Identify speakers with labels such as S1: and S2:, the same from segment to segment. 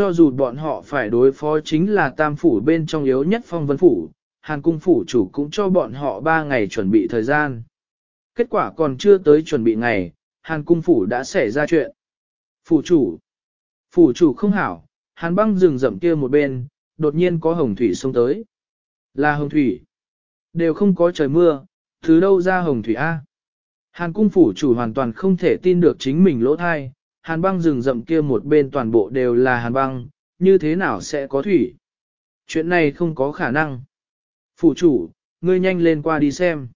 S1: Cho dù bọn họ phải đối phó chính là tam phủ bên trong yếu nhất phong vân phủ, Hàn cung phủ chủ cũng cho bọn họ 3 ngày chuẩn bị thời gian. Kết quả còn chưa tới chuẩn bị ngày, Hàn cung phủ đã xảy ra chuyện. Phủ chủ, phủ chủ không hảo, Hàn băng rừng rậm kia một bên, đột nhiên có hồng thủy xông tới. Là hồng thủy. Đều không có trời mưa, thứ đâu ra hồng thủy A. Hàn cung phủ chủ hoàn toàn không thể tin được chính mình lỗ thai, hàn băng rừng rậm kia một bên toàn bộ đều là hàn băng, như thế nào sẽ có thủy? Chuyện này không có khả năng. Phủ chủ, ngươi nhanh lên qua đi xem.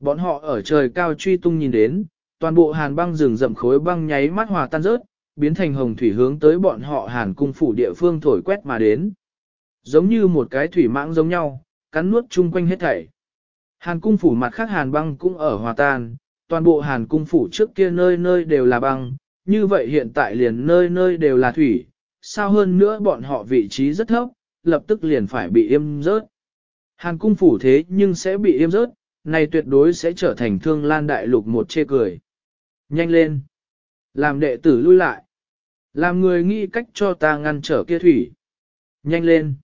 S1: Bọn họ ở trời cao truy tung nhìn đến, toàn bộ hàn băng rừng rậm khối băng nháy mắt hòa tan rớt, biến thành hồng thủy hướng tới bọn họ hàn cung phủ địa phương thổi quét mà đến. Giống như một cái thủy mãng giống nhau, cắn nuốt chung quanh hết thảy. Hàn cung phủ mặt khác hàn băng cũng ở hòa tan, toàn bộ hàn cung phủ trước kia nơi nơi đều là băng, như vậy hiện tại liền nơi nơi đều là thủy, sao hơn nữa bọn họ vị trí rất thấp, lập tức liền phải bị im rớt. Hàn cung phủ thế nhưng sẽ bị im rớt, này tuyệt đối sẽ trở thành thương lan đại lục một chê cười. Nhanh lên! Làm đệ tử lui lại! Làm người nghĩ cách cho ta ngăn trở kia thủy. Nhanh lên!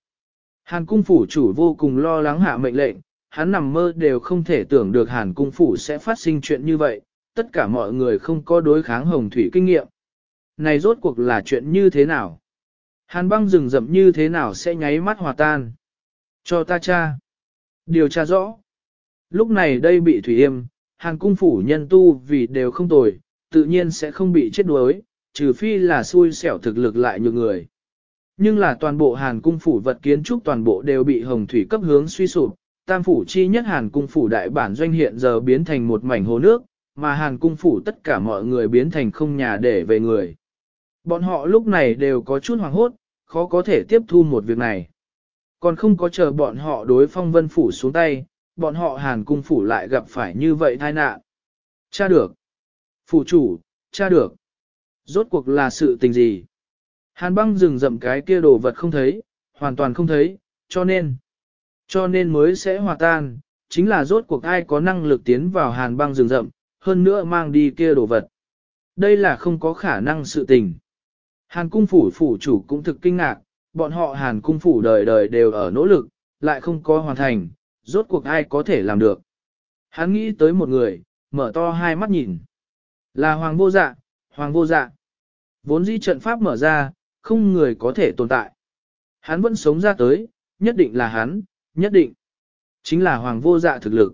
S1: Hàn cung phủ chủ vô cùng lo lắng hạ mệnh lệnh, hắn nằm mơ đều không thể tưởng được hàn cung phủ sẽ phát sinh chuyện như vậy, tất cả mọi người không có đối kháng hồng thủy kinh nghiệm. Này rốt cuộc là chuyện như thế nào? Hàn băng rừng rậm như thế nào sẽ nháy mắt hòa tan? Cho ta cha. Điều tra rõ. Lúc này đây bị thủy yêm, hàn cung phủ nhân tu vì đều không tồi, tự nhiên sẽ không bị chết đuối, trừ phi là xui xẻo thực lực lại nhiều người. Nhưng là toàn bộ hàn cung phủ vật kiến trúc toàn bộ đều bị hồng thủy cấp hướng suy sụp, tam phủ chi nhất hàn cung phủ đại bản doanh hiện giờ biến thành một mảnh hồ nước, mà hàn cung phủ tất cả mọi người biến thành không nhà để về người. Bọn họ lúc này đều có chút hoảng hốt, khó có thể tiếp thu một việc này. Còn không có chờ bọn họ đối phong vân phủ xuống tay, bọn họ hàn cung phủ lại gặp phải như vậy tai nạn. Cha được. Phủ chủ, cha được. Rốt cuộc là sự tình gì? Hàn băng rừng rậm cái kia đồ vật không thấy, hoàn toàn không thấy, cho nên, cho nên mới sẽ hòa tan, chính là rốt cuộc ai có năng lực tiến vào hàn băng rừng rậm, hơn nữa mang đi kia đồ vật. Đây là không có khả năng sự tình. Hàn cung phủ phủ chủ cũng thực kinh ngạc, bọn họ hàn cung phủ đời đời đều ở nỗ lực, lại không có hoàn thành, rốt cuộc ai có thể làm được. Hắn nghĩ tới một người, mở to hai mắt nhìn. Là hoàng vô dạ, hoàng vô dạ. Vốn dĩ trận pháp mở ra, không người có thể tồn tại. Hắn vẫn sống ra tới, nhất định là hắn, nhất định. Chính là hoàng vô dạ thực lực.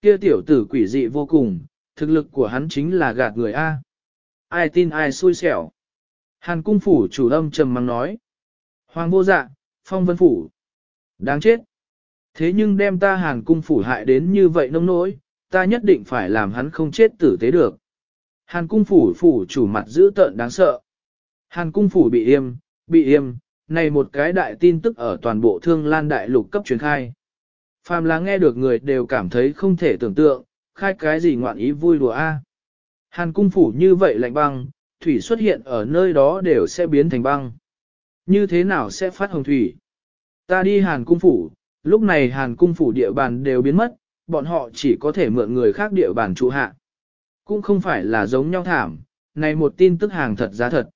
S1: Kia tiểu tử quỷ dị vô cùng, thực lực của hắn chính là gạt người A. Ai tin ai xui xẻo. Hàn cung phủ chủ âm trầm mắng nói. Hoàng vô dạ, phong vân phủ. Đáng chết. Thế nhưng đem ta hàn cung phủ hại đến như vậy nông nỗi, ta nhất định phải làm hắn không chết tử tế được. Hàn cung phủ phủ chủ mặt dữ tợn đáng sợ. Hàn cung phủ bị im, bị im, này một cái đại tin tức ở toàn bộ thương lan đại lục cấp truyền khai. Phàm là nghe được người đều cảm thấy không thể tưởng tượng, khai cái gì ngoạn ý vui đùa a. Hàn cung phủ như vậy lạnh băng, thủy xuất hiện ở nơi đó đều sẽ biến thành băng. Như thế nào sẽ phát hồng thủy? Ta đi hàn cung phủ, lúc này hàn cung phủ địa bàn đều biến mất, bọn họ chỉ có thể mượn người khác địa bàn trụ hạ. Cũng không phải là giống nhau thảm, này một tin tức hàng thật giá thật.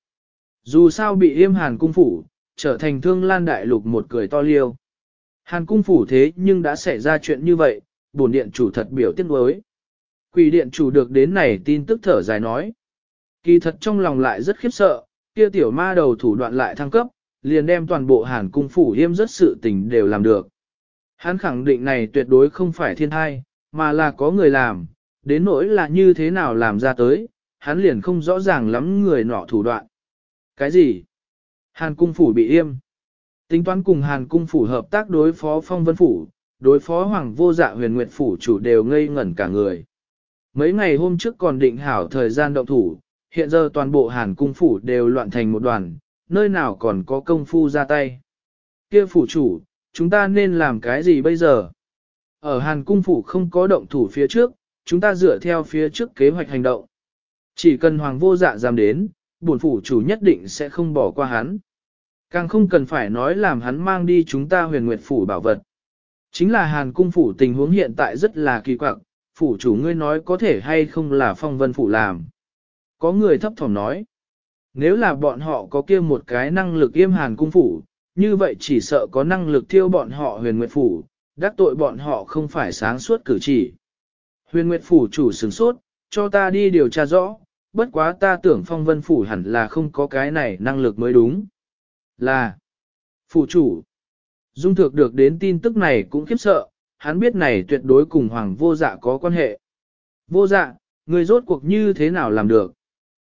S1: Dù sao bị yêm hàn cung phủ, trở thành thương lan đại lục một cười to liêu. Hàn cung phủ thế nhưng đã xảy ra chuyện như vậy, bổn điện chủ thật biểu tiếc đối. Quỷ điện chủ được đến này tin tức thở dài nói. Kỳ thật trong lòng lại rất khiếp sợ, kia tiểu ma đầu thủ đoạn lại thăng cấp, liền đem toàn bộ hàn cung phủ yêm rất sự tình đều làm được. Hắn khẳng định này tuyệt đối không phải thiên thai, mà là có người làm, đến nỗi là như thế nào làm ra tới, hắn liền không rõ ràng lắm người nọ thủ đoạn. Cái gì? Hàn cung phủ bị yêm. Tính toán cùng Hàn cung phủ hợp tác đối phó phong vân phủ, đối phó hoàng vô dạ huyền nguyệt phủ chủ đều ngây ngẩn cả người. Mấy ngày hôm trước còn định hảo thời gian động thủ, hiện giờ toàn bộ Hàn cung phủ đều loạn thành một đoàn, nơi nào còn có công phu ra tay. Kia phủ chủ, chúng ta nên làm cái gì bây giờ? Ở Hàn cung phủ không có động thủ phía trước, chúng ta dựa theo phía trước kế hoạch hành động. Chỉ cần hoàng vô dạ dám đến, bổn phủ chủ nhất định sẽ không bỏ qua hắn. Càng không cần phải nói làm hắn mang đi chúng ta huyền nguyệt phủ bảo vật. Chính là hàn cung phủ tình huống hiện tại rất là kỳ quặc, phủ chủ ngươi nói có thể hay không là phong vân phủ làm. Có người thấp thỏm nói. Nếu là bọn họ có kia một cái năng lực yêm hàn cung phủ, như vậy chỉ sợ có năng lực thiêu bọn họ huyền nguyệt phủ, đắc tội bọn họ không phải sáng suốt cử chỉ. Huyền nguyệt phủ chủ sừng sốt, cho ta đi điều tra rõ, bất quá ta tưởng phong vân phủ hẳn là không có cái này năng lực mới đúng. Là, phủ chủ, dung thực được đến tin tức này cũng khiếp sợ, hắn biết này tuyệt đối cùng hoàng vô dạ có quan hệ. Vô dạ, người rốt cuộc như thế nào làm được?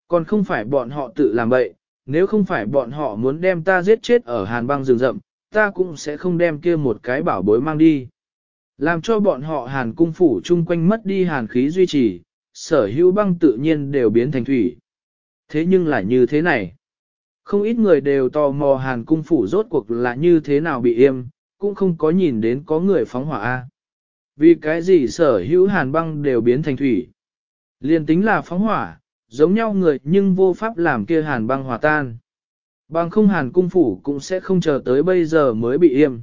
S1: Còn không phải bọn họ tự làm bậy, nếu không phải bọn họ muốn đem ta giết chết ở hàn băng rừng rậm, ta cũng sẽ không đem kia một cái bảo bối mang đi. Làm cho bọn họ hàn cung phủ chung quanh mất đi hàn khí duy trì, sở hữu băng tự nhiên đều biến thành thủy. Thế nhưng lại như thế này. Không ít người đều tò mò hàn cung phủ rốt cuộc là như thế nào bị im, cũng không có nhìn đến có người phóng hỏa A. Vì cái gì sở hữu hàn băng đều biến thành thủy. Liên tính là phóng hỏa, giống nhau người nhưng vô pháp làm kia hàn băng hòa tan. Bằng không hàn cung phủ cũng sẽ không chờ tới bây giờ mới bị im.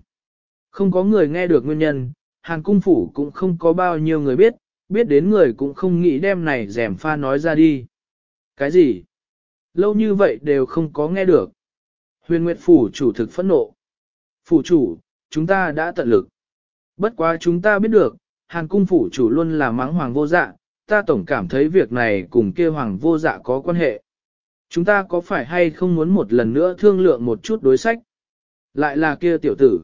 S1: Không có người nghe được nguyên nhân, hàn cung phủ cũng không có bao nhiêu người biết, biết đến người cũng không nghĩ đem này rèm pha nói ra đi. Cái gì? Lâu như vậy đều không có nghe được. Huyền Nguyệt Phủ chủ thực phẫn nộ. Phủ chủ, chúng ta đã tận lực. Bất quá chúng ta biết được, Hàn Cung Phủ chủ luôn là mắng hoàng vô dạ, ta tổng cảm thấy việc này cùng kia hoàng vô dạ có quan hệ. Chúng ta có phải hay không muốn một lần nữa thương lượng một chút đối sách? Lại là kia tiểu tử.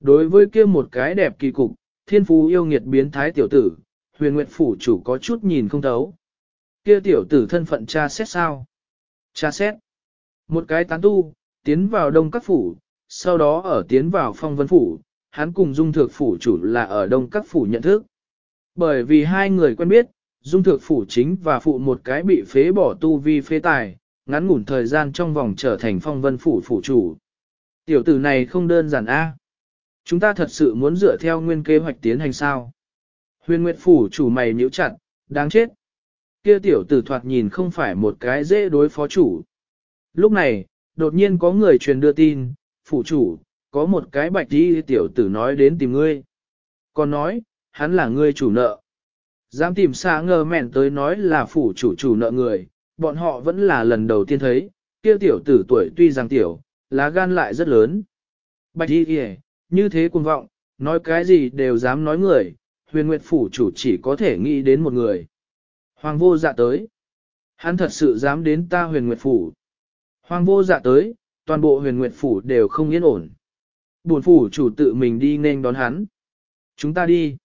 S1: Đối với kia một cái đẹp kỳ cục, thiên phú yêu nghiệt biến thái tiểu tử, huyền nguyệt phủ chủ có chút nhìn không thấu. Kia tiểu tử thân phận cha xét sao? Cha xét. Một cái tán tu, tiến vào đông các phủ, sau đó ở tiến vào phong vân phủ, hắn cùng dung thược phủ chủ là ở đông các phủ nhận thức. Bởi vì hai người quen biết, dung thược phủ chính và phụ một cái bị phế bỏ tu vi phế tài, ngắn ngủn thời gian trong vòng trở thành phong vân phủ phủ chủ. Tiểu tử này không đơn giản a. Chúng ta thật sự muốn dựa theo nguyên kế hoạch tiến hành sao. Huyền Nguyệt phủ chủ mày nhíu chặt, đáng chết. Kia tiểu tử thoạt nhìn không phải một cái dễ đối phó chủ. Lúc này, đột nhiên có người truyền đưa tin, phủ chủ, có một cái bạch đi tiểu tử nói đến tìm ngươi. Còn nói, hắn là ngươi chủ nợ. Dám tìm xa ngờ mẹn tới nói là phủ chủ chủ nợ người, bọn họ vẫn là lần đầu tiên thấy, kia tiểu tử tuổi tuy rằng tiểu, lá gan lại rất lớn. Bạch đi kìa, như thế cuồng vọng, nói cái gì đều dám nói người, huyền nguyệt phủ chủ chỉ có thể nghĩ đến một người. Hoàng vô dạ tới. Hắn thật sự dám đến ta huyền nguyệt phủ. Hoàng vô dạ tới, toàn bộ huyền nguyệt phủ đều không yên ổn. Buồn phủ chủ tự mình đi nên đón hắn. Chúng ta đi.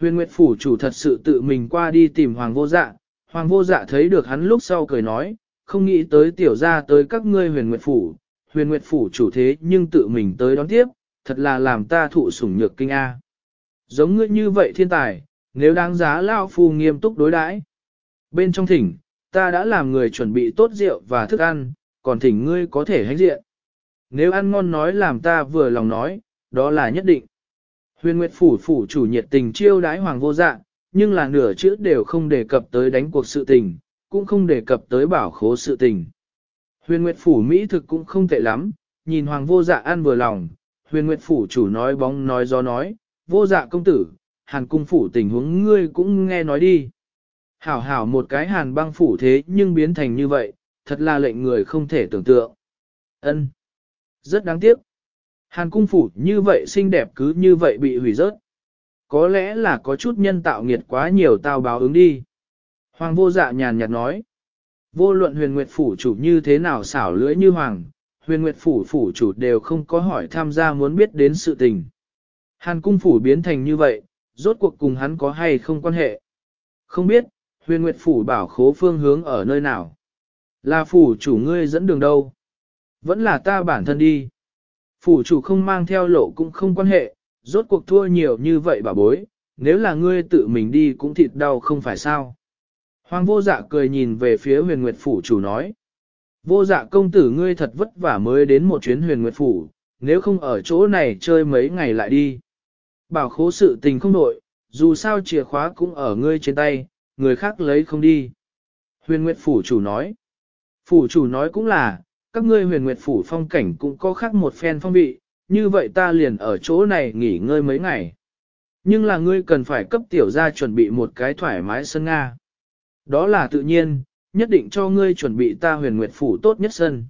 S1: Huyền nguyệt phủ chủ thật sự tự mình qua đi tìm hoàng vô dạ. Hoàng vô dạ thấy được hắn lúc sau cười nói, không nghĩ tới tiểu ra tới các ngươi huyền nguyệt phủ. Huyền nguyệt phủ chủ thế nhưng tự mình tới đón tiếp, thật là làm ta thụ sủng nhược kinh A. Giống ngươi như vậy thiên tài, nếu đáng giá lao phu nghiêm túc đối đãi. Bên trong thỉnh, ta đã làm người chuẩn bị tốt rượu và thức ăn, còn thỉnh ngươi có thể hãnh diện. Nếu ăn ngon nói làm ta vừa lòng nói, đó là nhất định. Huyền Nguyệt Phủ Phủ chủ nhiệt tình chiêu đái hoàng vô dạ, nhưng là nửa chữ đều không đề cập tới đánh cuộc sự tình, cũng không đề cập tới bảo khố sự tình. Huyền Nguyệt Phủ Mỹ thực cũng không tệ lắm, nhìn hoàng vô dạ ăn vừa lòng, huyền Nguyệt Phủ chủ nói bóng nói gió nói, vô dạ công tử, hàn cung phủ tình huống ngươi cũng nghe nói đi. Hảo hảo một cái hàn băng phủ thế nhưng biến thành như vậy, thật là lệnh người không thể tưởng tượng. Ân, Rất đáng tiếc. Hàn cung phủ như vậy xinh đẹp cứ như vậy bị hủy rớt. Có lẽ là có chút nhân tạo nghiệt quá nhiều tao báo ứng đi. Hoàng vô dạ nhàn nhạt nói. Vô luận huyền nguyệt phủ chủ như thế nào xảo lưỡi như hoàng, huyền nguyệt phủ phủ chủ đều không có hỏi tham gia muốn biết đến sự tình. Hàn cung phủ biến thành như vậy, rốt cuộc cùng hắn có hay không quan hệ. Không biết, huyền nguyệt phủ bảo khố phương hướng ở nơi nào. Là phủ chủ ngươi dẫn đường đâu. Vẫn là ta bản thân đi. Phủ chủ không mang theo lộ cũng không quan hệ, rốt cuộc thua nhiều như vậy bà bối, nếu là ngươi tự mình đi cũng thịt đau không phải sao. Hoàng vô dạ cười nhìn về phía huyền nguyệt phủ chủ nói. Vô dạ công tử ngươi thật vất vả mới đến một chuyến huyền nguyệt phủ, nếu không ở chỗ này chơi mấy ngày lại đi. Bảo khố sự tình không nội, dù sao chìa khóa cũng ở ngươi trên tay, người khác lấy không đi. Huyền Nguyệt Phủ chủ nói. Phủ chủ nói cũng là, các ngươi huyền Nguyệt Phủ phong cảnh cũng có khác một phen phong vị, như vậy ta liền ở chỗ này nghỉ ngơi mấy ngày. Nhưng là ngươi cần phải cấp tiểu ra chuẩn bị một cái thoải mái sân Nga. Đó là tự nhiên, nhất định cho ngươi chuẩn bị ta huyền nguyệt phủ tốt nhất sân.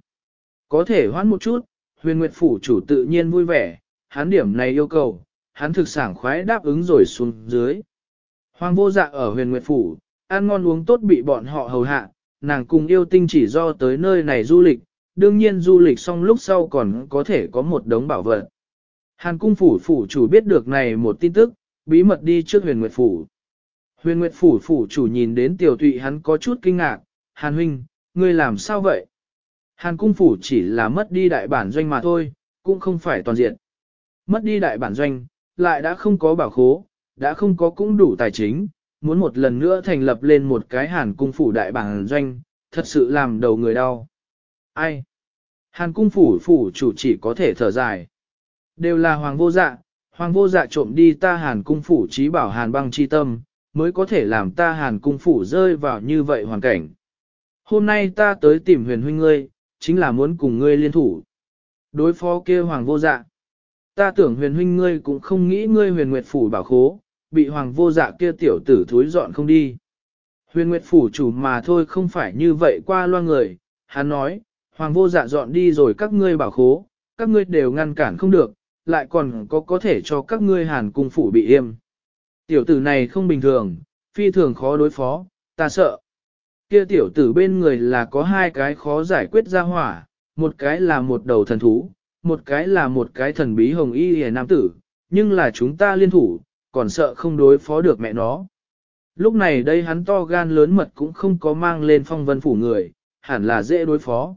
S1: Có thể hoãn một chút, huyền nguyệt phủ chủ tự nhiên vui vẻ, hắn điểm này yêu cầu, hắn thực sảng khoái đáp ứng rồi xuống dưới. Hoàng vô dạ ở huyền nguyệt phủ, ăn ngon uống tốt bị bọn họ hầu hạ, nàng cùng yêu tinh chỉ do tới nơi này du lịch, đương nhiên du lịch xong lúc sau còn có thể có một đống bảo vật. Hàn cung phủ phủ chủ biết được này một tin tức, bí mật đi trước huyền nguyệt phủ. Huyền nguyệt phủ phủ chủ nhìn đến tiểu thụy hắn có chút kinh ngạc, Hàn huynh, ngươi làm sao vậy? Hàn cung phủ chỉ là mất đi đại bản doanh mà thôi, cũng không phải toàn diện. Mất đi đại bản doanh, lại đã không có bảo khố, đã không có cũng đủ tài chính, muốn một lần nữa thành lập lên một cái hàn cung phủ đại bản doanh, thật sự làm đầu người đau. Ai? Hàn cung phủ phủ chủ chỉ có thể thở dài. Đều là hoàng vô dạ, hoàng vô dạ trộm đi ta hàn cung phủ trí bảo hàn băng chi tâm, mới có thể làm ta hàn cung phủ rơi vào như vậy hoàn cảnh. Hôm nay ta tới tìm huyền huynh ngươi, chính là muốn cùng ngươi liên thủ. Đối phó kia hoàng vô dạ. Ta tưởng huyền huynh ngươi cũng không nghĩ ngươi huyền nguyệt phủ bảo khố, bị hoàng vô dạ kia tiểu tử thối dọn không đi. Huyền nguyệt phủ chủ mà thôi không phải như vậy qua loa người, hắn nói, hoàng vô dạ dọn đi rồi các ngươi bảo khố, các ngươi đều ngăn cản không được, lại còn có có thể cho các ngươi hàn cung phủ bị yêm. Tiểu tử này không bình thường, phi thường khó đối phó, ta sợ. Kia tiểu tử bên người là có hai cái khó giải quyết ra hỏa, một cái là một đầu thần thú, một cái là một cái thần bí hồng y hề nam tử, nhưng là chúng ta liên thủ, còn sợ không đối phó được mẹ nó. Lúc này đây hắn to gan lớn mật cũng không có mang lên phong vân phủ người, hẳn là dễ đối phó.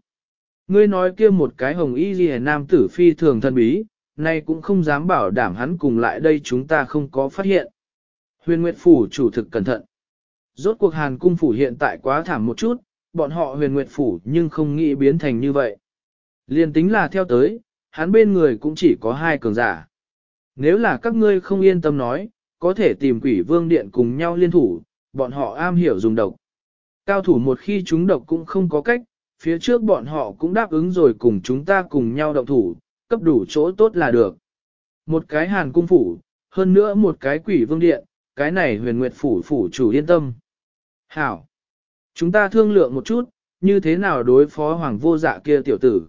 S1: Ngươi nói kia một cái hồng y ghi nam tử phi thường thần bí, nay cũng không dám bảo đảm hắn cùng lại đây chúng ta không có phát hiện. Huyền Nguyệt Phủ chủ thực cẩn thận. Rốt cuộc Hàn Cung Phủ hiện tại quá thảm một chút, bọn họ huyền Nguyệt Phủ nhưng không nghĩ biến thành như vậy. Liên tính là theo tới, hắn bên người cũng chỉ có hai cường giả. Nếu là các ngươi không yên tâm nói, có thể tìm quỷ vương điện cùng nhau liên thủ, bọn họ am hiểu dùng độc. Cao thủ một khi chúng độc cũng không có cách, phía trước bọn họ cũng đáp ứng rồi cùng chúng ta cùng nhau động thủ, cấp đủ chỗ tốt là được. Một cái hàn cung phủ, hơn nữa một cái quỷ vương điện, cái này huyền nguyệt phủ phủ chủ yên tâm. Hảo! Chúng ta thương lượng một chút, như thế nào đối phó hoàng vô dạ kia tiểu tử.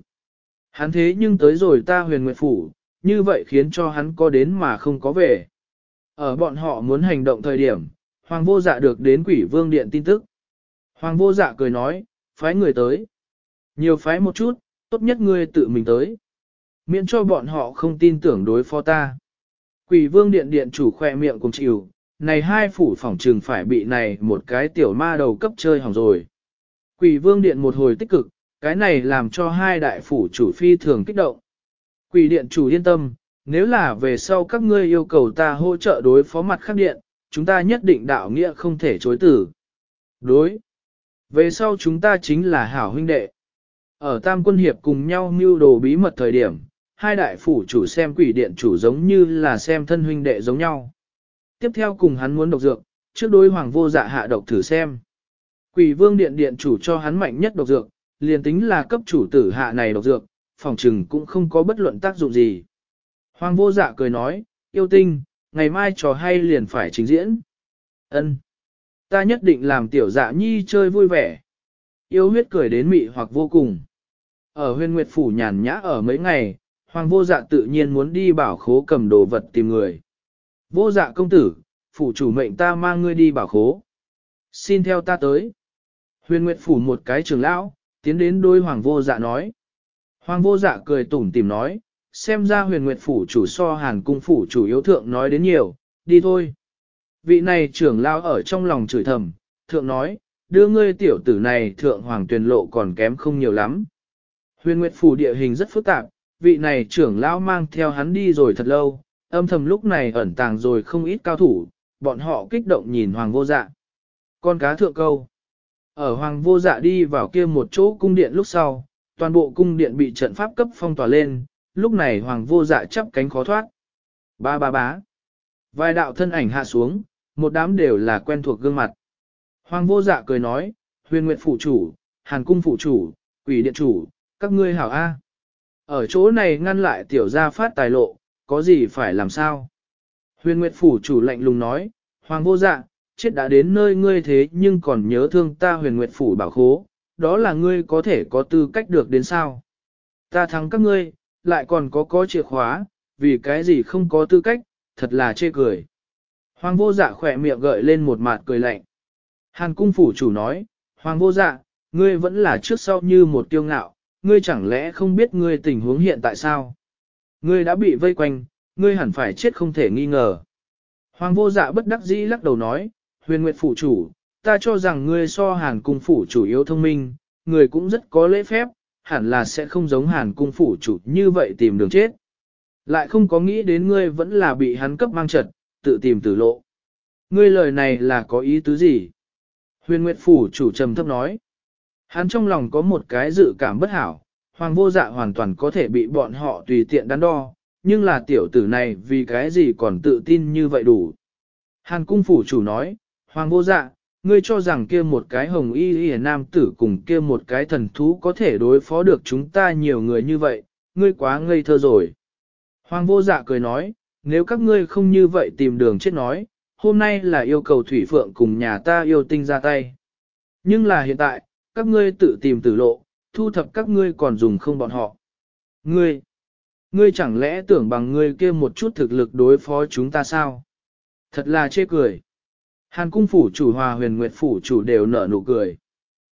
S1: Hắn thế nhưng tới rồi ta huyền nguyệt phủ, như vậy khiến cho hắn có đến mà không có về. Ở bọn họ muốn hành động thời điểm, hoàng vô dạ được đến quỷ vương điện tin tức. Hoàng vô dạ cười nói, phái người tới. Nhiều phái một chút, tốt nhất ngươi tự mình tới. Miễn cho bọn họ không tin tưởng đối phó ta. Quỷ vương điện điện chủ khoe miệng cùng chịu, này hai phủ phỏng trừng phải bị này một cái tiểu ma đầu cấp chơi hỏng rồi. Quỷ vương điện một hồi tích cực, cái này làm cho hai đại phủ chủ phi thường kích động. Quỷ điện chủ yên tâm, nếu là về sau các ngươi yêu cầu ta hỗ trợ đối phó mặt khác điện, chúng ta nhất định đạo nghĩa không thể chối tử. Đối. Về sau chúng ta chính là hảo huynh đệ. Ở Tam Quân Hiệp cùng nhau mưu đồ bí mật thời điểm, hai đại phủ chủ xem quỷ điện chủ giống như là xem thân huynh đệ giống nhau. Tiếp theo cùng hắn muốn độc dược, trước đối hoàng vô dạ hạ độc thử xem. Quỷ vương điện điện chủ cho hắn mạnh nhất độc dược, liền tính là cấp chủ tử hạ này độc dược, phòng trừng cũng không có bất luận tác dụng gì. Hoàng vô dạ cười nói, yêu tinh, ngày mai trò hay liền phải trình diễn. Ân, Ta nhất định làm tiểu dạ nhi chơi vui vẻ. Yêu huyết cười đến mị hoặc vô cùng. Ở huyền nguyệt phủ nhàn nhã ở mấy ngày, hoàng vô dạ tự nhiên muốn đi bảo khố cầm đồ vật tìm người. Vô dạ công tử, phủ chủ mệnh ta mang ngươi đi bảo khố. Xin theo ta tới. Huyền nguyệt phủ một cái trường lão, tiến đến đôi hoàng vô dạ nói. Hoàng vô dạ cười tủm tìm nói, xem ra huyền nguyệt phủ chủ so hàn cung phủ chủ yếu thượng nói đến nhiều, đi thôi. Vị này trưởng lão ở trong lòng chửi thầm, thượng nói, đưa ngươi tiểu tử này thượng hoàng tuyển lộ còn kém không nhiều lắm. Huyền nguyệt phủ địa hình rất phức tạp, vị này trưởng lão mang theo hắn đi rồi thật lâu, âm thầm lúc này ẩn tàng rồi không ít cao thủ, bọn họ kích động nhìn hoàng vô dạ. Con cá thượng câu. Ở hoàng vô dạ đi vào kia một chỗ cung điện lúc sau, toàn bộ cung điện bị trận pháp cấp phong tỏa lên, lúc này hoàng vô dạ chắp cánh khó thoát. Ba ba bá. Vài đạo thân ảnh hạ xuống, một đám đều là quen thuộc gương mặt. Hoàng vô dạ cười nói, huyền nguyệt phụ chủ, hàn cung phụ chủ, quỷ điện chủ, các ngươi hảo A. Ở chỗ này ngăn lại tiểu gia phát tài lộ, có gì phải làm sao? Huyền nguyệt phủ chủ lạnh lùng nói, Hoàng vô dạ, chết đã đến nơi ngươi thế nhưng còn nhớ thương ta huyền nguyệt phủ bảo khố, đó là ngươi có thể có tư cách được đến sao. Ta thắng các ngươi, lại còn có có chìa khóa, vì cái gì không có tư cách, thật là chê cười. Hoàng vô dạ khỏe miệng gợi lên một mặt cười lạnh. Hàn cung phủ chủ nói, Hoàng vô dạ, ngươi vẫn là trước sau như một tiêu ngạo, ngươi chẳng lẽ không biết ngươi tình huống hiện tại sao? Ngươi đã bị vây quanh, ngươi hẳn phải chết không thể nghi ngờ. Hoàng vô dạ bất đắc dĩ lắc đầu nói, huyền nguyệt phủ chủ, ta cho rằng ngươi so hàn cung phủ chủ yếu thông minh, người cũng rất có lễ phép, hẳn là sẽ không giống hàn cung phủ chủ như vậy tìm đường chết. Lại không có nghĩ đến ngươi vẫn là bị hắn cấp mang trật, tự tìm tử lộ. Ngươi lời này là có ý tứ gì? Huyền Nguyệt Phủ chủ trầm thấp nói. Hắn trong lòng có một cái dự cảm bất hảo, hoàng vô dạ hoàn toàn có thể bị bọn họ tùy tiện đắn đo, nhưng là tiểu tử này vì cái gì còn tự tin như vậy đủ. Hàn cung phủ chủ nói, hoàng vô dạ, ngươi cho rằng kia một cái hồng y y nam tử cùng kia một cái thần thú có thể đối phó được chúng ta nhiều người như vậy, ngươi quá ngây thơ rồi. Hoàng vô dạ cười nói, nếu các ngươi không như vậy tìm đường chết nói, hôm nay là yêu cầu thủy phượng cùng nhà ta yêu tinh ra tay. Nhưng là hiện tại, các ngươi tự tìm tử lộ, thu thập các ngươi còn dùng không bọn họ. Ngươi, ngươi chẳng lẽ tưởng bằng ngươi kia một chút thực lực đối phó chúng ta sao? Thật là chê cười. Hàn cung phủ chủ hòa huyền nguyệt phủ chủ đều nở nụ cười.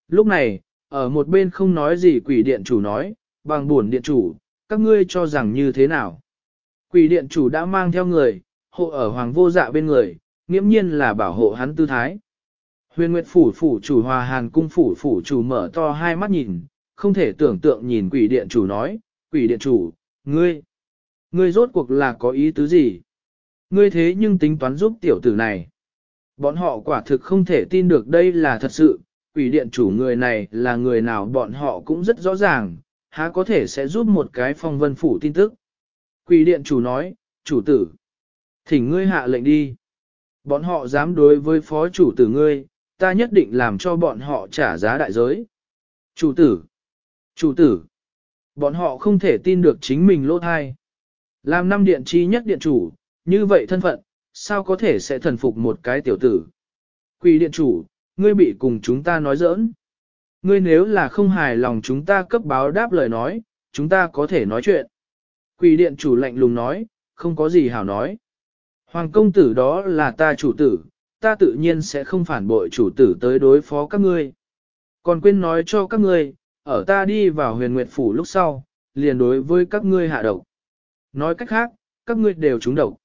S1: Lúc này, ở một bên không nói gì quỷ điện chủ nói, bằng buồn điện chủ, các ngươi cho rằng như thế nào? Quỷ điện chủ đã mang theo người, hộ ở hoàng vô dạ bên người, nghiễm nhiên là bảo hộ hắn tư thái. Huyền Nguyệt phủ phủ chủ hòa hàn cung phủ phủ chủ mở to hai mắt nhìn, không thể tưởng tượng nhìn quỷ điện chủ nói, quỷ điện chủ, ngươi, ngươi rốt cuộc là có ý tứ gì? Ngươi thế nhưng tính toán giúp tiểu tử này. Bọn họ quả thực không thể tin được đây là thật sự, quỷ điện chủ người này là người nào bọn họ cũng rất rõ ràng, há có thể sẽ giúp một cái phong vân phủ tin tức. Quỷ điện chủ nói, chủ tử, thỉnh ngươi hạ lệnh đi. Bọn họ dám đối với phó chủ tử ngươi, ta nhất định làm cho bọn họ trả giá đại giới. Chủ tử, chủ tử, bọn họ không thể tin được chính mình lỗ thai. Làm năm điện chi nhất điện chủ, như vậy thân phận, sao có thể sẽ thần phục một cái tiểu tử. Quỷ điện chủ, ngươi bị cùng chúng ta nói giỡn. Ngươi nếu là không hài lòng chúng ta cấp báo đáp lời nói, chúng ta có thể nói chuyện. Quỷ điện chủ lạnh lùng nói, không có gì hảo nói. Hoàng công tử đó là ta chủ tử, ta tự nhiên sẽ không phản bội chủ tử tới đối phó các ngươi. Còn quên nói cho các ngươi, ở ta đi vào huyền nguyệt phủ lúc sau, liền đối với các ngươi hạ độc. Nói cách khác, các ngươi đều trúng độc.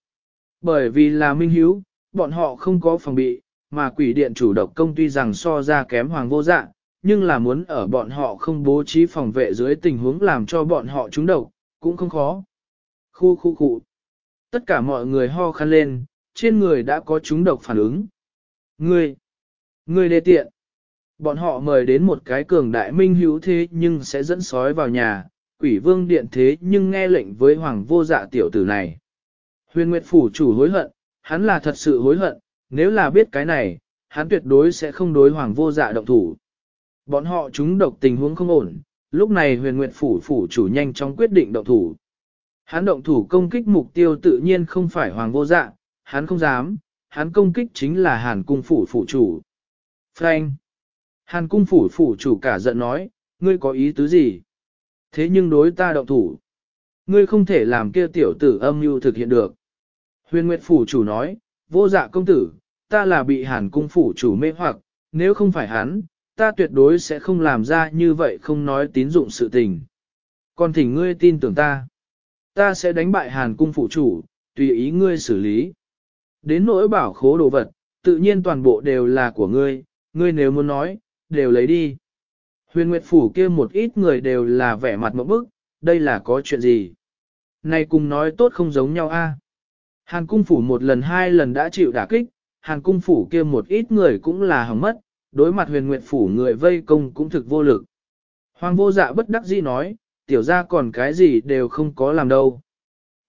S1: Bởi vì là minh hiếu, bọn họ không có phòng bị, mà quỷ điện chủ độc công tuy rằng so ra kém hoàng vô dạ, nhưng là muốn ở bọn họ không bố trí phòng vệ dưới tình huống làm cho bọn họ trúng độc, cũng không khó. Khu khu khu. Tất cả mọi người ho khăn lên, trên người đã có trúng độc phản ứng. Ngươi, ngươi đề tiện. Bọn họ mời đến một cái cường đại minh hữu thế nhưng sẽ dẫn sói vào nhà, quỷ vương điện thế nhưng nghe lệnh với hoàng vô dạ tiểu tử này. Huyền Nguyệt Phủ chủ hối hận, hắn là thật sự hối hận, nếu là biết cái này, hắn tuyệt đối sẽ không đối hoàng vô dạ động thủ. Bọn họ chúng độc tình huống không ổn, lúc này huyền Nguyệt Phủ phủ chủ nhanh chóng quyết định động thủ. Hắn động thủ công kích mục tiêu tự nhiên không phải hoàng vô dạ, hắn không dám, hắn công kích chính là hàn cung phủ phủ chủ. Frank! Hàn cung phủ phủ chủ cả giận nói, ngươi có ý tứ gì? Thế nhưng đối ta động thủ. Ngươi không thể làm kia tiểu tử âm mưu thực hiện được. Huyền Nguyệt phủ chủ nói, vô dạ công tử, ta là bị hàn cung phủ chủ mê hoặc, nếu không phải hắn, ta tuyệt đối sẽ không làm ra như vậy không nói tín dụng sự tình. Còn thỉnh ngươi tin tưởng ta ta sẽ đánh bại hàn cung Phủ chủ, tùy ý ngươi xử lý. Đến nỗi bảo khố đồ vật, tự nhiên toàn bộ đều là của ngươi, ngươi nếu muốn nói, đều lấy đi. Huyền Nguyệt Phủ kia một ít người đều là vẻ mặt mẫu bức, đây là có chuyện gì? Này cùng nói tốt không giống nhau a. Hàn cung phủ một lần hai lần đã chịu đả kích, hàn cung phủ kia một ít người cũng là hỏng mất, đối mặt huyền nguyệt phủ người vây công cũng thực vô lực. Hoàng vô dạ bất đắc dĩ nói, tiểu ra còn cái gì đều không có làm đâu.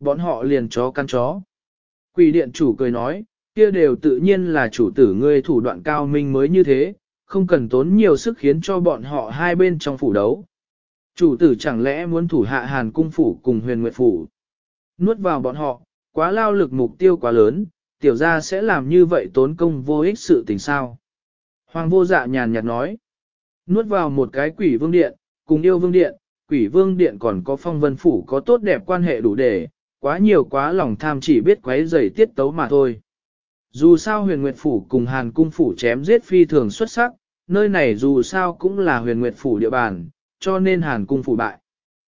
S1: Bọn họ liền chó căn chó. Quỷ điện chủ cười nói, kia đều tự nhiên là chủ tử ngươi thủ đoạn cao minh mới như thế, không cần tốn nhiều sức khiến cho bọn họ hai bên trong phủ đấu. Chủ tử chẳng lẽ muốn thủ hạ hàn cung phủ cùng huyền nguyệt phủ. Nuốt vào bọn họ, quá lao lực mục tiêu quá lớn, tiểu gia sẽ làm như vậy tốn công vô ích sự tình sao. Hoàng vô dạ nhàn nhạt nói, nuốt vào một cái quỷ vương điện, cùng yêu vương điện, quỷ vương điện còn có phong vân phủ có tốt đẹp quan hệ đủ để, quá nhiều quá lòng tham chỉ biết quấy rầy tiết tấu mà thôi. Dù sao huyền nguyệt phủ cùng hàn cung phủ chém giết phi thường xuất sắc, nơi này dù sao cũng là huyền nguyệt phủ địa bàn, cho nên hàn cung phủ bại.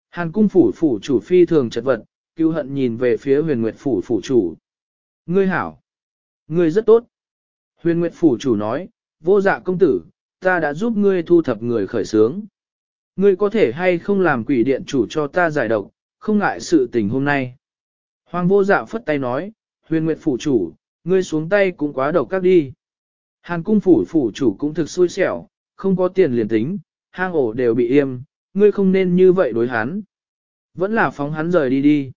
S1: Hàn cung phủ phủ chủ phi thường chật vật, Cưu hận nhìn về phía huyền nguyệt phủ phủ chủ. Ngươi hảo. Ngươi rất tốt. Huyền nguyệt phủ chủ nói, vô dạ công tử, ta đã giúp ngươi thu thập người khởi sướng. Ngươi có thể hay không làm quỷ điện chủ cho ta giải độc, không ngại sự tình hôm nay. Hoàng vô dạ phất tay nói, huyền nguyệt phủ chủ, ngươi xuống tay cũng quá độc các đi. Hàn cung phủ phủ chủ cũng thực xui xẻo, không có tiền liền tính, hang ổ đều bị yêm, ngươi không nên như vậy đối hắn. Vẫn là phóng hắn rời đi đi.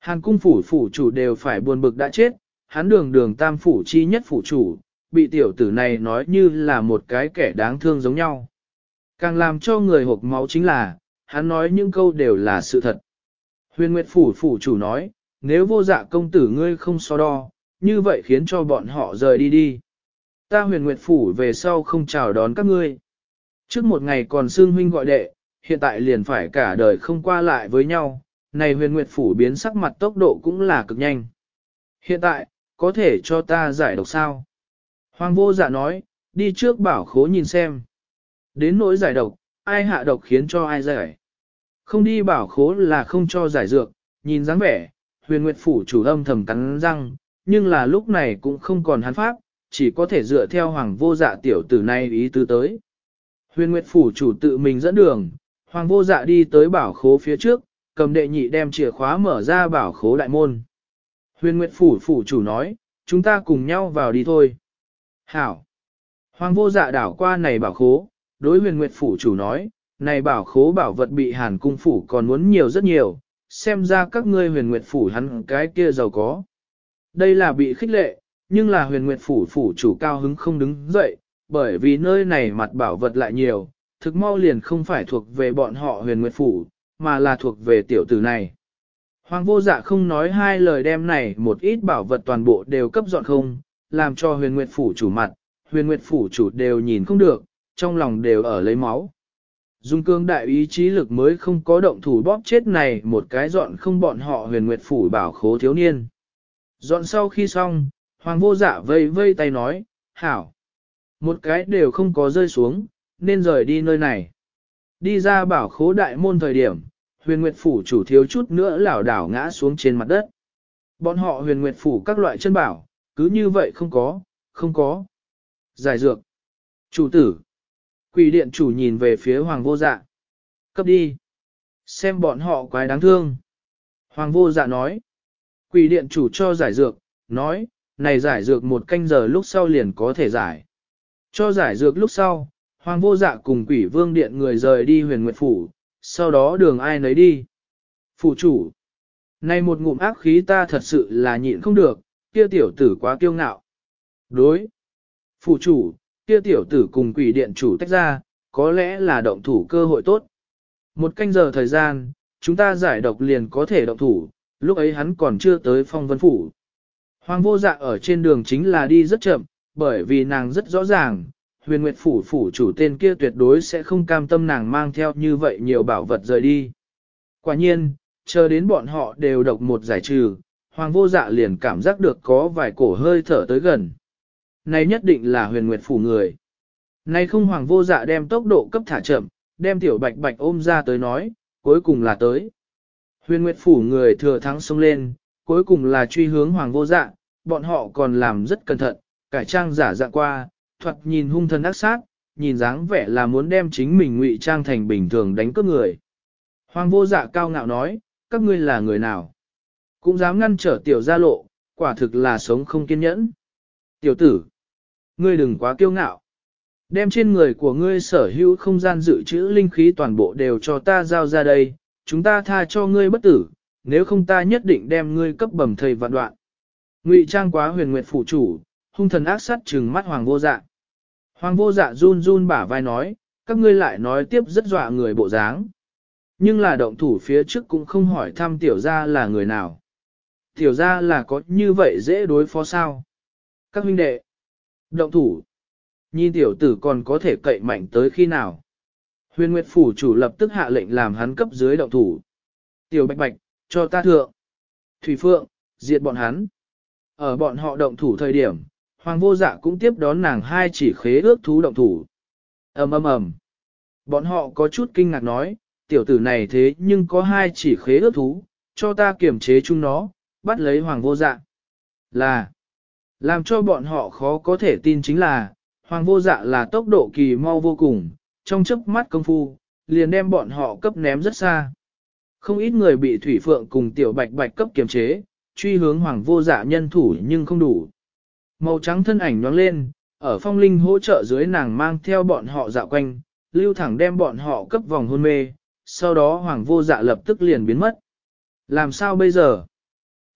S1: Hàn cung phủ phủ chủ đều phải buồn bực đã chết, hắn đường đường tam phủ chi nhất phủ chủ, bị tiểu tử này nói như là một cái kẻ đáng thương giống nhau. Càng làm cho người hộp máu chính là, hắn nói những câu đều là sự thật. Huyền Nguyệt phủ phủ chủ nói, nếu vô dạ công tử ngươi không so đo, như vậy khiến cho bọn họ rời đi đi. Ta huyền nguyệt phủ về sau không chào đón các ngươi. Trước một ngày còn xương huynh gọi đệ, hiện tại liền phải cả đời không qua lại với nhau, này huyền nguyệt phủ biến sắc mặt tốc độ cũng là cực nhanh. Hiện tại, có thể cho ta giải độc sao? Hoàng vô dạ nói, đi trước bảo khố nhìn xem. Đến nỗi giải độc, ai hạ độc khiến cho ai giải. Không đi bảo khố là không cho giải dược, nhìn dáng vẻ, huyền nguyệt phủ chủ âm thầm cắn răng, nhưng là lúc này cũng không còn hắn pháp, chỉ có thể dựa theo hoàng vô dạ tiểu tử này ý tứ tới. Huyền nguyệt phủ chủ tự mình dẫn đường, hoàng vô dạ đi tới bảo khố phía trước, cầm đệ nhị đem chìa khóa mở ra bảo khố đại môn. Huyền nguyệt phủ phủ chủ nói, chúng ta cùng nhau vào đi thôi. Hảo! Hoàng vô dạ đảo qua này bảo khố, đối huyền nguyệt phủ chủ nói, này bảo khố bảo vật bị hàn cung phủ còn muốn nhiều rất nhiều, xem ra các ngươi huyền nguyệt phủ hắn cái kia giàu có. Đây là bị khích lệ, nhưng là huyền nguyệt phủ phủ chủ cao hứng không đứng dậy, bởi vì nơi này mặt bảo vật lại nhiều, thực mau liền không phải thuộc về bọn họ huyền nguyệt phủ, mà là thuộc về tiểu tử này. Hoàng vô dạ không nói hai lời đem này một ít bảo vật toàn bộ đều cấp dọn không, làm cho huyền nguyệt phủ chủ mặt, huyền nguyệt phủ chủ đều nhìn không được, trong lòng đều ở lấy máu. Dung cương đại ý chí lực mới không có động thủ bóp chết này một cái dọn không bọn họ huyền nguyệt phủ bảo khố thiếu niên. Dọn sau khi xong, hoàng vô dạ vây vây tay nói, hảo. Một cái đều không có rơi xuống, nên rời đi nơi này. Đi ra bảo khố đại môn thời điểm, huyền nguyệt phủ chủ thiếu chút nữa lảo đảo ngã xuống trên mặt đất. Bọn họ huyền nguyệt phủ các loại chân bảo, cứ như vậy không có, không có. Giải dược. Chủ tử. Quỷ điện chủ nhìn về phía hoàng vô dạ. Cấp đi. Xem bọn họ quái đáng thương. Hoàng vô dạ nói. Quỷ điện chủ cho giải dược, nói, này giải dược một canh giờ lúc sau liền có thể giải. Cho giải dược lúc sau, hoàng vô dạ cùng quỷ vương điện người rời đi huyền nguyệt phủ, sau đó đường ai nấy đi. Phủ chủ, nay một ngụm ác khí ta thật sự là nhịn không được, kia tiểu tử quá kiêu ngạo. Đối. Phủ chủ, kia tiểu tử cùng quỷ điện chủ tách ra, có lẽ là động thủ cơ hội tốt. Một canh giờ thời gian, chúng ta giải độc liền có thể động thủ, lúc ấy hắn còn chưa tới phong vân phủ. Hoàng vô dạ ở trên đường chính là đi rất chậm, bởi vì nàng rất rõ ràng, huyền nguyệt phủ phủ chủ tên kia tuyệt đối sẽ không cam tâm nàng mang theo như vậy nhiều bảo vật rời đi. Quả nhiên, chờ đến bọn họ đều độc một giải trừ, hoàng vô dạ liền cảm giác được có vài cổ hơi thở tới gần. Này nhất định là huyền nguyệt phủ người. Này không hoàng vô dạ đem tốc độ cấp thả chậm, đem tiểu bạch bạch ôm ra tới nói, cuối cùng là tới. Huyền Nguyệt Phủ người thừa thắng xông lên, cuối cùng là truy hướng hoàng vô dạ, bọn họ còn làm rất cẩn thận, cải trang giả dạng qua, thuật nhìn hung thần ác sát, nhìn dáng vẻ là muốn đem chính mình ngụy trang thành bình thường đánh cướp người. Hoàng vô dạ cao ngạo nói, các ngươi là người nào? Cũng dám ngăn trở tiểu gia lộ, quả thực là sống không kiên nhẫn. Tiểu tử, ngươi đừng quá kiêu ngạo. Đem trên người của ngươi sở hữu không gian dự trữ linh khí toàn bộ đều cho ta giao ra đây, chúng ta tha cho ngươi bất tử, nếu không ta nhất định đem ngươi cấp bẩm thầy vạn đoạn. Ngụy trang quá huyền nguyệt phủ chủ, hung thần ác sát trừng mắt hoàng vô dạ. Hoàng vô dạ run run bả vai nói, các ngươi lại nói tiếp rất dọa người bộ dáng. Nhưng là động thủ phía trước cũng không hỏi thăm tiểu gia là người nào. Tiểu gia là có như vậy dễ đối phó sao? Các huynh đệ, động thủ, nhìn tiểu tử còn có thể cậy mạnh tới khi nào? Huyền Nguyệt Phủ chủ lập tức hạ lệnh làm hắn cấp dưới động thủ. Tiểu bạch bạch, cho ta thượng. Thủy Phượng, diệt bọn hắn. Ở bọn họ động thủ thời điểm, Hoàng vô dạ cũng tiếp đón nàng hai chỉ khế ước thú động thủ. ầm ầm ầm. Bọn họ có chút kinh ngạc nói, tiểu tử này thế nhưng có hai chỉ khế ước thú, cho ta kiểm chế chúng nó, bắt lấy hoàng vô dạ. Là, làm cho bọn họ khó có thể tin chính là, hoàng vô dạ là tốc độ kỳ mau vô cùng, trong chớp mắt công phu, liền đem bọn họ cấp ném rất xa. Không ít người bị thủy phượng cùng tiểu bạch bạch cấp kiềm chế, truy hướng hoàng vô dạ nhân thủ nhưng không đủ. Màu trắng thân ảnh nhoáng lên, ở phong linh hỗ trợ dưới nàng mang theo bọn họ dạo quanh, lưu thẳng đem bọn họ cấp vòng hôn mê, sau đó hoàng vô dạ lập tức liền biến mất. Làm sao bây giờ?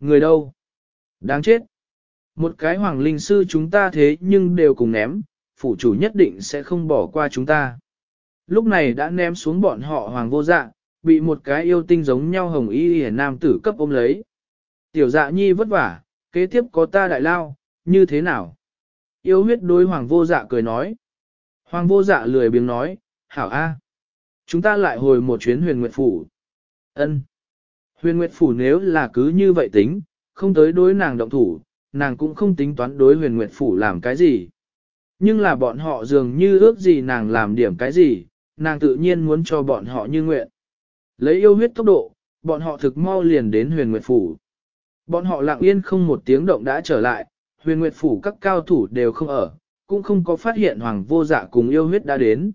S1: Người đâu? Đáng chết. Một cái hoàng linh sư chúng ta thế nhưng đều cùng ném, phủ chủ nhất định sẽ không bỏ qua chúng ta. Lúc này đã ném xuống bọn họ hoàng vô dạ, bị một cái yêu tinh giống nhau hồng y hề nam tử cấp ôm lấy. Tiểu dạ nhi vất vả, kế tiếp có ta đại lao, như thế nào? Yêu huyết đối hoàng vô dạ cười nói. Hoàng vô dạ lười biếng nói, hảo a, Chúng ta lại hồi một chuyến huyền nguyệt phủ. ân Huyền nguyệt phủ nếu là cứ như vậy tính, không tới đối nàng động thủ, nàng cũng không tính toán đối huyền nguyệt phủ làm cái gì. Nhưng là bọn họ dường như ước gì nàng làm điểm cái gì, nàng tự nhiên muốn cho bọn họ như nguyện. Lấy yêu huyết tốc độ, bọn họ thực mau liền đến huyền nguyệt phủ. Bọn họ lặng yên không một tiếng động đã trở lại, huyền nguyệt phủ các cao thủ đều không ở, cũng không có phát hiện hoàng vô dạ cùng yêu huyết đã đến.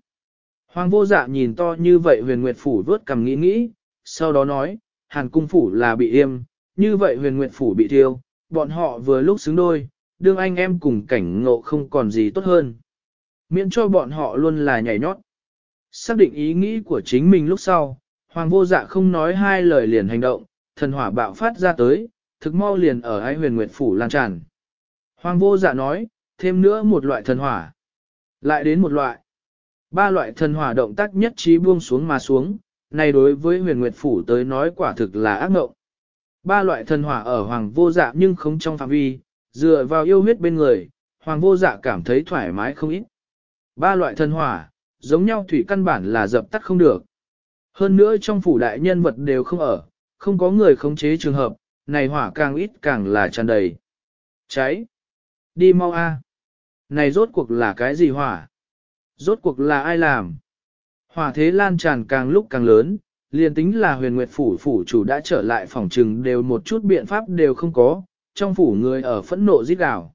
S1: Hoàng vô dạ nhìn to như vậy huyền nguyệt phủ vớt cầm nghĩ nghĩ, sau đó nói, hàn cung phủ là bị yêm, như vậy huyền nguyệt phủ bị thiêu, bọn họ vừa lúc xứng đôi, đương anh em cùng cảnh ngộ không còn gì tốt hơn. Miễn cho bọn họ luôn là nhảy nhót. Xác định ý nghĩ của chính mình lúc sau, hoàng vô dạ không nói hai lời liền hành động, thần hỏa bạo phát ra tới, thực mau liền ở ai huyền nguyệt phủ lan tràn. Hoàng vô dạ nói, thêm nữa một loại thần hỏa. Lại đến một loại. Ba loại thần hỏa động tác nhất trí buông xuống mà xuống, này đối với huyền nguyệt phủ tới nói quả thực là ác ngộng. Ba loại thần hỏa ở hoàng vô dạ nhưng không trong phạm vi, dựa vào yêu huyết bên người, hoàng vô dạ cảm thấy thoải mái không ít. Ba loại thần hỏa, giống nhau thủy căn bản là dập tắt không được. Hơn nữa trong phủ đại nhân vật đều không ở, không có người khống chế trường hợp, này hỏa càng ít càng là tràn đầy. Cháy! Đi mau a! Này rốt cuộc là cái gì hỏa? Rốt cuộc là ai làm? Hỏa thế lan tràn càng lúc càng lớn, liền tính là huyền nguyệt phủ phủ chủ đã trở lại phòng trừng đều một chút biện pháp đều không có, trong phủ người ở phẫn nộ giết đảo.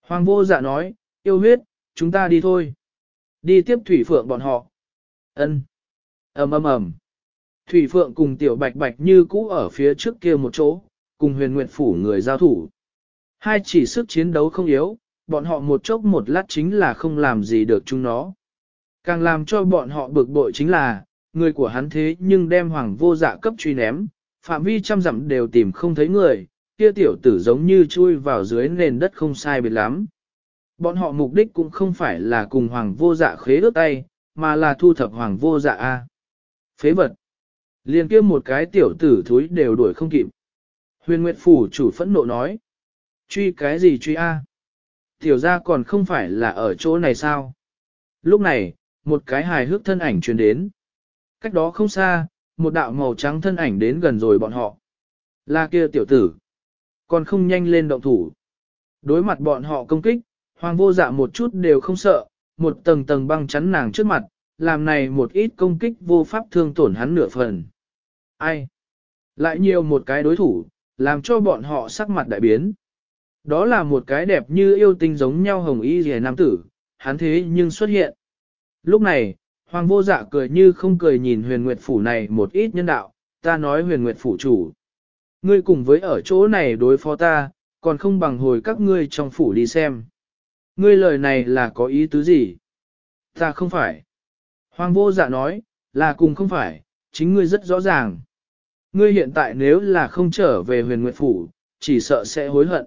S1: Hoàng vô dạ nói, yêu huyết, chúng ta đi thôi. Đi tiếp thủy phượng bọn họ. ân ầm ầm ầm Thủy phượng cùng tiểu bạch bạch như cũ ở phía trước kia một chỗ, cùng huyền nguyệt phủ người giao thủ. Hai chỉ sức chiến đấu không yếu, bọn họ một chốc một lát chính là không làm gì được chúng nó. Càng làm cho bọn họ bực bội chính là, người của hắn thế nhưng đem hoàng vô dạ cấp truy ném, phạm vi trăm dặm đều tìm không thấy người, kia tiểu tử giống như chui vào dưới nền đất không sai biệt lắm. Bọn họ mục đích cũng không phải là cùng hoàng vô dạ khế ước tay, mà là thu thập hoàng vô dạ A. Phế vật. Liên kia một cái tiểu tử thúi đều đuổi không kịp. Huyền Nguyệt Phủ chủ phẫn nộ nói. Truy cái gì truy A? Tiểu ra còn không phải là ở chỗ này sao? Lúc này, một cái hài hước thân ảnh truyền đến. Cách đó không xa, một đạo màu trắng thân ảnh đến gần rồi bọn họ. Là kia tiểu tử. Còn không nhanh lên động thủ. Đối mặt bọn họ công kích, hoàng vô dạ một chút đều không sợ, một tầng tầng băng chắn nàng trước mặt, làm này một ít công kích vô pháp thương tổn hắn nửa phần. Ai? Lại nhiều một cái đối thủ, làm cho bọn họ sắc mặt đại biến. Đó là một cái đẹp như yêu tinh giống nhau hồng y rìa nam tử, hắn thế nhưng xuất hiện. Lúc này, Hoàng vô dạ cười như không cười nhìn huyền nguyệt phủ này một ít nhân đạo, ta nói huyền nguyệt phủ chủ. Ngươi cùng với ở chỗ này đối phó ta, còn không bằng hồi các ngươi trong phủ đi xem. Ngươi lời này là có ý tứ gì? Ta không phải. Hoàng vô dạ nói, là cùng không phải, chính ngươi rất rõ ràng. Ngươi hiện tại nếu là không trở về huyền nguyệt phủ, chỉ sợ sẽ hối hận.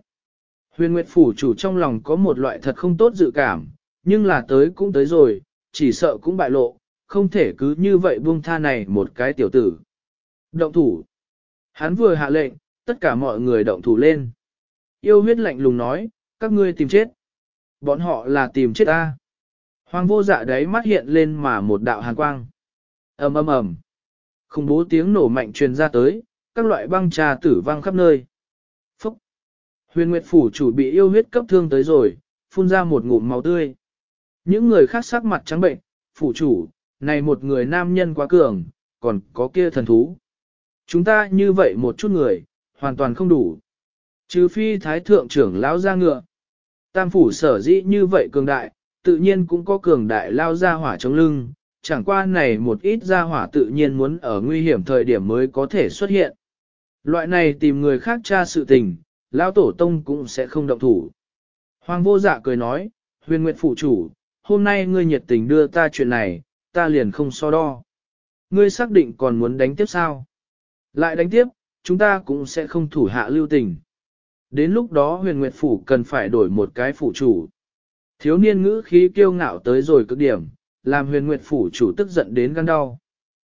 S1: Huyền nguyệt phủ chủ trong lòng có một loại thật không tốt dự cảm, nhưng là tới cũng tới rồi, chỉ sợ cũng bại lộ, không thể cứ như vậy buông tha này một cái tiểu tử. Động thủ. Hắn vừa hạ lệnh, tất cả mọi người động thủ lên. Yêu huyết lạnh lùng nói, các ngươi tìm chết. Bọn họ là tìm chết ta. Hoàng vô dạ đấy mắt hiện lên mà một đạo hàn quang. ầm ầm ầm, Không bố tiếng nổ mạnh truyền ra tới, các loại băng trà tử vang khắp nơi. Huyền Nguyệt Phủ chủ bị yêu huyết cấp thương tới rồi, phun ra một ngụm máu tươi. Những người khác sắc mặt trắng bệnh, phủ chủ, này một người nam nhân quá cường, còn có kia thần thú. Chúng ta như vậy một chút người, hoàn toàn không đủ. Trừ phi thái thượng trưởng lão ra ngựa. Tam phủ sở dĩ như vậy cường đại, tự nhiên cũng có cường đại lao ra hỏa chống lưng, chẳng qua này một ít ra hỏa tự nhiên muốn ở nguy hiểm thời điểm mới có thể xuất hiện. Loại này tìm người khác tra sự tình, lão tổ tông cũng sẽ không động thủ. Hoàng vô dạ cười nói, huyền nguyệt phụ chủ, hôm nay ngươi nhiệt tình đưa ta chuyện này, ta liền không so đo. Ngươi xác định còn muốn đánh tiếp sao? Lại đánh tiếp, chúng ta cũng sẽ không thủ hạ lưu tình. Đến lúc đó huyền nguyệt phủ cần phải đổi một cái phủ chủ. Thiếu niên ngữ khí kiêu ngạo tới rồi cực điểm, làm huyền nguyệt phủ chủ tức giận đến gan đau.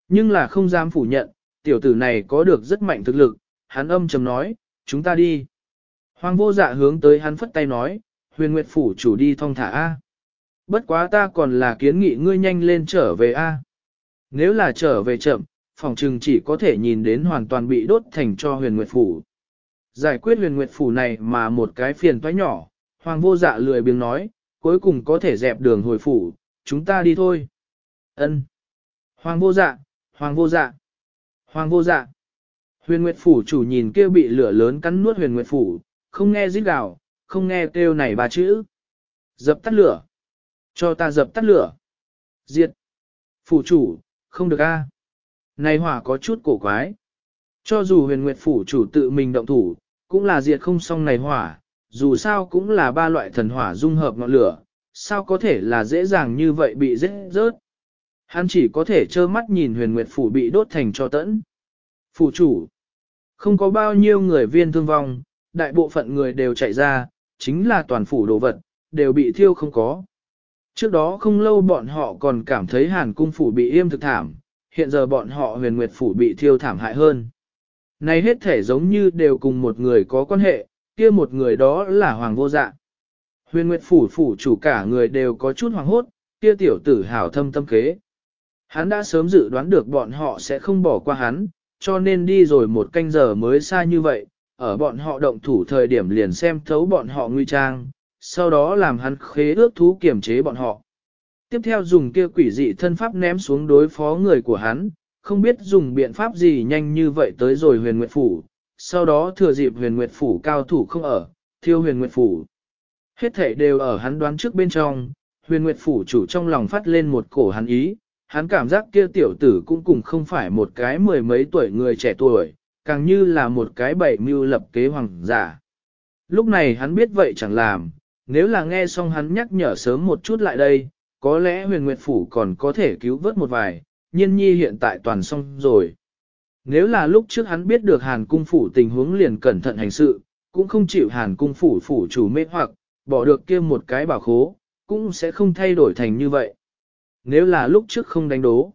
S1: Nhưng là không dám phủ nhận, tiểu tử này có được rất mạnh thực lực, hắn âm trầm nói, chúng ta đi. Hoàng vô dạ hướng tới hắn phất tay nói, huyền nguyệt phủ chủ đi thong thả A. Bất quá ta còn là kiến nghị ngươi nhanh lên trở về A. Nếu là trở về chậm, phòng trừng chỉ có thể nhìn đến hoàn toàn bị đốt thành cho huyền nguyệt phủ. Giải quyết huyền nguyệt phủ này mà một cái phiền toái nhỏ, hoàng vô dạ lười biếng nói, cuối cùng có thể dẹp đường hồi phủ, chúng ta đi thôi. Ân. Hoàng vô dạ, hoàng vô dạ, hoàng vô dạ. Huyền Nguyệt Phủ chủ nhìn kêu bị lửa lớn cắn nuốt huyền Nguyệt Phủ, không nghe rít gào, không nghe kêu này ba chữ. Dập tắt lửa. Cho ta dập tắt lửa. Diệt. Phủ chủ, không được a. Này hỏa có chút cổ quái. Cho dù huyền nguyệt phủ chủ tự mình động thủ, cũng là diệt không xong này hỏa, dù sao cũng là ba loại thần hỏa dung hợp ngọn lửa, sao có thể là dễ dàng như vậy bị giết rớt. Hắn chỉ có thể trơ mắt nhìn huyền nguyệt phủ bị đốt thành cho tẫn. Phủ chủ, không có bao nhiêu người viên thương vong, đại bộ phận người đều chạy ra, chính là toàn phủ đồ vật, đều bị thiêu không có. Trước đó không lâu bọn họ còn cảm thấy hàn cung phủ bị yêm thực thảm, hiện giờ bọn họ huyền nguyệt phủ bị thiêu thảm hại hơn. Này hết thể giống như đều cùng một người có quan hệ, kia một người đó là hoàng vô dạ. Huyền nguyệt phủ phủ chủ cả người đều có chút hoàng hốt, kia tiểu tử hảo thâm tâm kế. Hắn đã sớm dự đoán được bọn họ sẽ không bỏ qua hắn, cho nên đi rồi một canh giờ mới xa như vậy, ở bọn họ động thủ thời điểm liền xem thấu bọn họ nguy trang, sau đó làm hắn khế ước thú kiểm chế bọn họ. Tiếp theo dùng kia quỷ dị thân pháp ném xuống đối phó người của hắn, không biết dùng biện pháp gì nhanh như vậy tới rồi huyền nguyệt phủ, sau đó thừa dịp huyền nguyệt phủ cao thủ không ở, thiêu huyền nguyệt phủ. Hết thể đều ở hắn đoán trước bên trong, huyền nguyệt phủ chủ trong lòng phát lên một cổ hắn ý, hắn cảm giác kia tiểu tử cũng cùng không phải một cái mười mấy tuổi người trẻ tuổi, càng như là một cái bảy mưu lập kế hoàng giả. Lúc này hắn biết vậy chẳng làm, nếu là nghe xong hắn nhắc nhở sớm một chút lại đây, có lẽ huyền nguyệt phủ còn có thể cứu vớt một vài, nhiên nhi hiện tại toàn xong rồi. Nếu là lúc trước hắn biết được hàn cung phủ tình huống liền cẩn thận hành sự, cũng không chịu hàn cung phủ phủ chủ mê hoặc, bỏ được kia một cái bảo khố, cũng sẽ không thay đổi thành như vậy. Nếu là lúc trước không đánh đố.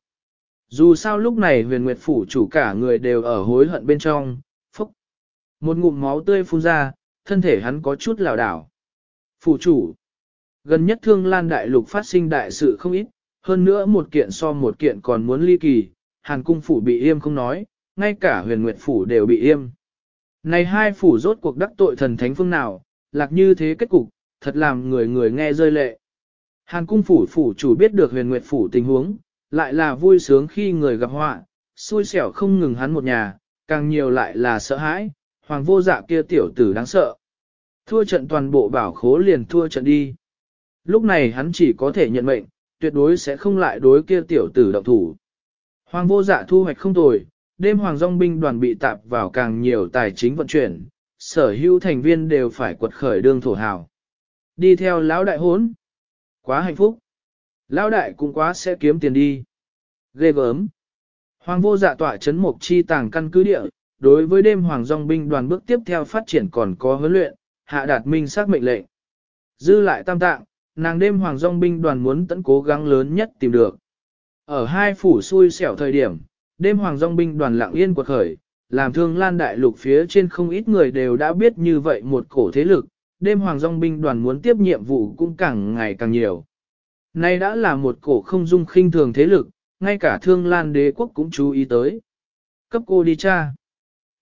S1: Dù sao lúc này huyền nguyệt phủ chủ cả người đều ở hối hận bên trong, phúc. Một ngụm máu tươi phun ra, thân thể hắn có chút lảo đảo. Phủ chủ. Gần nhất thương lan đại lục phát sinh đại sự không ít, hơn nữa một kiện so một kiện còn muốn ly kỳ, hàn cung phủ bị yêm không nói, ngay cả huyền nguyệt phủ đều bị yêm. Này hai phủ rốt cuộc đắc tội thần thánh phương nào, lạc như thế kết cục, thật làm người người nghe rơi lệ. Hàn cung phủ phủ chủ biết được huyền nguyệt phủ tình huống, lại là vui sướng khi người gặp họa, xui xẻo không ngừng hắn một nhà, càng nhiều lại là sợ hãi, hoàng vô dạ kia tiểu tử đáng sợ. Thua trận toàn bộ bảo khố liền thua trận đi. Lúc này hắn chỉ có thể nhận mệnh, tuyệt đối sẽ không lại đối kia tiểu tử động thủ. Hoàng vô dạ thu hoạch không tồi, đêm hoàng dòng binh đoàn bị tạp vào càng nhiều tài chính vận chuyển, sở hữu thành viên đều phải quật khởi đương thổ hào. Đi theo lão đại hốn. Quá hạnh phúc. Lão đại cũng quá sẽ kiếm tiền đi. Ghê gớm. Hoàng vô dạ tỏa chấn mục chi tàng căn cứ địa, đối với đêm hoàng dòng binh đoàn bước tiếp theo phát triển còn có huấn luyện, hạ đạt minh xác mệnh lệnh. Dư lại tam tạng, nàng đêm hoàng dòng binh đoàn muốn tận cố gắng lớn nhất tìm được. Ở hai phủ xui xẻo thời điểm, đêm hoàng dòng binh đoàn lặng yên quật khởi, làm thương lan đại lục phía trên không ít người đều đã biết như vậy một cổ thế lực, đêm hoàng dòng binh đoàn muốn tiếp nhiệm vụ cũng càng ngày càng nhiều. Nay đã là một cổ không dung khinh thường thế lực, ngay cả thương lan đế quốc cũng chú ý tới. Cấp cô đi cha.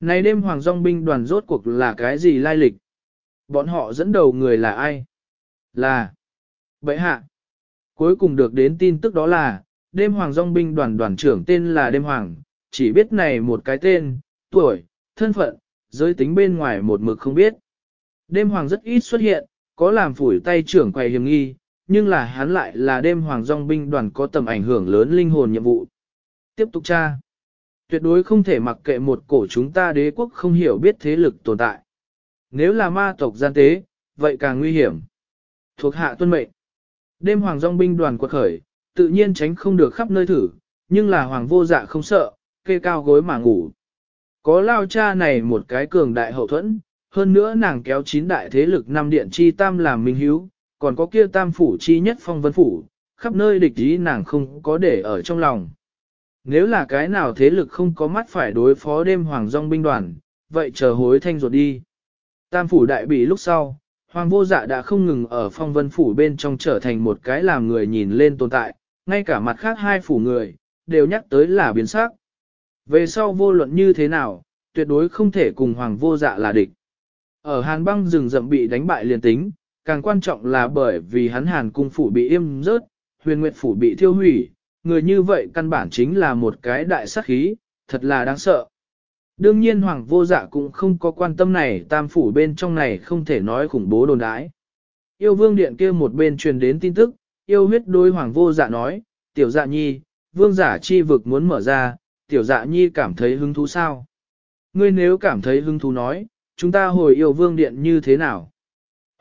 S1: Này đêm hoàng dòng binh đoàn rốt cuộc là cái gì lai lịch? Bọn họ dẫn đầu người là ai? Là Bệ hạ. Cuối cùng được đến tin tức đó là, đêm hoàng dòng binh đoàn đoàn trưởng tên là đêm hoàng, chỉ biết này một cái tên, tuổi, thân phận, giới tính bên ngoài một mực không biết. Đêm hoàng rất ít xuất hiện, có làm phủi tay trưởng quầy hiểm nghi, nhưng là hắn lại là đêm hoàng dòng binh đoàn có tầm ảnh hưởng lớn linh hồn nhiệm vụ. Tiếp tục tra. Tuyệt đối không thể mặc kệ một cổ chúng ta đế quốc không hiểu biết thế lực tồn tại. Nếu là ma tộc gian tế, vậy càng nguy hiểm. Thuộc hạ tuân mệnh. Đêm hoàng dòng binh đoàn quật khởi, tự nhiên tránh không được khắp nơi thử, nhưng là hoàng vô dạ không sợ, kê cao gối mà ngủ. Có lao cha này một cái cường đại hậu thuẫn, hơn nữa nàng kéo chín đại thế lực năm điện chi tam làm minh hiếu, còn có kia tam phủ chi nhất phong vân phủ, khắp nơi địch ý nàng không có để ở trong lòng. Nếu là cái nào thế lực không có mắt phải đối phó đêm hoàng dòng binh đoàn, vậy chờ hối thanh ruột đi. Tam phủ đại bị lúc sau, hoàng vô dạ đã không ngừng ở phong vân phủ bên trong trở thành một cái làm người nhìn lên tồn tại, ngay cả mặt khác hai phủ người, đều nhắc tới là biến sắc. Về sau vô luận như thế nào, tuyệt đối không thể cùng hoàng vô dạ là địch. Ở hàn băng rừng rậm bị đánh bại liền tính, càng quan trọng là bởi vì hắn hàn cung phủ bị im rớt, huyền nguyệt phủ bị thiêu hủy, người như vậy căn bản chính là một cái đại sát khí, thật là đáng sợ. Đương nhiên hoàng vô dạ cũng không có quan tâm này tam phủ bên trong này không thể nói khủng bố đồn đãi. Yêu vương điện kia một bên truyền đến tin tức, yêu huyết đối hoàng vô dạ nói, tiểu dạ nhi, vương giả chi vực muốn mở ra, tiểu dạ nhi cảm thấy hứng thú sao? Ngươi nếu cảm thấy hứng thú nói, chúng ta hồi yêu vương điện như thế nào?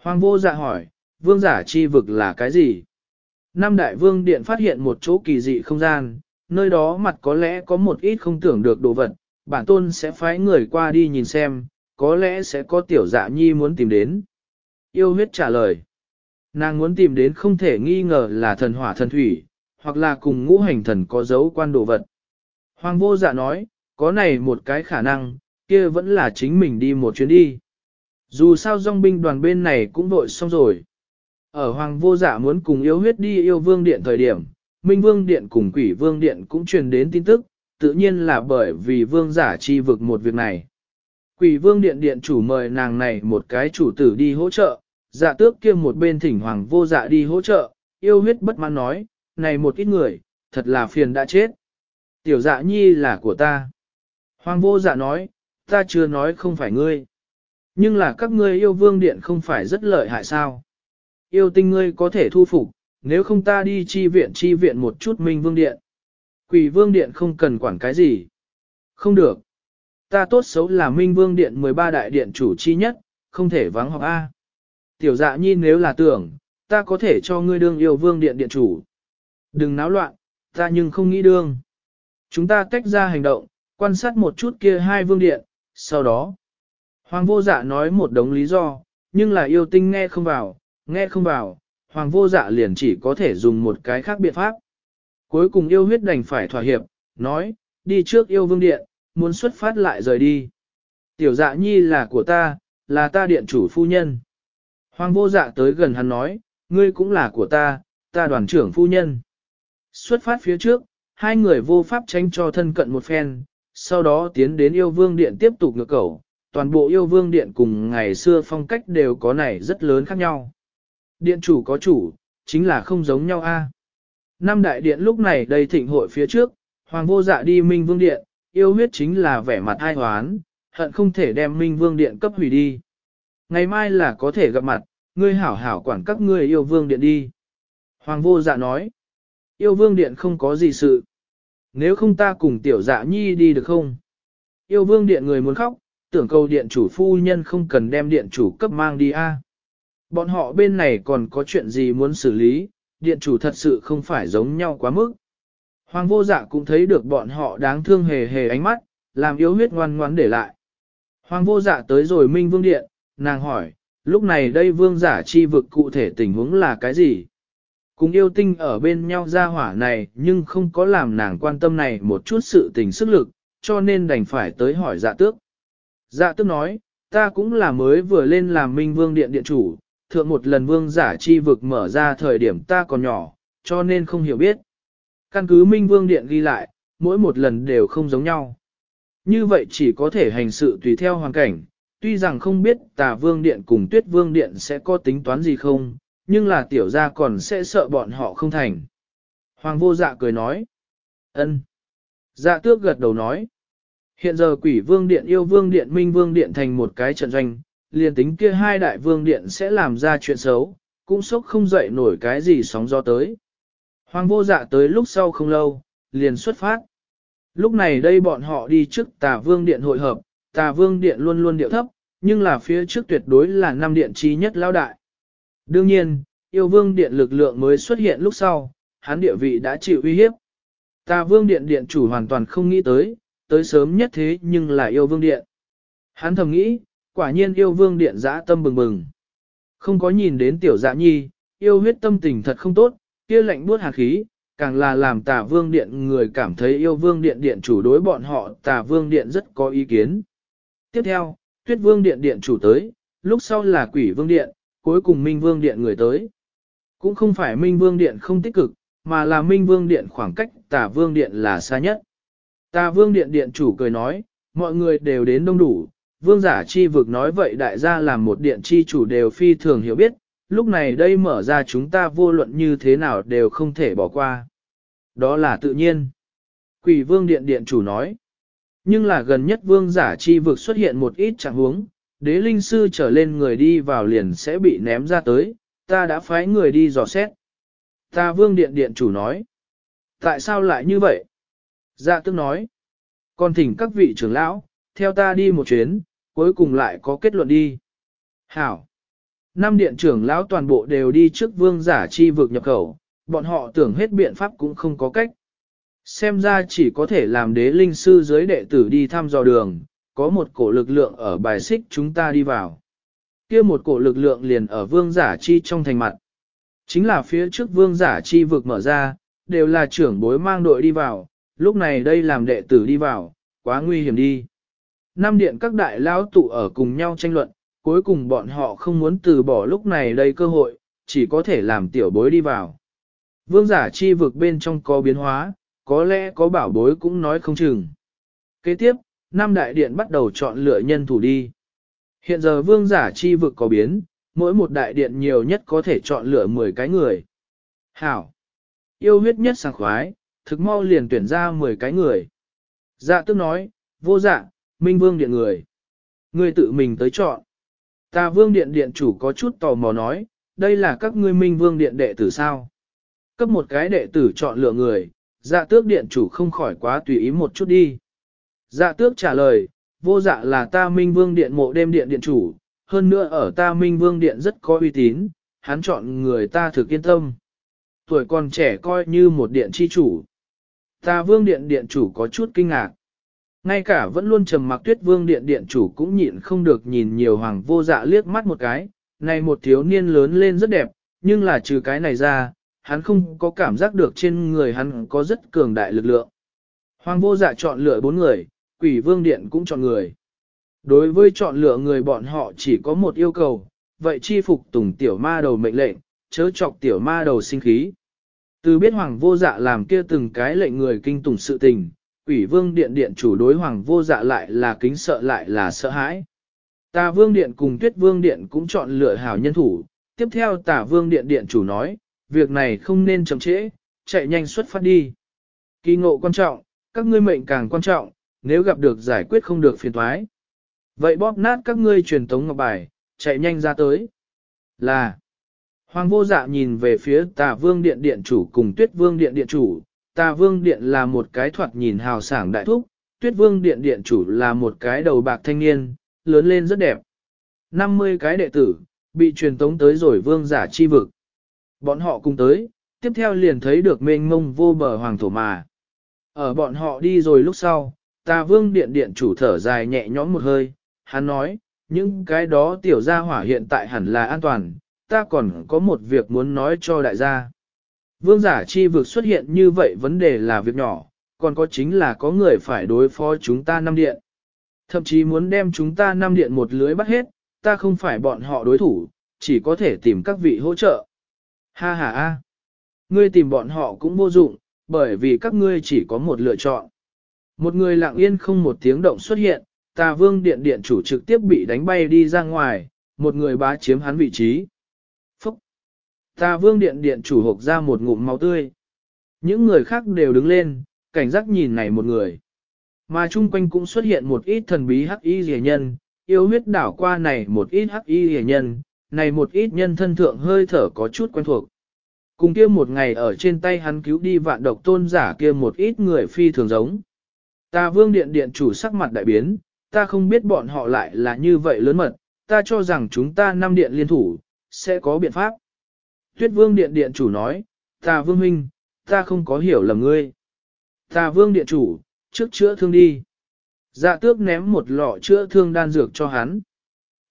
S1: Hoàng vô dạ hỏi, vương giả chi vực là cái gì? Năm đại vương điện phát hiện một chỗ kỳ dị không gian, nơi đó mặt có lẽ có một ít không tưởng được đồ vật, bản tôn sẽ phái người qua đi nhìn xem, có lẽ sẽ có tiểu dạ nhi muốn tìm đến. Yêu huyết trả lời. Nàng muốn tìm đến không thể nghi ngờ là thần hỏa thần thủy, hoặc là cùng ngũ hành thần có dấu quan đồ vật. Hoàng vô dạ nói, có này một cái khả năng, kia vẫn là chính mình đi một chuyến đi. Dù sao dòng binh đoàn bên này cũng vội xong rồi. Ở Hoàng vô dạ muốn cùng yêu huyết đi yêu vương điện thời điểm, Minh vương điện cùng quỷ vương điện cũng truyền đến tin tức, tự nhiên là bởi vì vương giả chi vực một việc này. Quỷ vương điện điện chủ mời nàng này một cái chủ tử đi hỗ trợ, dạ tước kia một bên thỉnh hoàng vô dạ đi hỗ trợ, yêu huyết bất mãn nói, này một ít người, thật là phiền đã chết. Tiểu dạ nhi là của ta. Hoàng vô dạ nói, ta chưa nói không phải ngươi. Nhưng là các ngươi yêu vương điện không phải rất lợi hại sao. Yêu tinh ngươi có thể thu phục, nếu không ta đi chi viện chi viện một chút minh vương điện. Quỷ vương điện không cần quản cái gì. Không được. Ta tốt xấu là minh vương điện 13 đại điện chủ chi nhất, không thể vắng học A. Tiểu dạ nhi nếu là tưởng, ta có thể cho ngươi đương yêu vương điện điện chủ. Đừng náo loạn, ta nhưng không nghĩ đương. Chúng ta tách ra hành động, quan sát một chút kia hai vương điện, sau đó. Hoàng vô dạ nói một đống lý do, nhưng là yêu tinh nghe không vào, nghe không vào, hoàng vô dạ liền chỉ có thể dùng một cái khác biện pháp. Cuối cùng yêu huyết đành phải thỏa hiệp, nói, đi trước yêu vương điện, muốn xuất phát lại rời đi. Tiểu dạ nhi là của ta, là ta điện chủ phu nhân. Hoàng vô dạ tới gần hắn nói, ngươi cũng là của ta, ta đoàn trưởng phu nhân. Xuất phát phía trước, hai người vô pháp tránh cho thân cận một phen, sau đó tiến đến yêu vương điện tiếp tục ngược cầu. Toàn bộ yêu vương điện cùng ngày xưa phong cách đều có này rất lớn khác nhau. Điện chủ có chủ, chính là không giống nhau a. Năm đại điện lúc này đầy thịnh hội phía trước, hoàng vô dạ đi minh vương điện, yêu huyết chính là vẻ mặt ai hoán, hận không thể đem minh vương điện cấp hủy đi. Ngày mai là có thể gặp mặt, ngươi hảo hảo quản các ngươi yêu vương điện đi. Hoàng vô dạ nói, yêu vương điện không có gì sự. Nếu không ta cùng tiểu dạ nhi đi được không? Yêu vương điện người muốn khóc, tưởng cầu điện chủ phu nhân không cần đem điện chủ cấp mang đi a. Bọn họ bên này còn có chuyện gì muốn xử lý, điện chủ thật sự không phải giống nhau quá mức. Hoàng vô dạ cũng thấy được bọn họ đáng thương hề hề ánh mắt, làm yếu huyết ngoan ngoãn để lại. Hoàng vô dạ tới rồi minh vương điện, nàng hỏi, lúc này đây vương giả chi vực cụ thể tình huống là cái gì? Cùng yêu tinh ở bên nhau ra hỏa này nhưng không có làm nàng quan tâm này một chút sự tình sức lực, cho nên đành phải tới hỏi dạ tước. Dạ tước nói, ta cũng là mới vừa lên làm minh vương điện điện chủ, thượng một lần vương giả chi vực mở ra thời điểm ta còn nhỏ, cho nên không hiểu biết. Căn cứ minh vương điện ghi lại, mỗi một lần đều không giống nhau. Như vậy chỉ có thể hành sự tùy theo hoàn cảnh, tuy rằng không biết tà vương điện cùng tuyết vương điện sẽ có tính toán gì không, nhưng là tiểu gia còn sẽ sợ bọn họ không thành. Hoàng vô dạ cười nói. ân. Dạ tước gật đầu nói. Hiện giờ quỷ vương điện yêu vương điện minh vương điện thành một cái trận doanh, liền tính kia hai đại vương điện sẽ làm ra chuyện xấu, cũng sốc không dậy nổi cái gì sóng gió tới. Hoàng vô dạ tới lúc sau không lâu, liền xuất phát. Lúc này đây bọn họ đi trước tà vương điện hội hợp, tà vương điện luôn luôn điệu thấp, nhưng là phía trước tuyệt đối là năm điện trí nhất lao đại. Đương nhiên, yêu vương điện lực lượng mới xuất hiện lúc sau, hắn địa vị đã chịu uy hiếp. Tà vương điện điện chủ hoàn toàn không nghĩ tới, tới sớm nhất thế nhưng là yêu vương điện. Hắn thầm nghĩ, quả nhiên yêu vương điện dã tâm bừng bừng. Không có nhìn đến tiểu dạ nhi, yêu huyết tâm tình thật không tốt, kia lạnh buốt hạt khí, càng là làm tà vương điện người cảm thấy yêu vương điện điện chủ đối bọn họ tà vương điện rất có ý kiến. Tiếp theo, tuyết vương điện điện chủ tới, lúc sau là quỷ vương điện, cuối cùng minh vương điện người tới. Cũng không phải minh vương điện không tích cực, mà là minh vương điện khoảng cách tà vương điện là xa nhất. Ta vương điện điện chủ cười nói, mọi người đều đến đông đủ, vương giả chi vực nói vậy đại gia làm một điện chi chủ đều phi thường hiểu biết, lúc này đây mở ra chúng ta vô luận như thế nào đều không thể bỏ qua. Đó là tự nhiên. Quỷ vương điện điện chủ nói. Nhưng là gần nhất vương giả chi vực xuất hiện một ít trạng huống, đế linh sư trở lên người đi vào liền sẽ bị ném ra tới, ta đã phái người đi dò xét. Ta vương điện điện chủ nói. Tại sao lại như vậy? Dạ tức nói. Còn thỉnh các vị trưởng lão, theo ta đi một chuyến, cuối cùng lại có kết luận đi. Hảo. Năm điện trưởng lão toàn bộ đều đi trước vương giả chi vực nhập khẩu, bọn họ tưởng hết biện pháp cũng không có cách. Xem ra chỉ có thể làm đế linh sư giới đệ tử đi thăm dò đường, có một cổ lực lượng ở bài xích chúng ta đi vào. kia một cổ lực lượng liền ở vương giả chi trong thành mặt. Chính là phía trước vương giả chi vực mở ra, đều là trưởng bối mang đội đi vào, lúc này đây làm đệ tử đi vào, quá nguy hiểm đi. Năm điện các đại lão tụ ở cùng nhau tranh luận, cuối cùng bọn họ không muốn từ bỏ lúc này đây cơ hội, chỉ có thể làm tiểu bối đi vào. Vương giả chi vực bên trong có biến hóa, có lẽ có bảo bối cũng nói không chừng. Kế tiếp, năm đại điện bắt đầu chọn lựa nhân thủ đi. Hiện giờ vương giả chi vực có biến, mỗi một đại điện nhiều nhất có thể chọn lựa 10 cái người. Hảo! Yêu huyết nhất sảng khoái, thực mau liền tuyển ra 10 cái người. Dạ tức nói, vô dạ, minh vương điện người. Ngươi tự mình tới chọn. Ta vương điện điện chủ có chút tò mò nói, đây là các ngươi minh vương điện đệ tử sao? Cấp một cái đệ tử chọn lựa người, dạ tước điện chủ không khỏi quá tùy ý một chút đi. Dạ tước trả lời, vô dạ là ta minh vương điện mộ đêm điện điện chủ, hơn nữa ở ta minh vương điện rất có uy tín, hắn chọn người ta thực yên tâm. Tuổi còn trẻ coi như một điện chi chủ. Ta vương điện điện chủ có chút kinh ngạc. Ngay cả vẫn luôn trầm mặc tuyết vương điện điện chủ cũng nhịn không được nhìn nhiều hoàng vô dạ liếc mắt một cái, này một thiếu niên lớn lên rất đẹp, nhưng là trừ cái này ra, hắn không có cảm giác được trên người hắn có rất cường đại lực lượng. Hoàng vô dạ chọn lựa bốn người, quỷ vương điện cũng chọn người. Đối với chọn lựa người bọn họ chỉ có một yêu cầu, vậy chi phục tùng tiểu ma đầu mệnh lệnh, chớ chọc tiểu ma đầu sinh khí. Từ biết hoàng vô dạ làm kia từng cái lệnh người kinh tủng sự tình, quỷ vương điện điện chủ đối hoàng vô dạ lại là kính sợ lại là sợ hãi. Tà vương điện cùng tuyết vương điện cũng chọn lựa hảo nhân thủ, tiếp theo tà vương điện điện chủ nói, việc này không nên chậm trễ, chạy nhanh xuất phát đi. Kỳ ngộ quan trọng, các ngươi mệnh càng quan trọng, nếu gặp được giải quyết không được phiền thoái. Vậy bóp nát các ngươi truyền tống ngọc bài, chạy nhanh ra tới. Là, Hoàng vô dạ nhìn về phía tà vương điện điện chủ cùng tuyết vương điện điện chủ, tà vương điện là một cái thoạt nhìn hào sảng đại thúc, tuyết vương điện điện chủ là một cái đầu bạc thanh niên, lớn lên rất đẹp. 50 cái đệ tử, bị truyền tống tới rồi vương giả chi vực. Bọn họ cùng tới, tiếp theo liền thấy được mênh mông vô bờ hoàng thổ mà. Ở bọn họ đi rồi lúc sau, tà vương điện điện chủ thở dài nhẹ nhõm một hơi, hắn nói, những cái đó tiểu gia hỏa hiện tại hẳn là an toàn, ta còn có một việc muốn nói cho đại gia. Vương giả chi vực xuất hiện như vậy vấn đề là việc nhỏ, còn có chính là có người phải đối phó chúng ta năm điện. Thậm chí muốn đem chúng ta năm điện một lưới bắt hết, ta không phải bọn họ đối thủ, chỉ có thể tìm các vị hỗ trợ. Ha ha ha. Ngươi tìm bọn họ cũng vô dụng, bởi vì các ngươi chỉ có một lựa chọn. Một người lặng yên không một tiếng động xuất hiện, ta vương điện điện chủ trực tiếp bị đánh bay đi ra ngoài, một người bá chiếm hắn vị trí. Ta vương điện điện chủ hộp ra một ngụm máu tươi. Những người khác đều đứng lên, cảnh giác nhìn này một người. Mà chung quanh cũng xuất hiện một ít thần bí hắc y rẻ nhân, yêu huyết đảo qua này một ít hắc y rẻ nhân, này một ít nhân thân thượng hơi thở có chút quen thuộc. Cùng kia một ngày ở trên tay hắn cứu đi vạn độc tôn giả kia một ít người phi thường giống. Ta vương điện điện chủ sắc mặt đại biến, ta không biết bọn họ lại là như vậy lớn mật, ta cho rằng chúng ta năm điện liên thủ, sẽ có biện pháp. Tuyết vương điện điện chủ nói, ta vương huynh, ta không có hiểu lầm ngươi. Ta vương điện chủ, trước chữa thương đi. Dạ tước ném một lọ chữa thương đan dược cho hắn.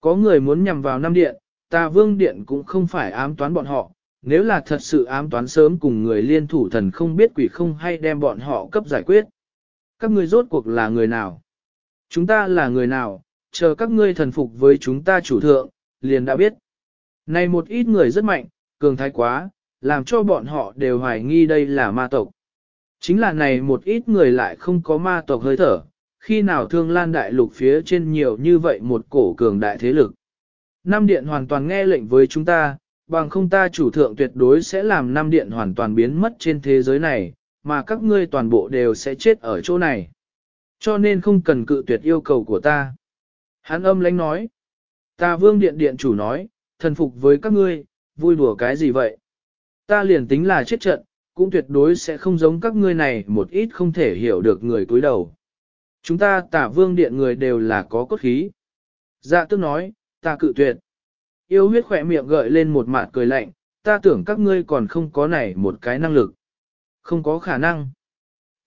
S1: Có người muốn nhằm vào năm điện, ta vương điện cũng không phải ám toán bọn họ, nếu là thật sự ám toán sớm cùng người liên thủ thần không biết quỷ không hay đem bọn họ cấp giải quyết. Các ngươi rốt cuộc là người nào? Chúng ta là người nào? Chờ các ngươi thần phục với chúng ta chủ thượng, liền đã biết. Này một ít người rất mạnh, cường thái quá, làm cho bọn họ đều hoài nghi đây là ma tộc. Chính là này một ít người lại không có ma tộc hơi thở, khi nào thương lan đại lục phía trên nhiều như vậy một cổ cường đại thế lực. Nam điện hoàn toàn nghe lệnh với chúng ta, bằng không ta chủ thượng tuyệt đối sẽ làm Nam điện hoàn toàn biến mất trên thế giới này, mà các ngươi toàn bộ đều sẽ chết ở chỗ này. Cho nên không cần cự tuyệt yêu cầu của ta. Hắn âm lánh nói. Ta vương điện điện chủ nói, thần phục với các ngươi, vui đùa cái gì vậy? Ta liền tính là chết trận, cũng tuyệt đối sẽ không giống các ngươi này một ít không thể hiểu được người cúi đầu. Chúng ta tả vương điện người đều là có cốt khí. Dạ tức nói, ta cự tuyệt. Yêu huyết khỏe miệng gợi lên một mạt cười lạnh, ta tưởng các ngươi còn không có này một cái năng lực. Không có khả năng.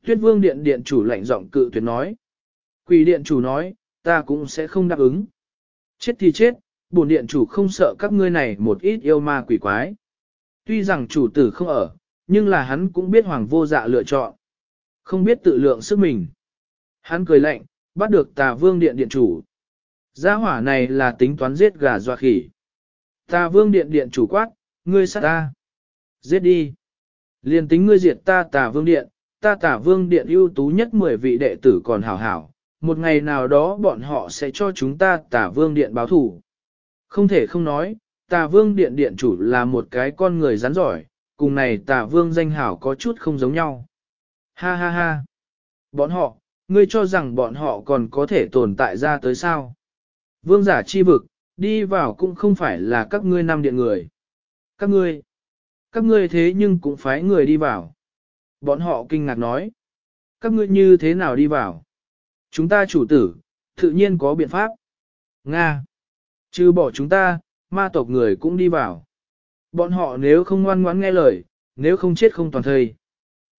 S1: Tuyết vương điện điện chủ lạnh giọng cự tuyệt nói. Quỷ điện chủ nói, ta cũng sẽ không đáp ứng. Chết thì chết, bổn điện chủ không sợ các ngươi này một ít yêu ma quỷ quái. Tuy rằng chủ tử không ở, nhưng là hắn cũng biết hoàng vô dạ lựa chọn. Không biết tự lượng sức mình. Hắn cười lạnh, bắt được tà vương điện điện chủ. Gia hỏa này là tính toán giết gà doa khỉ. Tà vương điện điện chủ quát, ngươi sát ta. Giết đi. Liên tính ngươi diệt ta tà vương điện, ta tà vương điện ưu tú nhất 10 vị đệ tử còn hảo hảo. Một ngày nào đó bọn họ sẽ cho chúng ta tà vương điện báo thủ. Không thể không nói, tà vương điện điện chủ là một cái con người rắn giỏi, cùng này tà vương danh hảo có chút không giống nhau. Ha ha ha. Bọn họ, ngươi cho rằng bọn họ còn có thể tồn tại ra tới sao? Vương giả chi vực, đi vào cũng không phải là các ngươi năm điện người. Các ngươi, các ngươi thế nhưng cũng phải người đi vào. Bọn họ kinh ngạc nói. Các ngươi như thế nào đi vào? Chúng ta chủ tử, tự nhiên có biện pháp. Nga. Chứ bỏ chúng ta, ma tộc người cũng đi vào. Bọn họ nếu không ngoan ngoãn nghe lời, nếu không chết không toàn thây.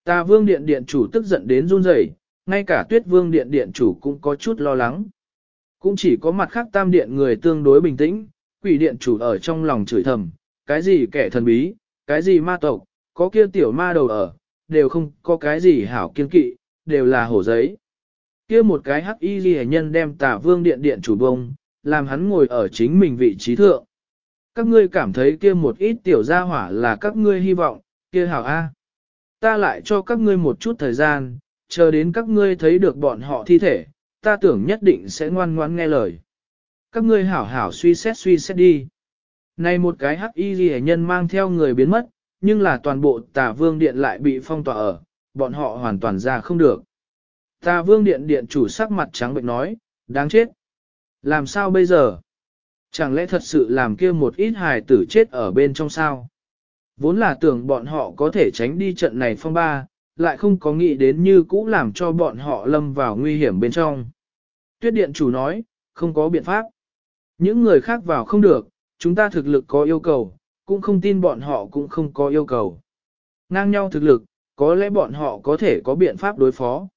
S1: Ta vương điện điện chủ tức giận đến run rẩy, ngay cả tuyết vương điện điện chủ cũng có chút lo lắng. Cũng chỉ có mặt khác tam điện người tương đối bình tĩnh, quỷ điện chủ ở trong lòng chửi thầm, cái gì kẻ thần bí, cái gì ma tộc, có kia tiểu ma đầu ở, đều không có cái gì hảo kiên kỵ, đều là hổ giấy. Kia một cái hắc y ghi nhân đem tả vương điện điện chủ bông, làm hắn ngồi ở chính mình vị trí thượng. Các ngươi cảm thấy kia một ít tiểu gia hỏa là các ngươi hy vọng, kia hảo A. Ta lại cho các ngươi một chút thời gian, chờ đến các ngươi thấy được bọn họ thi thể, ta tưởng nhất định sẽ ngoan ngoãn nghe lời. Các ngươi hảo hảo suy xét suy xét đi. Này một cái hắc y ghi nhân mang theo người biến mất, nhưng là toàn bộ tà vương điện lại bị phong tỏa ở, bọn họ hoàn toàn ra không được. Tà vương điện điện chủ sắc mặt trắng bệnh nói, đáng chết. Làm sao bây giờ? Chẳng lẽ thật sự làm kia một ít hài tử chết ở bên trong sao? Vốn là tưởng bọn họ có thể tránh đi trận này phong ba, lại không có nghĩ đến như cũ làm cho bọn họ lâm vào nguy hiểm bên trong. Tuyết điện chủ nói, không có biện pháp. Những người khác vào không được, chúng ta thực lực có yêu cầu, cũng không tin bọn họ cũng không có yêu cầu. Ngang nhau thực lực, có lẽ bọn họ có thể có biện pháp đối phó.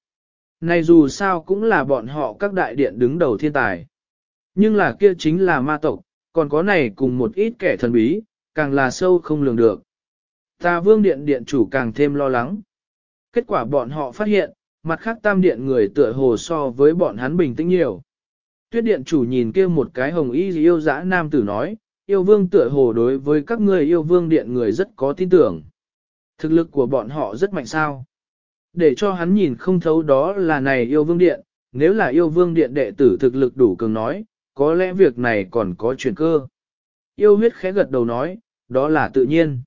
S1: Này dù sao cũng là bọn họ các đại điện đứng đầu thiên tài. Nhưng là kia chính là ma tộc, còn có này cùng một ít kẻ thần bí, càng là sâu không lường được. Ta vương điện điện chủ càng thêm lo lắng. Kết quả bọn họ phát hiện, mặt khác tam điện người tựa hồ so với bọn hắn bình tĩnh nhiều. Tuyết điện chủ nhìn kia một cái hồng y yêu dã nam tử nói, yêu vương tựa hồ đối với các người yêu vương điện người rất có tin tưởng. Thực lực của bọn họ rất mạnh sao. Để cho hắn nhìn không thấu đó là này yêu vương điện, nếu là yêu vương điện đệ tử thực lực đủ cường nói, có lẽ việc này còn có chuyển cơ. Yêu huyết khẽ gật đầu nói, đó là tự nhiên.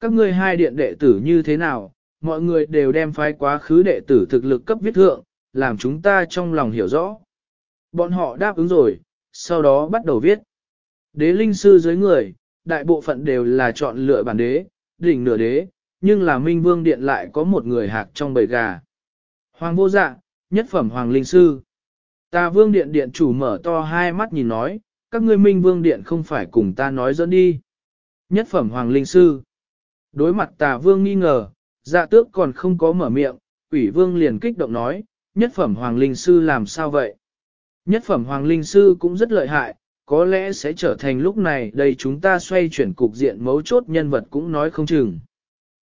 S1: Các ngươi hai điện đệ tử như thế nào, mọi người đều đem phái quá khứ đệ tử thực lực cấp viết thượng, làm chúng ta trong lòng hiểu rõ. Bọn họ đáp ứng rồi, sau đó bắt đầu viết. Đế linh sư dưới người, đại bộ phận đều là chọn lựa bản đế, đỉnh nửa đế, nhưng là minh vương điện lại có một người hạc trong bầy gà. Hoàng vô dạ, nhất phẩm hoàng linh sư. Ta vương điện điện chủ mở to hai mắt nhìn nói, các ngươi minh vương điện không phải cùng ta nói dẫn đi. Nhất phẩm hoàng linh sư. Đối mặt tà vương nghi ngờ, dạ tước còn không có mở miệng, quỷ vương liền kích động nói, nhất phẩm hoàng linh sư làm sao vậy? Nhất phẩm hoàng linh sư cũng rất lợi hại, có lẽ sẽ trở thành lúc này đây chúng ta xoay chuyển cục diện mấu chốt nhân vật cũng nói không chừng.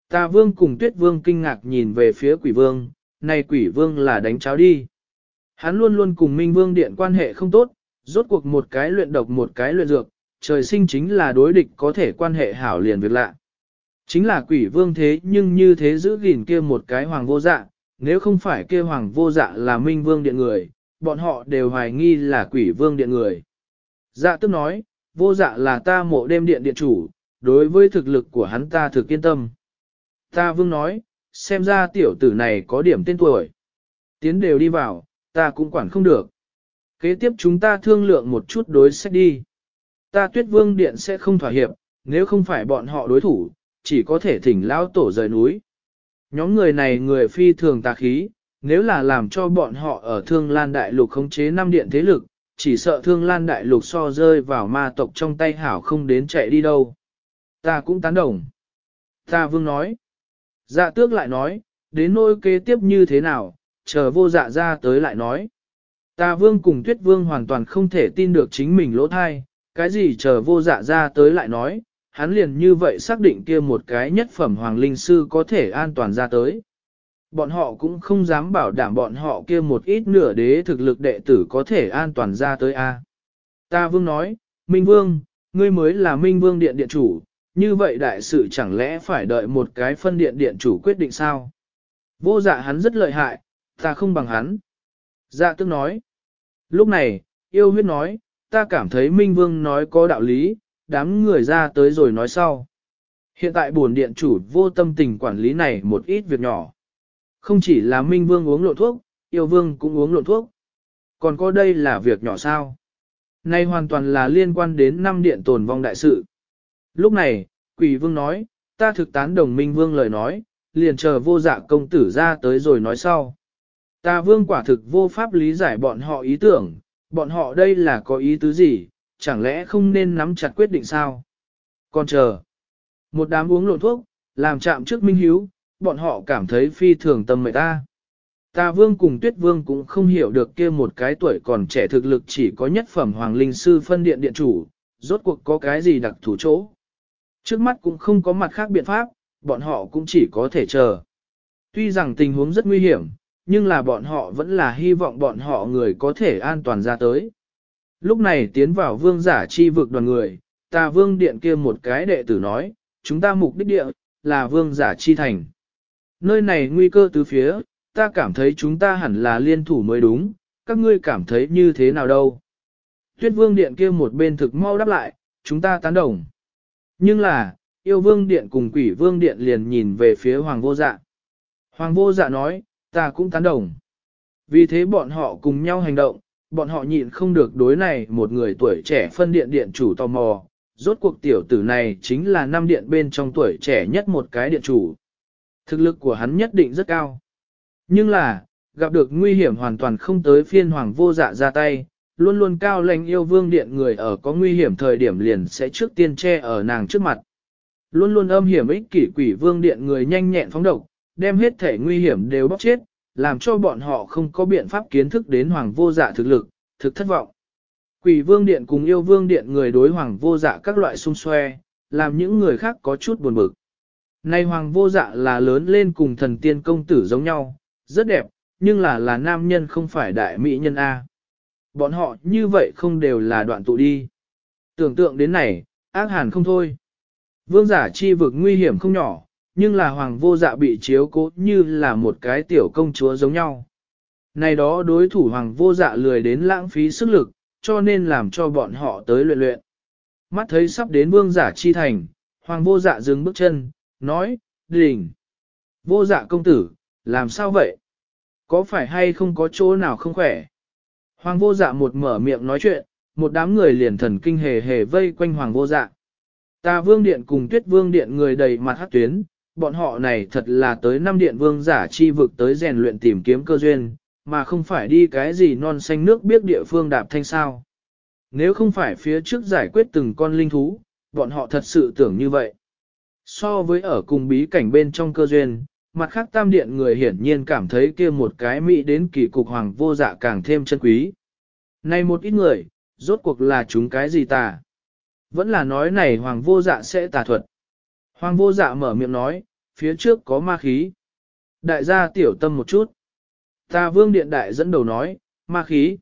S1: Tà vương cùng tuyết vương kinh ngạc nhìn về phía quỷ vương, này quỷ vương là đánh cháo đi. Hắn luôn luôn cùng minh vương điện quan hệ không tốt, rốt cuộc một cái luyện độc một cái luyện dược, trời sinh chính là đối địch có thể quan hệ hảo liền việc lạ. Chính là quỷ vương thế nhưng như thế giữ gìn kia một cái hoàng vô dạ, nếu không phải kia hoàng vô dạ là minh vương điện người, bọn họ đều hoài nghi là quỷ vương điện người. Dạ tức nói, vô dạ là ta mộ đêm điện điện chủ, đối với thực lực của hắn ta thực yên tâm. Ta vương nói, xem ra tiểu tử này có điểm tên tuổi. Tiến đều đi vào, ta cũng quản không được. Kế tiếp chúng ta thương lượng một chút đối sách đi. Ta tuyết vương điện sẽ không thỏa hiệp, nếu không phải bọn họ đối thủ, chỉ có thể thỉnh lão tổ rời núi. Nhóm người này người phi thường tà khí, nếu là làm cho bọn họ ở thương lan đại lục khống chế năm điện thế lực, chỉ sợ thương lan đại lục so rơi vào ma tộc trong tay hảo không đến chạy đi đâu. Ta cũng tán đồng. Ta vương nói. Dạ tước lại nói, đến nỗi kế tiếp như thế nào, chờ vô dạ ra tới lại nói. Ta vương cùng tuyết vương hoàn toàn không thể tin được chính mình lỗ thai, cái gì chờ vô dạ ra tới lại nói, hắn liền như vậy xác định kia một cái nhất phẩm hoàng linh sư có thể an toàn ra tới. Bọn họ cũng không dám bảo đảm bọn họ kia một ít nửa đế thực lực đệ tử có thể an toàn ra tới A. Ta vương nói, Minh Vương, ngươi mới là Minh Vương điện điện chủ, như vậy đại sự chẳng lẽ phải đợi một cái phân điện điện chủ quyết định sao? Vô dạ hắn rất lợi hại, ta không bằng hắn. Dạ tức nói. Lúc này, yêu huyết nói, ta cảm thấy Minh Vương nói có đạo lý, đám người ra tới rồi nói sau. Hiện tại buồn điện chủ vô tâm tình quản lý này một ít việc nhỏ. Không chỉ là Minh Vương uống lộ thuốc, yêu vương cũng uống lộ thuốc. Còn có đây là việc nhỏ sao? Nay hoàn toàn là liên quan đến năm điện tồn vong đại sự. Lúc này, quỷ vương nói, ta thực tán đồng Minh Vương lời nói, liền chờ vô dạ công tử ra tới rồi nói sau. Ta vương quả thực vô pháp lý giải bọn họ ý tưởng, bọn họ đây là có ý tứ gì, chẳng lẽ không nên nắm chặt quyết định sao? Còn chờ. Một đám uống lộn thuốc, làm chạm trước minh hiếu, bọn họ cảm thấy phi thường tâm mệnh ta. Ta vương cùng tuyết vương cũng không hiểu được kia một cái tuổi còn trẻ thực lực chỉ có nhất phẩm hoàng linh sư phân điện điện chủ, rốt cuộc có cái gì đặc thủ chỗ. Trước mắt cũng không có mặt khác biện pháp, bọn họ cũng chỉ có thể chờ. Tuy rằng tình huống rất nguy hiểm, nhưng là bọn họ vẫn là hy vọng bọn họ người có thể an toàn ra tới. Lúc này tiến vào vương giả chi vực đoàn người, ta vương điện kia một cái đệ tử nói, chúng ta mục đích địa, là vương giả chi thành. Nơi này nguy cơ từ phía, ta cảm thấy chúng ta hẳn là liên thủ mới đúng, các ngươi cảm thấy như thế nào đâu. Tuyết vương điện kia một bên thực mau đáp lại, chúng ta tán đồng. Nhưng là, yêu vương điện cùng quỷ vương điện liền nhìn về phía hoàng vô dạ. Hoàng vô dạ nói, ta cũng tán đồng. Vì thế bọn họ cùng nhau hành động, bọn họ nhịn không được đối này một người tuổi trẻ phân điện điện chủ tò mò. Rốt cuộc tiểu tử này chính là năm điện bên trong tuổi trẻ nhất một cái điện chủ. Thực lực của hắn nhất định rất cao. Nhưng là, gặp được nguy hiểm hoàn toàn không tới phiên hoàng vô dạ ra tay, luôn luôn cao lãnh yêu vương điện người ở có nguy hiểm thời điểm liền sẽ trước tiên che ở nàng trước mặt. Luôn luôn âm hiểm ích kỷ quỷ vương điện người nhanh nhẹn phóng độc, đem hết thể nguy hiểm đều bóc chết, làm cho bọn họ không có biện pháp kiến thức đến hoàng vô dạ thực lực, thực thất vọng. Quỷ vương điện cùng yêu vương điện người đối hoàng vô dạ các loại xung xoe, làm những người khác có chút buồn bực. Nay hoàng vô dạ là lớn lên cùng thần tiên công tử giống nhau, rất đẹp, nhưng là là nam nhân không phải đại mỹ nhân A. Bọn họ như vậy không đều là đoạn tụ đi. Tưởng tượng đến này, ác hàn không thôi. Vương giả chi vực nguy hiểm không nhỏ, nhưng là hoàng vô dạ bị chiếu cố như là một cái tiểu công chúa giống nhau. Này đó đối thủ hoàng vô dạ lười đến lãng phí sức lực, cho nên làm cho bọn họ tới luyện luyện. Mắt thấy sắp đến vương giả chi thành, hoàng vô dạ dừng bước chân, nói, đỉnh. Vô dạ công tử, làm sao vậy? Có phải hay không có chỗ nào không khỏe? Hoàng vô dạ một mở miệng nói chuyện, một đám người liền thần kinh hề hề vây quanh hoàng vô dạ. Ta vương điện cùng tuyết vương điện người đầy mặt hát tuyến, bọn họ này thật là tới năm điện vương giả chi vực tới rèn luyện tìm kiếm cơ duyên, mà không phải đi cái gì non xanh nước biết địa phương đạp thanh sao. Nếu không phải phía trước giải quyết từng con linh thú, bọn họ thật sự tưởng như vậy. So với ở cùng bí cảnh bên trong cơ duyên, mặt khác tam điện người hiển nhiên cảm thấy kia một cái mỹ đến kỳ cục hoàng vô dạ càng thêm chân quý. Này một ít người, rốt cuộc là chúng cái gì tà? Vẫn là nói này hoàng vô dạ sẽ tà thuật. Hoàng vô dạ mở miệng nói, phía trước có ma khí. Đại gia tiểu tâm một chút. Ta vương điện đại dẫn đầu nói, ma khí.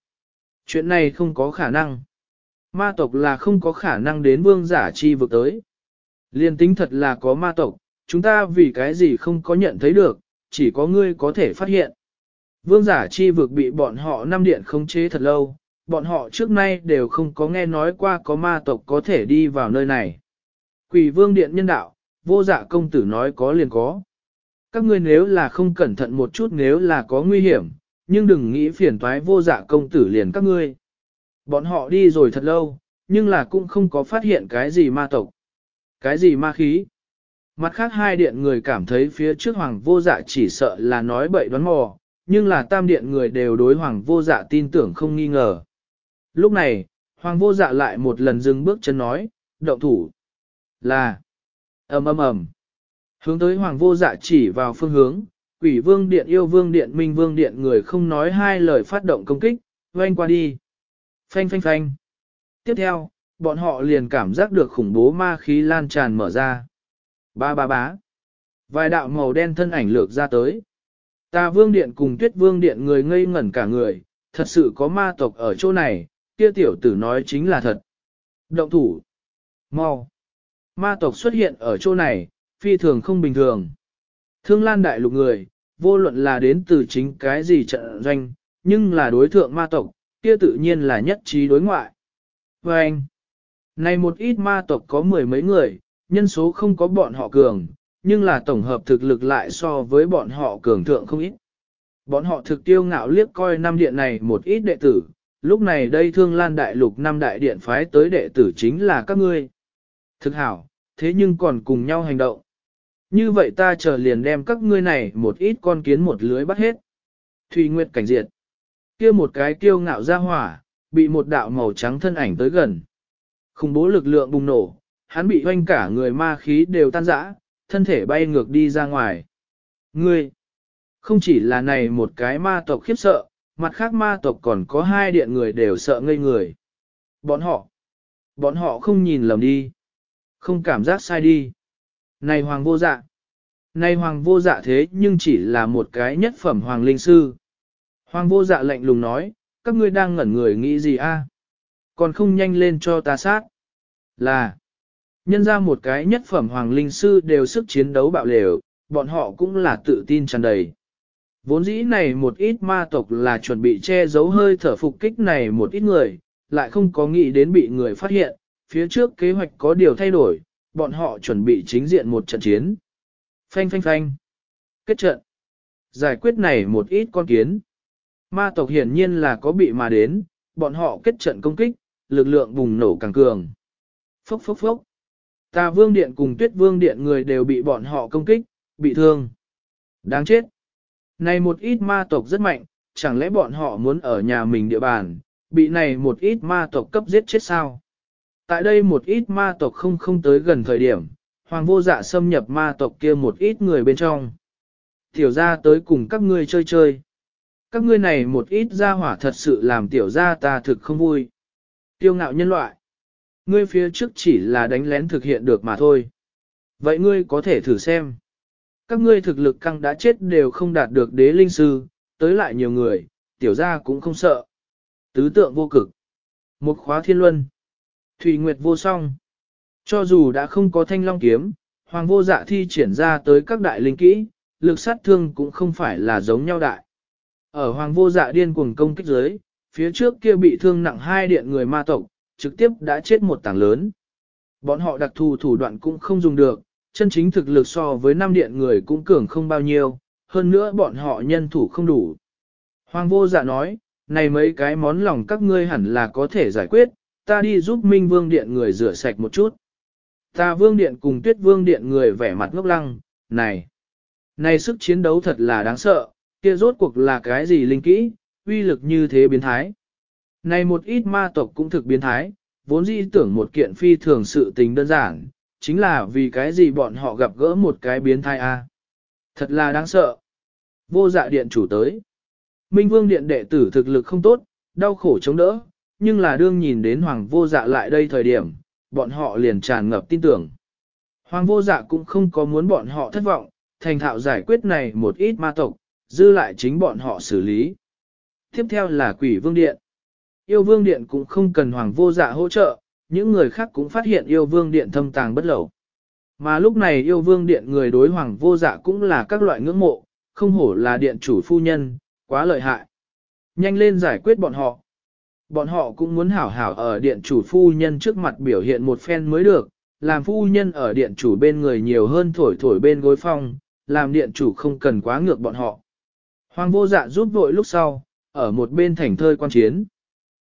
S1: Chuyện này không có khả năng. Ma tộc là không có khả năng đến vương giả chi vực tới. Liên tính thật là có ma tộc, chúng ta vì cái gì không có nhận thấy được, chỉ có ngươi có thể phát hiện. Vương giả chi vực bị bọn họ năm điện khống chế thật lâu, bọn họ trước nay đều không có nghe nói qua có ma tộc có thể đi vào nơi này. Quỷ vương điện nhân đạo, vô dạ công tử nói có liền có. Các ngươi nếu là không cẩn thận một chút nếu là có nguy hiểm, nhưng đừng nghĩ phiền toái vô dạ công tử liền các ngươi. Bọn họ đi rồi thật lâu, nhưng là cũng không có phát hiện cái gì ma tộc. Cái gì ma khí. Mặt khác hai điện người cảm thấy phía trước hoàng vô dạ chỉ sợ là nói bậy đoán mò, nhưng là tam điện người đều đối hoàng vô dạ tin tưởng không nghi ngờ. Lúc này, hoàng vô dạ lại một lần dừng bước chân nói, động thủ. Là, ầm ầm ầm. Hướng tới hoàng vô dạ chỉ vào phương hướng, quỷ vương điện yêu vương điện minh vương điện người không nói hai lời phát động công kích, oanh qua đi. Phanh phanh phanh. Tiếp theo, bọn họ liền cảm giác được khủng bố ma khí lan tràn mở ra. Ba ba bá. Vài đạo màu đen thân ảnh lược ra tới. Ta vương điện cùng tuyết vương điện người ngây ngẩn cả người, thật sự có ma tộc ở chỗ này, kia tiểu tử nói chính là thật. Động thủ. Mau. Ma tộc xuất hiện ở chỗ này, phi thường không bình thường. Thương lan đại lục người, vô luận là đến từ chính cái gì trận doanh, nhưng là đối thượng ma tộc, kia tự nhiên là nhất trí đối ngoại. Và anh, này một ít ma tộc có mười mấy người, nhân số không có bọn họ cường, nhưng là tổng hợp thực lực lại so với bọn họ cường thượng không ít. Bọn họ thực tiêu ngạo liếc coi năm điện này một ít đệ tử, lúc này đây thương lan đại lục năm đại điện phái tới đệ tử chính là các ngươi. Thực hảo, thế nhưng còn cùng nhau hành động. Như vậy ta chờ liền đem các ngươi này một ít con kiến một lưới bắt hết. Thùy Nguyệt cảnh diệt. kia một cái tiêu ngạo ra hỏa, bị một đạo màu trắng thân ảnh tới gần. Khủng bố lực lượng bùng nổ, hắn bị hoanh cả người ma khí đều tan rã, thân thể bay ngược đi ra ngoài. Ngươi, không chỉ là này một cái ma tộc khiếp sợ, mặt khác ma tộc còn có hai điện người đều sợ ngây người. Bọn họ, bọn họ không nhìn lầm đi, không cảm giác sai đi. Này hoàng vô dạ, này hoàng vô dạ thế nhưng chỉ là một cái nhất phẩm hoàng linh sư. Hoàng vô dạ lạnh lùng nói, các ngươi đang ngẩn người nghĩ gì a? Còn không nhanh lên cho ta sát. Là, nhân ra một cái nhất phẩm hoàng linh sư đều sức chiến đấu bạo lều, bọn họ cũng là tự tin tràn đầy. Vốn dĩ này một ít ma tộc là chuẩn bị che giấu hơi thở phục kích này một ít người, lại không có nghĩ đến bị người phát hiện, phía trước kế hoạch có điều thay đổi, bọn họ chuẩn bị chính diện một trận chiến. Phanh phanh phanh. Kết trận. Giải quyết này một ít con kiến. Ma tộc hiển nhiên là có bị mà đến, bọn họ kết trận công kích, lực lượng bùng nổ càng cường. Phốc phốc phốc. Ta vương điện cùng tuyết vương điện người đều bị bọn họ công kích, bị thương. Đáng chết. Này một ít ma tộc rất mạnh, chẳng lẽ bọn họ muốn ở nhà mình địa bàn, bị này một ít ma tộc cấp giết chết sao? Tại đây một ít ma tộc không không tới gần thời điểm, hoàng vô dạ xâm nhập ma tộc kia một ít người bên trong. Tiểu ra tới cùng các ngươi chơi chơi. Các ngươi này một ít gia hỏa thật sự làm tiểu ra ta thực không vui. Tiêu ngạo nhân loại. Ngươi phía trước chỉ là đánh lén thực hiện được mà thôi. Vậy ngươi có thể thử xem. Các ngươi thực lực căng đã chết đều không đạt được đế linh sư, tới lại nhiều người, tiểu gia cũng không sợ. Tứ tượng vô cực. Một khóa thiên luân. Thủy nguyệt vô song. Cho dù đã không có thanh long kiếm, hoàng vô dạ thi triển ra tới các đại linh kỹ, lực sát thương cũng không phải là giống nhau đại. Ở hoàng vô dạ điên cuồng công kích dưới, phía trước kia bị thương nặng hai điện người ma tộc, trực tiếp đã chết một tảng lớn. Bọn họ đặc thù thủ đoạn cũng không dùng được, chân chính thực lực so với năm điện người cũng cường không bao nhiêu, hơn nữa bọn họ nhân thủ không đủ. Hoàng vô dạ nói, này mấy cái món lòng các ngươi hẳn là có thể giải quyết, ta đi giúp Minh Vương Điện người rửa sạch một chút. Ta Vương Điện cùng Tuyết Vương Điện người vẻ mặt ngốc lăng, này, này sức chiến đấu thật là đáng sợ, kia rốt cuộc là cái gì linh kỹ, uy lực như thế biến thái. Này một ít ma tộc cũng thực biến thái, vốn dĩ tưởng một kiện phi thường sự tình đơn giản, chính là vì cái gì bọn họ gặp gỡ một cái biến thái a. Thật là đáng sợ. Vô dạ điện chủ tới. Minh vương điện đệ tử thực lực không tốt, đau khổ chống đỡ, nhưng là đương nhìn đến hoàng vô dạ lại đây thời điểm, bọn họ liền tràn ngập tin tưởng. Hoàng vô dạ cũng không có muốn bọn họ thất vọng, thành thạo giải quyết này một ít ma tộc, dư lại chính bọn họ xử lý. Tiếp theo là quỷ vương điện. Yêu vương điện cũng không cần hoàng vô dạ hỗ trợ, những người khác cũng phát hiện yêu vương điện thâm tàng bất lẩu. Mà lúc này yêu vương điện người đối hoàng vô dạ cũng là các loại ngưỡng mộ, không hổ là điện chủ phu nhân, quá lợi hại. Nhanh lên giải quyết bọn họ. Bọn họ cũng muốn hảo hảo ở điện chủ phu nhân trước mặt biểu hiện một phen mới được, làm phu nhân ở điện chủ bên người nhiều hơn thổi thổi bên gối phong, làm điện chủ không cần quá ngược bọn họ. Hoàng vô dạ giúp vội lúc sau, ở một bên thành thơi quan chiến.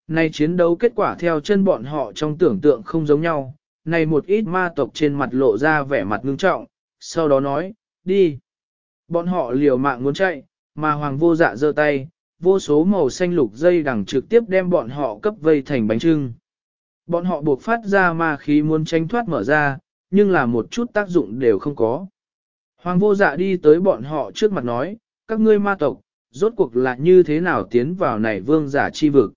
S1: nay chiến đấu kết quả theo chân bọn họ trong tưởng tượng không giống nhau, này một ít ma tộc trên mặt lộ ra vẻ mặt ngưng trọng, sau đó nói, đi. Bọn họ liều mạng muốn chạy, mà hoàng vô dạ giơ tay, vô số màu xanh lục dây đằng trực tiếp đem bọn họ cấp vây thành bánh trưng. Bọn họ buộc phát ra ma khí muốn tránh thoát mở ra, nhưng là một chút tác dụng đều không có. Hoàng vô dạ đi tới bọn họ trước mặt nói, các ngươi ma tộc, rốt cuộc là như thế nào tiến vào này vương giả chi vực.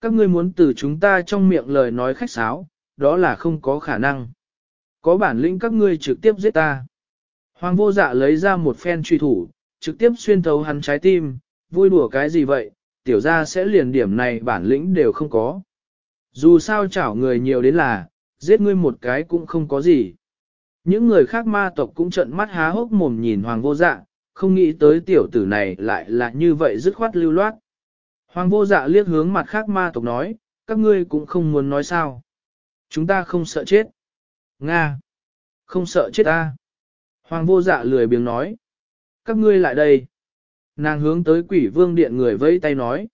S1: Các ngươi muốn từ chúng ta trong miệng lời nói khách sáo, đó là không có khả năng. Có bản lĩnh các ngươi trực tiếp giết ta. Hoàng vô dạ lấy ra một phen truy thủ, trực tiếp xuyên thấu hắn trái tim, vui đùa cái gì vậy, tiểu ra sẽ liền điểm này bản lĩnh đều không có. Dù sao chảo người nhiều đến là, giết ngươi một cái cũng không có gì. Những người khác ma tộc cũng trợn mắt há hốc mồm nhìn hoàng vô dạ, không nghĩ tới tiểu tử này lại là như vậy dứt khoát lưu loát. Hoàng vô dạ liếc hướng mặt khác ma tộc nói, các ngươi cũng không muốn nói sao. Chúng ta không sợ chết. Nga. Không sợ chết ta. Hoàng vô dạ lười biếng nói. Các ngươi lại đây. Nàng hướng tới quỷ vương điện người vẫy tay nói.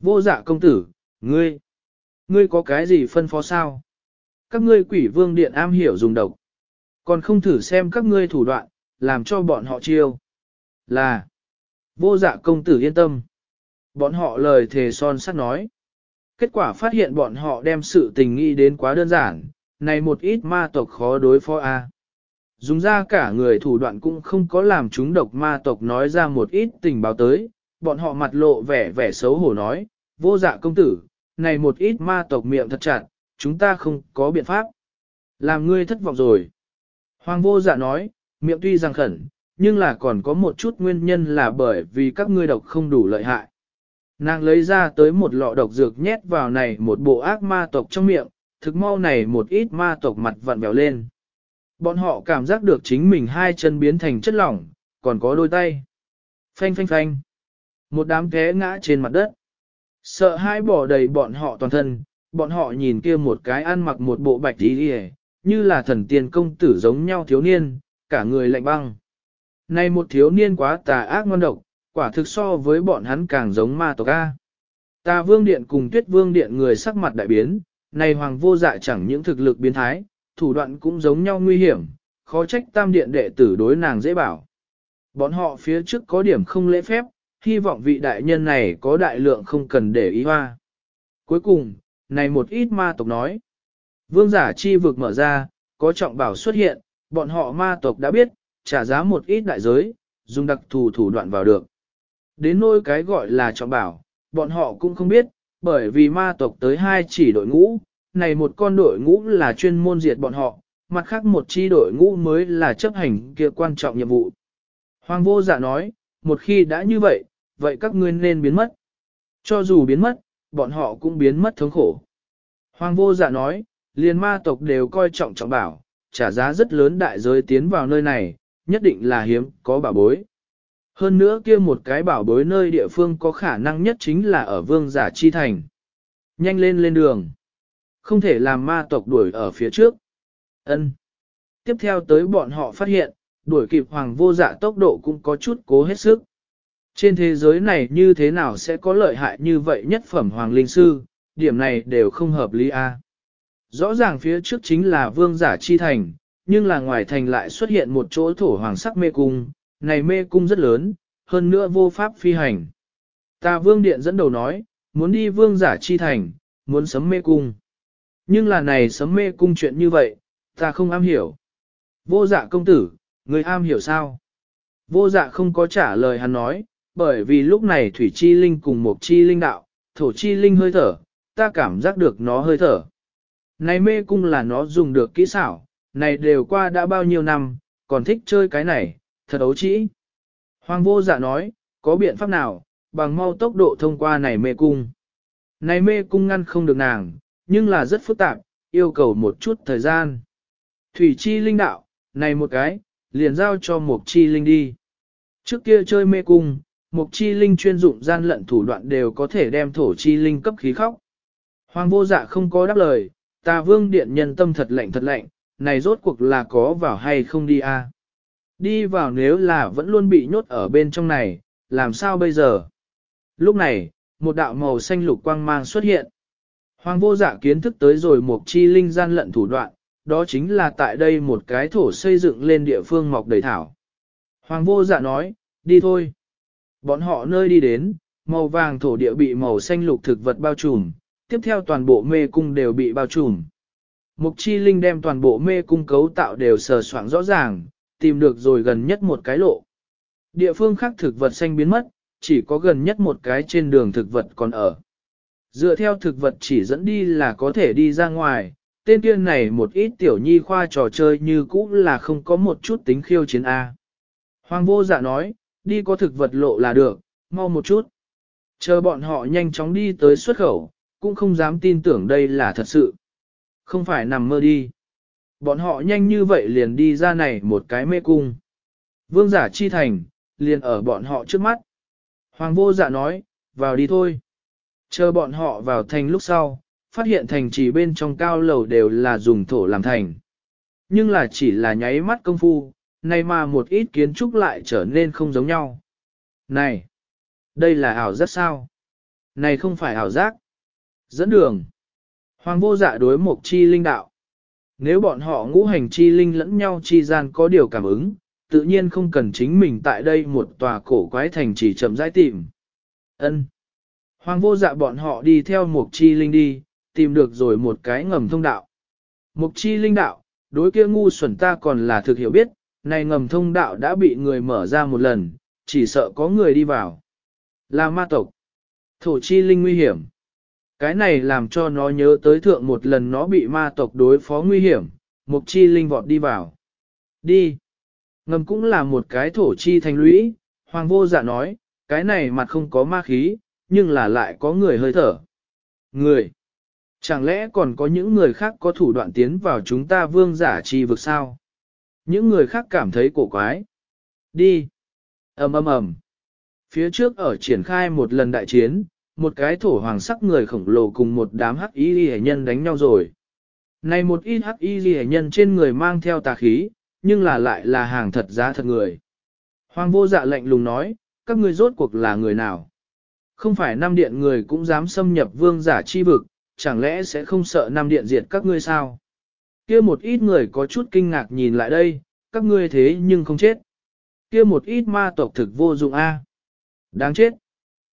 S1: Vô dạ công tử, ngươi. Ngươi có cái gì phân phó sao? Các ngươi quỷ vương điện am hiểu dùng độc. Còn không thử xem các ngươi thủ đoạn, làm cho bọn họ chiêu. Là. Vô dạ công tử yên tâm. Bọn họ lời thề son sắt nói. Kết quả phát hiện bọn họ đem sự tình nghi đến quá đơn giản, này một ít ma tộc khó đối phó a. Dùng ra cả người thủ đoạn cũng không có làm chúng độc ma tộc nói ra một ít tình báo tới, bọn họ mặt lộ vẻ vẻ xấu hổ nói, vô dạ công tử, này một ít ma tộc miệng thật chặt, chúng ta không có biện pháp. Làm ngươi thất vọng rồi. Hoàng vô dạ nói, miệng tuy rằng khẩn, nhưng là còn có một chút nguyên nhân là bởi vì các ngươi độc không đủ lợi hại. Nàng lấy ra tới một lọ độc dược nhét vào này một bộ ác ma tộc trong miệng, thực mau này một ít ma tộc mặt vặn vẹo lên. Bọn họ cảm giác được chính mình hai chân biến thành chất lỏng, còn có đôi tay. Phanh phanh phanh. Một đám té ngã trên mặt đất. Sợ hai bỏ đầy bọn họ toàn thân, bọn họ nhìn kia một cái ăn mặc một bộ bạch tí đi như là thần tiên công tử giống nhau thiếu niên, cả người lạnh băng. Này một thiếu niên quá tà ác ngon độc, quả thực so với bọn hắn càng giống ma tộc A. Tà vương điện cùng tuyết vương điện người sắc mặt đại biến, này hoàng vô dạ chẳng những thực lực biến thái, thủ đoạn cũng giống nhau nguy hiểm, khó trách tam điện đệ tử đối nàng dễ bảo. Bọn họ phía trước có điểm không lễ phép, hy vọng vị đại nhân này có đại lượng không cần để ý hoa. Cuối cùng, này một ít ma tộc nói. Vương giả chi vực mở ra, có trọng bảo xuất hiện, bọn họ ma tộc đã biết, trả giá một ít đại giới, dùng đặc thù thủ đoạn vào được. Đến nỗi cái gọi là trọng bảo, bọn họ cũng không biết, bởi vì ma tộc tới hai chỉ đội ngũ, này một con đội ngũ là chuyên môn diệt bọn họ, mặt khác một chi đội ngũ mới là chấp hành kia quan trọng nhiệm vụ. Hoàng vô dạ nói, một khi đã như vậy, vậy các ngươi nên biến mất. Cho dù biến mất, bọn họ cũng biến mất thống khổ. Hoàng vô dạ nói, liền ma tộc đều coi trọng trọng bảo, trả giá rất lớn đại giới tiến vào nơi này, nhất định là hiếm, có bảo bối. Hơn nữa kia một cái bảo bối nơi địa phương có khả năng nhất chính là ở vương giả chi thành. Nhanh lên lên đường. Không thể làm ma tộc đuổi ở phía trước. ân Tiếp theo tới bọn họ phát hiện, đuổi kịp hoàng vô dạ tốc độ cũng có chút cố hết sức. Trên thế giới này như thế nào sẽ có lợi hại như vậy nhất phẩm hoàng linh sư, điểm này đều không hợp lý a. Rõ ràng phía trước chính là vương giả chi thành, nhưng là ngoài thành lại xuất hiện một chỗ thổ hoàng sắc mê cung, này mê cung rất lớn, hơn nữa vô pháp phi hành. Ta vương điện dẫn đầu nói, muốn đi vương giả chi thành, muốn sấm mê cung. Nhưng là này sấm mê cung chuyện như vậy, ta không am hiểu. Vô dạ công tử, người am hiểu sao? Vô dạ không có trả lời hắn nói, bởi vì lúc này thủy chi linh cùng một chi linh đạo, thổ chi linh hơi thở, ta cảm giác được nó hơi thở. Này mê cung là nó dùng được kỹ xảo, này đều qua đã bao nhiêu năm, còn thích chơi cái này, thật ấu trĩ. Hoàng vô dạ nói, có biện pháp nào, bằng mau tốc độ thông qua này mê cung. Này mê cung ngăn không được nàng, nhưng là rất phức tạp, yêu cầu một chút thời gian. Thủy chi linh đạo, này một cái, liền giao cho Mục chi linh đi. Trước kia chơi mê cung, Mục chi linh chuyên dụng gian lận thủ đoạn đều có thể đem thổ chi linh cấp khí khóc. Hoàng vô dạ không có đáp lời, ta vương điện nhân tâm thật lạnh thật lạnh, này rốt cuộc là có vào hay không đi a? Đi vào nếu là vẫn luôn bị nhốt ở bên trong này, làm sao bây giờ? Lúc này, một đạo màu xanh lục quang mang xuất hiện. Hoàng vô dạ kiến thức tới rồi một chi linh gian lận thủ đoạn, đó chính là tại đây một cái thổ xây dựng lên địa phương mọc đầy thảo. Hoàng vô dạ nói, đi thôi. Bọn họ nơi đi đến, màu vàng thổ địa bị màu xanh lục thực vật bao trùm, tiếp theo toàn bộ mê cung đều bị bao trùm. Mục chi linh đem toàn bộ mê cung cấu tạo đều sờ soạn rõ ràng, tìm được rồi gần nhất một cái lộ. Địa phương khác thực vật xanh biến mất, chỉ có gần nhất một cái trên đường thực vật còn ở. Dựa theo thực vật chỉ dẫn đi là có thể đi ra ngoài, tên tiên này một ít tiểu nhi khoa trò chơi như cũ là không có một chút tính khiêu chiến A. Hoàng vô dạ nói, đi có thực vật lộ là được, mau một chút. Chờ bọn họ nhanh chóng đi tới xuất khẩu, cũng không dám tin tưởng đây là thật sự. Không phải nằm mơ đi. Bọn họ nhanh như vậy liền đi ra này một cái mê cung. Vương giả chi thành, liền ở bọn họ trước mắt. Hoàng vô dạ nói, vào đi thôi. Chờ bọn họ vào thành lúc sau, phát hiện thành chỉ bên trong cao lầu đều là dùng thổ làm thành. Nhưng là chỉ là nháy mắt công phu, nay mà một ít kiến trúc lại trở nên không giống nhau. Này, đây là ảo giác sao? Này không phải ảo giác. Dẫn đường. Hoàng vô dạ đối mục chi linh đạo. Nếu bọn họ ngũ hành chi linh lẫn nhau chi gian có điều cảm ứng, tự nhiên không cần chính mình tại đây một tòa cổ quái thành chỉ chậm rãi tìm. Ân. Hoàng vô dạ bọn họ đi theo mục chi linh đi, tìm được rồi một cái ngầm thông đạo. Mục chi linh đạo, đối kia ngu xuẩn ta còn là thực hiểu biết, này ngầm thông đạo đã bị người mở ra một lần, chỉ sợ có người đi vào. Là ma tộc. Thổ chi linh nguy hiểm. Cái này làm cho nó nhớ tới thượng một lần nó bị ma tộc đối phó nguy hiểm, mục chi linh vọt đi vào. Đi. Ngầm cũng là một cái thổ chi thành lũy, hoàng vô dạ nói, cái này mặt không có ma khí, nhưng là lại có người hơi thở. Người. Chẳng lẽ còn có những người khác có thủ đoạn tiến vào chúng ta vương giả chi vực sao? Những người khác cảm thấy cổ quái. Đi. ầm ầm ầm. Phía trước ở triển khai một lần đại chiến, một cái thổ hoàng sắc người khổng lồ cùng một đám hắc y hệ nhân đánh nhau rồi. Này một ít hắc y hệ nhân trên người mang theo tà khí, nhưng là lại là hàng thật giá thật người. Hoàng vô dạ lệnh lùng nói, các ngươi rốt cuộc là người nào? Không phải năm điện người cũng dám xâm nhập vương giả chi vực, chẳng lẽ sẽ không sợ năm điện diệt các ngươi sao? Kia một ít người có chút kinh ngạc nhìn lại đây, các ngươi thế nhưng không chết. Kia một ít ma tộc thực vô dụng a. Đáng chết.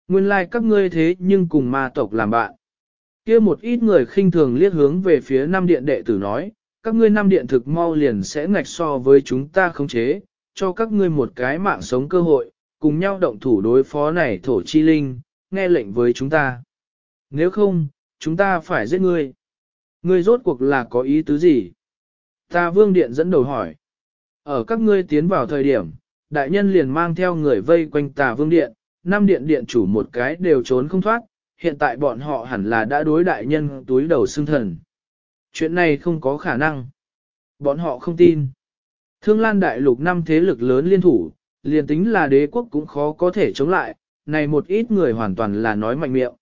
S1: Nguyên lai like các ngươi thế nhưng cùng ma tộc làm bạn. Kia một ít người khinh thường liếc hướng về phía năm điện đệ tử nói, các ngươi năm điện thực mau liền sẽ ngạch so với chúng ta khống chế, cho các ngươi một cái mạng sống cơ hội, cùng nhau động thủ đối phó này thổ chi linh, nghe lệnh với chúng ta. Nếu không, chúng ta phải giết ngươi. Ngươi rốt cuộc là có ý tứ gì? Ta vương điện dẫn đầu hỏi. Ở các ngươi tiến vào thời điểm, đại nhân liền mang theo người vây quanh tà vương điện, năm điện điện chủ một cái đều trốn không thoát, hiện tại bọn họ hẳn là đã đối đại nhân túi đầu xương thần. Chuyện này không có khả năng. Bọn họ không tin. Thương Lan Đại Lục năm thế lực lớn liên thủ, liền tính là đế quốc cũng khó có thể chống lại, này một ít người hoàn toàn là nói mạnh miệng.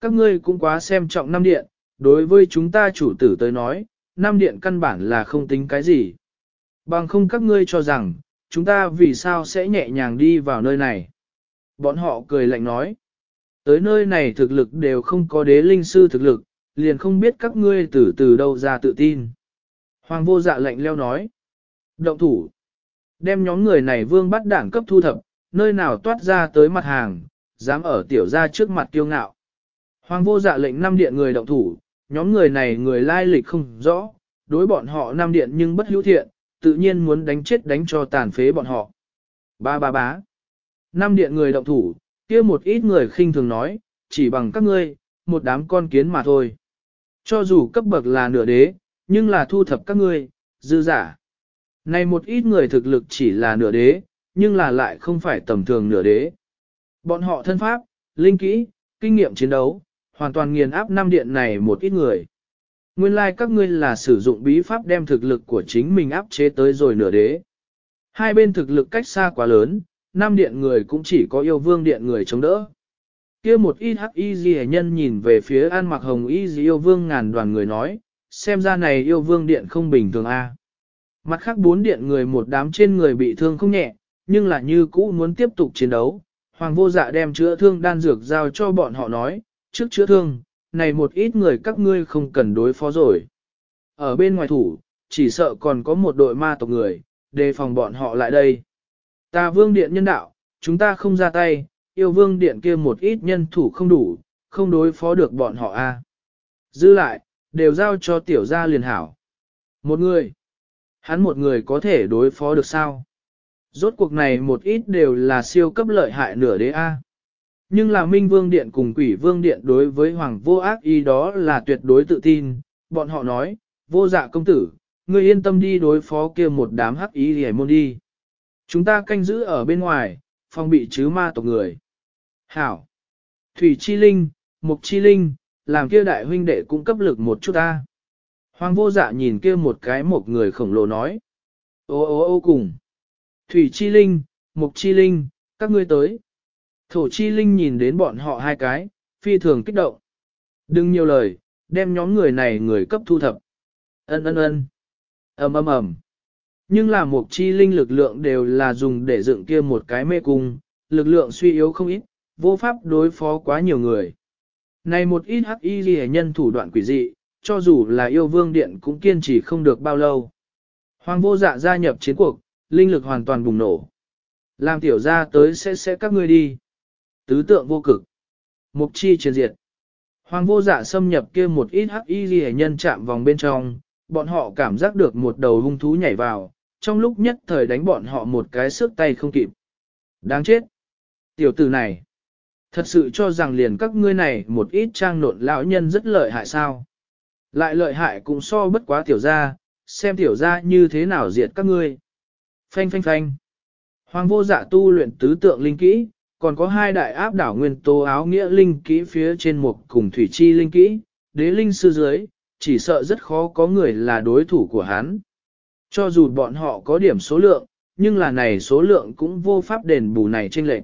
S1: Các ngươi cũng quá xem trọng năm điện, đối với chúng ta chủ tử tới nói, năm điện căn bản là không tính cái gì. Bằng không các ngươi cho rằng, chúng ta vì sao sẽ nhẹ nhàng đi vào nơi này. Bọn họ cười lạnh nói, tới nơi này thực lực đều không có đế linh sư thực lực, liền không biết các ngươi từ từ đâu ra tự tin. Hoàng vô dạ lạnh leo nói, động thủ, đem nhóm người này vương bắt đảng cấp thu thập, nơi nào toát ra tới mặt hàng, dám ở tiểu ra trước mặt kiêu ngạo. Hoàng vô dạ lệnh năm điện người động thủ, nhóm người này người lai lịch không rõ, đối bọn họ năm điện nhưng bất hữu thiện, tự nhiên muốn đánh chết đánh cho tàn phế bọn họ. Ba ba bá. Năm điện người động thủ, kia một ít người khinh thường nói, chỉ bằng các ngươi, một đám con kiến mà thôi. Cho dù cấp bậc là nửa đế, nhưng là thu thập các ngươi, dư giả. Này một ít người thực lực chỉ là nửa đế, nhưng là lại không phải tầm thường nửa đế. Bọn họ thân pháp, linh kỹ, kinh nghiệm chiến đấu, hoàn toàn nghiền áp năm điện này một ít người. Nguyên lai like các ngươi là sử dụng bí pháp đem thực lực của chính mình áp chế tới rồi nửa đế. Hai bên thực lực cách xa quá lớn, năm điện người cũng chỉ có yêu vương điện người chống đỡ. kia một ít hắc y di nhân nhìn về phía an mặc hồng y di yêu vương ngàn đoàn người nói, xem ra này yêu vương điện không bình thường a. Mặt khác bốn điện người một đám trên người bị thương không nhẹ, nhưng là như cũ muốn tiếp tục chiến đấu. Hoàng vô dạ đem chữa thương đan dược giao cho bọn họ nói, trước chữa thương, này một ít người các ngươi không cần đối phó rồi. Ở bên ngoài thủ, chỉ sợ còn có một đội ma tộc người, đề phòng bọn họ lại đây. Ta vương điện nhân đạo, chúng ta không ra tay, yêu vương điện kia một ít nhân thủ không đủ, không đối phó được bọn họ à. a. Dư lại, đều giao cho tiểu gia liền hảo. Một người, hắn một người có thể đối phó được sao? Rốt cuộc này một ít đều là siêu cấp lợi hại nửa đế A. Nhưng là Minh Vương Điện cùng Quỷ Vương Điện đối với Hoàng vô ác y đó là tuyệt đối tự tin, bọn họ nói, vô dạ công tử, ngươi yên tâm đi đối phó kia một đám hắc ý hề môn đi. Chúng ta canh giữ ở bên ngoài, phòng bị chứ ma tộc người. Hảo! Thủy Chi Linh, Mục Chi Linh, làm kia đại huynh đệ cũng cấp lực một chút ta. Hoàng vô dạ nhìn kia một cái một người khổng lồ nói. Ô ô ô cùng! Thủy Chi Linh, Mục Chi Linh, các ngươi tới. Thổ Chi Linh nhìn đến bọn họ hai cái, phi thường kích động. Đừng nhiều lời, đem nhóm người này người cấp thu thập. Ân ân ân. ầm ầm ầm. Nhưng là Mục Chi Linh lực lượng đều là dùng để dựng kia một cái mê cung, lực lượng suy yếu không ít, vô pháp đối phó quá nhiều người. Này một ít hắc y ghi nhân thủ đoạn quỷ dị, cho dù là yêu vương điện cũng kiên trì không được bao lâu. Hoàng vô dạ gia nhập chiến cuộc, linh lực hoàn toàn bùng nổ. Làm tiểu ra tới sẽ sẽ các ngươi đi. Tứ tượng vô cực. Mục chi triệt diệt. Hoàng vô dạ xâm nhập kia một ít hắc y ghi nhân chạm vòng bên trong, bọn họ cảm giác được một đầu hung thú nhảy vào, trong lúc nhất thời đánh bọn họ một cái sức tay không kịp. Đáng chết. Tiểu tử này. Thật sự cho rằng liền các ngươi này một ít trang nộn lão nhân rất lợi hại sao. Lại lợi hại cũng so bất quá tiểu gia, xem tiểu gia như thế nào diệt các ngươi. Phanh phanh phanh. Hoàng vô dạ tu luyện tứ tượng linh kỹ, còn có hai đại áp đảo nguyên tố áo nghĩa linh kỹ phía trên một cùng thủy chi linh kỹ, đế linh sư dưới, chỉ sợ rất khó có người là đối thủ của hắn. Cho dù bọn họ có điểm số lượng, nhưng là này số lượng cũng vô pháp đền bù này trên lệnh.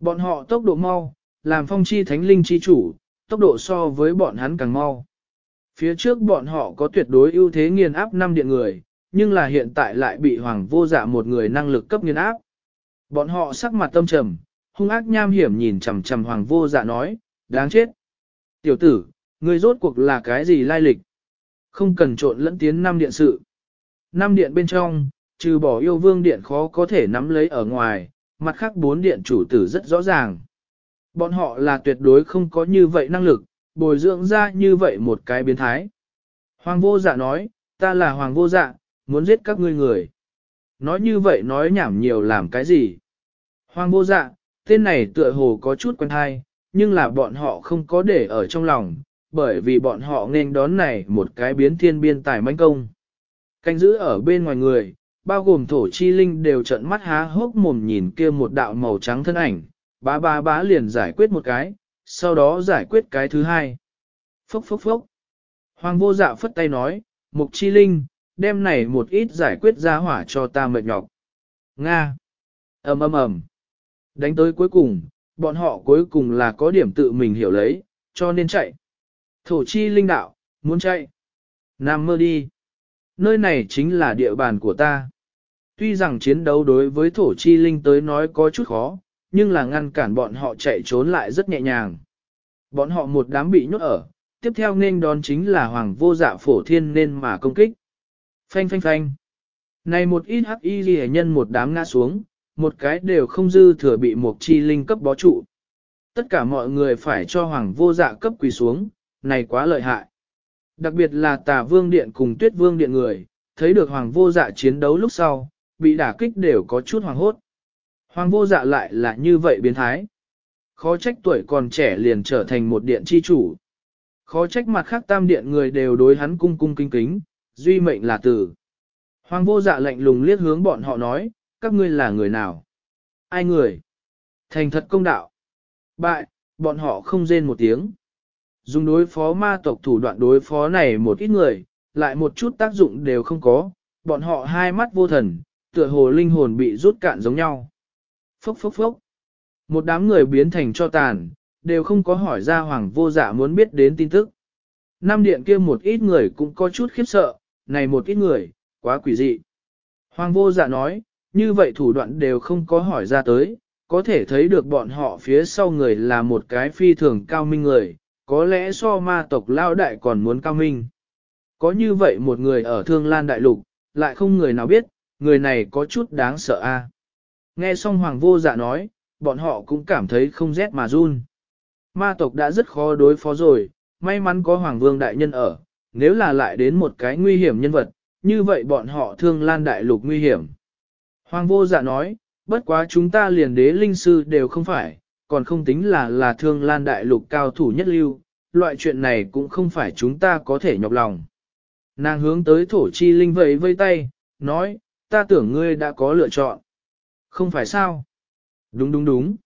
S1: Bọn họ tốc độ mau, làm phong chi thánh linh chi chủ, tốc độ so với bọn hắn càng mau. Phía trước bọn họ có tuyệt đối ưu thế nghiền áp năm điện người, nhưng là hiện tại lại bị hoàng vô dạ một người năng lực cấp nghiên áp. Bọn họ sắc mặt tâm trầm, hung ác nham hiểm nhìn chằm chằm hoàng vô dạ nói, đáng chết. Tiểu tử, ngươi rốt cuộc là cái gì lai lịch? Không cần trộn lẫn tiến năm điện sự. Năm điện bên trong, trừ bỏ yêu vương điện khó có thể nắm lấy ở ngoài, mặt khác bốn điện chủ tử rất rõ ràng. Bọn họ là tuyệt đối không có như vậy năng lực, bồi dưỡng ra như vậy một cái biến thái. Hoàng vô dạ nói, ta là hoàng vô dạ, muốn giết các ngươi người. Nói như vậy nói nhảm nhiều làm cái gì? Hoàng vô dạ, tên này tựa hồ có chút quen hay, nhưng là bọn họ không có để ở trong lòng, bởi vì bọn họ nên đón này một cái biến thiên biên tài manh công. Canh giữ ở bên ngoài người, bao gồm thổ chi linh đều trận mắt há hốc mồm nhìn kia một đạo màu trắng thân ảnh, bá bá bá liền giải quyết một cái, sau đó giải quyết cái thứ hai. Phốc phốc phốc. Hoàng vô dạ phất tay nói, Mục Chi Linh, đem này một ít giải quyết ra hỏa cho ta mệt nhọc. Nga. ầm ầm ầm. Đánh tới cuối cùng, bọn họ cuối cùng là có điểm tự mình hiểu lấy, cho nên chạy. Thổ chi linh đạo, muốn chạy. Nam mơ đi. Nơi này chính là địa bàn của ta. Tuy rằng chiến đấu đối với thổ chi linh tới nói có chút khó, nhưng là ngăn cản bọn họ chạy trốn lại rất nhẹ nhàng. Bọn họ một đám bị nhốt ở, tiếp theo nên đón chính là hoàng vô dạ phổ thiên nên mà công kích. Phanh phanh phanh. Này một ít hắc y ghi nhân một đám ngã xuống, một cái đều không dư thừa bị một chi linh cấp bó trụ. Tất cả mọi người phải cho hoàng vô dạ cấp quỳ xuống, này quá lợi hại. Đặc biệt là tà vương điện cùng tuyết vương điện người, thấy được hoàng vô dạ chiến đấu lúc sau, bị đả kích đều có chút hoàng hốt. Hoàng vô dạ lại là như vậy biến thái. Khó trách tuổi còn trẻ liền trở thành một điện chi chủ. Khó trách mặt khác tam điện người đều đối hắn cung cung kính kính, duy mệnh là tử. Hoàng vô dạ lạnh lùng liếc hướng bọn họ nói, các ngươi là người nào? Ai người? Thành thật công đạo. Bại, bọn họ không rên một tiếng. Dùng đối phó ma tộc thủ đoạn đối phó này một ít người, lại một chút tác dụng đều không có, bọn họ hai mắt vô thần, tựa hồ linh hồn bị rút cạn giống nhau. Phốc phốc phốc. Một đám người biến thành cho tàn, đều không có hỏi ra hoàng vô dạ muốn biết đến tin tức. Nam điện kia một ít người cũng có chút khiếp sợ, này một ít người, quá quỷ dị. Hoàng vô dạ nói, như vậy thủ đoạn đều không có hỏi ra tới, có thể thấy được bọn họ phía sau người là một cái phi thường cao minh người, có lẽ so ma tộc lao đại còn muốn cao minh. Có như vậy một người ở thương lan đại lục, lại không người nào biết, người này có chút đáng sợ a. Nghe xong hoàng vô dạ nói, bọn họ cũng cảm thấy không rét mà run. Ma tộc đã rất khó đối phó rồi, may mắn có hoàng vương đại nhân ở, nếu là lại đến một cái nguy hiểm nhân vật, như vậy bọn họ thương lan đại lục nguy hiểm. Hoàng vô dạ nói, bất quá chúng ta liền đế linh sư đều không phải, còn không tính là là thương lan đại lục cao thủ nhất lưu, loại chuyện này cũng không phải chúng ta có thể nhọc lòng. Nàng hướng tới thổ chi linh vẫy vây tay, nói, ta tưởng ngươi đã có lựa chọn. Không phải sao? Đúng đúng đúng.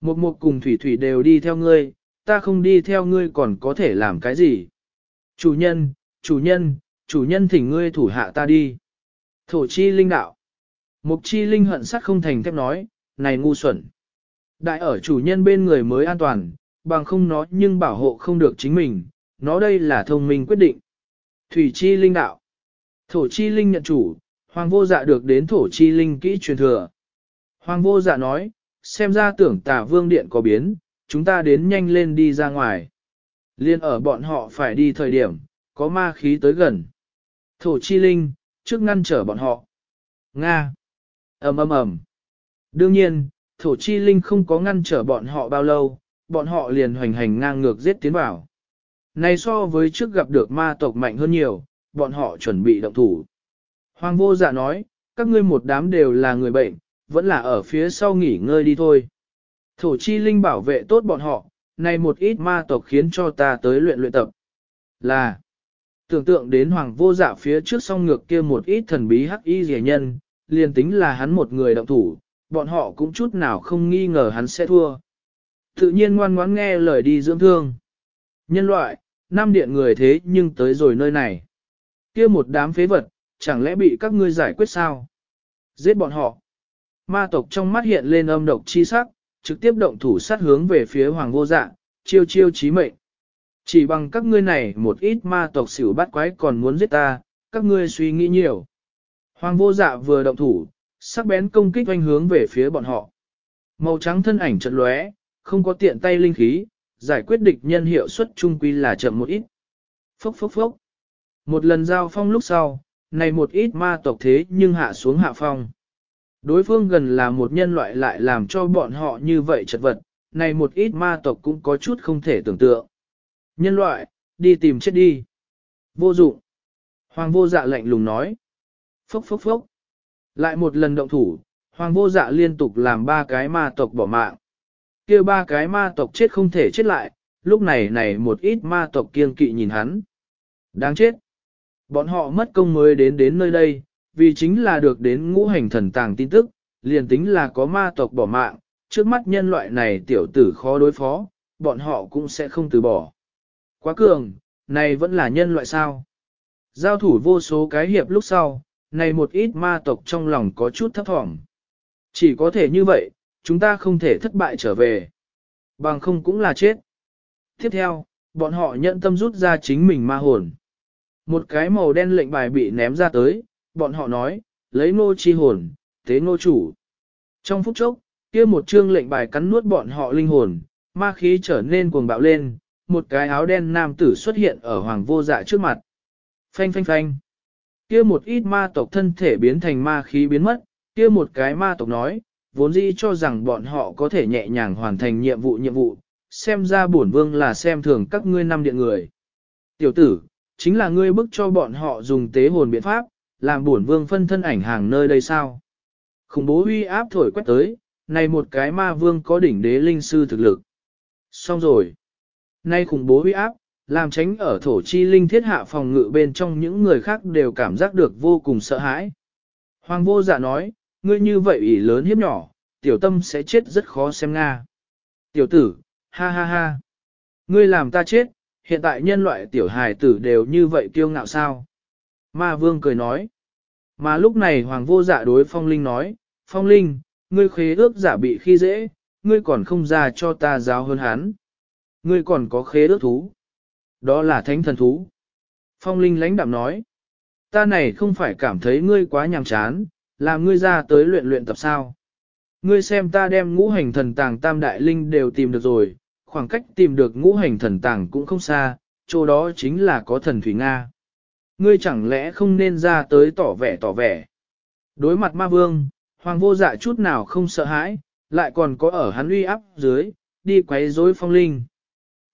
S1: Một một cùng thủy thủy đều đi theo ngươi, ta không đi theo ngươi còn có thể làm cái gì? Chủ nhân, chủ nhân, chủ nhân thỉnh ngươi thủ hạ ta đi. Thổ chi linh đạo. Mục chi linh hận sắc không thành thép nói, này ngu xuẩn. Đại ở chủ nhân bên người mới an toàn, bằng không nó nhưng bảo hộ không được chính mình, nó đây là thông minh quyết định. Thủy chi linh đạo. Thổ chi linh nhận chủ, hoàng vô dạ được đến thổ chi linh kỹ truyền thừa. Hoàng vô dạ nói, xem ra tưởng tà vương điện có biến, chúng ta đến nhanh lên đi ra ngoài. Liên ở bọn họ phải đi thời điểm, có ma khí tới gần. Thổ chi linh, trước ngăn trở bọn họ. Nga. ầm ầm ầm. Đương nhiên, thổ chi linh không có ngăn trở bọn họ bao lâu, bọn họ liền hoành hành ngang ngược giết tiến vào. Này so với trước gặp được ma tộc mạnh hơn nhiều, bọn họ chuẩn bị động thủ. Hoàng vô dạ nói, các ngươi một đám đều là người bệnh, vẫn là ở phía sau nghỉ ngơi đi thôi. Thổ chi linh bảo vệ tốt bọn họ, này một ít ma tộc khiến cho ta tới luyện luyện tập. Là, tưởng tượng đến hoàng vô dạ phía trước song ngược kia một ít thần bí hắc y rẻ nhân, liền tính là hắn một người động thủ, bọn họ cũng chút nào không nghi ngờ hắn sẽ thua. Tự nhiên ngoan ngoãn nghe lời đi dưỡng thương. Nhân loại, nam điện người thế nhưng tới rồi nơi này. kia một đám phế vật, chẳng lẽ bị các ngươi giải quyết sao? Giết bọn họ. Ma tộc trong mắt hiện lên âm độc chi sắc, trực tiếp động thủ sát hướng về phía hoàng vô dạ, chiêu chiêu chí mệnh. Chỉ bằng các ngươi này một ít ma tộc xỉu bắt quái còn muốn giết ta, các ngươi suy nghĩ nhiều. Hoàng vô dạ vừa động thủ, sắc bén công kích oanh hướng về phía bọn họ. Màu trắng thân ảnh chật lóe, không có tiện tay linh khí, giải quyết địch nhân hiệu suất trung quy là chậm một ít. Phốc phốc phốc. Một lần giao phong lúc sau, này một ít ma tộc thế nhưng hạ xuống hạ phong. Đối phương gần là một nhân loại lại làm cho bọn họ như vậy chật vật, này một ít ma tộc cũng có chút không thể tưởng tượng. Nhân loại, đi tìm chết đi. Vô dụng. Hoàng vô dạ lạnh lùng nói. Phốc phốc phốc. Lại một lần động thủ, hoàng vô dạ liên tục làm ba cái ma tộc bỏ mạng. kia ba cái ma tộc chết không thể chết lại, lúc này này một ít ma tộc kiên kỵ nhìn hắn. Đáng chết. Bọn họ mất công mới đến đến nơi đây, vì chính là được đến ngũ hành thần tàng tin tức, liền tính là có ma tộc bỏ mạng, trước mắt nhân loại này tiểu tử khó đối phó, bọn họ cũng sẽ không từ bỏ. Quá cường, này vẫn là nhân loại sao. Giao thủ vô số cái hiệp lúc sau, này một ít ma tộc trong lòng có chút thấp thỏm. Chỉ có thể như vậy, chúng ta không thể thất bại trở về. Bằng không cũng là chết. Tiếp theo, bọn họ nhận tâm rút ra chính mình ma hồn. Một cái màu đen lệnh bài bị ném ra tới, bọn họ nói, lấy nô chi hồn, tế nô chủ. Trong phút chốc, kia một chương lệnh bài cắn nuốt bọn họ linh hồn, ma khí trở nên cuồng bạo lên, một cái áo đen nam tử xuất hiện ở hoàng vô dạ trước mặt. Phanh phanh phanh. Kia một ít ma tộc thân thể biến thành ma khí biến mất, kia một cái ma tộc nói, vốn dĩ cho rằng bọn họ có thể nhẹ nhàng hoàn thành nhiệm vụ nhiệm vụ, xem ra bổn vương là xem thường các ngươi năm điện người. Tiểu tử, chính là ngươi bức cho bọn họ dùng tế hồn biện pháp, làm bổn vương phân thân ảnh hàng nơi đây sao. Khủng bố uy áp thổi quét tới, này một cái ma vương có đỉnh đế linh sư thực lực. Xong rồi. Nay khủng bố uy áp, làm tránh ở thổ chi linh thiết hạ phòng ngự bên trong những người khác đều cảm giác được vô cùng sợ hãi. Hoàng vô dạ nói, ngươi như vậy ỷ lớn hiếp nhỏ, tiểu tâm sẽ chết rất khó xem Nga. Tiểu tử, ha ha ha. Ngươi làm ta chết, hiện tại nhân loại tiểu hài tử đều như vậy kiêu ngạo sao. Ma vương cười nói. Mà lúc này hoàng vô dạ đối phong linh nói, phong linh, ngươi khế ước giả bị khi dễ, ngươi còn không ra cho ta giáo hơn hắn. Ngươi còn có khế ước thú. Đó là thánh thần thú. Phong linh lãnh đạm nói. Ta này không phải cảm thấy ngươi quá nhàm chán, làm ngươi ra tới luyện luyện tập sao. Ngươi xem ta đem ngũ hành thần tàng tam đại linh đều tìm được rồi, khoảng cách tìm được ngũ hành thần tàng cũng không xa, chỗ đó chính là có thần Thủy Nga. Ngươi chẳng lẽ không nên ra tới tỏ vẻ tỏ vẻ. Đối mặt ma vương, hoàng vô dạ chút nào không sợ hãi, lại còn có ở hắn uy áp dưới, đi quấy rối phong linh.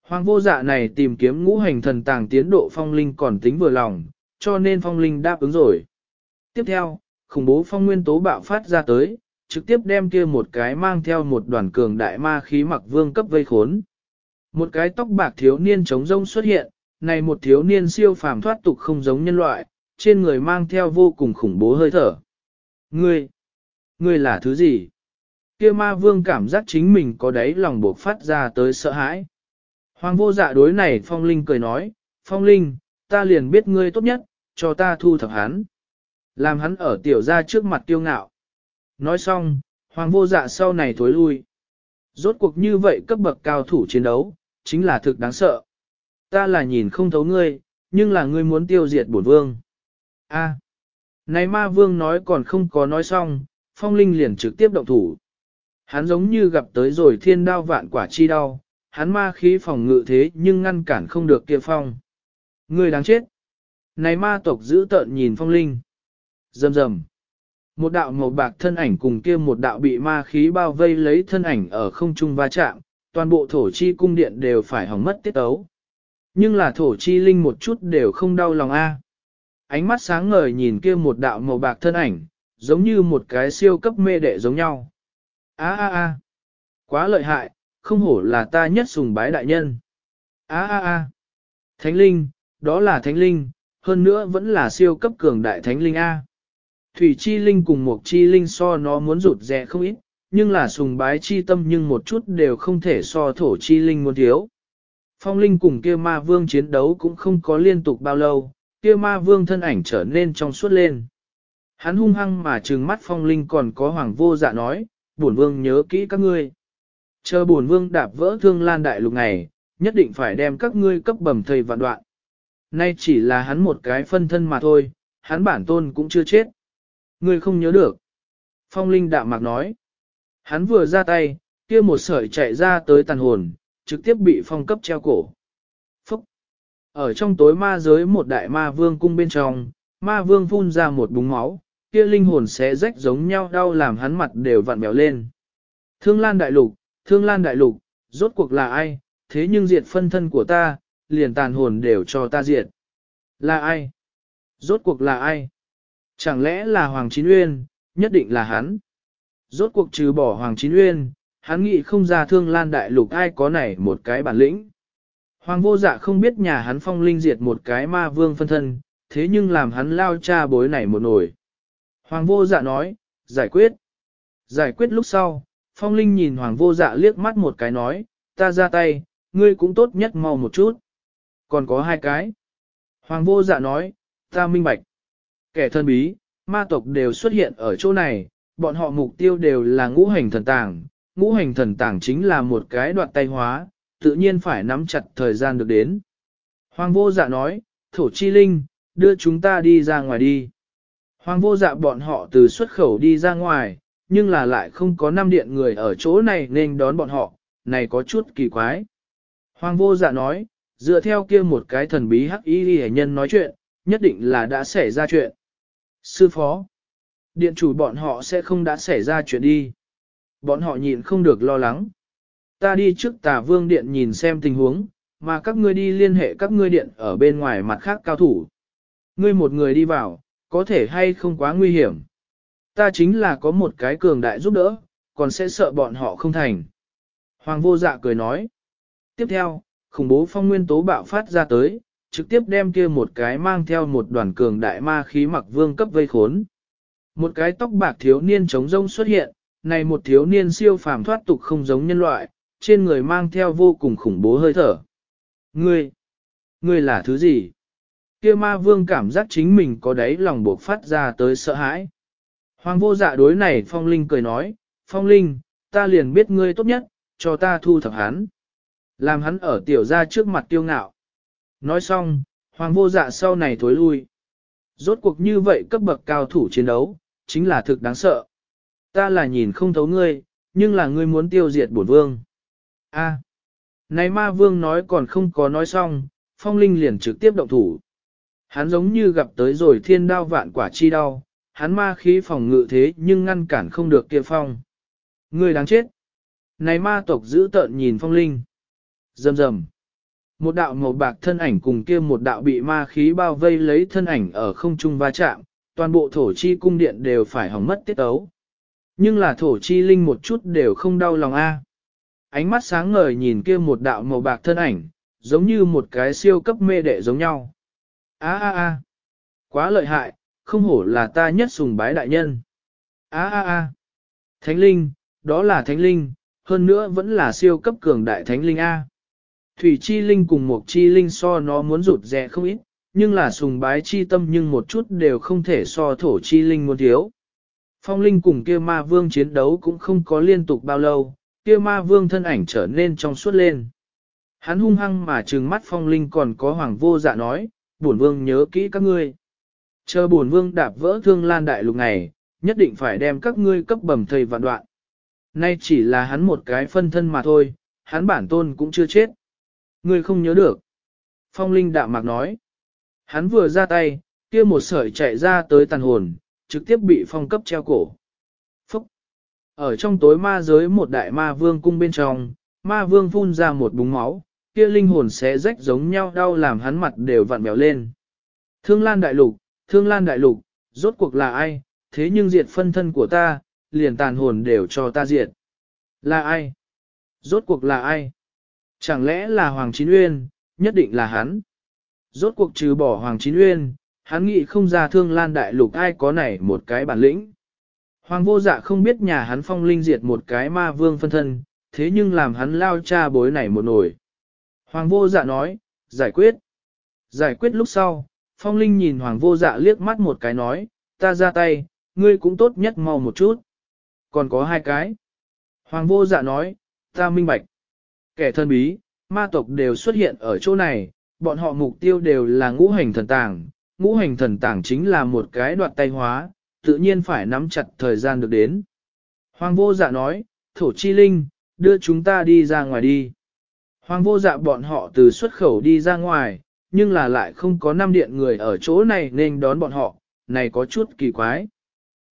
S1: Hoàng vô dạ này tìm kiếm ngũ hành thần tàng tiến độ phong linh còn tính vừa lòng, cho nên phong linh đáp ứng rồi. Tiếp theo, khủng bố phong nguyên tố bạo phát ra tới, trực tiếp đem kia một cái mang theo một đoàn cường đại ma khí mặc vương cấp vây khốn. Một cái tóc bạc thiếu niên trống rông xuất hiện, này một thiếu niên siêu phàm thoát tục không giống nhân loại, trên người mang theo vô cùng khủng bố hơi thở. Ngươi, ngươi là thứ gì? Kia ma vương cảm giác chính mình có đáy lòng buộc phát ra tới sợ hãi. Hoàng vô dạ đối này phong linh cười nói, phong linh, ta liền biết ngươi tốt nhất, cho ta thu thập hắn. Làm hắn ở tiểu ra trước mặt tiêu ngạo. Nói xong, hoàng vô dạ sau này thối lui. Rốt cuộc như vậy cấp bậc cao thủ chiến đấu, chính là thực đáng sợ. Ta là nhìn không thấu ngươi, nhưng là ngươi muốn tiêu diệt bổn vương. A. À. này ma vương nói còn không có nói xong, phong linh liền trực tiếp động thủ. Hắn giống như gặp tới rồi thiên đao vạn quả chi đau, hắn ma khí phòng ngự thế nhưng ngăn cản không được kia phong. Ngươi đáng chết. Này ma tộc giữ tợn nhìn phong linh. Rầm rầm. Một đạo màu bạc thân ảnh cùng kia một đạo bị ma khí bao vây lấy thân ảnh ở không trung va chạm, toàn bộ thổ chi cung điện đều phải hỏng mất tiết ấu. Nhưng là thổ chi linh một chút đều không đau lòng a. À. Ánh mắt sáng ngời nhìn kia một đạo màu bạc thân ảnh, giống như một cái siêu cấp mê đệ giống nhau. A a a, quá lợi hại, không hổ là ta nhất sùng bái đại nhân. A a a, thánh linh, đó là thánh linh, hơn nữa vẫn là siêu cấp cường đại thánh linh A. Thủy chi linh cùng một chi linh so nó muốn rụt rè không ít, nhưng là sùng bái chi tâm nhưng một chút đều không thể so thổ chi linh muốn thiếu. Phong linh cùng kia ma vương chiến đấu cũng không có liên tục bao lâu, kia ma vương thân ảnh trở nên trong suốt lên. Hắn hung hăng mà trừng mắt phong linh còn có hoàng vô dạ nói, bổn vương nhớ kỹ các ngươi. Chờ bổn vương đạp vỡ thương lan đại lục này, nhất định phải đem các ngươi cấp bầm thầy vạn đoạn. Nay chỉ là hắn một cái phân thân mà thôi, hắn bản tôn cũng chưa chết. Ngươi không nhớ được. Phong Linh đạm mạc nói. Hắn vừa ra tay, kia một sợi chạy ra tới tàn hồn, trực tiếp bị phong cấp treo cổ. Phúc! Ở trong tối ma giới một đại ma vương cung bên trong, ma vương phun ra một búng máu, kia linh hồn xé rách giống nhau đau làm hắn mặt đều vặn bèo lên. Thương Lan Đại Lục, Thương Lan Đại Lục, rốt cuộc là ai, thế nhưng diệt phân thân của ta, liền tàn hồn đều cho ta diệt. Là ai? Rốt cuộc là ai? Chẳng lẽ là Hoàng Chín Uyên, nhất định là hắn. Rốt cuộc trừ bỏ Hoàng Chín Uyên, hắn nghĩ không ra thương lan đại lục ai có này một cái bản lĩnh. Hoàng vô dạ không biết nhà hắn phong linh diệt một cái ma vương phân thân, thế nhưng làm hắn lao cha bối này một nổi. Hoàng vô dạ nói, giải quyết. Giải quyết lúc sau, Phong Linh nhìn Hoàng vô dạ liếc mắt một cái nói, ta ra tay, ngươi cũng tốt nhất mau một chút. Còn có hai cái. Hoàng vô dạ nói, ta minh bạch. Kẻ thân bí, ma tộc đều xuất hiện ở chỗ này, bọn họ mục tiêu đều là ngũ hành thần tàng. Ngũ hành thần tàng chính là một cái đoạn tay hóa, tự nhiên phải nắm chặt thời gian được đến. Hoàng vô dạ nói, thổ chi linh, đưa chúng ta đi ra ngoài đi. Hoàng vô dạ bọn họ từ xuất khẩu đi ra ngoài, nhưng là lại không có năm điện người ở chỗ này nên đón bọn họ, này có chút kỳ quái. Hoàng vô dạ nói, dựa theo kia một cái thần bí hắc y hệ nhân nói chuyện, nhất định là đã xảy ra chuyện. Sư phó, điện chủ bọn họ sẽ không đã xảy ra chuyện đi. Bọn họ nhịn không được lo lắng. Ta đi trước tà vương điện nhìn xem tình huống, mà các ngươi đi liên hệ các ngươi điện ở bên ngoài mặt khác cao thủ. Ngươi một người đi vào, có thể hay không quá nguy hiểm. Ta chính là có một cái cường đại giúp đỡ, còn sẽ sợ bọn họ không thành. Hoàng vô dạ cười nói. Tiếp theo, khủng bố phong nguyên tố bạo phát ra tới, trực tiếp đem kia một cái mang theo một đoàn cường đại ma khí mặc vương cấp vây khốn. Một cái tóc bạc thiếu niên trống rông xuất hiện, này một thiếu niên siêu phàm thoát tục không giống nhân loại, trên người mang theo vô cùng khủng bố hơi thở. Ngươi, ngươi là thứ gì? Kia ma vương cảm giác chính mình có đáy lòng buộc phát ra tới sợ hãi. Hoàng vô dạ đối này Phong Linh cười nói, Phong Linh, ta liền biết ngươi tốt nhất, cho ta thu thập hắn. Làm hắn ở tiểu ra trước mặt tiêu ngạo. Nói xong, Hoàng vô dạ sau này thối lui. Rốt cuộc như vậy cấp bậc cao thủ chiến đấu, chính là thực đáng sợ. Ta là nhìn không thấu ngươi, nhưng là ngươi muốn tiêu diệt bổn vương. A, này ma vương nói còn không có nói xong, phong linh liền trực tiếp động thủ. Hắn giống như gặp tới rồi thiên đao vạn quả chi đau, hắn ma khí phòng ngự thế nhưng ngăn cản không được kia phong. ngươi đáng chết. Này ma tộc giữ tợn nhìn phong linh. Dầm dầm. Một đạo màu bạc thân ảnh cùng kia một đạo bị ma khí bao vây lấy thân ảnh ở không trung va chạm, toàn bộ thổ chi cung điện đều phải hỏng mất tiết ấu. Nhưng là thổ chi linh một chút đều không đau lòng a. Ánh mắt sáng ngời nhìn kia một đạo màu bạc thân ảnh, giống như một cái siêu cấp mê đệ giống nhau. A a a, quá lợi hại, không hổ là ta nhất sùng bái đại nhân. A a a, thánh linh, đó là thánh linh, hơn nữa vẫn là siêu cấp cường đại thánh linh A. Thủy chi linh cùng một chi linh so nó muốn rụt rẻ không ít, nhưng là sùng bái chi tâm nhưng một chút đều không thể so thổ chi linh muốn thiếu. Phong linh cùng kia ma vương chiến đấu cũng không có liên tục bao lâu, kia ma vương thân ảnh trở nên trong suốt lên. Hắn hung hăng mà trừng mắt phong linh còn có hoàng vô dạ nói, bổn vương nhớ kỹ các ngươi. Chờ bổn vương đạp vỡ thương lan đại lục này, nhất định phải đem các ngươi cấp bầm thầy vạn đoạn. Nay chỉ là hắn một cái phân thân mà thôi, hắn bản tôn cũng chưa chết. Ngươi không nhớ được. Phong Linh đạm mạc nói. Hắn vừa ra tay, kia một sợi chạy ra tới tàn hồn, trực tiếp bị phong cấp treo cổ. Phúc! Ở trong tối ma giới một đại ma vương cung bên trong, ma vương phun ra một búng máu, kia linh hồn sẽ rách giống nhau đau làm hắn mặt đều vặn béo lên. Thương Lan Đại Lục, Thương Lan Đại Lục, rốt cuộc là ai, thế nhưng diệt phân thân của ta, liền tàn hồn đều cho ta diệt. Là ai? Rốt cuộc là ai? Chẳng lẽ là Hoàng Chín Uyên, nhất định là hắn. Rốt cuộc trừ bỏ Hoàng Chín Uyên, hắn nghĩ không ra Thương Lan Đại Lục ai có này một cái bản lĩnh. Hoàng vô dạ không biết nhà hắn phong linh diệt một cái ma vương phân thân, thế nhưng làm hắn lao cha bối này một nổi. Hoàng vô dạ nói, giải quyết. Giải quyết lúc sau, phong linh nhìn hoàng vô dạ liếc mắt một cái nói, ta ra tay, ngươi cũng tốt nhất mau một chút. Còn có hai cái. Hoàng vô dạ nói, ta minh bạch. Kẻ thân bí, ma tộc đều xuất hiện ở chỗ này, bọn họ mục tiêu đều là ngũ hành thần tàng. Ngũ hành thần tàng chính là một cái đoạn tay hóa, tự nhiên phải nắm chặt thời gian được đến. Hoàng vô dạ nói, thổ chi linh, đưa chúng ta đi ra ngoài đi. Hoàng vô dạ bọn họ từ xuất khẩu đi ra ngoài, nhưng là lại không có năm điện người ở chỗ này nên đón bọn họ, này có chút kỳ quái.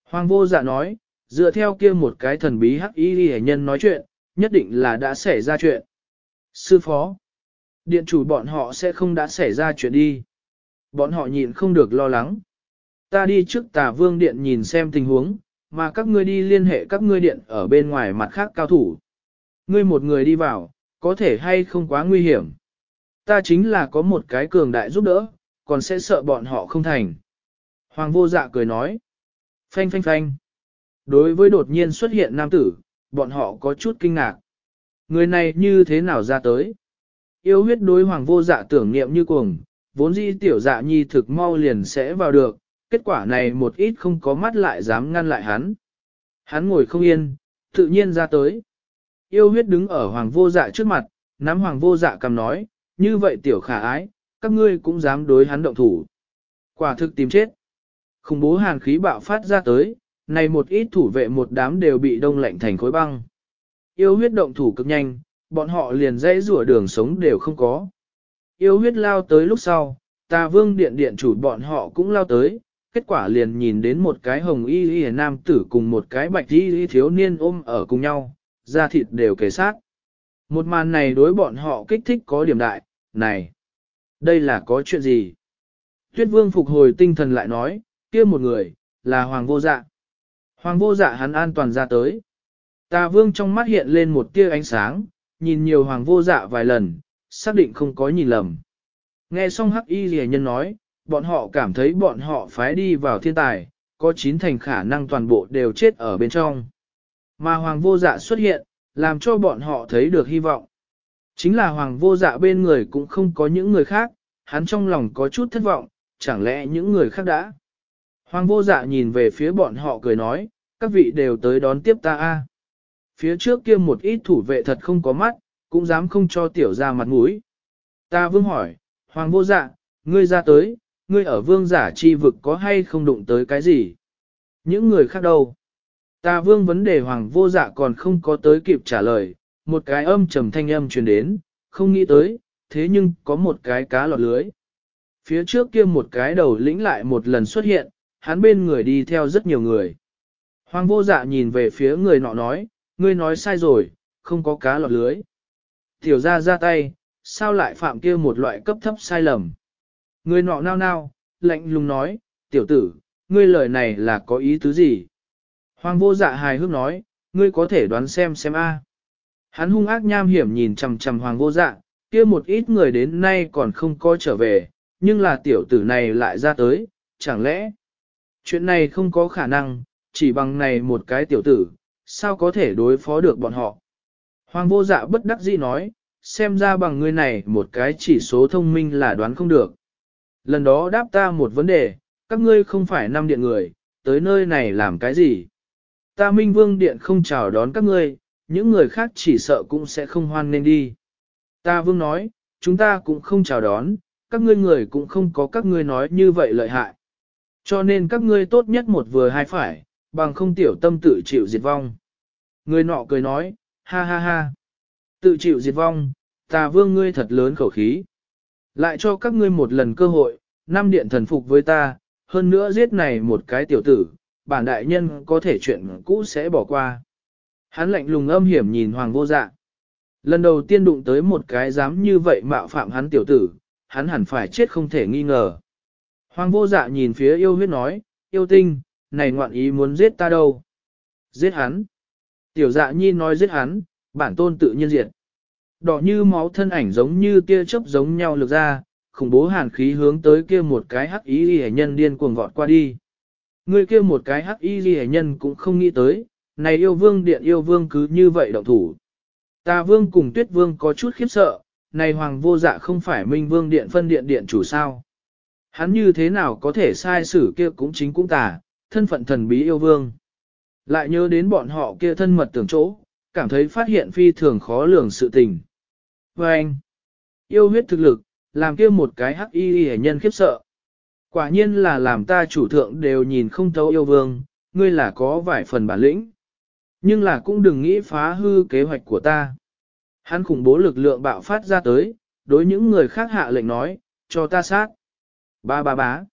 S1: Hoàng vô dạ nói, dựa theo kia một cái thần bí hắc y hệ nhân nói chuyện, nhất định là đã xảy ra chuyện. Sư phó, điện chủ bọn họ sẽ không đã xảy ra chuyện đi. Bọn họ nhịn không được lo lắng. Ta đi trước tà vương điện nhìn xem tình huống, mà các ngươi đi liên hệ các ngươi điện ở bên ngoài mặt khác cao thủ. Ngươi một người đi vào, có thể hay không quá nguy hiểm. Ta chính là có một cái cường đại giúp đỡ, còn sẽ sợ bọn họ không thành. Hoàng vô dạ cười nói. Phanh phanh phanh. Đối với đột nhiên xuất hiện nam tử, bọn họ có chút kinh ngạc. Người này như thế nào ra tới? Yêu huyết đối hoàng vô dạ tưởng niệm như cuồng, vốn dĩ tiểu dạ nhi thực mau liền sẽ vào được, kết quả này một ít không có mắt lại dám ngăn lại hắn. Hắn ngồi không yên, tự nhiên ra tới. Yêu huyết đứng ở hoàng vô dạ trước mặt, nắm hoàng vô dạ cầm nói, như vậy tiểu khả ái, các ngươi cũng dám đối hắn động thủ. Quả thực tìm chết. Khủng bố hàn khí bạo phát ra tới, này một ít thủ vệ một đám đều bị đông lạnh thành khối băng. Yêu huyết động thủ cực nhanh, bọn họ liền dãy rủa đường sống đều không có. Yêu huyết lao tới lúc sau, tà vương điện điện chủ bọn họ cũng lao tới, kết quả liền nhìn đến một cái hồng y y nam tử cùng một cái bạch y y thiếu niên ôm ở cùng nhau, da thịt đều kề sát. Một màn này đối bọn họ kích thích có điểm đại, này, đây là có chuyện gì? Tuyết vương phục hồi tinh thần lại nói, kia một người, là hoàng vô dạ. Hoàng vô dạ hắn an toàn ra tới. Tà vương trong mắt hiện lên một tia ánh sáng, nhìn nhiều hoàng vô dạ vài lần, xác định không có nhìn lầm. Nghe xong hắc y rìa nhân nói, bọn họ cảm thấy bọn họ phái đi vào thiên tài, có chín thành khả năng toàn bộ đều chết ở bên trong. Mà hoàng vô dạ xuất hiện, làm cho bọn họ thấy được hy vọng. Chính là hoàng vô dạ bên người cũng không có những người khác, hắn trong lòng có chút thất vọng, chẳng lẽ những người khác đã. Hoàng vô dạ nhìn về phía bọn họ cười nói, các vị đều tới đón tiếp ta a. Phía trước kia một ít thủ vệ thật không có mắt, cũng dám không cho tiểu ra mặt mũi. Ta vương hỏi, Hoàng vô dạ, ngươi ra tới, ngươi ở vương giả chi vực có hay không đụng tới cái gì? Những người khác đâu? Ta vương vấn đề hoàng vô dạ còn không có tới kịp trả lời, một cái âm trầm thanh âm truyền đến, không nghĩ tới, thế nhưng có một cái cá lọt lưới. Phía trước kia một cái đầu lĩnh lại một lần xuất hiện, hắn bên người đi theo rất nhiều người. Hoàng vô dạ nhìn về phía người nọ nói, ngươi nói sai rồi, không có cá lọt lưới. Tiểu ra ra tay, sao lại phạm kia một loại cấp thấp sai lầm. Người nọ nao nao, lạnh lùng nói, tiểu tử, ngươi lời này là có ý tứ gì? Hoàng vô dạ hài hước nói, ngươi có thể đoán xem xem a. Hắn hung ác nham hiểm nhìn chằm chằm hoàng vô dạ, kia một ít người đến nay còn không có trở về, nhưng là tiểu tử này lại ra tới, chẳng lẽ chuyện này không có khả năng, chỉ bằng này một cái tiểu tử, sao có thể đối phó được bọn họ. Hoàng vô dạ bất đắc dĩ nói, xem ra bằng ngươi này một cái chỉ số thông minh là đoán không được. Lần đó đáp ta một vấn đề, các ngươi không phải năm điện người, tới nơi này làm cái gì? Ta minh vương điện không chào đón các ngươi, những người khác chỉ sợ cũng sẽ không hoan nên đi. Ta vương nói, chúng ta cũng không chào đón, các ngươi người cũng không có các ngươi nói như vậy lợi hại. Cho nên các ngươi tốt nhất một vừa hai phải, bằng không tiểu tâm tự chịu diệt vong. Người nọ cười nói, ha ha ha. Tự chịu diệt vong, tà vương ngươi thật lớn khẩu khí. Lại cho các ngươi một lần cơ hội, năm điện thần phục với ta, hơn nữa giết này một cái tiểu tử, bản đại nhân có thể chuyện cũ sẽ bỏ qua. Hắn lạnh lùng âm hiểm nhìn hoàng vô dạ. Lần đầu tiên đụng tới một cái dám như vậy mạo phạm hắn tiểu tử, hắn hẳn phải chết không thể nghi ngờ. Hoàng vô dạ nhìn phía yêu huyết nói, yêu tinh, này ngoạn ý muốn giết ta đâu? Giết hắn. Tiểu dạ nhi nói giết hắn, bản tôn tự nhiên diệt. Đỏ như máu thân ảnh giống như tia chớp giống nhau lực ra, khủng bố hàn khí hướng tới kia một cái hắc y ghi nhân điên cuồng vọt qua đi. Người kia một cái hắc y ghi nhân cũng không nghĩ tới, này yêu vương điện yêu vương cứ như vậy động thủ. Ta vương cùng tuyết vương có chút khiếp sợ, này hoàng vô dạ không phải minh vương điện phân điện điện chủ sao. Hắn như thế nào có thể sai xử kia cũng chính cũng tà, thân phận thần bí yêu vương. Lại nhớ đến bọn họ kia thân mật tưởng chỗ, cảm thấy phát hiện phi thường khó lường sự tình. Và anh, yêu huyết thực lực, làm kia một cái hắc y y nhân khiếp sợ. Quả nhiên là làm ta chủ thượng đều nhìn không thấu yêu vương, ngươi là có vài phần bản lĩnh. Nhưng là cũng đừng nghĩ phá hư kế hoạch của ta. Hắn khủng bố lực lượng bạo phát ra tới, đối những người khác hạ lệnh nói, cho ta sát. Ba ba bá.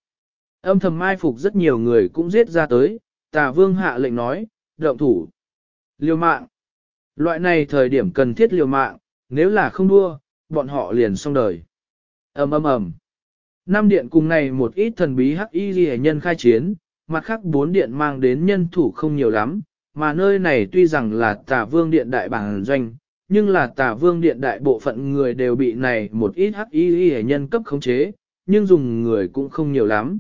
S1: Âm thầm mai phục rất nhiều người cũng giết ra tới, tà vương hạ lệnh nói, động thủ. liều mạng. Loại này thời điểm cần thiết liều mạng, nếu là không đua, bọn họ liền xong đời. ầm ầm ầm. Năm điện cùng này một ít thần bí hắc y ghi nhân khai chiến, mặt khác bốn điện mang đến nhân thủ không nhiều lắm, mà nơi này tuy rằng là tà vương điện đại bản doanh, nhưng là tà vương điện đại bộ phận người đều bị này một ít hắc y ghi nhân cấp khống chế, nhưng dùng người cũng không nhiều lắm.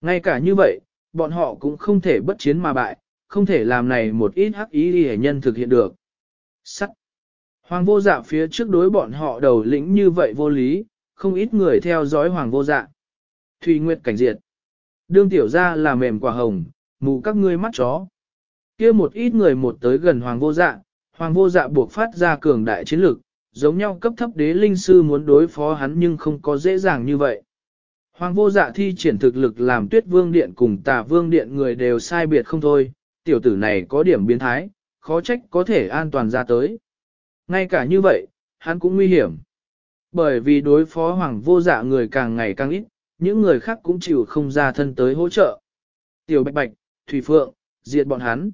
S1: Ngay cả như vậy, bọn họ cũng không thể bất chiến mà bại, không thể làm này một ít hắc ý hệ nhân thực hiện được. Sắt. Hoàng vô dạ phía trước đối bọn họ đầu lĩnh như vậy vô lý, không ít người theo dõi hoàng vô dạ. Thùy Nguyệt cảnh diệt. Đương tiểu ra là mềm quả hồng, mù các ngươi mắt chó. kia một ít người một tới gần hoàng vô dạ, hoàng vô dạ buộc phát ra cường đại chiến lực, giống nhau cấp thấp đế linh sư muốn đối phó hắn nhưng không có dễ dàng như vậy. Hoàng vô dạ thi triển thực lực làm tuyết vương điện cùng tà vương điện người đều sai biệt không thôi, tiểu tử này có điểm biến thái, khó trách có thể an toàn ra tới. Ngay cả như vậy, hắn cũng nguy hiểm. Bởi vì đối phó hoàng vô dạ người càng ngày càng ít, những người khác cũng chịu không ra thân tới hỗ trợ. Tiểu bạch bạch, thủy phượng, diệt bọn hắn.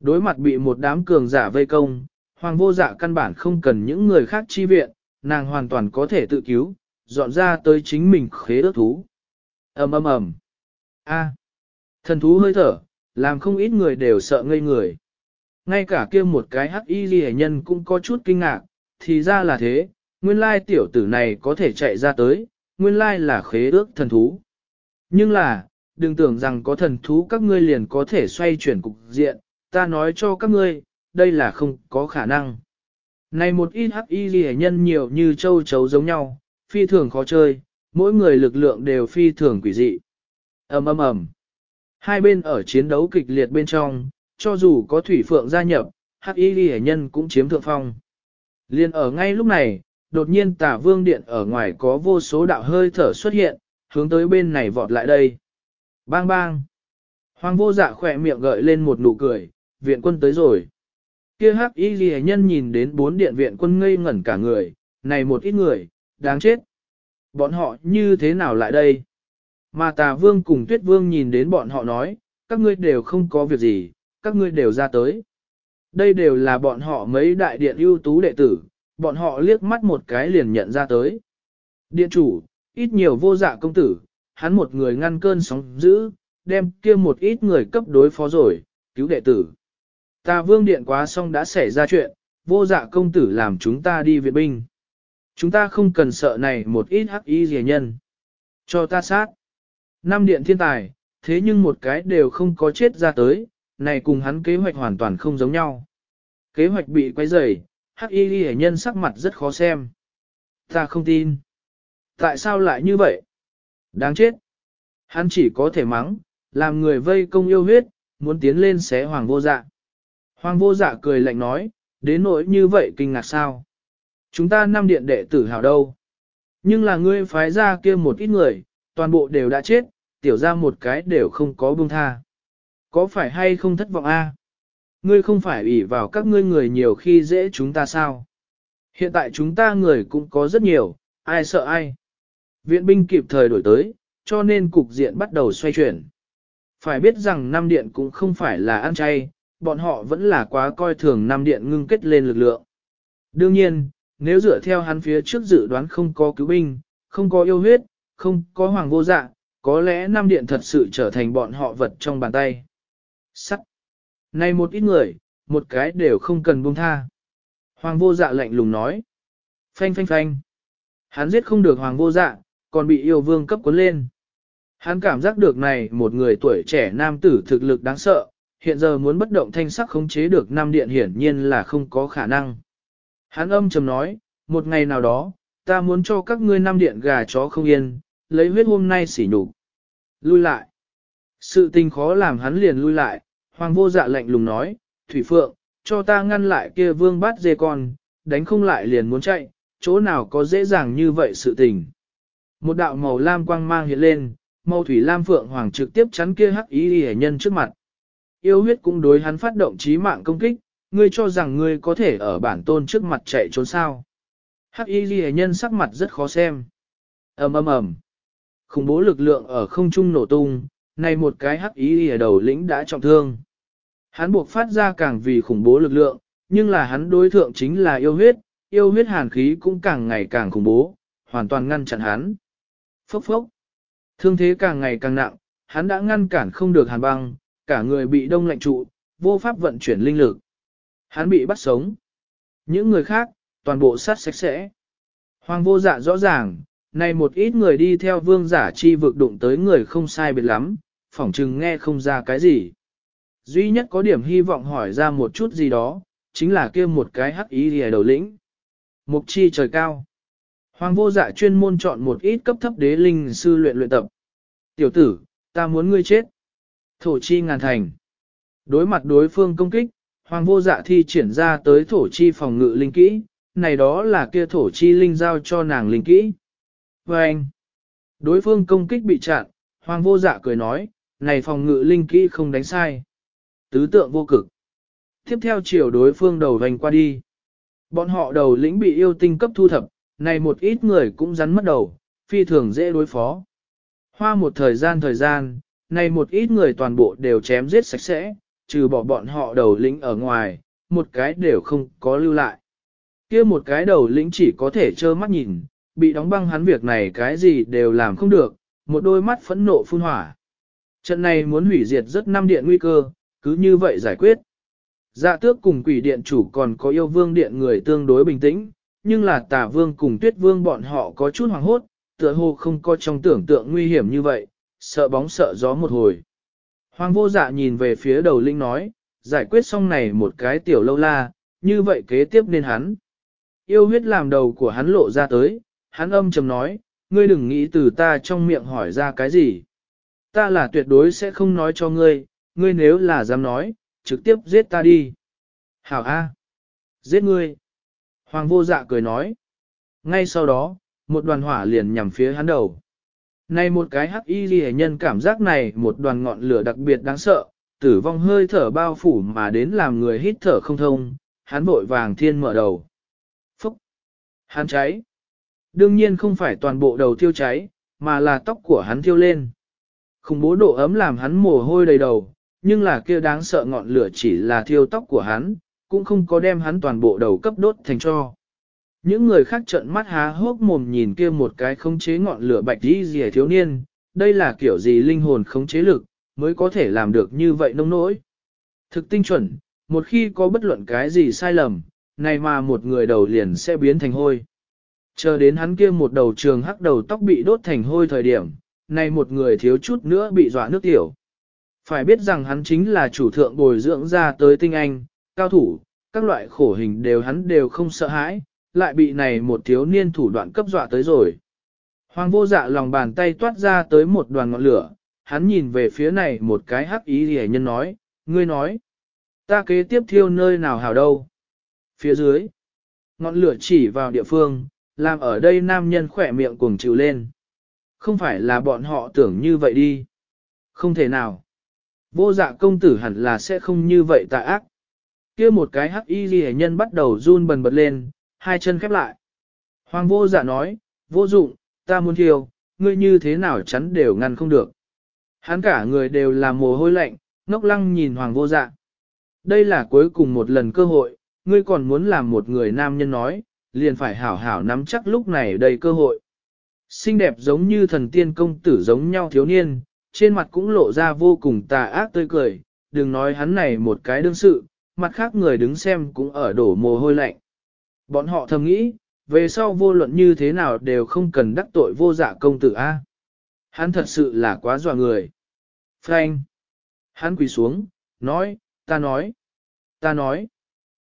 S1: Đối mặt bị một đám cường giả vây công, hoàng vô dạ căn bản không cần những người khác chi viện, nàng hoàn toàn có thể tự cứu, dọn ra tới chính mình khế ước thú. ầm ầm ầm. A. Thần thú hơi thở, làm không ít người đều sợ ngây người. Ngay cả kia một cái hắc y ghi nhân cũng có chút kinh ngạc, thì ra là thế, nguyên lai tiểu tử này có thể chạy ra tới, nguyên lai là khế ước thần thú. Nhưng là, đừng tưởng rằng có thần thú các ngươi liền có thể xoay chuyển cục diện, ta nói cho các ngươi, đây là không có khả năng. Này một ít hắc y ghi nhân nhiều như châu chấu giống nhau, phi thường khó chơi, mỗi người lực lượng đều phi thường quỷ dị. ầm ầm ầm. Hai bên ở chiến đấu kịch liệt bên trong, cho dù có thủy phượng gia nhập, hắc y ghi nhân cũng chiếm thượng phong. Liên ở ngay lúc này, đột nhiên tả vương điện ở ngoài có vô số đạo hơi thở xuất hiện, hướng tới bên này vọt lại đây. Bang bang. Hoàng vô dạ khỏe miệng gợi lên một nụ cười, viện quân tới rồi. Kia hắc y ghi nhân nhìn đến bốn điện viện quân ngây ngẩn cả người, này một ít người, đáng chết. Bọn họ như thế nào lại đây? Mà tà vương cùng tuyết vương nhìn đến bọn họ nói, các ngươi đều không có việc gì, các ngươi đều ra tới. Đây đều là bọn họ mấy đại điện ưu tú đệ tử, bọn họ liếc mắt một cái liền nhận ra tới. Điện chủ, ít nhiều vô dạ công tử, hắn một người ngăn cơn sóng dữ, đem kia một ít người cấp đối phó rồi, cứu đệ tử. Ta vương điện quá xong đã xảy ra chuyện, vô dạ công tử làm chúng ta đi viện binh. Chúng ta không cần sợ này một ít hắc y rẻ nhân. Cho ta sát. Năm điện thiên tài, thế nhưng một cái đều không có chết ra tới, này cùng hắn kế hoạch hoàn toàn không giống nhau. Kế hoạch bị quay rầy, hắc y rẻ nhân sắc mặt rất khó xem. Ta không tin. Tại sao lại như vậy? Đáng chết. Hắn chỉ có thể mắng, làm người vây công yêu huyết, muốn tiến lên xé hoàng vô dạ. Hoàng vô dạ cười lạnh nói, đến nỗi như vậy kinh ngạc sao? Chúng ta năm điện đệ tử hào đâu? Nhưng là ngươi phái ra kia một ít người, toàn bộ đều đã chết, tiểu ra một cái đều không có buông tha. Có phải hay không thất vọng a? Ngươi không phải ủy vào các ngươi người nhiều khi dễ chúng ta sao? Hiện tại chúng ta người cũng có rất nhiều, ai sợ ai? Viện binh kịp thời đổi tới, cho nên cục diện bắt đầu xoay chuyển. Phải biết rằng nam điện cũng không phải là ăn chay, bọn họ vẫn là quá coi thường nam điện ngưng kết lên lực lượng. Đương nhiên, nếu dựa theo hắn phía trước dự đoán không có cứu binh, không có yêu huyết, không có hoàng vô dạ, có lẽ nam điện thật sự trở thành bọn họ vật trong bàn tay. Sắt. Này một ít người, một cái đều không cần buông tha. Hoàng vô dạ lạnh lùng nói. Phanh phanh phanh. Hắn giết không được hoàng vô dạ, còn bị yêu vương cấp cuốn lên. Hắn cảm giác được này một người tuổi trẻ nam tử thực lực đáng sợ, hiện giờ muốn bất động thanh sắc khống chế được nam điện hiển nhiên là không có khả năng. Hắn âm trầm nói, một ngày nào đó, ta muốn cho các ngươi năm điện gà chó không yên, lấy huyết hôm nay xỉ nhục. Lui lại. Sự tình khó làm hắn liền lui lại, hoàng vô dạ lạnh lùng nói, Thủy Phượng, cho ta ngăn lại kia vương bát dê con, đánh không lại liền muốn chạy, chỗ nào có dễ dàng như vậy sự tình. Một đạo màu lam quang mang hiện lên, màu thủy lam phượng hoàng trực tiếp chắn kia hắc ý y nhân trước mặt. Yêu huyết cũng đối hắn phát động trí mạng công kích, ngươi cho rằng ngươi có thể ở bản tôn trước mặt chạy trốn sao. Hắc y ghi nhân sắc mặt rất khó xem. ầm ầm ầm, Khủng bố lực lượng ở không trung nổ tung, này một cái hắc y ghi đầu lĩnh đã trọng thương. Hắn buộc phát ra càng vì khủng bố lực lượng, nhưng là hắn đối thượng chính là yêu huyết, yêu huyết hàn khí cũng càng ngày càng khủng bố, hoàn toàn ngăn chặn hắn. Phốc phốc. Thương thế càng ngày càng nặng, hắn đã ngăn cản không được hàn băng, cả người bị đông lạnh trụ, vô pháp vận chuyển linh lực. Hắn bị bắt sống. Những người khác, toàn bộ sát sạch sẽ. Hoàng vô dạ rõ ràng, này một ít người đi theo vương giả chi vực đụng tới người không sai biệt lắm, phỏng chừng nghe không ra cái gì. Duy nhất có điểm hy vọng hỏi ra một chút gì đó, chính là kia một cái hắc ý lìa đầu lĩnh. Mục chi trời cao. Hoàng vô dạ chuyên môn chọn một ít cấp thấp đế linh sư luyện luyện tập. Tiểu tử, ta muốn ngươi chết. Thổ chi ngàn thành. Đối mặt đối phương công kích, hoàng vô dạ thi triển ra tới thổ chi phòng ngự linh kỹ, này đó là kia thổ chi linh giao cho nàng linh kỹ. Và anh, đối phương công kích bị chặn, hoàng vô dạ cười nói, này phòng ngự linh kỹ không đánh sai. Tứ tượng vô cực. Tiếp theo chiều đối phương đầu vành qua đi. Bọn họ đầu lĩnh bị yêu tinh cấp thu thập, này một ít người cũng rắn mất đầu, phi thường dễ đối phó. Hoa một thời gian thời gian, này một ít người toàn bộ đều chém giết sạch sẽ, trừ bỏ bọn họ đầu lĩnh ở ngoài, một cái đều không có lưu lại. kia một cái đầu lĩnh chỉ có thể trơ mắt nhìn, bị đóng băng hắn việc này cái gì đều làm không được, một đôi mắt phẫn nộ phun hỏa. Trận này muốn hủy diệt rất năm điện nguy cơ, cứ như vậy giải quyết. Dạ tước cùng quỷ điện chủ còn có yêu vương điện người tương đối bình tĩnh, nhưng là tà vương cùng tuyết vương bọn họ có chút hoàng hốt, tựa hồ không có trong tưởng tượng nguy hiểm như vậy, sợ bóng sợ gió một hồi. Hoàng vô dạ nhìn về phía đầu linh nói, giải quyết xong này một cái tiểu lâu la, như vậy kế tiếp nên hắn. Yêu huyết làm đầu của hắn lộ ra tới, hắn âm trầm nói, ngươi đừng nghĩ từ ta trong miệng hỏi ra cái gì. Ta là tuyệt đối sẽ không nói cho ngươi, ngươi nếu là dám nói, trực tiếp giết ta đi. Hảo A. Giết ngươi. Hoàng vô dạ cười nói. Ngay sau đó, một đoàn hỏa liền nhằm phía hắn đầu. Này một cái hắc y ghi nhân cảm giác này một đoàn ngọn lửa đặc biệt đáng sợ, tử vong hơi thở bao phủ mà đến làm người hít thở không thông, hắn vội vàng thiên mở đầu. Phúc! Hắn cháy! Đương nhiên không phải toàn bộ đầu thiêu cháy, mà là tóc của hắn thiêu lên. Khủng bố độ ấm làm hắn mồ hôi đầy đầu, nhưng là kia đáng sợ ngọn lửa chỉ là thiêu tóc của hắn, cũng không có đem hắn toàn bộ đầu cấp đốt thành cho. Những người khác trợn mắt há hốc mồm nhìn kia một cái khống chế ngọn lửa bạch đi rìa thiếu niên, đây là kiểu gì linh hồn khống chế lực, mới có thể làm được như vậy nông nỗi. Thực tinh chuẩn, một khi có bất luận cái gì sai lầm, này mà một người đầu liền sẽ biến thành hôi. Chờ đến hắn kia một đầu trường hắc đầu tóc bị đốt thành hôi thời điểm, này một người thiếu chút nữa bị dọa nước tiểu. Phải biết rằng hắn chính là chủ thượng bồi dưỡng ra tới tinh anh, cao thủ, các loại khổ hình đều hắn đều không sợ hãi, lại bị này một thiếu niên thủ đoạn cấp dọa tới rồi. Hoàng vô dạ lòng bàn tay toát ra tới một đoàn ngọn lửa, hắn nhìn về phía này một cái hắc ý hề nhân nói, ngươi nói, ta kế tiếp thiêu nơi nào hào đâu. Phía dưới, ngọn lửa chỉ vào địa phương, làm ở đây nam nhân khỏe miệng cuồng chịu lên. Không phải là bọn họ tưởng như vậy đi. Không thể nào. Vô dạ công tử hẳn là sẽ không như vậy tà ác. kia một cái hắc y ghi nhân bắt đầu run bần bật lên, hai chân khép lại. Hoàng vô dạ nói, vô dụng, ta muốn thiêu, ngươi như thế nào chắn đều ngăn không được. Hắn cả người đều là mồ hôi lạnh, ngốc lăng nhìn hoàng vô dạ. Đây là cuối cùng một lần cơ hội, ngươi còn muốn làm một người nam nhân nói, liền phải hảo hảo nắm chắc lúc này đầy cơ hội. Xinh đẹp giống như thần tiên công tử giống nhau thiếu niên, trên mặt cũng lộ ra vô cùng tà ác tươi cười, đừng nói hắn này một cái đương sự, mặt khác người đứng xem cũng ở đổ mồ hôi lạnh. Bọn họ thầm nghĩ, về sau vô luận như thế nào đều không cần đắc tội vô dạ công tử A. Hắn thật sự là quá dọa người. Frank. Hắn quỳ xuống, nói, ta nói, ta nói.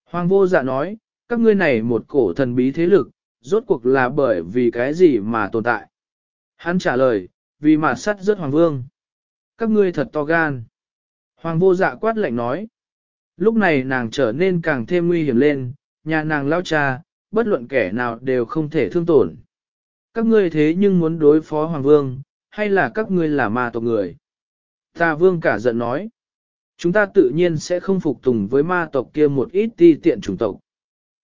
S1: Hoàng vô dạ nói, các ngươi này một cổ thần bí thế lực, rốt cuộc là bởi vì cái gì mà tồn tại. Hắn trả lời, vì mà sắt rất hoàng vương. Các ngươi thật to gan. Hoàng vô dạ quát lạnh nói. Lúc này nàng trở nên càng thêm nguy hiểm lên, nhà nàng lao cha, bất luận kẻ nào đều không thể thương tổn. Các ngươi thế nhưng muốn đối phó hoàng vương, hay là các ngươi là ma tộc người? Ta vương cả giận nói. Chúng ta tự nhiên sẽ không phục tùng với ma tộc kia một ít ti tiện chủng tộc.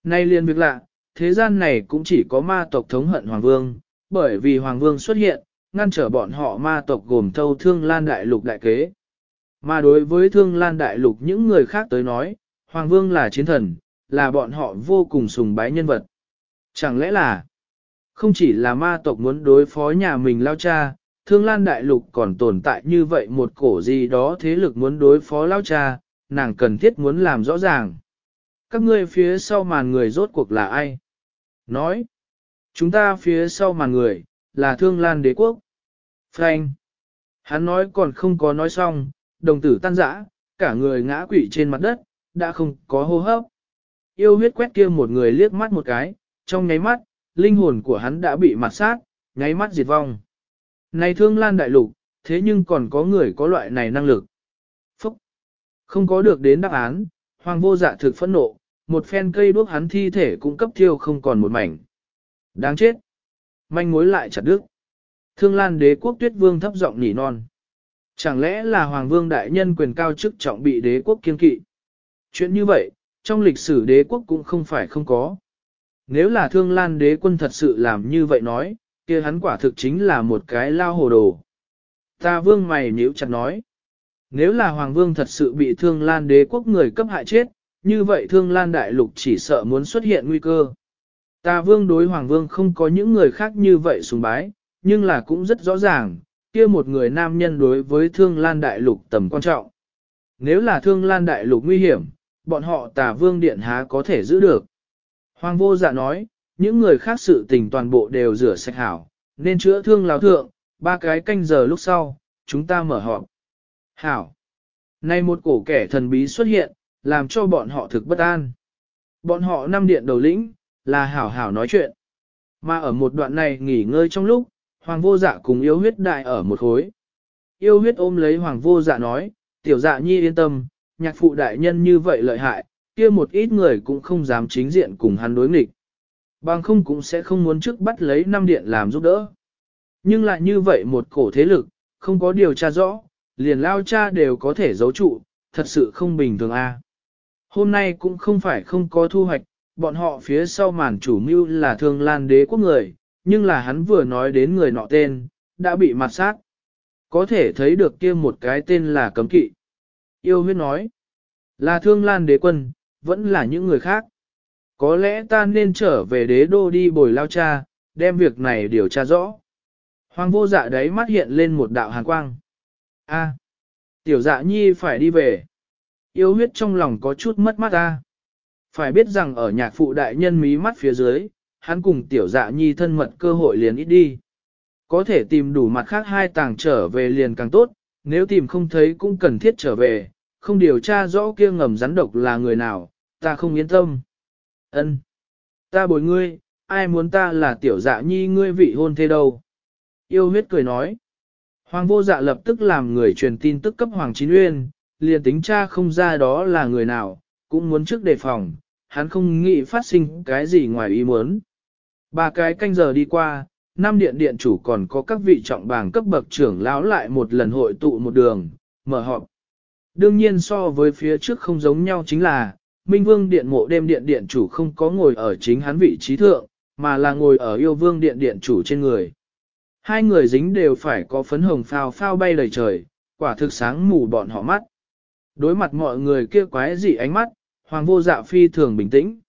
S1: Nay liên việc lạ, thế gian này cũng chỉ có ma tộc thống hận hoàng vương, bởi vì hoàng vương xuất hiện, ngăn trở bọn họ ma tộc gồm thâu thương lan đại lục đại kế. Mà đối với thương lan đại lục những người khác tới nói, hoàng vương là chiến thần, là bọn họ vô cùng sùng bái nhân vật. Chẳng lẽ là, không chỉ là ma tộc muốn đối phó nhà mình lao cha, thương lan đại lục còn tồn tại như vậy một cổ gì đó thế lực muốn đối phó lao cha, nàng cần thiết muốn làm rõ ràng. Các ngươi phía sau màn người rốt cuộc là ai? Nói, chúng ta phía sau màn người, là thương lan đế quốc. Frank. Hắn nói còn không có nói xong, đồng tử tan rã, cả người ngã quỵ trên mặt đất, đã không có hô hấp. Yêu huyết quét kia một người liếc mắt một cái, trong nháy mắt, linh hồn của hắn đã bị mặt sát, nháy mắt diệt vong. Này thương lan đại lục, thế nhưng còn có người có loại này năng lực. Phúc! Không có được đến đáp án, hoàng vô dạ thực phẫn nộ, một phen cây đuốc hắn thi thể cũng cấp thiêu không còn một mảnh. Đáng chết! Manh mối lại chặt đứt. Thương lan đế quốc tuyết vương thấp giọng nỉ non. Chẳng lẽ là hoàng vương đại nhân quyền cao chức trọng bị đế quốc kiên kỵ? Chuyện như vậy, trong lịch sử đế quốc cũng không phải không có. Nếu là thương lan đế quân thật sự làm như vậy nói, kia hắn quả thực chính là một cái lao hồ đồ. Ta vương mày nhíu chặt nói. Nếu là hoàng vương thật sự bị thương lan đế quốc người cấp hại chết, như vậy thương lan đại lục chỉ sợ muốn xuất hiện nguy cơ. Ta vương đối hoàng vương không có những người khác như vậy sùng bái, nhưng là cũng rất rõ ràng, kia một người nam nhân đối với thương lan đại lục tầm quan trọng. Nếu là thương lan đại lục nguy hiểm, bọn họ tà vương điện há có thể giữ được. Hoàng vô dạ nói, những người khác sự tình toàn bộ đều rửa sạch hảo, nên chữa thương lão thượng, ba cái canh giờ lúc sau, chúng ta mở họp. Hảo. Nay một cổ kẻ thần bí xuất hiện, làm cho bọn họ thực bất an. Bọn họ năm điện đầu lĩnh, là hảo hảo nói chuyện. Mà ở một đoạn này nghỉ ngơi trong lúc, Hoàng vô dạ cùng yêu huyết đại ở một khối. Yêu huyết ôm lấy Hoàng vô dạ nói, tiểu dạ nhi yên tâm, nhạc phụ đại nhân như vậy lợi hại, kia một ít người cũng không dám chính diện cùng hắn đối nghịch. Bằng không cũng sẽ không muốn trước bắt lấy năm điện làm giúp đỡ. Nhưng lại như vậy một cổ thế lực, không có điều tra rõ, liền lao cha đều có thể giấu trụ, thật sự không bình thường a. Hôm nay cũng không phải không có thu hoạch, bọn họ phía sau màn chủ mưu là thương lan đế quốc người, nhưng là hắn vừa nói đến người nọ tên, đã bị mặt sát. Có thể thấy được kia một cái tên là cấm kỵ. Yêu huyết nói, là thương lan đế quân, vẫn là những người khác. Có lẽ ta nên trở về đế đô đi bồi lao cha, đem việc này điều tra rõ. Hoàng vô dạ đấy mắt hiện lên một đạo hàn quang. A, tiểu dạ nhi phải đi về. Yêu huyết trong lòng có chút mất mắt ta. Phải biết rằng ở nhạc phụ đại nhân mí mắt phía dưới, hắn cùng tiểu dạ nhi thân mật cơ hội liền ít đi. Có thể tìm đủ mặt khác hai tàng trở về liền càng tốt, nếu tìm không thấy cũng cần thiết trở về, không điều tra rõ kia ngầm rắn độc là người nào, ta không yên tâm. Ân, Ta bồi ngươi, ai muốn ta là tiểu dạ nhi ngươi vị hôn thế đâu. Yêu huyết cười nói. Hoàng vô dạ lập tức làm người truyền tin tức cấp Hoàng Chín Uyên, liền tính cha không ra đó là người nào, cũng muốn trước đề phòng, hắn không nghĩ phát sinh cái gì ngoài ý muốn. Ba cái canh giờ đi qua, năm điện điện chủ còn có các vị trọng bảng cấp bậc trưởng lão lại một lần hội tụ một đường, mở họp. Đương nhiên so với phía trước không giống nhau chính là, Minh Vương điện mộ đêm điện điện chủ không có ngồi ở chính hắn vị trí thượng, mà là ngồi ở yêu vương điện điện chủ trên người. Hai người dính đều phải có phấn hồng phao phao bay lời trời, quả thực sáng mù bọn họ mắt. Đối mặt mọi người kia quái dị ánh mắt, hoàng vô dạ phi thường bình tĩnh.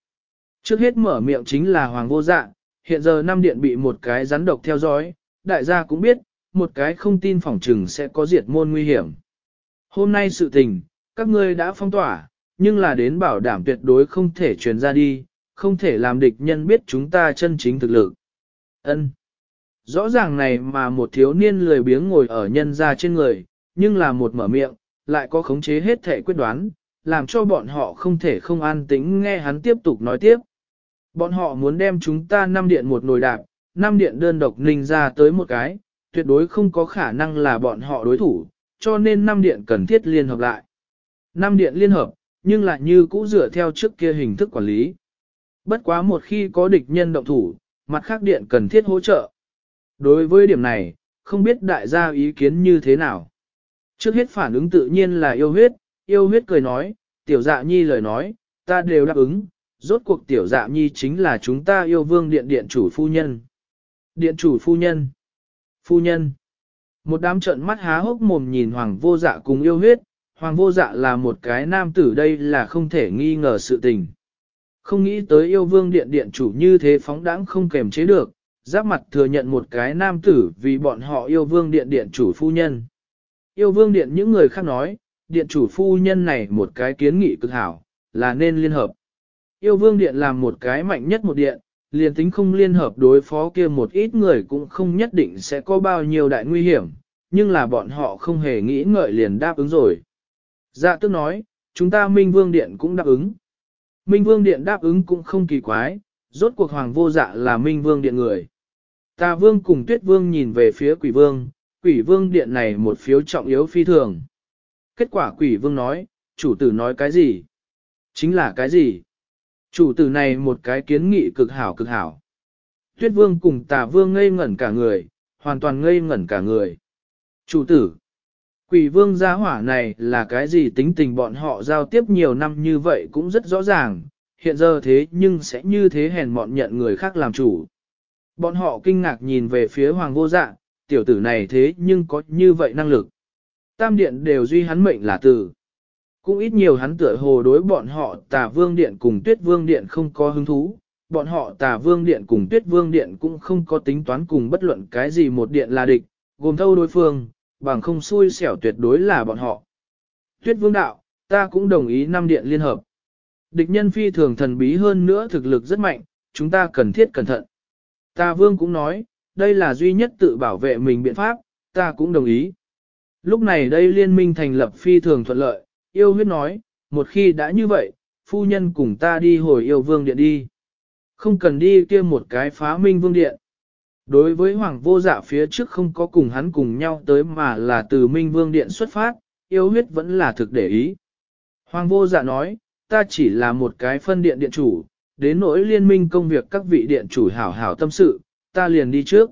S1: Trước hết mở miệng chính là hoàng vô dạ, hiện giờ năm điện bị một cái rắn độc theo dõi, đại gia cũng biết, một cái không tin phỏng trừng sẽ có diệt môn nguy hiểm. Hôm nay sự tình, các ngươi đã phong tỏa, nhưng là đến bảo đảm tuyệt đối không thể truyền ra đi, không thể làm địch nhân biết chúng ta chân chính thực lực. Ân. Rõ ràng này mà một thiếu niên lười biếng ngồi ở nhân ra trên người, nhưng là một mở miệng, lại có khống chế hết thể quyết đoán, làm cho bọn họ không thể không an tĩnh nghe hắn tiếp tục nói tiếp. Bọn họ muốn đem chúng ta năm điện một nồi đạp, năm điện đơn độc ninh ra tới một cái, tuyệt đối không có khả năng là bọn họ đối thủ, cho nên năm điện cần thiết liên hợp lại. Năm điện liên hợp, nhưng lại như cũ dựa theo trước kia hình thức quản lý. Bất quá một khi có địch nhân động thủ, mặt khác điện cần thiết hỗ trợ. Đối với điểm này, không biết đại gia ý kiến như thế nào. Trước hết phản ứng tự nhiên là yêu huyết, yêu huyết cười nói, tiểu dạ nhi lời nói, ta đều đáp ứng, rốt cuộc tiểu dạ nhi chính là chúng ta yêu vương điện điện chủ phu nhân. Điện chủ phu nhân. Phu nhân. Một đám trợn mắt há hốc mồm nhìn hoàng vô dạ cùng yêu huyết, hoàng vô dạ là một cái nam tử đây là không thể nghi ngờ sự tình. Không nghĩ tới yêu vương điện điện chủ như thế phóng đãng không kềm chế được, giáp mặt thừa nhận một cái nam tử vì bọn họ yêu vương điện điện chủ phu nhân. Yêu vương điện những người khác nói, điện chủ phu nhân này một cái kiến nghị cực hảo, là nên liên hợp. Yêu vương điện làm một cái mạnh nhất một điện, liền tính không liên hợp đối phó kia một ít người cũng không nhất định sẽ có bao nhiêu đại nguy hiểm, nhưng là bọn họ không hề nghĩ ngợi liền đáp ứng rồi. Dạ tức nói, chúng ta Minh Vương Điện cũng đáp ứng. Minh Vương Điện đáp ứng cũng không kỳ quái, rốt cuộc Hoàng vô dạ là Minh Vương Điện người. ta Vương cùng Tuyết Vương nhìn về phía Quỷ Vương, Quỷ Vương Điện này một phiếu trọng yếu phi thường. Kết quả Quỷ Vương nói, chủ tử nói cái gì? Chính là cái gì? Chủ tử này một cái kiến nghị cực hảo cực hảo. Tuyết Vương cùng Tà Vương ngây ngẩn cả người, hoàn toàn ngây ngẩn cả người. Chủ tử, quỷ vương gia hỏa này là cái gì tính tình bọn họ giao tiếp nhiều năm như vậy cũng rất rõ ràng, hiện giờ thế nhưng sẽ như thế hèn mọn nhận người khác làm chủ. Bọn họ kinh ngạc nhìn về phía hoàng vô dạ, tiểu tử này thế nhưng có như vậy năng lực. Tam điện đều duy hắn mệnh là tử. Cũng ít nhiều hắn tựa hồ đối bọn họ tà vương điện cùng tuyết vương điện không có hứng thú, bọn họ tà vương điện cùng tuyết vương điện cũng không có tính toán cùng bất luận cái gì một điện là địch, gồm thâu đối phương, bằng không xui xẻo tuyệt đối là bọn họ. Tuyết vương đạo, ta cũng đồng ý năm điện liên hợp. Địch nhân phi thường thần bí hơn nữa thực lực rất mạnh, chúng ta cần thiết cẩn thận. Ta vương cũng nói, đây là duy nhất tự bảo vệ mình biện pháp, ta cũng đồng ý. Lúc này đây liên minh thành lập phi thường thuận lợi, yêu huyết nói, một khi đã như vậy, phu nhân cùng ta đi hồi yêu vương điện đi. Không cần đi kia một cái phá minh vương điện. Đối với hoàng vô dạ phía trước không có cùng hắn cùng nhau tới mà là từ minh vương điện xuất phát, yêu huyết vẫn là thực để ý. Hoàng vô dạ nói, ta chỉ là một cái phân điện điện chủ, đến nỗi liên minh công việc các vị điện chủ hảo hảo tâm sự, ta liền đi trước.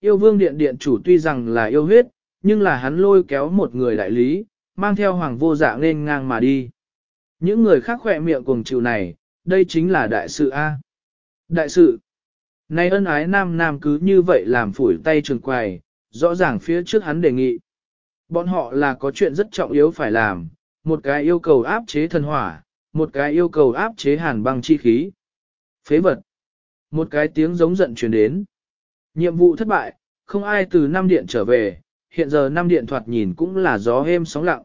S1: Yêu vương điện điện chủ tuy rằng là yêu huyết, nhưng là hắn lôi kéo một người đại lý, mang theo hoàng vô dạ nên ngang mà đi. Những người khác khỏe miệng cùng chịu này, đây chính là đại sự A. Đại sự. Này ân ái nam nam cứ như vậy làm phủi tay trường quài, rõ ràng phía trước hắn đề nghị. Bọn họ là có chuyện rất trọng yếu phải làm, một cái yêu cầu áp chế thần hỏa, một cái yêu cầu áp chế hàn băng chi khí. Phế vật. Một cái tiếng giống giận truyền đến. Nhiệm vụ thất bại, không ai từ năm điện trở về, hiện giờ năm điện thoạt nhìn cũng là gió êm sóng lặng.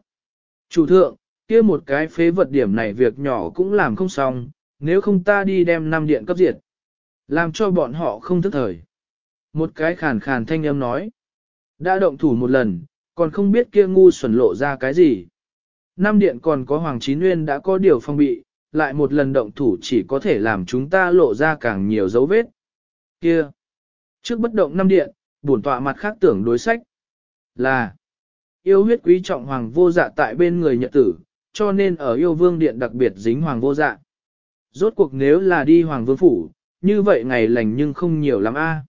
S1: Chủ thượng, kia một cái phế vật điểm này việc nhỏ cũng làm không xong, nếu không ta đi đem năm điện cấp diệt. Làm cho bọn họ không thức thời. Một cái khàn khàn thanh âm nói. Đã động thủ một lần, còn không biết kia ngu xuẩn lộ ra cái gì. Năm điện còn có Hoàng Chín Nguyên đã có điều phong bị, lại một lần động thủ chỉ có thể làm chúng ta lộ ra càng nhiều dấu vết. Kia! Trước bất động năm điện, bổn tọa mặt khác tưởng đối sách. Là! Yêu huyết quý trọng Hoàng vô dạ tại bên người nhật tử, cho nên ở yêu vương điện đặc biệt dính Hoàng vô dạ. Rốt cuộc nếu là đi Hoàng vương phủ, như vậy ngày lành nhưng không nhiều lắm a.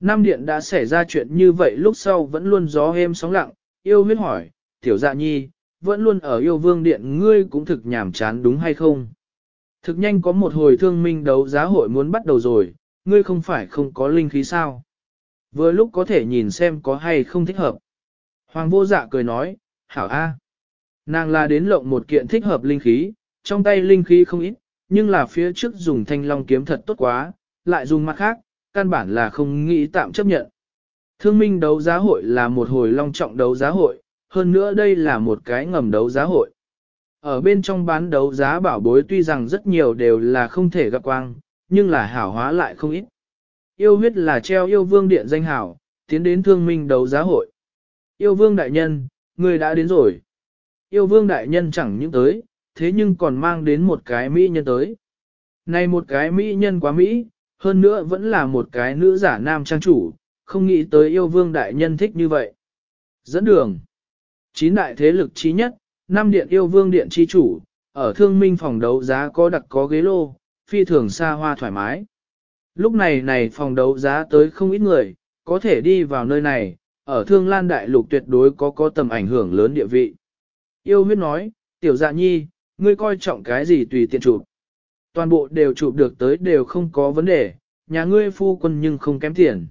S1: Nam điện đã xảy ra chuyện như vậy lúc sau vẫn luôn gió êm sóng lặng, yêu huyết hỏi, tiểu dạ nhi, vẫn luôn ở yêu vương điện ngươi cũng thực nhảm chán đúng hay không? Thực nhanh có một hồi thương minh đấu giá hội muốn bắt đầu rồi, ngươi không phải không có linh khí sao? Vừa lúc có thể nhìn xem có hay không thích hợp. Hoàng vô dạ cười nói, hảo a, Nàng là đến lộng một kiện thích hợp linh khí, trong tay linh khí không ít, nhưng là phía trước dùng thanh long kiếm thật tốt quá, lại dùng mặt khác, căn bản là không nghĩ tạm chấp nhận. Thương minh đấu giá hội là một hồi long trọng đấu giá hội, hơn nữa đây là một cái ngầm đấu giá hội. Ở bên trong bán đấu giá bảo bối tuy rằng rất nhiều đều là không thể gặp quang, nhưng là hảo hóa lại không ít. Yêu huyết là treo yêu vương điện danh hảo, tiến đến thương minh đấu giá hội. Yêu vương đại nhân, người đã đến rồi. Yêu vương đại nhân chẳng những tới, thế nhưng còn mang đến một cái mỹ nhân tới. Này một cái mỹ nhân quá mỹ, hơn nữa vẫn là một cái nữ giả nam trang chủ, không nghĩ tới yêu vương đại nhân thích như vậy. Dẫn đường. Chín đại thế lực trí nhất, năm điện yêu vương điện chi chủ, ở thương minh phòng đấu giá có đặc có ghế lô, phi thường xa hoa thoải mái. Lúc này này phòng đấu giá tới không ít người, có thể đi vào nơi này, ở thương lan đại lục tuyệt đối có có tầm ảnh hưởng lớn địa vị. Yêu huyết nói, tiểu dạ nhi, ngươi coi trọng cái gì tùy tiện chụp. Toàn bộ đều chụp được tới đều không có vấn đề, nhà ngươi phu quân nhưng không kém tiền.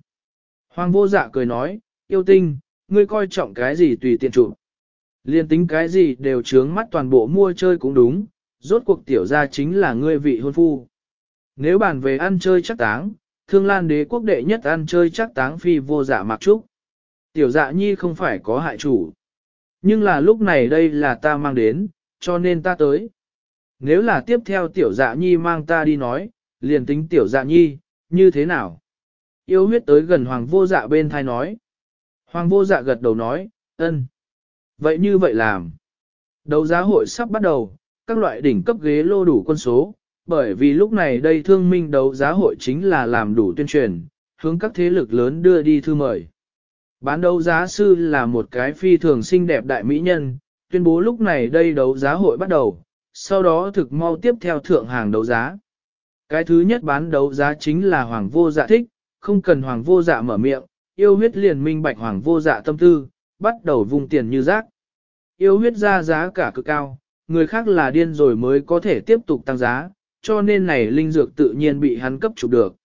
S1: Hoàng vô dạ cười nói, yêu tinh, ngươi coi trọng cái gì tùy tiện chụp. Liên tính cái gì đều trướng mắt toàn bộ mua chơi cũng đúng, rốt cuộc tiểu gia chính là ngươi vị hôn phu. Nếu bàn về ăn chơi chắc táng, thương lan đế quốc đệ nhất ăn chơi chắc táng phi vô dạ mặc trúc. Tiểu dạ nhi không phải có hại chủ. Nhưng là lúc này đây là ta mang đến, cho nên ta tới. Nếu là tiếp theo tiểu dạ nhi mang ta đi nói, liền tính tiểu dạ nhi, như thế nào? Yêu huyết tới gần hoàng vô dạ bên thai nói. Hoàng vô dạ gật đầu nói, ân. Vậy như vậy làm. Đấu giá hội sắp bắt đầu, các loại đỉnh cấp ghế lô đủ quân số, bởi vì lúc này đây thương minh đấu giá hội chính là làm đủ tuyên truyền, hướng các thế lực lớn đưa đi thư mời. Bán đấu giá sư là một cái phi thường xinh đẹp đại mỹ nhân, tuyên bố lúc này đây đấu giá hội bắt đầu, sau đó thực mau tiếp theo thượng hàng đấu giá. Cái thứ nhất bán đấu giá chính là hoàng vô dạ thích, không cần hoàng vô dạ mở miệng, yêu huyết liền minh bạch hoàng vô dạ tâm tư, bắt đầu vùng tiền như rác. Yêu huyết ra giá cả cực cao, người khác là điên rồi mới có thể tiếp tục tăng giá, cho nên này linh dược tự nhiên bị hắn cấp chụp được.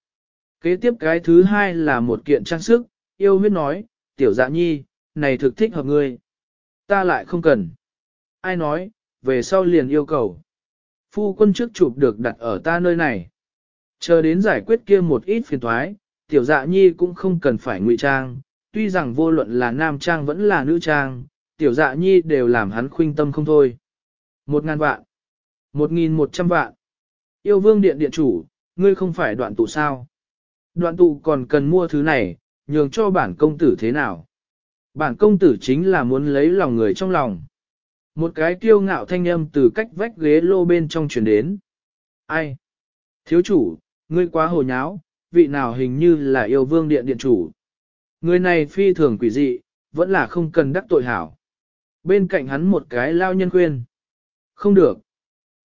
S1: Kế tiếp cái thứ hai là một kiện trang sức, yêu huyết nói, tiểu dạ nhi, này thực thích hợp ngươi. Ta lại không cần. Ai nói, về sau liền yêu cầu. Phu quân trước chụp được đặt ở ta nơi này. Chờ đến giải quyết kia một ít phiền thoái, tiểu dạ nhi cũng không cần phải ngụy trang, tuy rằng vô luận là nam trang vẫn là nữ trang, tiểu dạ nhi đều làm hắn khuynh tâm không thôi. Một ngàn vạn. Một nghìn một trăm vạn. Yêu vương điện điện chủ, ngươi không phải đoạn tụ sao? Đoạn tụ còn cần mua thứ này, nhường cho bản công tử thế nào? Bản công tử chính là muốn lấy lòng người trong lòng. Một cái kiêu ngạo thanh âm từ cách vách ghế lô bên trong chuyển đến. Ai? Thiếu chủ, ngươi quá hồ nháo, vị nào hình như là yêu vương điện điện chủ. Người này phi thường quỷ dị, vẫn là không cần đắc tội hảo. Bên cạnh hắn một cái lao nhân khuyên. Không được.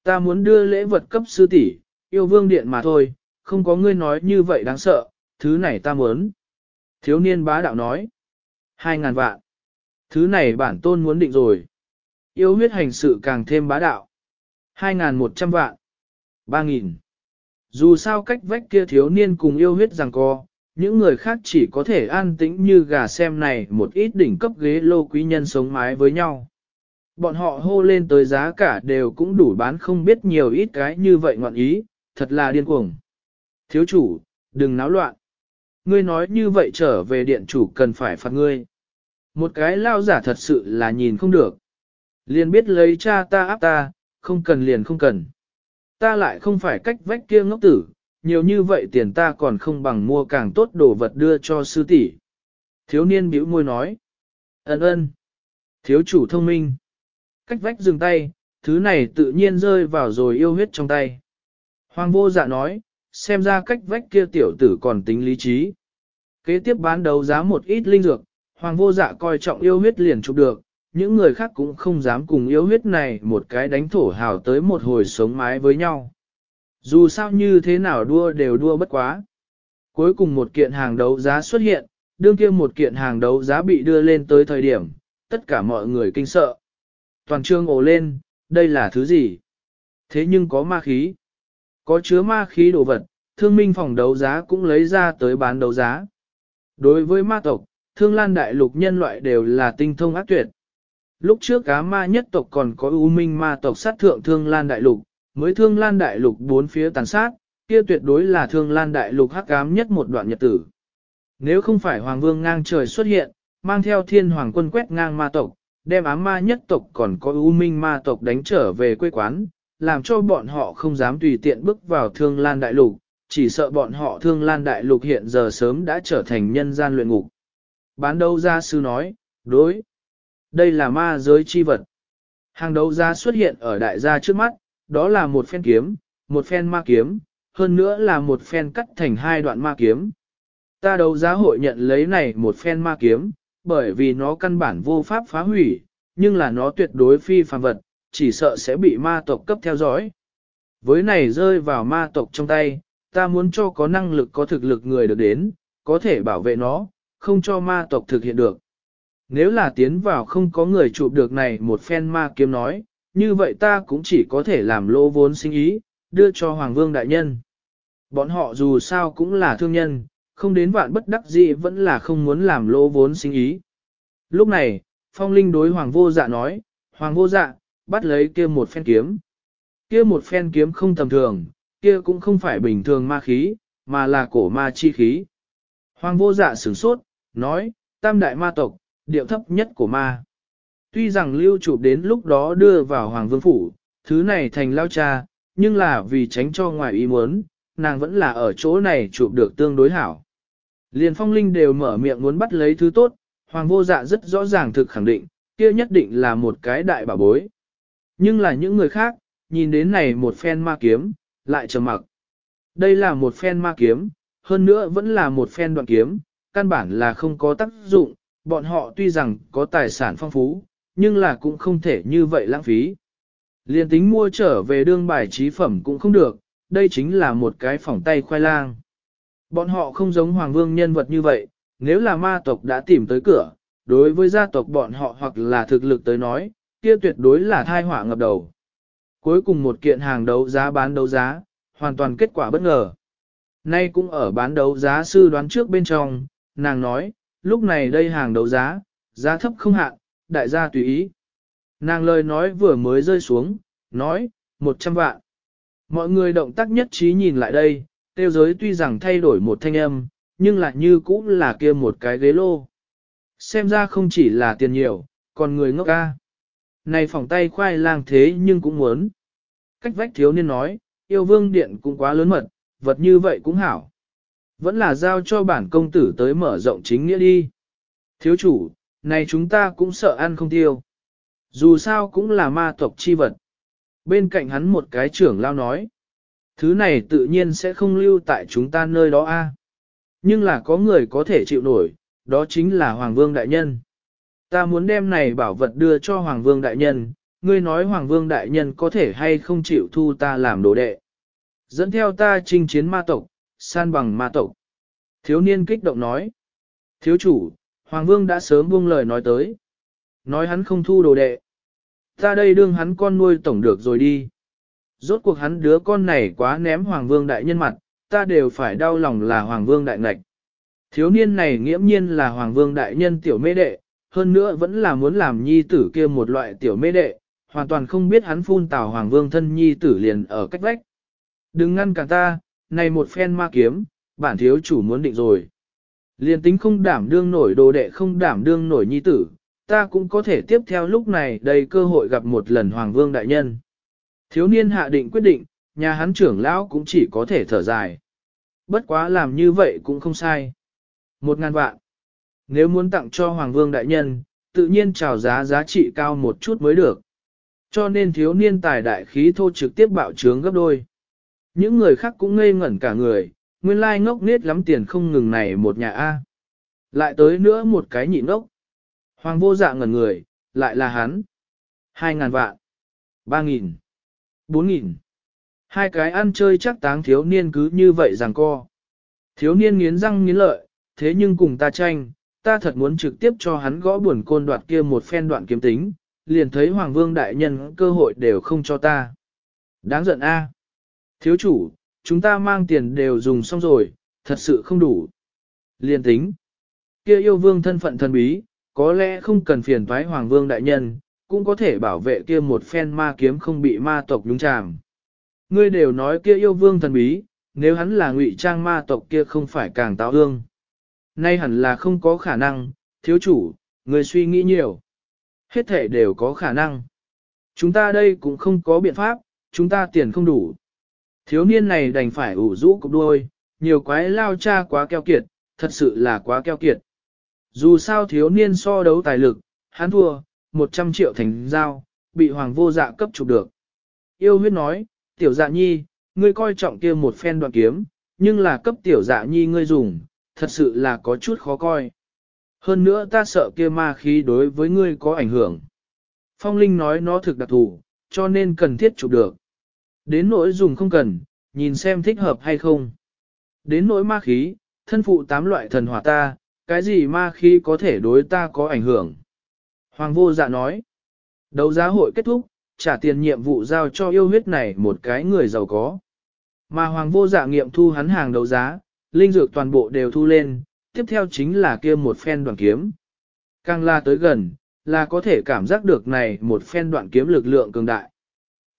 S1: Ta muốn đưa lễ vật cấp sư tỷ, yêu vương điện mà thôi, không có ngươi nói như vậy đáng sợ, thứ này ta muốn. Thiếu niên bá đạo nói. Hai ngàn vạn. Thứ này bản tôn muốn định rồi. Yêu huyết hành sự càng thêm bá đạo. Hai ngàn một trăm vạn. Ba nghìn. Dù sao cách vách kia thiếu niên cùng yêu huyết rằng co, những người khác chỉ có thể an tĩnh như gà xem này một ít đỉnh cấp ghế lô quý nhân sống mái với nhau. Bọn họ hô lên tới giá cả đều cũng đủ bán không biết nhiều ít cái như vậy ngoạn ý, thật là điên cuồng. Thiếu chủ, đừng náo loạn. Ngươi nói như vậy trở về điện chủ cần phải phạt ngươi. Một cái lao giả thật sự là nhìn không được. Liền biết lấy cha ta áp ta, không cần liền không cần. Ta lại không phải cách vách kia ngốc tử, nhiều như vậy tiền ta còn không bằng mua càng tốt đồ vật đưa cho sư tỷ. Thiếu niên bĩu môi nói. Ấn ơn. Thiếu chủ thông minh. Cách vách dừng tay, thứ này tự nhiên rơi vào rồi yêu huyết trong tay. Hoàng vô dạ nói, xem ra cách vách kia tiểu tử còn tính lý trí. Kế tiếp bán đấu giá một ít linh dược, hoàng vô dạ coi trọng yêu huyết liền chụp được, những người khác cũng không dám cùng yêu huyết này một cái đánh thổ hào tới một hồi sống mái với nhau. Dù sao như thế nào đua đều đua bất quá. Cuối cùng một kiện hàng đấu giá xuất hiện, đương kia một kiện hàng đấu giá bị đưa lên tới thời điểm, tất cả mọi người kinh sợ. Toàn trương ồ lên, đây là thứ gì? Thế nhưng có ma khí. Có chứa ma khí đồ vật, thương minh phòng đấu giá cũng lấy ra tới bán đấu giá. Đối với ma tộc, thương lan đại lục nhân loại đều là tinh thông ác tuyệt. Lúc trước cá ma nhất tộc còn có ưu minh ma tộc sát thượng thương lan đại lục, mới thương lan đại lục bốn phía tàn sát, kia tuyệt đối là thương lan đại lục hắc ám nhất một đoạn nhật tử. Nếu không phải Hoàng Vương ngang trời xuất hiện, mang theo thiên hoàng quân quét ngang ma tộc, đem ám ma nhất tộc còn có ưu minh ma tộc đánh trở về quê quán, làm cho bọn họ không dám tùy tiện bước vào thương lan đại lục, chỉ sợ bọn họ thương lan đại lục hiện giờ sớm đã trở thành nhân gian luyện ngục. Bán đấu gia sư nói, đối, đây là ma giới chi vật. Hàng đấu gia xuất hiện ở đại gia trước mắt, đó là một phen kiếm, một phen ma kiếm, hơn nữa là một phen cắt thành hai đoạn ma kiếm. Ta đấu giá hội nhận lấy này một phen ma kiếm, bởi vì nó căn bản vô pháp phá hủy, nhưng là nó tuyệt đối phi phàm vật, chỉ sợ sẽ bị ma tộc cấp theo dõi. Với này rơi vào ma tộc trong tay, ta muốn cho có năng lực có thực lực người được đến, có thể bảo vệ nó, không cho ma tộc thực hiện được. Nếu là tiến vào không có người chụp được này một phen ma kiếm nói, như vậy ta cũng chỉ có thể làm lỗ vốn sinh ý, đưa cho Hoàng Vương Đại Nhân. Bọn họ dù sao cũng là thương nhân, không đến vạn bất đắc dĩ vẫn là không muốn làm lỗ vốn sinh ý. Lúc này, Phong Linh đối Hoàng Vô Dạ nói, Hoàng Vô Dạ, bắt lấy kia một phen kiếm. Kia một phen kiếm không tầm thường, kia cũng không phải bình thường ma khí, mà là cổ ma chi khí. Hoàng Vô Dạ sửng sốt, nói, tam đại ma tộc, điệu thấp nhất của ma. Tuy rằng lưu chụp đến lúc đó đưa vào Hoàng Vương Phủ, thứ này thành lao cha, nhưng là vì tránh cho ngoài ý muốn, nàng vẫn là ở chỗ này chụp được tương đối hảo. Liền phong linh đều mở miệng muốn bắt lấy thứ tốt, Hoàng vô dạ rất rõ ràng thực khẳng định, kia nhất định là một cái đại bảo bối. Nhưng là những người khác, nhìn đến này một phen ma kiếm, lại trầm mặc. Đây là một phen ma kiếm, hơn nữa vẫn là một phen đoạn kiếm, căn bản là không có tác dụng, bọn họ tuy rằng có tài sản phong phú, nhưng là cũng không thể như vậy lãng phí. Liên tính mua trở về đương bài trí phẩm cũng không được, đây chính là một cái phỏng tay khoai lang. Bọn họ không giống Hoàng Vương nhân vật như vậy, nếu là ma tộc đã tìm tới cửa, đối với gia tộc bọn họ hoặc là thực lực tới nói, kia tuyệt đối là thai họa ngập đầu. Cuối cùng một kiện hàng đấu giá bán đấu giá, hoàn toàn kết quả bất ngờ. Nay cũng ở bán đấu giá sư đoán trước bên trong, nàng nói, lúc này đây hàng đấu giá, giá thấp không hạn, đại gia tùy ý. Nàng lời nói vừa mới rơi xuống, nói, 100 vạn. Mọi người động tác nhất trí nhìn lại đây, tiêu giới tuy rằng thay đổi một thanh âm, nhưng lại như cũng là kia một cái ghế lô. Xem ra không chỉ là tiền nhiều, còn người ngốc ca. Này phòng tay khoai lang thế nhưng cũng muốn. Cách vách thiếu niên nói, yêu vương điện cũng quá lớn mật, vật như vậy cũng hảo. Vẫn là giao cho bản công tử tới mở rộng chính nghĩa đi. Thiếu chủ, này chúng ta cũng sợ ăn không tiêu. Dù sao cũng là ma tộc chi vật. Bên cạnh hắn một cái trưởng lao nói. Thứ này tự nhiên sẽ không lưu tại chúng ta nơi đó a. Nhưng là có người có thể chịu nổi, đó chính là Hoàng Vương Đại Nhân. Ta muốn đem này bảo vật đưa cho Hoàng Vương Đại Nhân, ngươi nói Hoàng Vương Đại Nhân có thể hay không chịu thu ta làm đồ đệ. Dẫn theo ta chinh chiến ma tộc, san bằng ma tộc. Thiếu niên kích động nói. Thiếu chủ, Hoàng Vương đã sớm buông lời nói tới. Nói hắn không thu đồ đệ. Ta đây đương hắn con nuôi tổng được rồi đi. Rốt cuộc hắn đứa con này quá ném Hoàng Vương Đại Nhân mặt, ta đều phải đau lòng là Hoàng Vương Đại Ngạch. Thiếu niên này nghiễm nhiên là Hoàng Vương Đại Nhân tiểu mê đệ, hơn nữa vẫn là muốn làm nhi tử kia một loại tiểu mê đệ, hoàn toàn không biết hắn phun tào Hoàng Vương thân nhi tử liền ở cách vách. Đừng ngăn cản ta, này một phen ma kiếm, bản thiếu chủ muốn định rồi. Liền tính không đảm đương nổi đồ đệ không đảm đương nổi nhi tử, ta cũng có thể tiếp theo lúc này đầy cơ hội gặp một lần Hoàng Vương Đại Nhân. Thiếu niên hạ định quyết định, nhà hắn trưởng lão cũng chỉ có thể thở dài. Bất quá làm như vậy cũng không sai. Một ngàn vạn. Nếu muốn tặng cho Hoàng Vương Đại Nhân, tự nhiên trào giá giá trị cao một chút mới được. Cho nên thiếu niên tài đại khí thô trực tiếp bạo trướng gấp đôi. Những người khác cũng ngây ngẩn cả người, nguyên lai ngốc nết lắm tiền không ngừng này một nhà A. Lại tới nữa một cái nhịn ngốc. Hoàng vô dạ ngẩn người, lại là hắn. Hai ngàn vạn. Ba nghìn. Bốn nghìn. Hai cái ăn chơi chắc táng thiếu niên cứ như vậy rằng co. Thiếu niên nghiến răng nghiến lợi, thế nhưng cùng ta tranh, ta thật muốn trực tiếp cho hắn gõ buồn côn đoạt kia một phen đoạn kiếm tính, liền thấy Hoàng Vương Đại Nhân cơ hội đều không cho ta. Đáng giận a Thiếu chủ, chúng ta mang tiền đều dùng xong rồi, thật sự không đủ. Liền tính, kia yêu vương thân phận thần bí, có lẽ không cần phiền thoái Hoàng Vương Đại Nhân, cũng có thể bảo vệ kia một phen ma kiếm không bị ma tộc nhúng chàm. Ngươi đều nói kia yêu vương thần bí, nếu hắn là ngụy trang ma tộc kia không phải càng táo ương. Nay hẳn là không có khả năng, thiếu chủ, người suy nghĩ nhiều. Hết thể đều có khả năng. Chúng ta đây cũng không có biện pháp, chúng ta tiền không đủ. Thiếu niên này đành phải ủ rũ cục đuôi, nhiều quái lao cha quá keo kiệt, thật sự là quá keo kiệt. Dù sao thiếu niên so đấu tài lực, hắn thua, 100 triệu thành giao, bị hoàng vô dạ cấp chụp được. Yêu huyết nói, tiểu dạ nhi, ngươi coi trọng kia một phen đoạn kiếm, nhưng là cấp tiểu dạ nhi ngươi dùng, thật sự là có chút khó coi. Hơn nữa ta sợ kia ma khí đối với ngươi có ảnh hưởng. Phong Linh nói nó thực đặc thù, cho nên cần thiết chụp được. Đến nỗi dùng không cần, nhìn xem thích hợp hay không. Đến nỗi ma khí, thân phụ tám loại thần hỏa ta, cái gì ma khí có thể đối ta có ảnh hưởng. Hoàng vô dạ nói, đấu giá hội kết thúc, trả tiền nhiệm vụ giao cho yêu huyết này một cái người giàu có. Mà hoàng vô dạ nghiệm thu hắn hàng đấu giá, linh dược toàn bộ đều thu lên, tiếp theo chính là kia một phen đoạn kiếm. Càng la tới gần, là có thể cảm giác được này một phen đoạn kiếm lực lượng cường đại.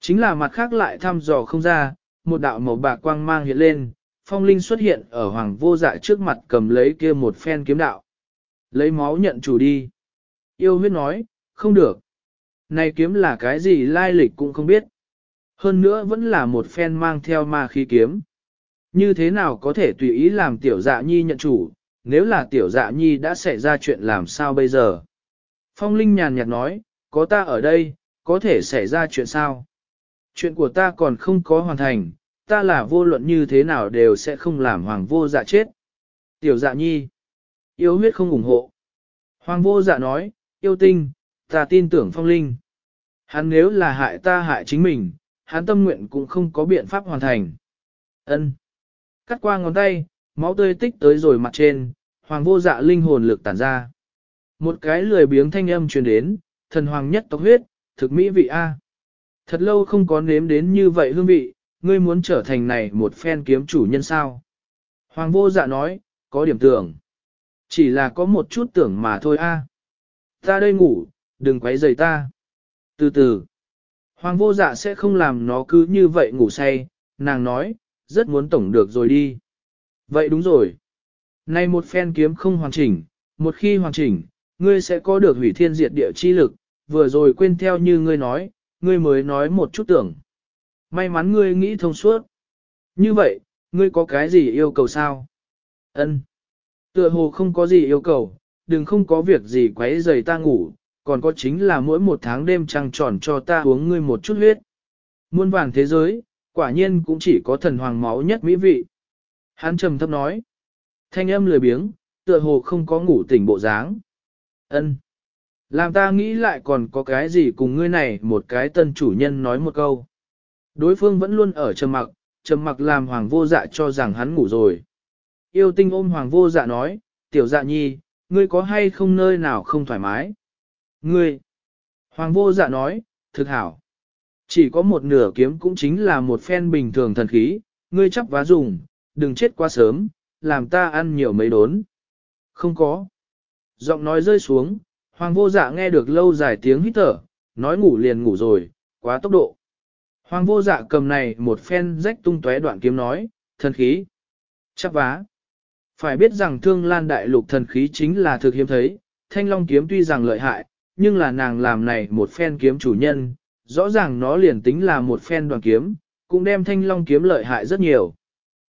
S1: Chính là mặt khác lại thăm dò không ra, một đạo màu bạc quang mang hiện lên, phong linh xuất hiện ở hoàng vô dạ trước mặt cầm lấy kia một phen kiếm đạo. Lấy máu nhận chủ đi. Yêu huyết nói, không được. Này kiếm là cái gì lai lịch cũng không biết. Hơn nữa vẫn là một phen mang theo ma khí kiếm. Như thế nào có thể tùy ý làm tiểu dạ nhi nhận chủ, nếu là tiểu dạ nhi đã xảy ra chuyện làm sao bây giờ? Phong Linh nhàn nhạt nói, có ta ở đây, có thể xảy ra chuyện sao? Chuyện của ta còn không có hoàn thành, ta là vô luận như thế nào đều sẽ không làm hoàng vô dạ chết. Tiểu dạ nhi, yêu huyết không ủng hộ. Hoàng vô dạ nói, yêu tinh, ta tin tưởng phong linh. Hắn nếu là hại ta hại chính mình, hắn tâm nguyện cũng không có biện pháp hoàn thành. Ân. Cắt qua ngón tay, máu tươi tích tới rồi mặt trên, hoàng vô dạ linh hồn lực tản ra. Một cái lười biếng thanh âm truyền đến, thần hoàng nhất tộc huyết, thực mỹ vị A. Thật lâu không có nếm đến như vậy hương vị, ngươi muốn trở thành này một phen kiếm chủ nhân sao. Hoàng vô dạ nói, có điểm tưởng. Chỉ là có một chút tưởng mà thôi a. Ta đây ngủ, đừng quấy rầy ta. Từ từ, hoàng vô dạ sẽ không làm nó cứ như vậy ngủ say, nàng nói, rất muốn tổng được rồi đi. Vậy đúng rồi. Nay một phen kiếm không hoàn chỉnh, một khi hoàn chỉnh, ngươi sẽ có được hủy thiên diệt địa chi lực, vừa rồi quên theo như ngươi nói, ngươi mới nói một chút tưởng. May mắn ngươi nghĩ thông suốt. Như vậy, ngươi có cái gì yêu cầu sao? Ân. Tựa hồ không có gì yêu cầu, đừng không có việc gì quấy rầy ta ngủ, còn có chính là mỗi một tháng đêm trăng tròn cho ta uống ngươi một chút huyết. Muôn vàng thế giới, quả nhiên cũng chỉ có thần hoàng máu nhất mỹ vị. Hắn trầm thấp nói. Thanh âm lười biếng, tựa hồ không có ngủ tỉnh bộ dáng. Ân. Làm ta nghĩ lại còn có cái gì cùng ngươi này một cái tân chủ nhân nói một câu. Đối phương vẫn luôn ở trầm mặc, trầm mặc làm hoàng vô dạ cho rằng hắn ngủ rồi. Yêu tinh ôm hoàng vô dạ nói, tiểu dạ nhi, ngươi có hay không nơi nào không thoải mái? Ngươi! Hoàng vô dạ nói, thực hảo. Chỉ có một nửa kiếm cũng chính là một phen bình thường thần khí, ngươi chấp vá dùng, đừng chết quá sớm, làm ta ăn nhiều mấy đốn. Không có. Giọng nói rơi xuống, hoàng vô dạ nghe được lâu dài tiếng hít thở, nói ngủ liền ngủ rồi, quá tốc độ. Hoàng vô dạ cầm này một phen rách tung tóe đoạn kiếm nói, thần khí. Chắc vá. Phải biết rằng thương lan đại lục thần khí chính là thực hiếm thấy, thanh long kiếm tuy rằng lợi hại, nhưng là nàng làm này một phen kiếm chủ nhân, rõ ràng nó liền tính là một phen đoàn kiếm, cũng đem thanh long kiếm lợi hại rất nhiều.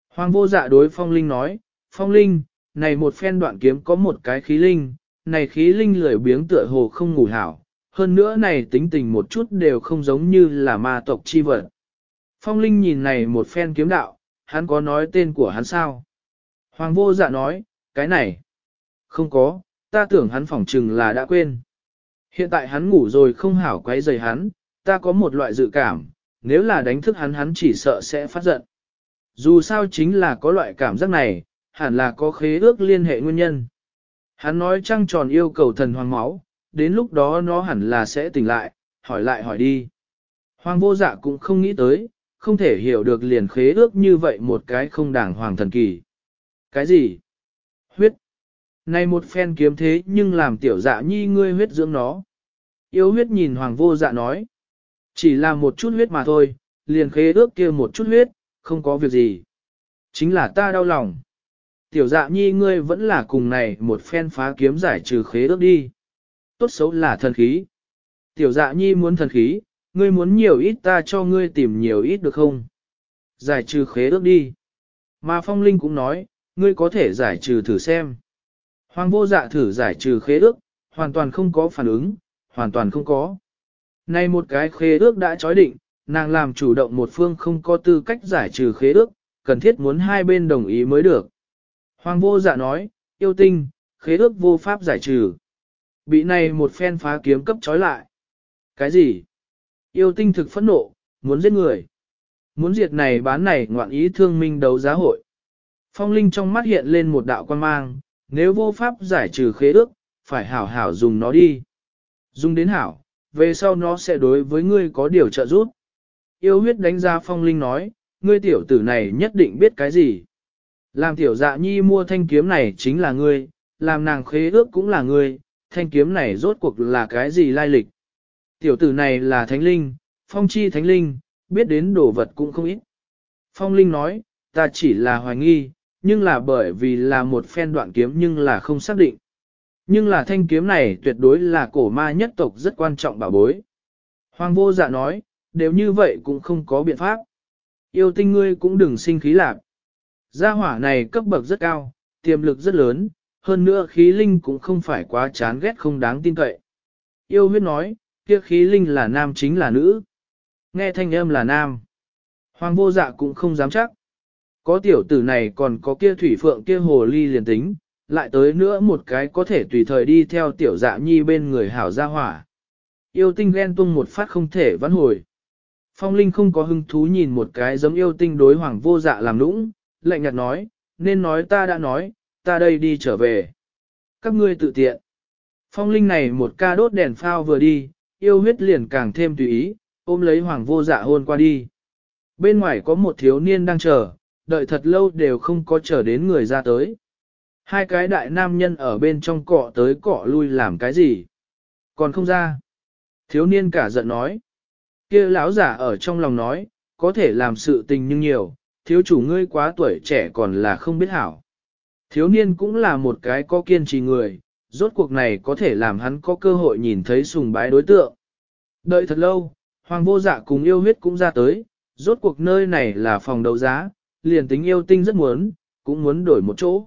S1: Hoàng vô dạ đối phong linh nói, phong linh, này một phen đoạn kiếm có một cái khí linh, này khí linh lười biếng tựa hồ không ngủ hảo, hơn nữa này tính tình một chút đều không giống như là ma tộc chi vật. Phong linh nhìn này một phen kiếm đạo, hắn có nói tên của hắn sao? Hoàng vô dạ nói, cái này, không có, ta tưởng hắn phỏng chừng là đã quên. Hiện tại hắn ngủ rồi không hảo quấy rầy hắn, ta có một loại dự cảm, nếu là đánh thức hắn hắn chỉ sợ sẽ phát giận. Dù sao chính là có loại cảm giác này, hẳn là có khế ước liên hệ nguyên nhân. Hắn nói trăng tròn yêu cầu thần hoàng máu, đến lúc đó nó hẳn là sẽ tỉnh lại, hỏi lại hỏi đi. Hoàng vô dạ cũng không nghĩ tới, không thể hiểu được liền khế ước như vậy một cái không đảng hoàng thần kỳ. Cái gì? Huyết. Này một phen kiếm thế nhưng làm tiểu dạ nhi ngươi huyết dưỡng nó. Yêu huyết nhìn hoàng vô dạ nói. Chỉ là một chút huyết mà thôi, liền khế ước kia một chút huyết, không có việc gì. Chính là ta đau lòng. Tiểu dạ nhi ngươi vẫn là cùng này một phen phá kiếm giải trừ khế ước đi. Tốt xấu là thần khí. Tiểu dạ nhi muốn thần khí, ngươi muốn nhiều ít ta cho ngươi tìm nhiều ít được không? Giải trừ khế ước đi. Mà phong linh cũng nói, ngươi có thể giải trừ thử xem. Hoàng vô dạ thử giải trừ khế ước, hoàn toàn không có phản ứng, hoàn toàn không có. Nay một cái khế ước đã chói định, nàng làm chủ động một phương không có tư cách giải trừ khế ước, cần thiết muốn hai bên đồng ý mới được. Hoàng vô dạ nói, yêu tinh, khế ước vô pháp giải trừ. Bị này một phen phá kiếm cấp trói lại. Cái gì? Yêu tinh thực phẫn nộ, muốn giết người. Muốn diệt này bán này ngoạn ý thương minh đấu giá hội. Phong Linh trong mắt hiện lên một đạo quan mang, nếu vô pháp giải trừ khế ước, phải hảo hảo dùng nó đi. Dùng đến hảo, về sau nó sẽ đối với ngươi có điều trợ giúp. Yêu huyết đánh giá Phong Linh nói, ngươi tiểu tử này nhất định biết cái gì. Làm tiểu dạ nhi mua thanh kiếm này chính là ngươi, làm nàng khế ước cũng là ngươi, thanh kiếm này rốt cuộc là cái gì lai lịch. Tiểu tử này là thánh linh, phong chi thánh linh, biết đến đồ vật cũng không ít. Phong linh nói, ta chỉ là hoài nghi, nhưng là bởi vì là một phen đoạn kiếm nhưng là không xác định. Nhưng là thanh kiếm này tuyệt đối là cổ ma nhất tộc rất quan trọng bảo bối. Hoàng vô dạ nói, đều như vậy cũng không có biện pháp. Yêu tinh ngươi cũng đừng sinh khí lạc. Gia hỏa này cấp bậc rất cao, tiềm lực rất lớn, hơn nữa khí linh cũng không phải quá chán ghét không đáng tin cậy. Yêu huyết nói, kia khí linh là nam chính là nữ. Nghe thanh âm là nam. Hoàng vô dạ cũng không dám chắc. Có tiểu tử này còn có kia thủy phượng kia hồ ly liền tính, lại tới nữa một cái có thể tùy thời đi theo tiểu dạ nhi bên người hảo gia hỏa. Yêu tinh ghen tung một phát không thể vãn hồi. Phong Linh không có hứng thú nhìn một cái giống yêu tinh đối hoàng vô dạ làm nũng, lạnh nhạt nói, nên nói ta đã nói, ta đây đi trở về. Các ngươi tự tiện. Phong Linh này một ca đốt đèn phao vừa đi, yêu huyết liền càng thêm tùy ý, ôm lấy hoàng vô dạ hôn qua đi. Bên ngoài có một thiếu niên đang chờ, đợi thật lâu đều không có chờ đến người ra tới. Hai cái đại nam nhân ở bên trong cọ tới cọ lui làm cái gì? Còn không ra. Thiếu niên cả giận nói. kia lão giả ở trong lòng nói, có thể làm sự tình nhưng nhiều, thiếu chủ ngươi quá tuổi trẻ còn là không biết hảo. Thiếu niên cũng là một cái có kiên trì người, rốt cuộc này có thể làm hắn có cơ hội nhìn thấy sùng bái đối tượng. Đợi thật lâu, hoàng vô dạ cùng yêu huyết cũng ra tới, rốt cuộc nơi này là phòng đấu giá, liền tính yêu tinh rất muốn, cũng muốn đổi một chỗ.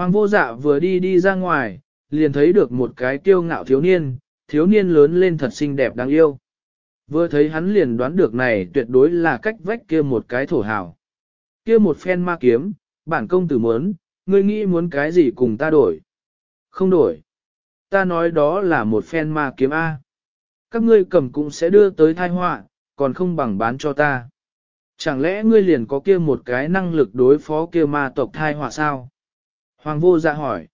S1: Hoàng vô dạ vừa đi đi ra ngoài, liền thấy được một cái kiêu ngạo thiếu niên, thiếu niên lớn lên thật xinh đẹp đáng yêu. Vừa thấy hắn liền đoán được này tuyệt đối là cách vách kia một cái thổ hào. Kia một phen ma kiếm, bản công tử muốn, ngươi nghĩ muốn cái gì cùng ta đổi. Không đổi. Ta nói đó là một phen ma kiếm A. Các ngươi cầm cũng sẽ đưa tới thai họa, còn không bằng bán cho ta. Chẳng lẽ ngươi liền có kia một cái năng lực đối phó kia ma tộc thai họa sao? Hoàng vô dạ hỏi.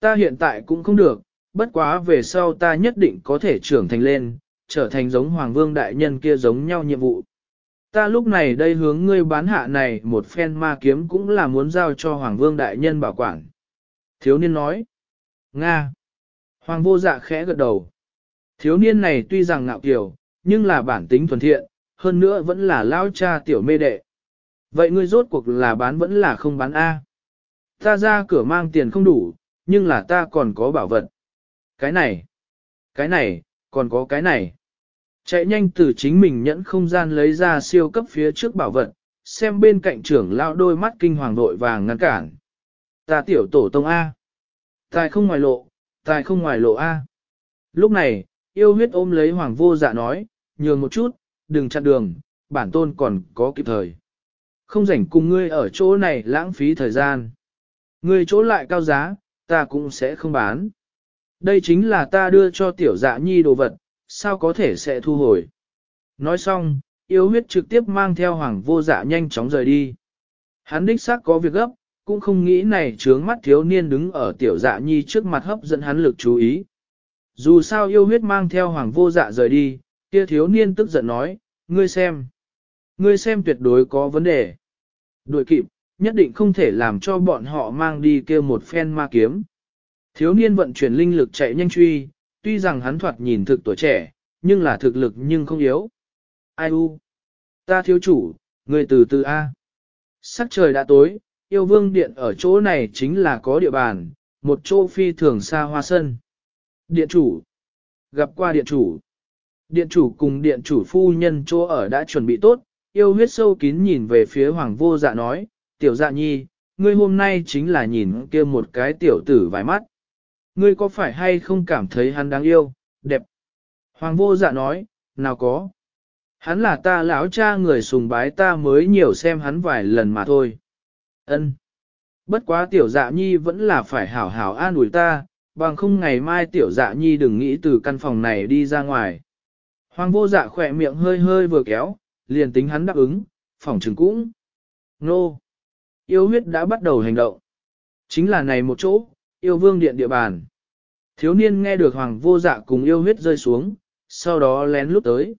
S1: Ta hiện tại cũng không được, bất quá về sau ta nhất định có thể trưởng thành lên, trở thành giống Hoàng vương đại nhân kia giống nhau nhiệm vụ. Ta lúc này đây hướng ngươi bán hạ này một phen ma kiếm cũng là muốn giao cho Hoàng vương đại nhân bảo quản. Thiếu niên nói. Nga. Hoàng vô dạ khẽ gật đầu. Thiếu niên này tuy rằng ngạo kiểu, nhưng là bản tính thuần thiện, hơn nữa vẫn là lao cha tiểu mê đệ. Vậy ngươi rốt cuộc là bán vẫn là không bán A. Ta ra cửa mang tiền không đủ, nhưng là ta còn có bảo vật. Cái này, cái này, còn có cái này. Chạy nhanh từ chính mình nhẫn không gian lấy ra siêu cấp phía trước bảo vật, xem bên cạnh trưởng lao đôi mắt kinh hoàng đội vàng ngăn cản. Ta tiểu tổ tông A. Tài không ngoài lộ, tài không ngoài lộ A. Lúc này, yêu huyết ôm lấy hoàng vô dạ nói, nhường một chút, đừng chặn đường, bản tôn còn có kịp thời. Không rảnh cùng ngươi ở chỗ này lãng phí thời gian người chỗ lại cao giá, ta cũng sẽ không bán. Đây chính là ta đưa cho tiểu dạ nhi đồ vật, sao có thể sẽ thu hồi. Nói xong, yêu huyết trực tiếp mang theo hoàng vô dạ nhanh chóng rời đi. Hắn đích xác có việc gấp, cũng không nghĩ này trướng mắt thiếu niên đứng ở tiểu dạ nhi trước mặt hấp dẫn hắn lực chú ý. Dù sao yêu huyết mang theo hoàng vô dạ rời đi, kia thiếu niên tức giận nói, ngươi xem. Ngươi xem tuyệt đối có vấn đề. Đuổi kịp, nhất định không thể làm cho bọn họ mang đi kia một phen ma kiếm. Thiếu niên vận chuyển linh lực chạy nhanh truy, tuy rằng hắn thoạt nhìn thực tuổi trẻ, nhưng là thực lực nhưng không yếu. Ai u? Ta thiếu chủ, người từ từ A. Sắc trời đã tối, yêu vương điện ở chỗ này chính là có địa bàn, một chỗ phi thường xa hoa sân. Điện chủ. Gặp qua điện chủ. Điện chủ cùng điện chủ phu nhân chỗ ở đã chuẩn bị tốt, yêu huyết sâu kín nhìn về phía hoàng vô dạ nói, tiểu dạ nhi, ngươi hôm nay chính là nhìn kia một cái tiểu tử vài mắt. Ngươi có phải hay không cảm thấy hắn đáng yêu, đẹp? Hoàng vô dạ nói, nào có. Hắn là ta lão cha người sùng bái ta mới nhiều xem hắn vài lần mà thôi. Ân. Bất quá tiểu dạ nhi vẫn là phải hảo hảo an ủi ta, bằng không ngày mai tiểu dạ nhi đừng nghĩ từ căn phòng này đi ra ngoài. Hoàng vô dạ khỏe miệng hơi hơi vừa kéo, liền tính hắn đáp ứng, phòng trừng cũng. Nô! Yêu huyết đã bắt đầu hành động. Chính là này một chỗ, yêu vương điện địa bàn. Thiếu niên nghe được hoàng vô dạ cùng yêu huyết rơi xuống, sau đó lén lút tới.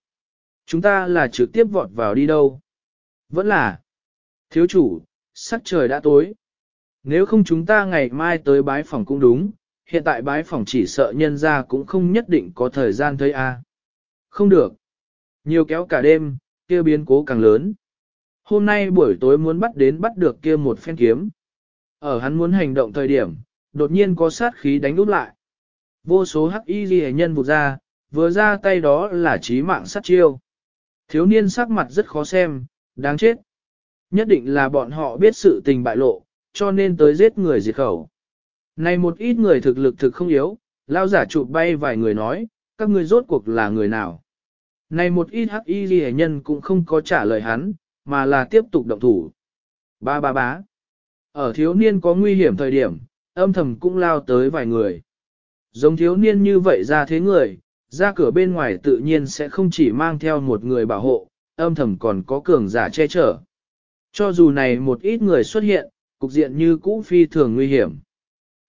S1: Chúng ta là trực tiếp vọt vào đi đâu? Vẫn là. Thiếu chủ, sắc trời đã tối. Nếu không chúng ta ngày mai tới bái phòng cũng đúng, hiện tại bái phòng chỉ sợ nhân ra cũng không nhất định có thời gian thấy a. Không được. Nhiều kéo cả đêm, kia biến cố càng lớn. Hôm nay buổi tối muốn bắt đến bắt được kia một phen kiếm. Ở hắn muốn hành động thời điểm, đột nhiên có sát khí đánh úp lại. Vô số hắc y ghi nhân vụt ra, vừa ra tay đó là trí mạng sát chiêu. Thiếu niên sắc mặt rất khó xem, đáng chết. Nhất định là bọn họ biết sự tình bại lộ, cho nên tới giết người diệt khẩu. Này một ít người thực lực thực không yếu, lao giả chụp bay vài người nói, các ngươi rốt cuộc là người nào? Này một ít hắc y ghi nhân cũng không có trả lời hắn, mà là tiếp tục động thủ. Ba ba bá. Ở thiếu niên có nguy hiểm thời điểm, âm thầm cũng lao tới vài người. Giống thiếu niên như vậy ra thế người, ra cửa bên ngoài tự nhiên sẽ không chỉ mang theo một người bảo hộ, âm thầm còn có cường giả che chở. Cho dù này một ít người xuất hiện, cục diện như cũ phi thường nguy hiểm.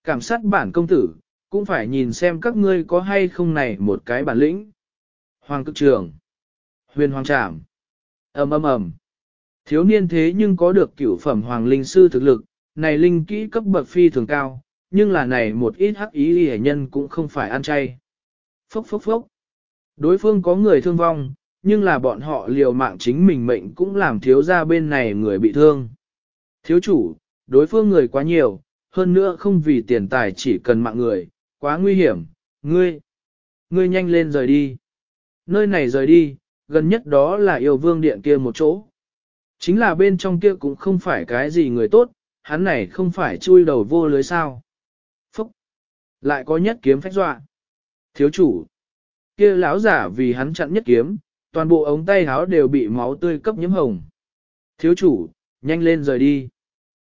S1: Cảm sát bản công tử, cũng phải nhìn xem các ngươi có hay không này một cái bản lĩnh. Hoàng cực trường, huyền hoàng trảm, ầm ầm ầm. Thiếu niên thế nhưng có được cửu phẩm hoàng linh sư thực lực, này linh kỹ cấp bậc phi thường cao, nhưng là này một ít hắc ý hệ nhân cũng không phải ăn chay. Phốc phốc phốc. Đối phương có người thương vong, nhưng là bọn họ liều mạng chính mình mệnh cũng làm thiếu ra bên này người bị thương. Thiếu chủ, đối phương người quá nhiều, hơn nữa không vì tiền tài chỉ cần mạng người, quá nguy hiểm, ngươi, ngươi nhanh lên rời đi. Nơi này rời đi, gần nhất đó là yêu vương điện kia một chỗ. Chính là bên trong kia cũng không phải cái gì người tốt, hắn này không phải chui đầu vô lưới sao. Phúc! Lại có nhất kiếm phách dọa. Thiếu chủ! kia lão giả vì hắn chặn nhất kiếm, toàn bộ ống tay áo đều bị máu tươi cấp nhiễm hồng. Thiếu chủ, nhanh lên rời đi.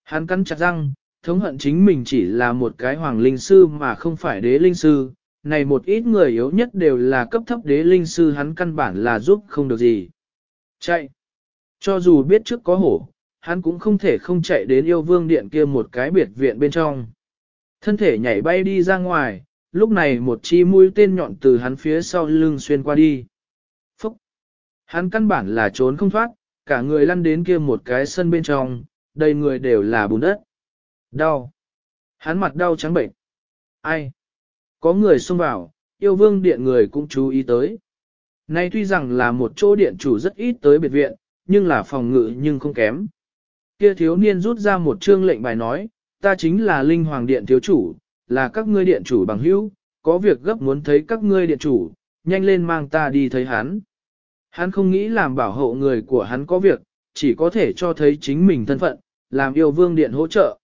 S1: Hắn cắn chặt răng, thống hận chính mình chỉ là một cái hoàng linh sư mà không phải đế linh sư. Này một ít người yếu nhất đều là cấp thấp đế linh sư hắn căn bản là giúp không được gì. Chạy! Cho dù biết trước có hổ, hắn cũng không thể không chạy đến yêu vương điện kia một cái biệt viện bên trong. Thân thể nhảy bay đi ra ngoài, lúc này một chi mũi tên nhọn từ hắn phía sau lưng xuyên qua đi. Phúc! Hắn căn bản là trốn không thoát, cả người lăn đến kia một cái sân bên trong, đầy người đều là bùn đất. Đau! Hắn mặt đau trắng bệnh. Ai? Có người xông vào, yêu vương điện người cũng chú ý tới. Nay tuy rằng là một chỗ điện chủ rất ít tới biệt viện, nhưng là phòng ngự nhưng không kém. Kia thiếu niên rút ra một chương lệnh bài nói, ta chính là linh hoàng điện thiếu chủ, là các ngươi điện chủ bằng hữu, có việc gấp muốn thấy các ngươi điện chủ, nhanh lên mang ta đi thấy hắn. Hắn không nghĩ làm bảo hộ người của hắn có việc, chỉ có thể cho thấy chính mình thân phận, làm yêu vương điện hỗ trợ.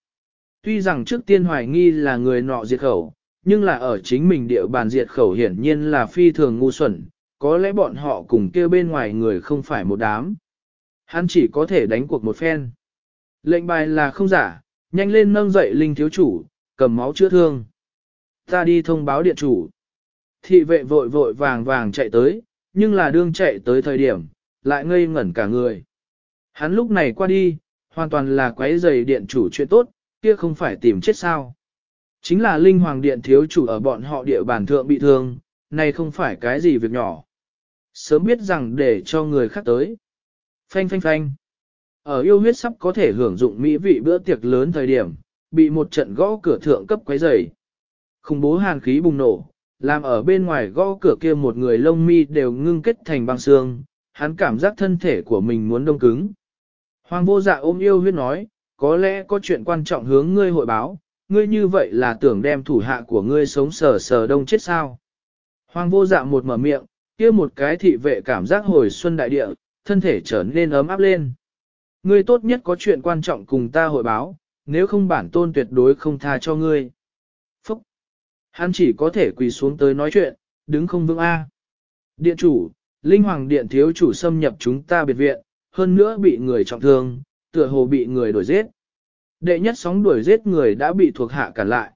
S1: Tuy rằng trước tiên hoài nghi là người nọ diệt khẩu, nhưng là ở chính mình địa bàn diệt khẩu hiển nhiên là phi thường ngu xuẩn, có lẽ bọn họ cùng kêu bên ngoài người không phải một đám. Hắn chỉ có thể đánh cuộc một phen. Lệnh bài là không giả, nhanh lên nâng dậy linh thiếu chủ, cầm máu chữa thương. Ta đi thông báo điện chủ. Thị vệ vội vội vàng vàng chạy tới, nhưng là đương chạy tới thời điểm, lại ngây ngẩn cả người. Hắn lúc này qua đi, hoàn toàn là quấy giày điện chủ chuyện tốt, kia không phải tìm chết sao. Chính là linh hoàng điện thiếu chủ ở bọn họ địa bàn thượng bị thương, này không phải cái gì việc nhỏ. Sớm biết rằng để cho người khác tới. Phanh phanh phanh. Ở yêu huyết sắp có thể hưởng dụng mỹ vị bữa tiệc lớn thời điểm, bị một trận gõ cửa thượng cấp quấy rầy. Khủng bố hàn khí bùng nổ, làm ở bên ngoài gõ cửa kia một người lông mi đều ngưng kết thành băng xương, hắn cảm giác thân thể của mình muốn đông cứng. Hoàng vô dạ ôm yêu huyết nói, có lẽ có chuyện quan trọng hướng ngươi hội báo, ngươi như vậy là tưởng đem thủ hạ của ngươi sống sờ sờ đông chết sao. Hoàng vô dạ một mở miệng, kia một cái thị vệ cảm giác hồi xuân đại địa, thân thể trở nên ấm áp lên. Ngươi tốt nhất có chuyện quan trọng cùng ta hội báo, nếu không bản tôn tuyệt đối không tha cho ngươi. Phúc! Hắn chỉ có thể quỳ xuống tới nói chuyện, đứng không vững A. Điện chủ, Linh Hoàng Điện thiếu chủ xâm nhập chúng ta biệt viện, hơn nữa bị người trọng thương, tựa hồ bị người đuổi giết. Đệ nhất sóng đuổi giết người đã bị thuộc hạ cản lại.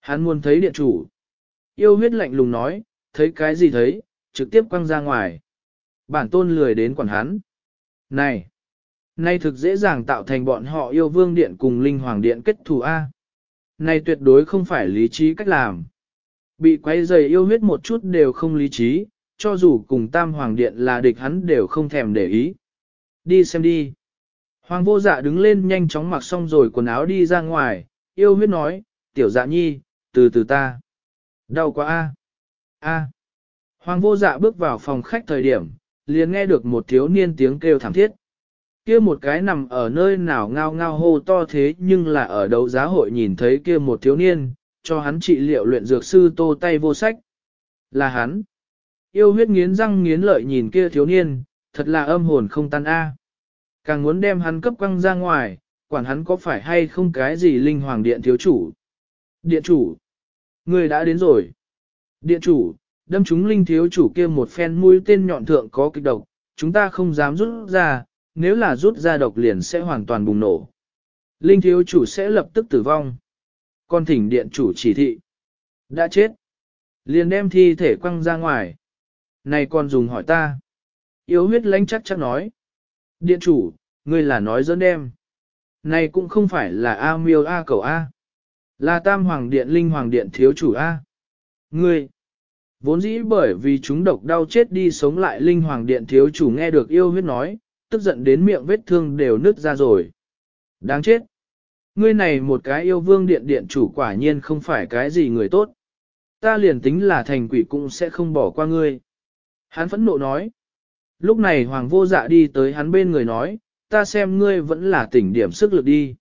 S1: Hắn muốn thấy điện chủ. Yêu huyết lạnh lùng nói, thấy cái gì thấy, trực tiếp quăng ra ngoài. Bản tôn lười đến quản hắn. Này! Nay thực dễ dàng tạo thành bọn họ yêu vương điện cùng linh hoàng điện kết thù A. Này tuyệt đối không phải lý trí cách làm. Bị quay dày yêu huyết một chút đều không lý trí, cho dù cùng tam hoàng điện là địch hắn đều không thèm để ý. Đi xem đi. Hoàng vô dạ đứng lên nhanh chóng mặc xong rồi quần áo đi ra ngoài, yêu huyết nói, tiểu dạ nhi, từ từ ta. Đau quá a a Hoàng vô dạ bước vào phòng khách thời điểm, liền nghe được một thiếu niên tiếng kêu thảm thiết kia một cái nằm ở nơi nào ngao ngao hô to thế nhưng là ở đấu giá hội nhìn thấy kia một thiếu niên, cho hắn trị liệu luyện dược sư tô tay vô sách. Là hắn. Yêu huyết nghiến răng nghiến lợi nhìn kia thiếu niên, thật là âm hồn không tan a. Càng muốn đem hắn cấp quăng ra ngoài, quản hắn có phải hay không cái gì linh hoàng điện thiếu chủ. Điện chủ. Người đã đến rồi. Điện chủ, đâm chúng linh thiếu chủ kia một phen mũi tên nhọn thượng có kịch độc, chúng ta không dám rút ra, nếu là rút ra độc liền sẽ hoàn toàn bùng nổ. Linh thiếu chủ sẽ lập tức tử vong. Con thỉnh điện chủ chỉ thị. Đã chết. Liền đem thi thể quăng ra ngoài. Này còn dùng hỏi ta. Yếu huyết lãnh chắc chắc nói. Điện chủ, ngươi là nói dẫn đem. Này cũng không phải là A miêu A cầu A. Là tam hoàng điện linh hoàng điện thiếu chủ A. Ngươi. Vốn dĩ bởi vì chúng độc đau chết đi sống lại linh hoàng điện thiếu chủ nghe được yêu huyết nói, tức giận đến miệng vết thương đều nứt ra rồi. Đáng chết. Ngươi này một cái yêu vương điện điện chủ quả nhiên không phải cái gì người tốt. Ta liền tính là thành quỷ cũng sẽ không bỏ qua ngươi. Hắn phẫn nộ nói. Lúc này hoàng vô dạ đi tới hắn bên người nói, ta xem ngươi vẫn là tỉnh điểm sức lực đi.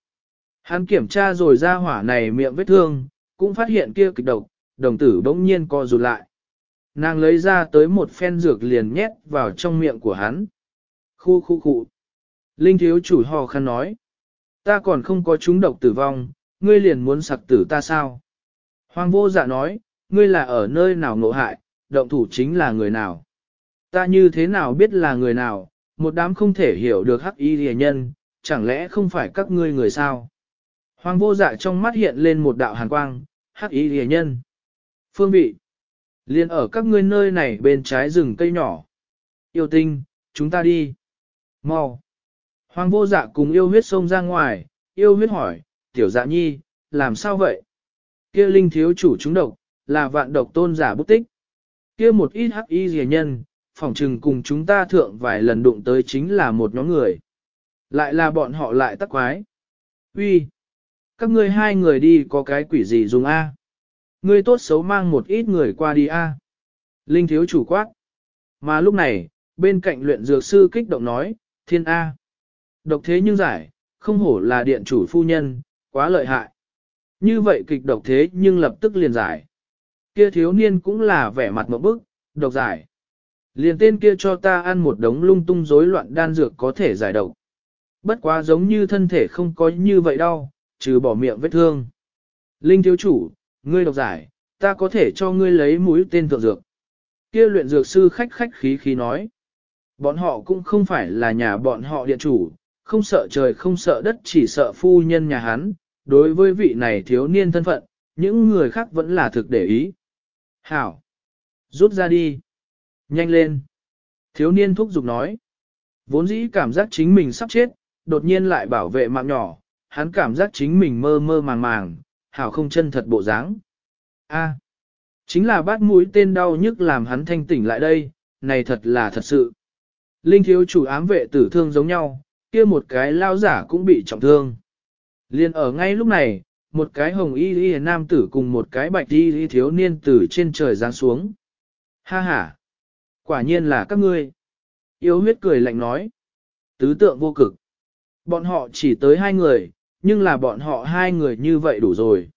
S1: Hắn kiểm tra rồi ra hỏa này miệng vết thương, cũng phát hiện kia kịch độc, đồng tử bỗng nhiên co rụt lại. Nàng lấy ra tới một phen dược liền nhét vào trong miệng của hắn. Khu khu khu. Linh thiếu chủ hò khăn nói. Ta còn không có chúng độc tử vong, ngươi liền muốn sặc tử ta sao? Hoàng vô dạ nói, ngươi là ở nơi nào ngộ hại, động thủ chính là người nào? Ta như thế nào biết là người nào, một đám không thể hiểu được hắc y rìa nhân, chẳng lẽ không phải các ngươi người sao? Hoàng vô dạ trong mắt hiện lên một đạo hàn quang, hắc y rìa nhân. Phương vị. Liên ở các ngươi nơi này bên trái rừng cây nhỏ. Yêu tinh, chúng ta đi. Mau. Hoàng vô dạ cùng yêu huyết xông ra ngoài, yêu huyết hỏi, tiểu dạ nhi, làm sao vậy? Kia linh thiếu chủ chúng độc, là vạn độc tôn giả bút tích. Kia một ít hắc y rìa nhân, phỏng trừng cùng chúng ta thượng vài lần đụng tới chính là một nhóm người. Lại là bọn họ lại tắc quái. Uy, Các ngươi hai người đi có cái quỷ gì dùng A? Ngươi tốt xấu mang một ít người qua đi A. Linh thiếu chủ quát. Mà lúc này, bên cạnh luyện dược sư kích động nói, thiên A. Độc thế nhưng giải, không hổ là điện chủ phu nhân, quá lợi hại. Như vậy kịch độc thế nhưng lập tức liền giải. Kia thiếu niên cũng là vẻ mặt một bức, độc giải. Liền tên kia cho ta ăn một đống lung tung rối loạn đan dược có thể giải độc. Bất quá giống như thân thể không có như vậy đâu, trừ bỏ miệng vết thương. Linh thiếu chủ, ngươi độc giải, ta có thể cho ngươi lấy mũi tên thượng dược. Kia luyện dược sư khách khách khí khí nói. Bọn họ cũng không phải là nhà bọn họ điện chủ, không sợ trời không sợ đất chỉ sợ phu nhân nhà hắn. Đối với vị này thiếu niên thân phận, những người khác vẫn là thực để ý. Hảo! Rút ra đi! Nhanh lên! Thiếu niên thúc giục nói. Vốn dĩ cảm giác chính mình sắp chết, đột nhiên lại bảo vệ mạng nhỏ, hắn cảm giác chính mình mơ mơ màng màng, hảo không chân thật bộ dáng. A, chính là bát mũi tên đau nhức làm hắn thanh tỉnh lại đây, này thật là thật sự. Linh thiếu chủ ám vệ tử thương giống nhau, kia một cái lao giả cũng bị trọng thương. Liên ở ngay lúc này, một cái hồng y y nam tử cùng một cái bạch y y thiếu niên tử trên trời giáng xuống. Ha ha! Quả nhiên là các ngươi. Yêu huyết cười lạnh nói. Tứ tượng vô cực. Bọn họ chỉ tới hai người, nhưng là bọn họ hai người như vậy đủ rồi.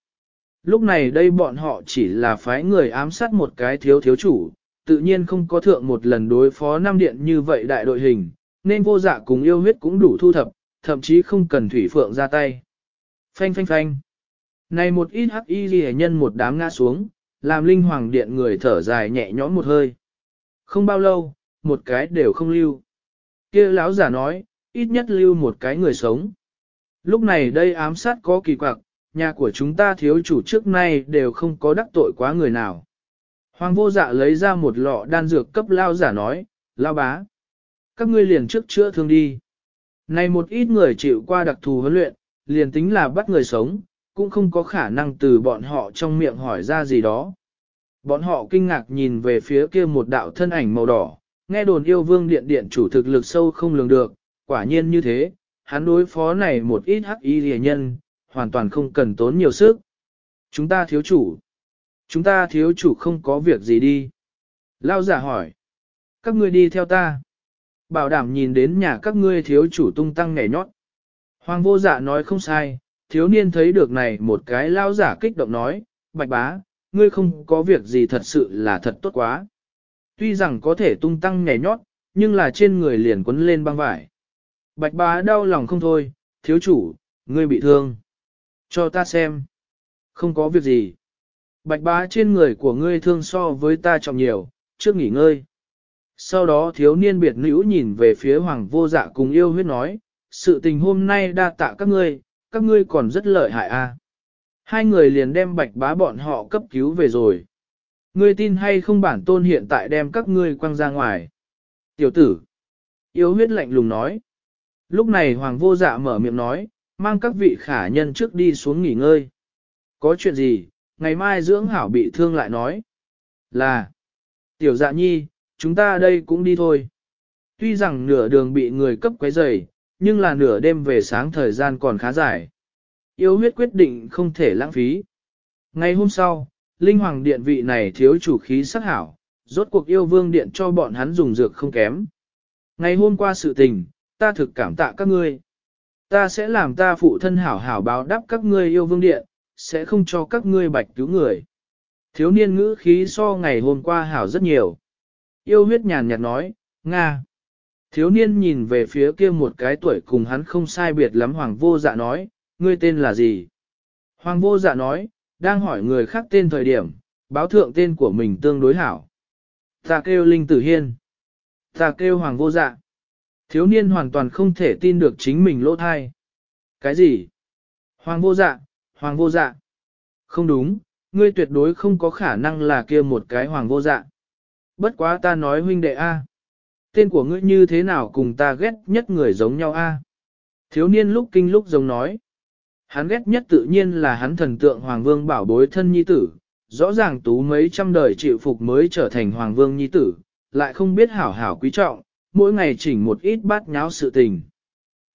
S1: Lúc này đây bọn họ chỉ là phái người ám sát một cái thiếu thiếu chủ, tự nhiên không có thượng một lần đối phó năm điện như vậy đại đội hình, nên vô dạ cùng yêu huyết cũng đủ thu thập, thậm chí không cần thủy phượng ra tay. Phanh phanh phanh. Này một ít hắc y ghi nhân một đám ngã xuống, làm linh hoàng điện người thở dài nhẹ nhõm một hơi. Không bao lâu, một cái đều không lưu. kia lão giả nói, ít nhất lưu một cái người sống. Lúc này đây ám sát có kỳ quặc, nhà của chúng ta thiếu chủ trước nay đều không có đắc tội quá người nào. Hoàng vô dạ lấy ra một lọ đan dược cấp lao giả nói, lao bá. Các ngươi liền trước chữa thương đi. Này một ít người chịu qua đặc thù huấn luyện, liền tính là bắt người sống, cũng không có khả năng từ bọn họ trong miệng hỏi ra gì đó. Bọn họ kinh ngạc nhìn về phía kia một đạo thân ảnh màu đỏ, nghe đồn yêu vương điện điện chủ thực lực sâu không lường được, quả nhiên như thế, hắn đối phó này một ít hắc y rìa nhân, hoàn toàn không cần tốn nhiều sức. Chúng ta thiếu chủ. Chúng ta thiếu chủ không có việc gì đi. Lao giả hỏi. Các ngươi đi theo ta. Bảo đảm nhìn đến nhà các ngươi thiếu chủ tung tăng nhảy nhót. Hoàng vô dạ nói không sai, thiếu niên thấy được này một cái lao giả kích động nói, bạch bá, ngươi không có việc gì thật sự là thật tốt quá. Tuy rằng có thể tung tăng nhảy nhót, nhưng là trên người liền quấn lên băng vải. Bạch bá đau lòng không thôi, thiếu chủ, ngươi bị thương. Cho ta xem. Không có việc gì. Bạch bá trên người của ngươi thương so với ta trọng nhiều, trước nghỉ ngơi. Sau đó thiếu niên biệt nữ nhìn về phía hoàng vô dạ cùng yêu huyết nói, sự tình hôm nay đa tạ các ngươi, các ngươi còn rất lợi hại a. Hai người liền đem bạch bá bọn họ cấp cứu về rồi. Ngươi tin hay không bản tôn hiện tại đem các ngươi quăng ra ngoài. Tiểu tử. Yêu huyết lạnh lùng nói. Lúc này hoàng vô dạ mở miệng nói, mang các vị khả nhân trước đi xuống nghỉ ngơi. Có chuyện gì, ngày mai dưỡng hảo bị thương lại nói. Là. Tiểu dạ nhi, chúng ta đây cũng đi thôi. Tuy rằng nửa đường bị người cấp quấy rầy, nhưng là nửa đêm về sáng thời gian còn khá dài. Yêu huyết quyết định không thể lãng phí. Ngày hôm sau, Linh Hoàng Điện vị này thiếu chủ khí sắc hảo, rốt cuộc yêu vương điện cho bọn hắn dùng dược không kém. Ngày hôm qua sự tình, ta thực cảm tạ các ngươi. Ta sẽ làm ta phụ thân hảo hảo báo đáp các ngươi yêu vương điện, sẽ không cho các ngươi bạch cứu người. Thiếu niên ngữ khí so ngày hôm qua hảo rất nhiều. Yêu huyết nhàn nhạt nói, Nga. Thiếu niên nhìn về phía kia một cái tuổi cùng hắn không sai biệt lắm hoàng vô dạ nói, ngươi tên là gì? Hoàng vô dạ nói, đang hỏi người khác tên thời điểm, báo thượng tên của mình tương đối hảo. Ta kêu Linh Tử Hiên. Ta kêu Hoàng vô dạ. Thiếu niên hoàn toàn không thể tin được chính mình lỗ thai. Cái gì? Hoàng vô dạ, Hoàng vô dạ. Không đúng, ngươi tuyệt đối không có khả năng là kia một cái Hoàng vô dạ. Bất quá ta nói huynh đệ A. Tên của ngươi như thế nào cùng ta ghét nhất người giống nhau A. Thiếu niên lúc kinh lúc giống nói. Hắn ghét nhất tự nhiên là hắn thần tượng Hoàng Vương bảo bối thân nhi tử, rõ ràng tú mấy trăm đời chịu phục mới trở thành Hoàng Vương nhi tử, lại không biết hảo hảo quý trọng, mỗi ngày chỉnh một ít bát nháo sự tình.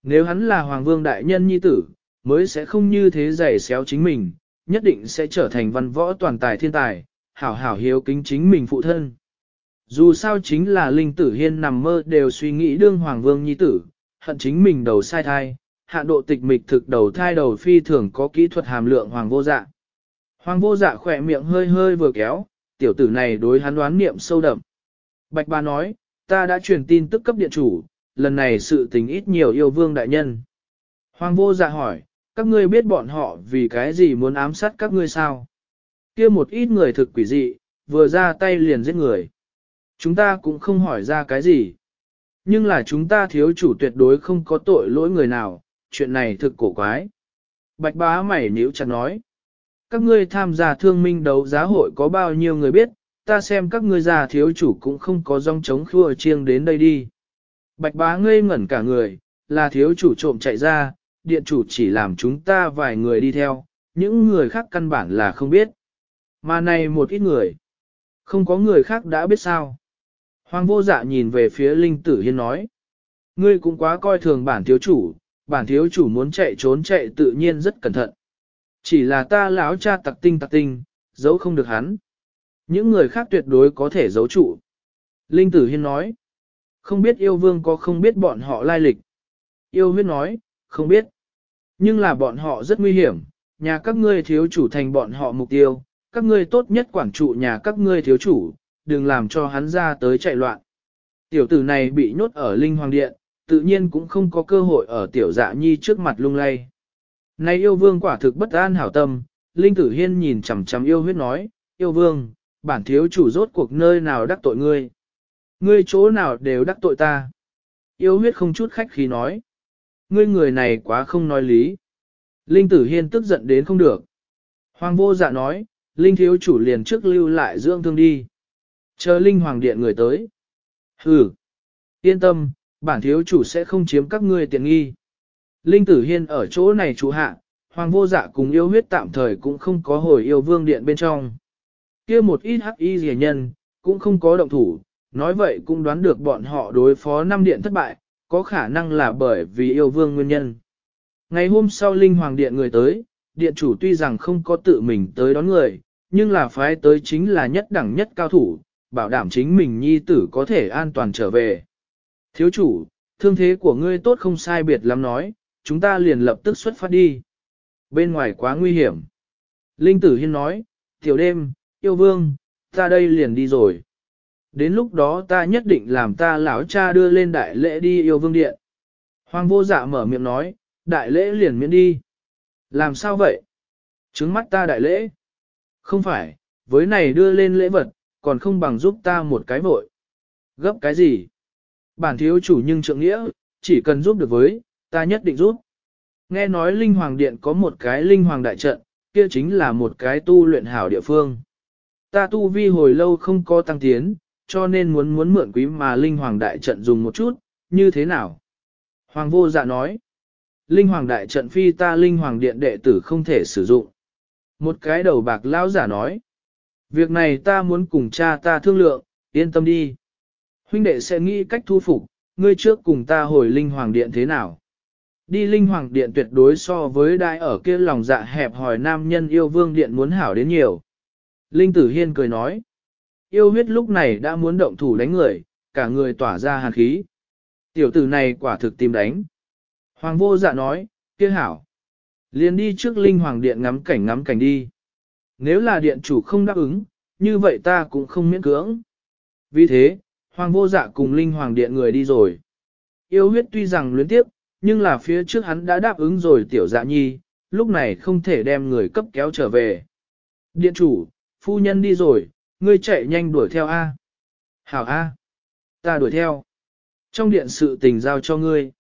S1: Nếu hắn là Hoàng Vương đại nhân nhi tử, mới sẽ không như thế giày xéo chính mình, nhất định sẽ trở thành văn võ toàn tài thiên tài, hảo hảo hiếu kính chính mình phụ thân. Dù sao chính là linh tử hiên nằm mơ đều suy nghĩ đương Hoàng Vương nhi tử, hận chính mình đầu sai thai, hạ độ tịch mịch thực đầu thai đầu phi thường có kỹ thuật hàm lượng Hoàng vô dạ. Hoàng vô dạ khỏe miệng hơi hơi vừa kéo, tiểu tử này đối hắn đoán niệm sâu đậm. Bạch ba nói, ta đã truyền tin tức cấp điện chủ, lần này sự tình ít nhiều yêu vương đại nhân. Hoàng vô dạ hỏi, các ngươi biết bọn họ vì cái gì muốn ám sát các ngươi sao? kia một ít người thực quỷ dị, vừa ra tay liền giết người. Chúng ta cũng không hỏi ra cái gì. Nhưng là chúng ta thiếu chủ tuyệt đối không có tội lỗi người nào, chuyện này thực cổ quái. Bạch bá mày níu chặt nói. Các ngươi tham gia thương minh đấu giá hội có bao nhiêu người biết, ta xem các ngươi già thiếu chủ cũng không có rong trống khua chiêng đến đây đi. Bạch bá ngây ngẩn cả người, là thiếu chủ trộm chạy ra, điện chủ chỉ làm chúng ta vài người đi theo, những người khác căn bản là không biết. Mà này một ít người, không có người khác đã biết sao. Hoàng vô dạ nhìn về phía Linh Tử Hiên nói, ngươi cũng quá coi thường bản thiếu chủ, bản thiếu chủ muốn chạy trốn chạy tự nhiên rất cẩn thận. Chỉ là ta lão cha tặc tinh tặc tinh, giấu không được hắn. Những người khác tuyệt đối có thể giấu trụ. Linh Tử Hiên nói, không biết yêu vương có không biết bọn họ lai lịch. Yêu huyết nói, không biết. Nhưng là bọn họ rất nguy hiểm, nhà các ngươi thiếu chủ thành bọn họ mục tiêu, các ngươi tốt nhất quản trụ nhà các ngươi thiếu chủ, đừng làm cho hắn ra tới chạy loạn. Tiểu tử này bị nhốt ở Linh Hoàng Điện, tự nhiên cũng không có cơ hội ở tiểu dạ nhi trước mặt lung lay. Này yêu vương quả thực bất an hảo tâm, Linh Tử Hiên nhìn chằm chằm yêu huyết nói, yêu vương, bản thiếu chủ rốt cuộc nơi nào đắc tội ngươi. Ngươi chỗ nào đều đắc tội ta. Yêu huyết không chút khách khí nói. Ngươi người này quá không nói lý. Linh Tử Hiên tức giận đến không được. Hoàng vô dạ nói, Linh thiếu chủ liền trước lưu lại dưỡng thương đi. Chờ Linh Hoàng Điện người tới. Hừ. Yên tâm, bản thiếu chủ sẽ không chiếm các ngươi tiện nghi. Linh Tử Hiên ở chỗ này chủ hạ, Hoàng vô dạ cùng yêu huyết tạm thời cũng không có hồi yêu vương điện bên trong kia một ít hắc y rẻ nhân, cũng không có động thủ, nói vậy cũng đoán được bọn họ đối phó năm điện thất bại, có khả năng là bởi vì yêu vương nguyên nhân. Ngày hôm sau Linh Hoàng Điện người tới, điện chủ tuy rằng không có tự mình tới đón người, nhưng là phái tới chính là nhất đẳng nhất cao thủ, bảo đảm chính mình nhi tử có thể an toàn trở về. Thiếu chủ, thương thế của ngươi tốt không sai biệt lắm nói, chúng ta liền lập tức xuất phát đi. Bên ngoài quá nguy hiểm. Linh tử hiên nói, tiểu đêm, yêu vương, ta đây liền đi rồi. Đến lúc đó ta nhất định làm ta lão cha đưa lên đại lễ đi yêu vương điện. Hoàng vô dạ mở miệng nói, đại lễ liền miễn đi. Làm sao vậy? Trứng mắt ta đại lễ. Không phải, với này đưa lên lễ vật, còn không bằng giúp ta một cái vội. Gấp cái gì? Bản thiếu chủ nhưng trượng nghĩa, chỉ cần giúp được với, ta nhất định giúp. Nghe nói Linh Hoàng Điện có một cái Linh Hoàng Đại Trận, kia chính là một cái tu luyện hảo địa phương. Ta tu vi hồi lâu không có tăng tiến, cho nên muốn muốn mượn quý mà Linh Hoàng Đại Trận dùng một chút, như thế nào? Hoàng vô dạ nói, Linh Hoàng Đại Trận phi ta Linh Hoàng Điện đệ tử không thể sử dụng. Một cái đầu bạc lão giả nói, việc này ta muốn cùng cha ta thương lượng, yên tâm đi. Huynh đệ sẽ nghĩ cách thu phục, ngươi trước cùng ta hồi Linh Hoàng Điện thế nào? Đi Linh Hoàng Điện tuyệt đối so với đại ở kia lòng dạ hẹp hỏi nam nhân yêu vương điện muốn hảo đến nhiều. Linh Tử Hiên cười nói, yêu huyết lúc này đã muốn động thủ đánh người, cả người tỏa ra hàn khí. Tiểu tử này quả thực tìm đánh. Hoàng vô dạ nói, kia hảo. liền đi trước Linh Hoàng Điện ngắm cảnh ngắm cảnh đi. Nếu là điện chủ không đáp ứng, như vậy ta cũng không miễn cưỡng. Vì thế, Hoàng vô dạ cùng Linh Hoàng Điện người đi rồi. Yêu huyết tuy rằng luyến tiếp, nhưng là phía trước hắn đã đáp ứng rồi tiểu dạ nhi, lúc này không thể đem người cấp kéo trở về. Điện chủ, phu nhân đi rồi, ngươi chạy nhanh đuổi theo A. Hảo A. Ta đuổi theo. Trong điện sự tình giao cho ngươi.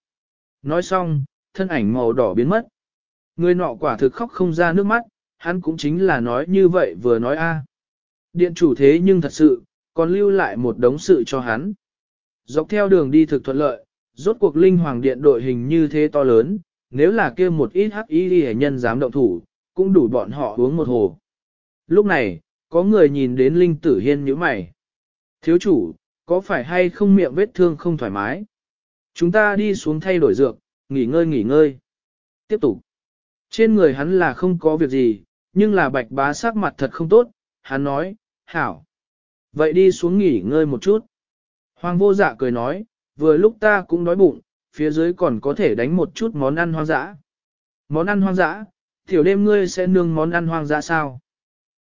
S1: Nói xong, thân ảnh màu đỏ biến mất. Người nọ quả thực khóc không ra nước mắt, hắn cũng chính là nói như vậy vừa nói A. Điện chủ thế nhưng thật sự, còn lưu lại một đống sự cho hắn. Dọc theo đường đi thực thuận lợi, rốt cuộc linh hoàng điện đội hình như thế to lớn, nếu là kia một ít hắc y hệ nhân dám động thủ, cũng đủ bọn họ uống một hồ. Lúc này, có người nhìn đến linh tử hiên nhíu mày. Thiếu chủ, có phải hay không miệng vết thương không thoải mái? Chúng ta đi xuống thay đổi dược, nghỉ ngơi nghỉ ngơi. Tiếp tục. Trên người hắn là không có việc gì, nhưng là bạch bá sắc mặt thật không tốt, hắn nói, hảo. Vậy đi xuống nghỉ ngơi một chút. Hoàng vô dạ cười nói, vừa lúc ta cũng đói bụng, phía dưới còn có thể đánh một chút món ăn hoang dã. Món ăn hoang dã, tiểu đêm ngươi sẽ nương món ăn hoang dã sao?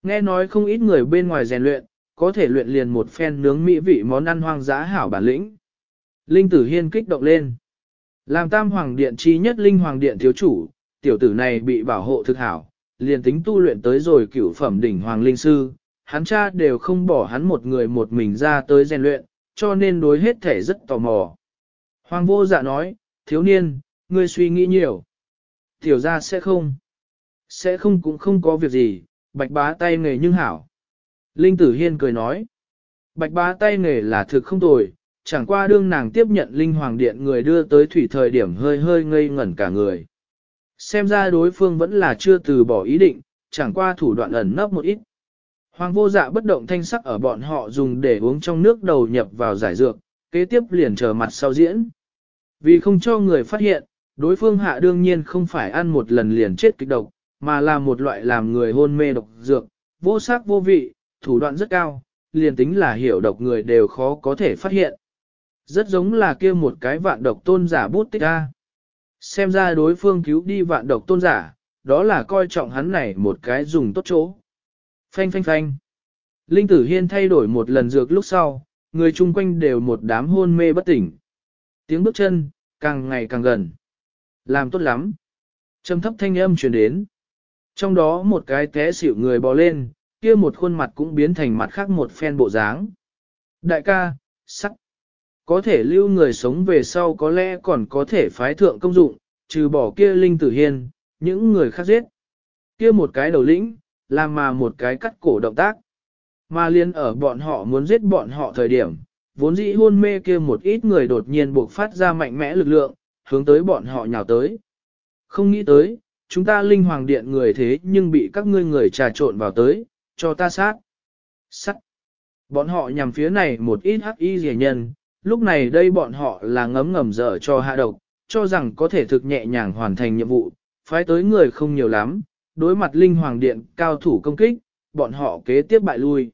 S1: Nghe nói không ít người bên ngoài rèn luyện, có thể luyện liền một phen nướng mỹ vị món ăn hoang dã hảo bản lĩnh. Linh tử hiên kích động lên. Làm tam hoàng điện chi nhất linh hoàng điện thiếu chủ, tiểu tử này bị bảo hộ thực hảo, liền tính tu luyện tới rồi cửu phẩm đỉnh hoàng linh sư, hắn cha đều không bỏ hắn một người một mình ra tới rèn luyện, cho nên đối hết thể rất tò mò. Hoàng vô dạ nói, thiếu niên, ngươi suy nghĩ nhiều. Tiểu ra sẽ không. Sẽ không cũng không có việc gì, bạch bá tay nghề nhưng hảo. Linh tử hiên cười nói, bạch bá tay nghề là thực không tồi, chẳng qua đương nàng tiếp nhận linh hoàng điện người đưa tới thủy thời điểm hơi hơi ngây ngẩn cả người. Xem ra đối phương vẫn là chưa từ bỏ ý định, chẳng qua thủ đoạn ẩn nấp một ít. Hoàng vô dạ bất động thanh sắc ở bọn họ dùng để uống trong nước đầu nhập vào giải dược, kế tiếp liền chờ mặt sau diễn. Vì không cho người phát hiện, đối phương hạ đương nhiên không phải ăn một lần liền chết kịch độc, mà là một loại làm người hôn mê độc dược, vô sắc vô vị, thủ đoạn rất cao, liền tính là hiểu độc người đều khó có thể phát hiện. Rất giống là kia một cái vạn độc tôn giả bút tích ra. Xem ra đối phương cứu đi vạn độc tôn giả, đó là coi trọng hắn này một cái dùng tốt chỗ. Phanh phanh phanh. Linh tử hiên thay đổi một lần dược lúc sau, người chung quanh đều một đám hôn mê bất tỉnh. Tiếng bước chân, càng ngày càng gần. Làm tốt lắm. Trầm thấp thanh âm truyền đến. Trong đó một cái té xỉu người bò lên, kia một khuôn mặt cũng biến thành mặt khác một phen bộ dáng. Đại ca, sắc. Có thể lưu người sống về sau có lẽ còn có thể phái thượng công dụng, trừ bỏ kia linh tử hiên, những người khác giết. Kia một cái đầu lĩnh, làm mà một cái cắt cổ động tác. Mà liên ở bọn họ muốn giết bọn họ thời điểm, vốn dĩ hôn mê kia một ít người đột nhiên buộc phát ra mạnh mẽ lực lượng, hướng tới bọn họ nhào tới. Không nghĩ tới, chúng ta linh hoàng điện người thế nhưng bị các ngươi người trà trộn vào tới, cho ta sát. Sát. Bọn họ nhằm phía này một ít hắc y rẻ nhân, lúc này đây bọn họ là ngấm ngầm dở cho hạ độc, cho rằng có thể thực nhẹ nhàng hoàn thành nhiệm vụ, phái tới người không nhiều lắm, đối mặt linh hoàng điện cao thủ công kích, bọn họ kế tiếp bại lui.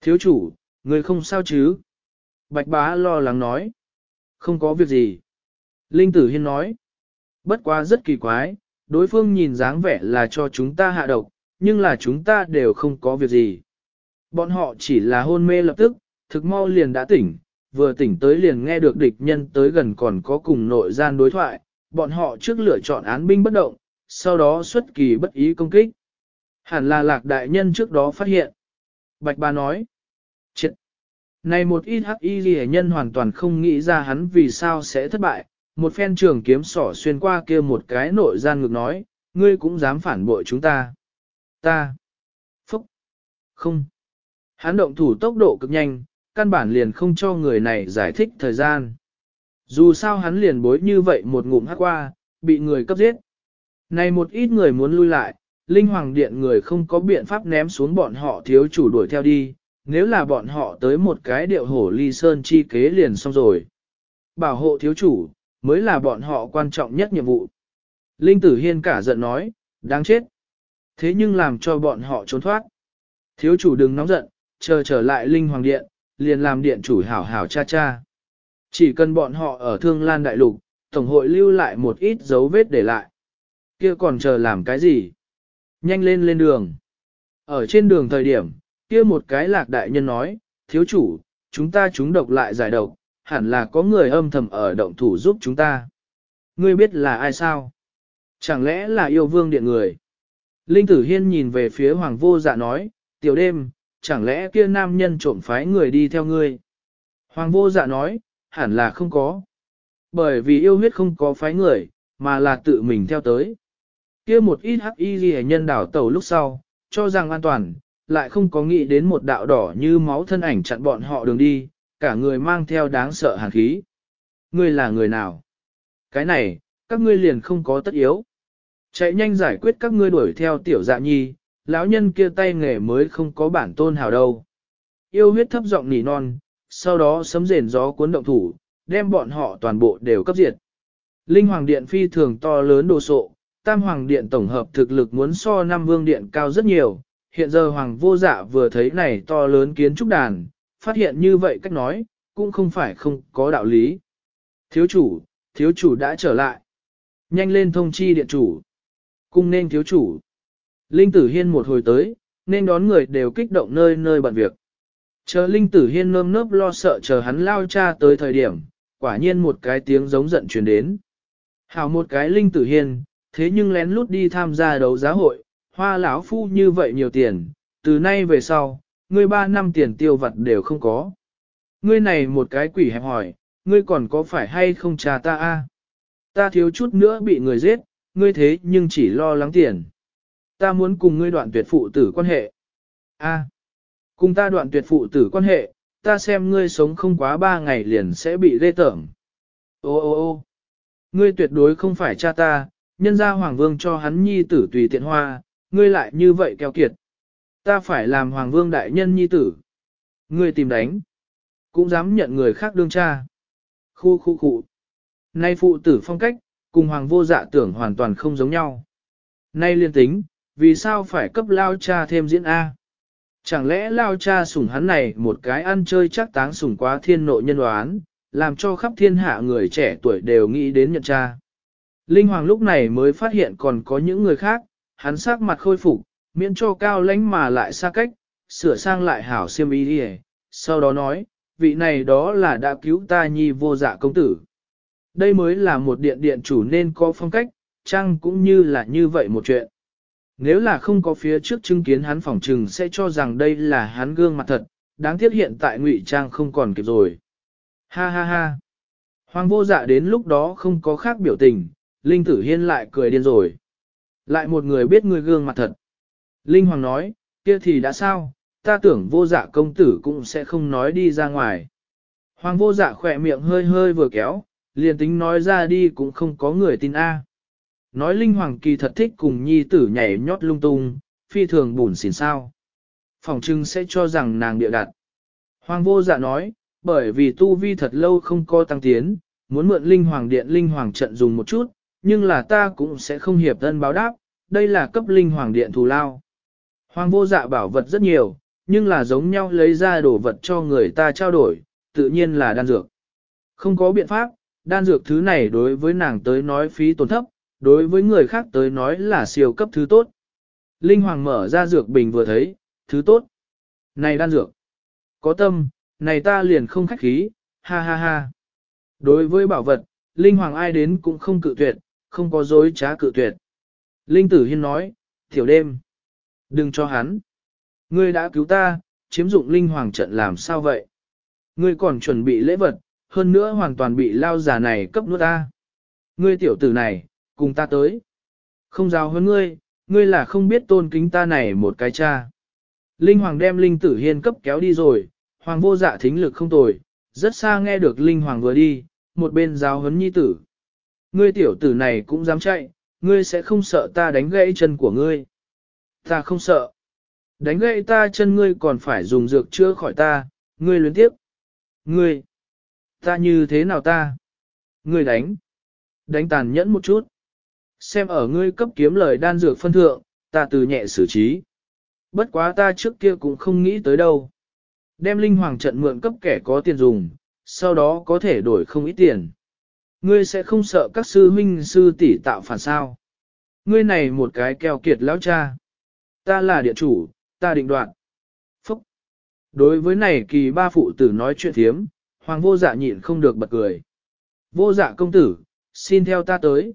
S1: Thiếu chủ, người không sao chứ? Bạch bá lo lắng nói. Không có việc gì. Linh tử hiên nói. Bất quá rất kỳ quái, đối phương nhìn dáng vẻ là cho chúng ta hạ độc, nhưng là chúng ta đều không có việc gì. Bọn họ chỉ là hôn mê lập tức, thực mau liền đã tỉnh, vừa tỉnh tới liền nghe được địch nhân tới gần còn có cùng nội gian đối thoại, bọn họ trước lựa chọn án binh bất động, sau đó xuất kỳ bất ý công kích. Hẳn là lạc đại nhân trước đó phát hiện. Bạch ba nói. chuyện Này một ít hắc y ghi nhân hoàn toàn không nghĩ ra hắn vì sao sẽ thất bại. Một phen trường kiếm sỏ xuyên qua kia một cái nội gian ngực nói, ngươi cũng dám phản bội chúng ta. Ta! Phúc! Không! Hắn động thủ tốc độ cực nhanh, căn bản liền không cho người này giải thích thời gian. Dù sao hắn liền bối như vậy một ngụm hát qua, bị người cấp giết. Này một ít người muốn lui lại, Linh Hoàng Điện người không có biện pháp ném xuống bọn họ thiếu chủ đuổi theo đi, nếu là bọn họ tới một cái điệu hổ ly sơn chi kế liền xong rồi. Bảo hộ thiếu chủ, mới là bọn họ quan trọng nhất nhiệm vụ. Linh Tử Hiên cả giận nói, đáng chết. Thế nhưng làm cho bọn họ trốn thoát. Thiếu chủ đừng nóng giận, chờ trở lại Linh Hoàng Điện, liền làm điện chủ hảo hảo cha cha. Chỉ cần bọn họ ở Thương Lan Đại Lục, Tổng hội lưu lại một ít dấu vết để lại. Kia còn chờ làm cái gì? Nhanh lên lên đường. Ở trên đường thời điểm, kia một cái lạc đại nhân nói, thiếu chủ, chúng ta chúng độc lại giải độc, hẳn là có người âm thầm ở động thủ giúp chúng ta. Ngươi biết là ai sao? Chẳng lẽ là yêu vương điện người? Linh tử hiên nhìn về phía hoàng vô dạ nói, tiểu đêm, chẳng lẽ kia nam nhân trộm phái người đi theo ngươi? Hoàng vô dạ nói, hẳn là không có. Bởi vì yêu huyết không có phái người, mà là tự mình theo tới. kia một ít hắc y ghi nhân đảo tàu lúc sau, cho rằng an toàn, lại không có nghĩ đến một đạo đỏ như máu thân ảnh chặn bọn họ đường đi, cả người mang theo đáng sợ hàn khí. Ngươi là người nào? Cái này, các ngươi liền không có tất yếu. Chạy nhanh giải quyết các ngươi đuổi theo tiểu dạ nhi, lão nhân kia tay nghề mới không có bản tôn hào đâu. Yêu huyết thấp giọng nỉ non, sau đó sấm rền gió cuốn động thủ, đem bọn họ toàn bộ đều cấp diệt. Linh Hoàng Điện phi thường to lớn đồ sộ, Tam Hoàng Điện tổng hợp thực lực muốn so Nam Vương Điện cao rất nhiều. Hiện giờ Hoàng vô dạ vừa thấy này to lớn kiến trúc đàn, phát hiện như vậy cách nói, cũng không phải không có đạo lý. Thiếu chủ, thiếu chủ đã trở lại. Nhanh lên thông chi điện chủ. Cung nên thiếu chủ. Linh tử hiên một hồi tới, nên đón người đều kích động nơi nơi bận việc. Chờ Linh tử hiên nơm nớp lo sợ chờ hắn lao cha tới thời điểm, quả nhiên một cái tiếng giống giận truyền đến. Hảo một cái Linh tử hiên, thế nhưng lén lút đi tham gia đấu giá hội, hoa lão phu như vậy nhiều tiền, từ nay về sau, ngươi ba năm tiền tiêu vặt đều không có. Ngươi này một cái quỷ hẹp hỏi, ngươi còn có phải hay không trà ta a? Ta thiếu chút nữa bị người giết, ngươi thế nhưng chỉ lo lắng tiền. Ta muốn cùng ngươi đoạn tuyệt phụ tử quan hệ. A. Cùng ta đoạn tuyệt phụ tử quan hệ, ta xem ngươi sống không quá ba ngày liền sẽ bị lê tởm. Ô ô ô ngươi tuyệt đối không phải cha ta, nhân gia Hoàng Vương cho hắn nhi tử tùy tiện hoa, ngươi lại như vậy keo kiệt. Ta phải làm Hoàng Vương đại nhân nhi tử. người tìm đánh. Cũng dám nhận người khác đương cha. Khu khu khu. Nay phụ tử phong cách, cùng Hoàng vô dạ tưởng hoàn toàn không giống nhau. Nay liên tính, vì sao phải cấp lao cha thêm diễn A? Chẳng lẽ lao cha sủng hắn này một cái ăn chơi chắc táng sủng quá thiên nội nhân đoán, làm cho khắp thiên hạ người trẻ tuổi đều nghĩ đến nhận cha. Linh Hoàng lúc này mới phát hiện còn có những người khác, hắn sắc mặt khôi phục, miễn cho cao lãnh mà lại xa cách, sửa sang lại hảo siêm ý đi sau đó nói, vị này đó là đã cứu ta nhi vô dạ công tử. Đây mới là một điện điện chủ nên có phong cách, chăng cũng như là như vậy một chuyện. Nếu là không có phía trước chứng kiến hắn phỏng trừng sẽ cho rằng đây là hắn gương mặt thật, đáng tiếc hiện tại ngụy trang không còn kịp rồi. Ha ha ha. Hoàng vô dạ đến lúc đó không có khác biểu tình, Linh tử hiên lại cười điên rồi. Lại một người biết người gương mặt thật. Linh Hoàng nói, kia thì đã sao, ta tưởng vô dạ công tử cũng sẽ không nói đi ra ngoài. Hoàng vô dạ khỏe miệng hơi hơi vừa kéo, liền tính nói ra đi cũng không có người tin A. Nói Linh Hoàng kỳ thật thích cùng nhi tử nhảy nhót lung tung, phi thường bùn xỉn sao. Phòng trưng sẽ cho rằng nàng địa đặt. Hoàng vô dạ nói, bởi vì tu vi thật lâu không có tăng tiến, muốn mượn Linh Hoàng điện Linh Hoàng trận dùng một chút, nhưng là ta cũng sẽ không hiệp thân báo đáp, đây là cấp Linh Hoàng điện thù lao. Hoàng vô dạ bảo vật rất nhiều, nhưng là giống nhau lấy ra đồ vật cho người ta trao đổi, tự nhiên là đan dược. Không có biện pháp, đan dược thứ này đối với nàng tới nói phí tổn thấp, đối với người khác tới nói là siêu cấp thứ tốt. Linh Hoàng mở ra dược bình vừa thấy, thứ tốt. Này đan dược, có tâm, này ta liền không khách khí, ha ha ha. Đối với bảo vật, Linh Hoàng ai đến cũng không cự tuyệt, không có dối trá cự tuyệt. Linh Tử Hiên nói, tiểu đêm. Đừng cho hắn. Ngươi đã cứu ta, chiếm dụng linh hoàng trận làm sao vậy? Ngươi còn chuẩn bị lễ vật, hơn nữa hoàn toàn bị lao giả này cấp nuốt ta. Ngươi tiểu tử này, cùng ta tới. Không giao hơn ngươi, ngươi là không biết tôn kính ta này một cái cha. Linh hoàng đem linh tử hiên cấp kéo đi rồi, hoàng vô dạ thính lực không tồi, rất xa nghe được linh hoàng vừa đi, một bên giáo huấn nhi tử. Ngươi tiểu tử này cũng dám chạy, ngươi sẽ không sợ ta đánh gãy chân của ngươi. Ta không sợ. Đánh gãy ta chân ngươi còn phải dùng dược chữa khỏi ta, ngươi luyến tiếp. Ngươi, ta như thế nào ta? Ngươi đánh. Đánh tàn nhẫn một chút. Xem ở ngươi cấp kiếm lời đan dược phân thượng, ta từ nhẹ xử trí. Bất quá ta trước kia cũng không nghĩ tới đâu. Đem linh hoàng trận mượn cấp kẻ có tiền dùng, sau đó có thể đổi không ít tiền. Ngươi sẽ không sợ các sư huynh sư tỷ tạo phản sao. Ngươi này một cái keo kiệt lão cha. Ta là địa chủ, ta định đoạn. Phúc. Đối với này kỳ ba phụ tử nói chuyện thiếm, hoàng vô dạ nhịn không được bật cười. Vô dạ công tử, xin theo ta tới.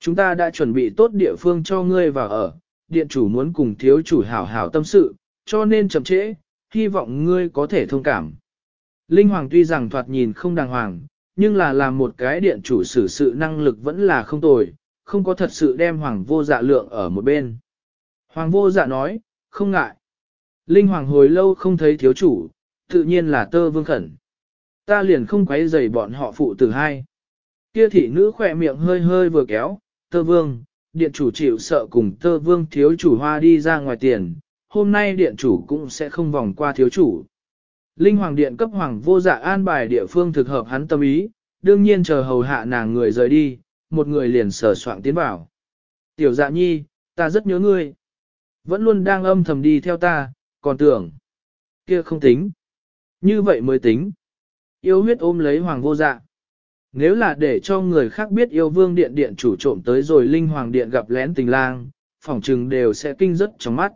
S1: Chúng ta đã chuẩn bị tốt địa phương cho ngươi vào ở, điện chủ muốn cùng thiếu chủ hảo hảo tâm sự, cho nên chậm trễ, hy vọng ngươi có thể thông cảm. Linh Hoàng tuy rằng thoạt nhìn không đàng hoàng, nhưng là làm một cái điện chủ xử sự năng lực vẫn là không tồi, không có thật sự đem Hoàng vô dạ lượng ở một bên. Hoàng vô dạ nói, không ngại. Linh Hoàng hồi lâu không thấy thiếu chủ, tự nhiên là tơ vương khẩn. Ta liền không quấy rầy bọn họ phụ tử hai. Kia thị nữ khỏe miệng hơi hơi vừa kéo, tơ vương, điện chủ chịu sợ cùng tơ vương thiếu chủ hoa đi ra ngoài tiền, hôm nay điện chủ cũng sẽ không vòng qua thiếu chủ. Linh hoàng điện cấp hoàng vô dạ an bài địa phương thực hợp hắn tâm ý, đương nhiên chờ hầu hạ nàng người rời đi, một người liền sở soạn tiến vào. Tiểu dạ nhi, ta rất nhớ ngươi. Vẫn luôn đang âm thầm đi theo ta, còn tưởng. kia không tính. Như vậy mới tính. Yêu huyết ôm lấy hoàng vô dạ. Nếu là để cho người khác biết yêu vương điện điện chủ trộm tới rồi linh hoàng điện gặp lén tình lang, phỏng trừng đều sẽ kinh rất trong mắt.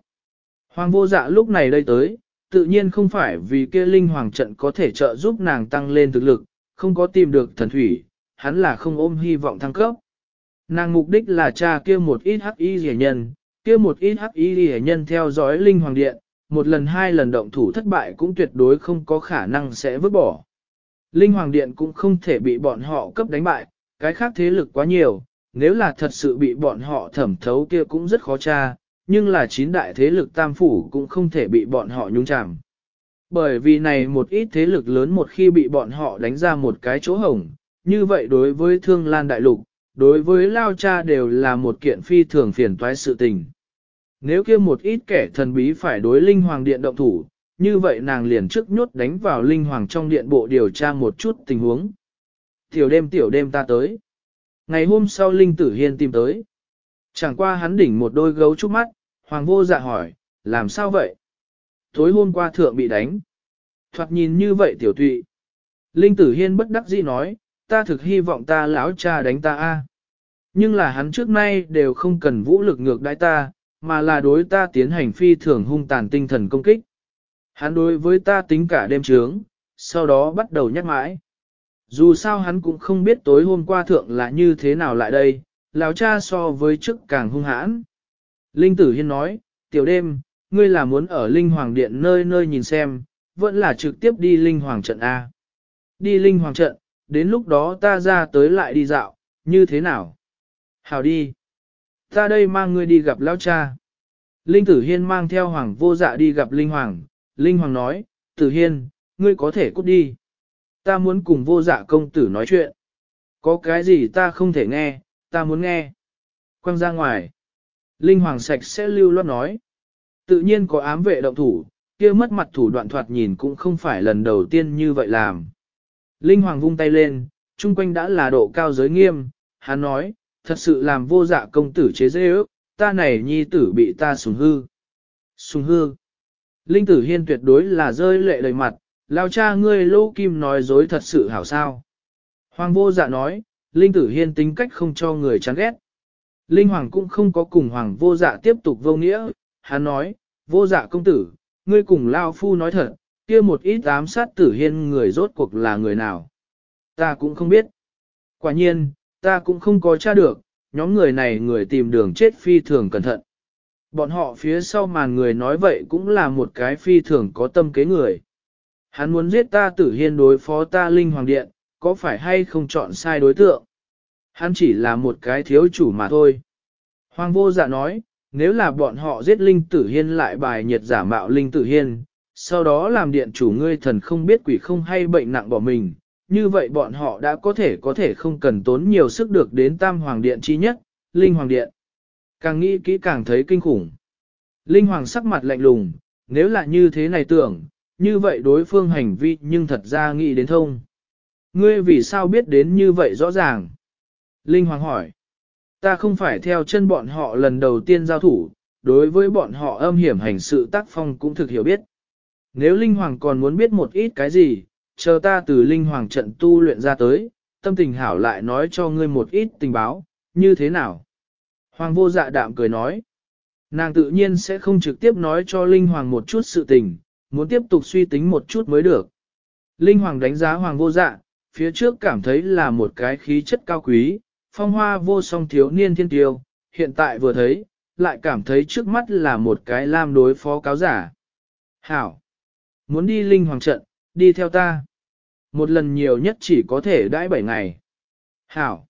S1: Hoàng vô dạ lúc này đây tới, tự nhiên không phải vì kia linh hoàng trận có thể trợ giúp nàng tăng lên thực lực, không có tìm được thần thủy, hắn là không ôm hy vọng thăng cấp. Nàng mục đích là cha kia một ít hắc y rẻ nhân, kia một ít hắc y hệ nhân theo dõi linh hoàng điện, một lần hai lần động thủ thất bại cũng tuyệt đối không có khả năng sẽ vứt bỏ. Linh hoàng điện cũng không thể bị bọn họ cấp đánh bại, cái khác thế lực quá nhiều, nếu là thật sự bị bọn họ thẩm thấu kia cũng rất khó tra, nhưng là chín đại thế lực tam phủ cũng không thể bị bọn họ nhúng chàm. Bởi vì này một ít thế lực lớn một khi bị bọn họ đánh ra một cái chỗ hổng, như vậy đối với thương lan đại lục, đối với lao cha đều là một kiện phi thường phiền toái sự tình. Nếu kia một ít kẻ thần bí phải đối linh hoàng điện động thủ, như vậy nàng liền trước nhốt đánh vào linh hoàng trong điện bộ điều tra một chút tình huống. Tiểu đêm tiểu đêm ta tới. Ngày hôm sau linh tử hiên tìm tới. Chẳng qua hắn đỉnh một đôi gấu trúc mắt, hoàng vô dạ hỏi, làm sao vậy? Tối hôm qua thượng bị đánh. Thoạt nhìn như vậy tiểu tụy. Linh tử hiên bất đắc dĩ nói, ta thực hy vọng ta lão cha đánh ta a. Nhưng là hắn trước nay đều không cần vũ lực ngược đãi ta, mà là đối ta tiến hành phi thường hung tàn tinh thần công kích. Hắn đối với ta tính cả đêm trướng, sau đó bắt đầu nhắc mãi. Dù sao hắn cũng không biết tối hôm qua thượng là như thế nào lại đây, lão cha so với trước càng hung hãn. Linh tử hiên nói, tiểu đêm, ngươi là muốn ở Linh Hoàng Điện nơi nơi nhìn xem, vẫn là trực tiếp đi Linh Hoàng Trận A. Đi Linh Hoàng Trận, đến lúc đó ta ra tới lại đi dạo, như thế nào? Hào đi. Ta đây mang ngươi đi gặp lão cha. Linh Tử Hiên mang theo Hoàng vô dạ đi gặp Linh Hoàng. Linh Hoàng nói, Tử Hiên, ngươi có thể cút đi. Ta muốn cùng vô dạ công tử nói chuyện. Có cái gì ta không thể nghe, ta muốn nghe. Quăng ra ngoài. Linh Hoàng sạch sẽ lưu loát nói. Tự nhiên có ám vệ động thủ, kia mất mặt thủ đoạn thoạt nhìn cũng không phải lần đầu tiên như vậy làm. Linh Hoàng vung tay lên, chung quanh đã là độ cao giới nghiêm, hắn nói, thật sự làm vô dạ công tử chế dễ ước, ta này nhi tử bị ta sùng hư. Sùng hư. Linh tử hiên tuyệt đối là rơi lệ đầy mặt, lao cha ngươi lô kim nói dối thật sự hảo sao. Hoàng vô dạ nói, Linh tử hiên tính cách không cho người chán ghét. Linh Hoàng cũng không có cùng Hoàng vô dạ tiếp tục vô nghĩa, hắn nói, vô dạ công tử, ngươi cùng Lao Phu nói thật, kia một ít ám sát tử hiên người rốt cuộc là người nào. Ta cũng không biết. Quả nhiên, ta cũng không có tra được, nhóm người này người tìm đường chết phi thường cẩn thận. Bọn họ phía sau màn người nói vậy cũng là một cái phi thường có tâm kế người. Hắn muốn giết ta tử hiên đối phó ta linh hoàng điện, có phải hay không chọn sai đối tượng? Hắn chỉ là một cái thiếu chủ mà thôi. Hoàng vô dạ nói, nếu là bọn họ giết linh tử hiên lại bài nhiệt giả mạo linh tử hiên, sau đó làm điện chủ ngươi thần không biết quỷ không hay bệnh nặng bỏ mình, như vậy bọn họ đã có thể có thể không cần tốn nhiều sức được đến tam hoàng điện chi nhất, linh hoàng điện. Càng nghĩ kỹ càng thấy kinh khủng. Linh hoàng sắc mặt lạnh lùng, nếu là như thế này tưởng, như vậy đối phương hành vi nhưng thật ra nghĩ đến thông. Ngươi vì sao biết đến như vậy rõ ràng? Linh hoàng hỏi. Ta không phải theo chân bọn họ lần đầu tiên giao thủ, đối với bọn họ âm hiểm hành sự tác phong cũng thực hiểu biết. Nếu Linh Hoàng còn muốn biết một ít cái gì, chờ ta từ Linh Hoàng trận tu luyện ra tới, tâm tình hảo lại nói cho ngươi một ít tình báo, như thế nào? Hoàng vô dạ đạm cười nói. Nàng tự nhiên sẽ không trực tiếp nói cho Linh Hoàng một chút sự tình, muốn tiếp tục suy tính một chút mới được. Linh Hoàng đánh giá Hoàng vô dạ, phía trước cảm thấy là một cái khí chất cao quý, phong hoa vô song thiếu niên thiên tiêu, hiện tại vừa thấy, lại cảm thấy trước mắt là một cái lam đối phó cáo giả. Hảo! Muốn đi Linh Hoàng trận, đi theo ta. Một lần nhiều nhất chỉ có thể đãi bảy ngày. Hảo!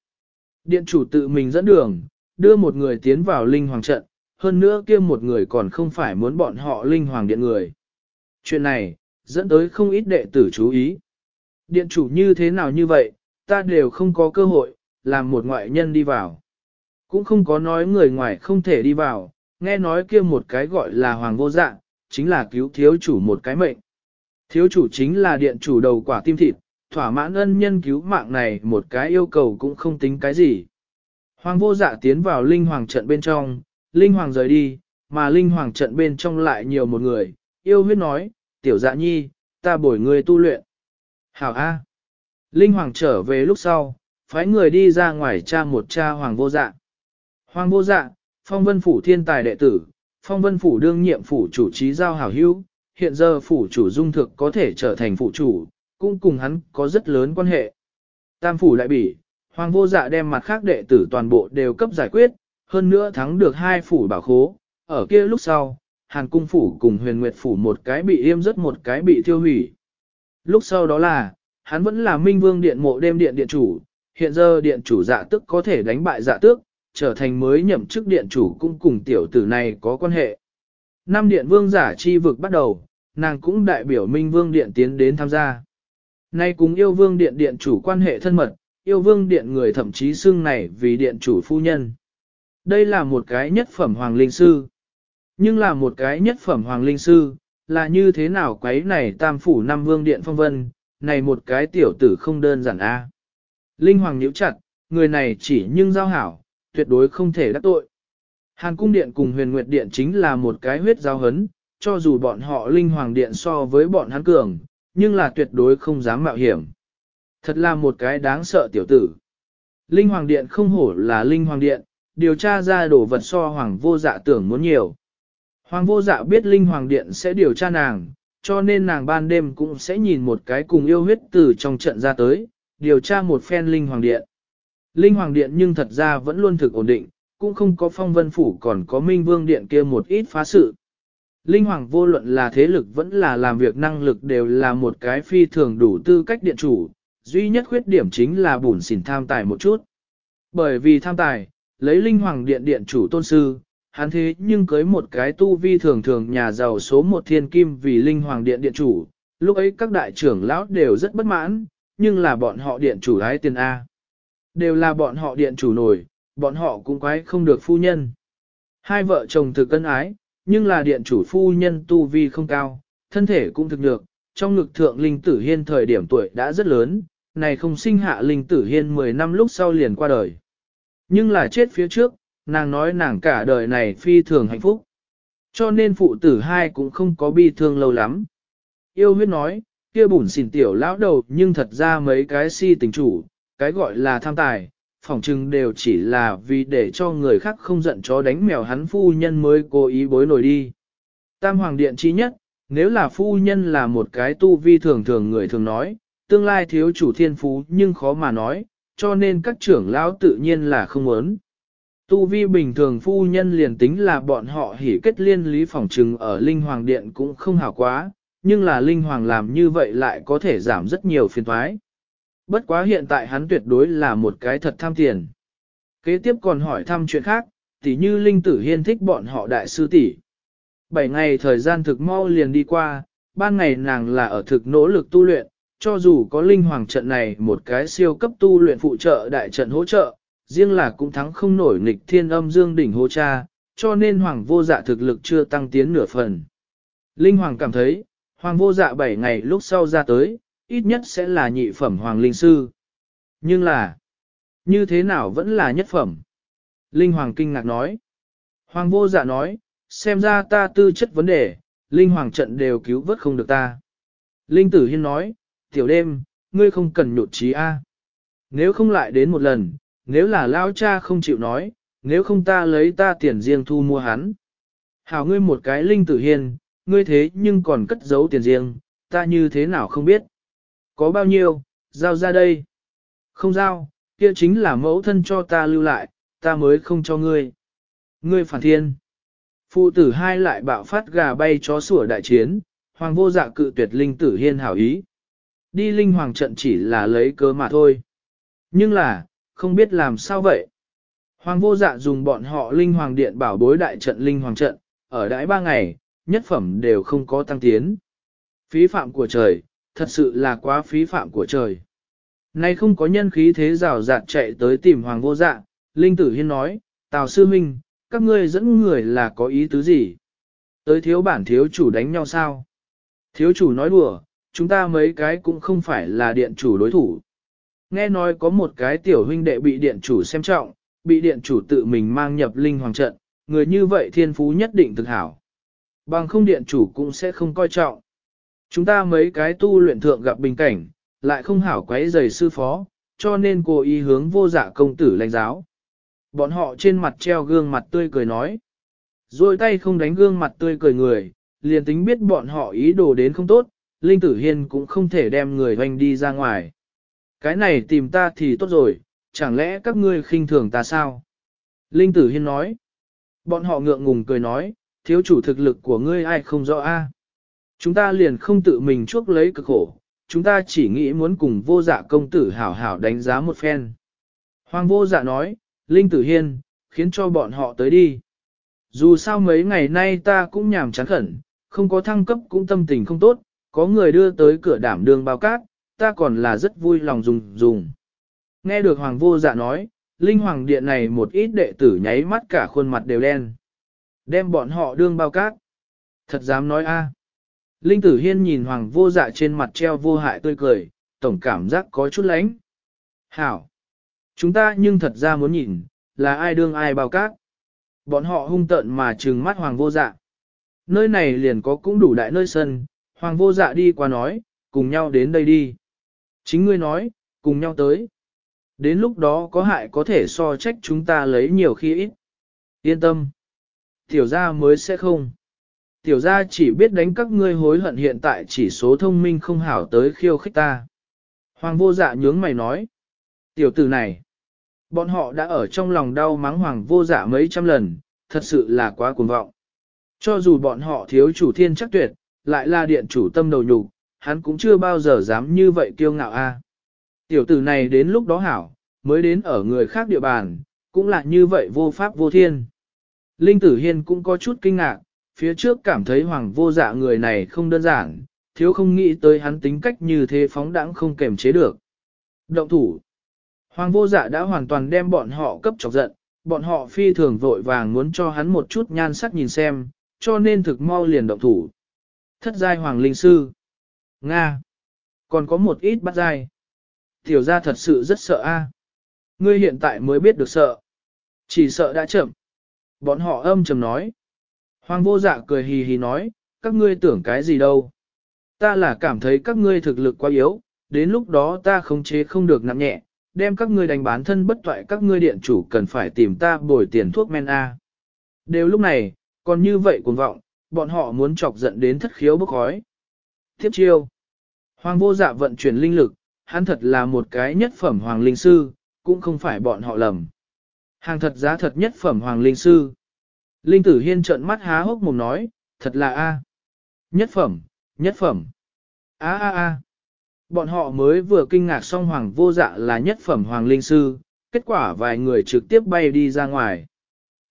S1: Điện chủ tự mình dẫn đường, đưa một người tiến vào Linh Hoàng trận, hơn nữa kia một người còn không phải muốn bọn họ Linh Hoàng điện người. Chuyện này, dẫn tới không ít đệ tử chú ý. Điện chủ như thế nào như vậy, ta đều không có cơ hội, làm một ngoại nhân đi vào. Cũng không có nói người ngoài không thể đi vào, nghe nói kia một cái gọi là hoàng vô dạng, chính là cứu thiếu chủ một cái mệnh. Thiếu chủ chính là điện chủ đầu quả tim thịt, thỏa mãn ân nhân cứu mạng này một cái yêu cầu cũng không tính cái gì. Hoàng vô dạ tiến vào linh hoàng trận bên trong, linh hoàng rời đi, mà linh hoàng trận bên trong lại nhiều một người, yêu huyết nói, tiểu dạ nhi, ta bổi người tu luyện. Hảo A. Linh hoàng trở về lúc sau, phái người đi ra ngoài cha một cha hoàng vô dạ. Hoàng vô dạ, phong vân phủ thiên tài đệ tử, phong vân phủ đương nhiệm phủ chủ trí giao hảo hữu, hiện giờ phủ chủ dung thực có thể trở thành phủ chủ, cũng cùng hắn có rất lớn quan hệ. Tam phủ lại bỉ, hoàng vô dạ đem mặt khác đệ tử toàn bộ đều cấp giải quyết, hơn nữa thắng được hai phủ bảo khố, ở kia lúc sau, hàn cung phủ cùng huyền nguyệt phủ một cái bị yêm rất một cái bị tiêu hủy. Lúc sau đó là, hắn vẫn là minh vương điện mộ đêm điện điện chủ, hiện giờ điện chủ dạ tức có thể đánh bại dạ tước, trở thành mới nhậm chức điện chủ cũng cùng tiểu tử này có quan hệ. Năm điện vương giả chi vực bắt đầu, nàng cũng đại biểu minh vương điện tiến đến tham gia. Nay cùng yêu vương điện điện chủ quan hệ thân mật, yêu vương điện người thậm chí xưng này vì điện chủ phu nhân. Đây là một cái nhất phẩm hoàng linh sư. Nhưng là một cái nhất phẩm hoàng linh sư, là như thế nào quấy này tam phủ năm vương điện phong vân, này một cái tiểu tử không đơn giản a. Linh hoàng nhíu chặt, người này chỉ nhưng giao hảo, tuyệt đối không thể đắc tội. Hàn cung điện cùng huyền nguyệt điện chính là một cái huyết giao hấn, cho dù bọn họ linh hoàng điện so với bọn hắn cường, nhưng là tuyệt đối không dám mạo hiểm. Thật là một cái đáng sợ tiểu tử. Linh hoàng điện không hổ là linh hoàng điện, điều tra ra đồ vật so hoàng vô dạ tưởng muốn nhiều. Hoàng vô dạ biết linh hoàng điện sẽ điều tra nàng, cho nên nàng ban đêm cũng sẽ nhìn một cái cùng yêu huyết từ trong trận ra tới, điều tra một phen linh hoàng điện. Linh hoàng điện nhưng thật ra vẫn luôn thực ổn định, cũng không có phong vân phủ còn có minh vương điện kia một ít phá sự. Linh hoàng vô luận là thế lực vẫn là làm việc năng lực đều là một cái phi thường đủ tư cách điện chủ, duy nhất khuyết điểm chính là bùn xỉn tham tài một chút. Bởi vì tham tài, lấy linh hoàng điện điện chủ tôn sư, hắn thế nhưng cưới một cái tu vi thường thường nhà giàu số một thiên kim vì linh hoàng điện điện chủ, lúc ấy các đại trưởng lão đều rất bất mãn, nhưng là bọn họ điện chủ ái tiền A. Đều là bọn họ điện chủ nổi, bọn họ cũng quái không được phu nhân. Hai vợ chồng thực cân ái, nhưng là điện chủ phu nhân tu vi không cao, thân thể cũng thực được, trong ngực thượng linh tử hiên thời điểm tuổi đã rất lớn, này không sinh hạ linh tử hiên 10 năm lúc sau liền qua đời. Nhưng là chết phía trước, nàng nói nàng cả đời này phi thường hạnh phúc. Cho nên phụ tử hai cũng không có bi thương lâu lắm. Yêu huyết nói, kia bùn xỉn tiểu lão đầu nhưng thật ra mấy cái si tình chủ, cái gọi là tham tài, phỏng chừng đều chỉ là vì để cho người khác không giận chó đánh mèo hắn phu nhân mới cố ý bối nổi đi. Tam hoàng điện chi nhất, nếu là phu nhân là một cái tu vi thường thường người thường nói, tương lai thiếu chủ thiên phú nhưng khó mà nói, cho nên các trưởng lão tự nhiên là không muốn. Tu vi bình thường phu nhân liền tính là bọn họ hỉ kết liên lý phỏng trừng ở Linh Hoàng Điện cũng không hảo quá, nhưng là Linh Hoàng làm như vậy lại có thể giảm rất nhiều phiền thoái. Bất quá hiện tại hắn tuyệt đối là một cái thật tham tiền. Kế tiếp còn hỏi thăm chuyện khác, tỉ như Linh Tử Hiên thích bọn họ đại sư tỷ. Bảy ngày thời gian thực mau liền đi qua, ban ngày nàng là ở thực nỗ lực tu luyện, cho dù có Linh Hoàng trận này một cái siêu cấp tu luyện phụ trợ đại trận hỗ trợ, riêng là cũng thắng không nổi nghịch thiên âm dương đỉnh hô cha, cho nên Hoàng vô dạ thực lực chưa tăng tiến nửa phần. Linh Hoàng cảm thấy, Hoàng vô dạ 7 ngày lúc sau ra tới, ít nhất sẽ là nhị phẩm Hoàng Linh Sư. Nhưng là, như thế nào vẫn là nhất phẩm? Linh Hoàng kinh ngạc nói. Hoàng vô dạ nói, xem ra ta tư chất vấn đề, Linh Hoàng trận đều cứu vớt không được ta. Linh Tử Hiên nói, tiểu đêm, ngươi không cần nhột trí A. Nếu không lại đến một lần, nếu là lao cha không chịu nói, nếu không ta lấy ta tiền riêng thu mua hắn. Hảo ngươi một cái Linh Tử Hiên, ngươi thế nhưng còn cất giấu tiền riêng, ta như thế nào không biết. Có bao nhiêu, giao ra đây. Không giao, kia chính là mẫu thân cho ta lưu lại, ta mới không cho ngươi. Ngươi phản thiên. Phụ tử hai lại bạo phát gà bay chó sủa đại chiến, hoàng vô dạ cự tuyệt linh tử hiên hảo ý. Đi linh hoàng trận chỉ là lấy cớ mà thôi. Nhưng là, không biết làm sao vậy. Hoàng vô dạ dùng bọn họ linh hoàng điện bảo bối đại trận linh hoàng trận, ở đãi ba ngày, nhất phẩm đều không có tăng tiến. Phí phạm của trời, thật sự là quá phí phạm của trời. Nay không có nhân khí thế rào rạt chạy tới tìm hoàng vô dạ, linh tử hiên nói, Tào sư minh, các ngươi dẫn người là có ý tứ gì? Tới thiếu bản thiếu chủ đánh nhau sao? Thiếu chủ nói đùa, chúng ta mấy cái cũng không phải là điện chủ đối thủ. Nghe nói có một cái tiểu huynh đệ bị điện chủ xem trọng, bị điện chủ tự mình mang nhập linh hoàng trận, người như vậy thiên phú nhất định thực hảo. Bằng không điện chủ cũng sẽ không coi trọng. Chúng ta mấy cái tu luyện thượng gặp bình cảnh, lại không hảo quấy giày sư phó, cho nên cô ý hướng vô dạ công tử lãnh giáo. Bọn họ trên mặt treo gương mặt tươi cười nói. Rồi tay không đánh gương mặt tươi cười người, liền tính biết bọn họ ý đồ đến không tốt, Linh Tử Hiên cũng không thể đem người hoành đi ra ngoài. Cái này tìm ta thì tốt rồi, chẳng lẽ các ngươi khinh thường ta sao? Linh Tử Hiên nói. Bọn họ ngượng ngùng cười nói, thiếu chủ thực lực của ngươi ai không rõ a? Chúng ta liền không tự mình chuốc lấy cực khổ, chúng ta chỉ nghĩ muốn cùng vô dạ công tử hảo hảo đánh giá một phen. Hoàng vô dạ nói, Linh Tử Hiên, khiến cho bọn họ tới đi. Dù sao mấy ngày nay ta cũng nhàm chán khẩn, không có thăng cấp cũng tâm tình không tốt, có người đưa tới cửa đảm đường bao cát, ta còn là rất vui lòng dùng dùng. Nghe được Hoàng vô dạ nói, Linh Hoàng Điện này một ít đệ tử nháy mắt cả khuôn mặt đều đen. Đem bọn họ đương bao cát. Thật dám nói a. Linh Tử Hiên nhìn Hoàng vô dạ trên mặt treo vô hại tươi cười, tổng cảm giác có chút lánh. Hảo! Chúng ta nhưng thật ra muốn nhìn, là ai đương ai bao cát. Bọn họ hung tợn mà trừng mắt Hoàng vô dạ. Nơi này liền có cũng đủ đại nơi sân, Hoàng vô dạ đi qua nói, cùng nhau đến đây đi. Chính ngươi nói, cùng nhau tới. Đến lúc đó có hại có thể so trách chúng ta lấy nhiều khi ít. Yên tâm. Tiểu gia mới sẽ không. Tiểu gia chỉ biết đánh các ngươi hối hận hiện tại chỉ số thông minh không hảo tới khiêu khích ta. Hoàng vô dạ nhướng mày nói. Tiểu tử này. Bọn họ đã ở trong lòng đau mắng hoàng vô dạ mấy trăm lần, thật sự là quá cuồng vọng. Cho dù bọn họ thiếu chủ thiên chắc tuyệt, lại là điện chủ tâm đầu nhục, hắn cũng chưa bao giờ dám như vậy kiêu ngạo a. Tiểu tử này đến lúc đó hảo, mới đến ở người khác địa bàn, cũng là như vậy vô pháp vô thiên. Linh tử hiên cũng có chút kinh ngạc, phía trước cảm thấy hoàng vô dạ người này không đơn giản, thiếu không nghĩ tới hắn tính cách như thế phóng đãng không kềm chế được. Động thủ. Hoàng vô dạ đã hoàn toàn đem bọn họ cấp chọc giận, bọn họ phi thường vội vàng muốn cho hắn một chút nhan sắc nhìn xem, cho nên thực mau liền động thủ. Thất giai hoàng linh sư. Nga. Còn có một ít bắt giai. Tiểu gia thật sự rất sợ a. Ngươi hiện tại mới biết được sợ. Chỉ sợ đã chậm. Bọn họ âm trầm nói. Hoàng vô dạ cười hì hì nói, các ngươi tưởng cái gì đâu. Ta là cảm thấy các ngươi thực lực quá yếu, đến lúc đó ta khống chế không được nặng nhẹ, đem các ngươi đánh bán thân bất toại các ngươi điện chủ cần phải tìm ta bồi tiền thuốc men A. Đều lúc này, còn như vậy cuồng vọng, bọn họ muốn chọc giận đến thất khiếu bốc khói. Tiếp chiêu. Hoàng vô dạ vận chuyển linh lực, hắn thật là một cái nhất phẩm hoàng linh sư, cũng không phải bọn họ lầm. Hàng thật giá thật nhất phẩm hoàng linh sư. Linh tử hiên trợn mắt há hốc mồm nói, thật là a Nhất phẩm, nhất phẩm. a a a Bọn họ mới vừa kinh ngạc xong hoàng vô dạ là nhất phẩm hoàng linh sư, kết quả vài người trực tiếp bay đi ra ngoài.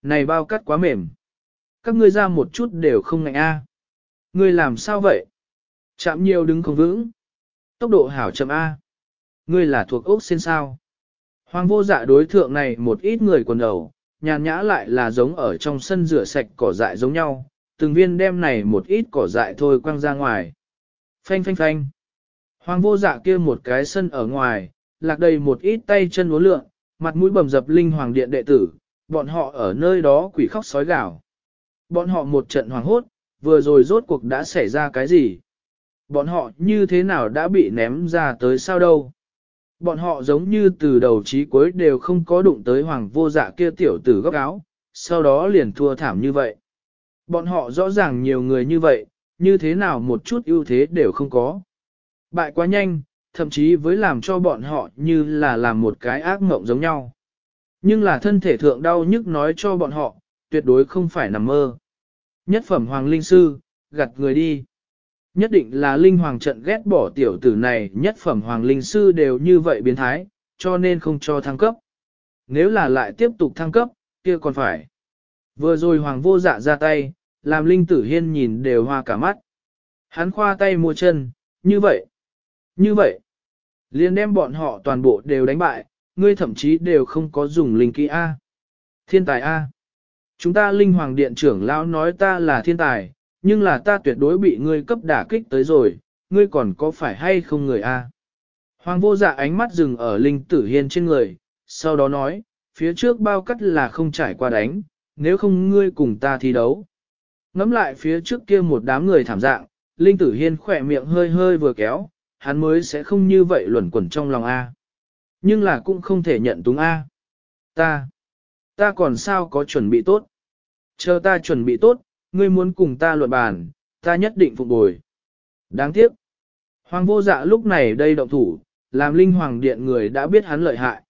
S1: Này bao cắt quá mềm. Các ngươi ra một chút đều không ngạnh a. Ngươi làm sao vậy? Chạm nhiều đứng không vững. Tốc độ hảo chậm A. Ngươi là thuộc ốc xin sao. Hoàng vô dạ đối thượng này một ít người quần đầu, nhàn nhã lại là giống ở trong sân rửa sạch cỏ dại giống nhau, từng viên đem này một ít cỏ dại thôi quăng ra ngoài. Phanh phanh phanh. Hoàng vô dạ kia một cái sân ở ngoài, lạc đầy một ít tay chân uốn lượng, mặt mũi bầm dập linh hoàng điện đệ tử, bọn họ ở nơi đó quỷ khóc sói gào. Bọn họ một trận hoàng hốt, vừa rồi rốt cuộc đã xảy ra cái gì? Bọn họ như thế nào đã bị ném ra tới sao đâu? Bọn họ giống như từ đầu chí cuối đều không có đụng tới hoàng vô dạ kia tiểu tử góc áo, sau đó liền thua thảm như vậy. Bọn họ rõ ràng nhiều người như vậy, như thế nào một chút ưu thế đều không có. Bại quá nhanh, thậm chí với làm cho bọn họ như là làm một cái ác mộng giống nhau. Nhưng là thân thể thượng đau nhức nói cho bọn họ, tuyệt đối không phải nằm mơ. Nhất phẩm hoàng linh sư, gặt người đi. Nhất định là linh hoàng trận ghét bỏ tiểu tử này nhất phẩm hoàng linh sư đều như vậy biến thái, cho nên không cho thăng cấp. Nếu là lại tiếp tục thăng cấp, kia còn phải. Vừa rồi hoàng vô dạ ra tay, làm linh tử hiên nhìn đều hoa cả mắt. Hắn khoa tay mua chân, như vậy, như vậy. liền đem bọn họ toàn bộ đều đánh bại, ngươi thậm chí đều không có dùng linh kỹ A. Thiên tài A. Chúng ta linh hoàng điện trưởng lão nói ta là thiên tài, nhưng là ta tuyệt đối bị ngươi cấp đả kích tới rồi, ngươi còn có phải hay không người a? Hoàng vô dạ ánh mắt dừng ở linh tử hiên trên người, sau đó nói, phía trước bao cắt là không trải qua đánh, nếu không ngươi cùng ta thi đấu. Ngắm lại phía trước kia một đám người thảm dạng, linh tử hiên khỏe miệng hơi hơi vừa kéo, hắn mới sẽ không như vậy luẩn quẩn trong lòng A. Nhưng là cũng không thể nhận túng A. Ta, ta còn sao có chuẩn bị tốt. Chờ ta chuẩn bị tốt, ngươi muốn cùng ta luận bàn, ta nhất định phục bồi. Đáng tiếc. Hoàng vô dạ lúc này đây động thủ, làm linh hoàng điện người đã biết hắn lợi hại.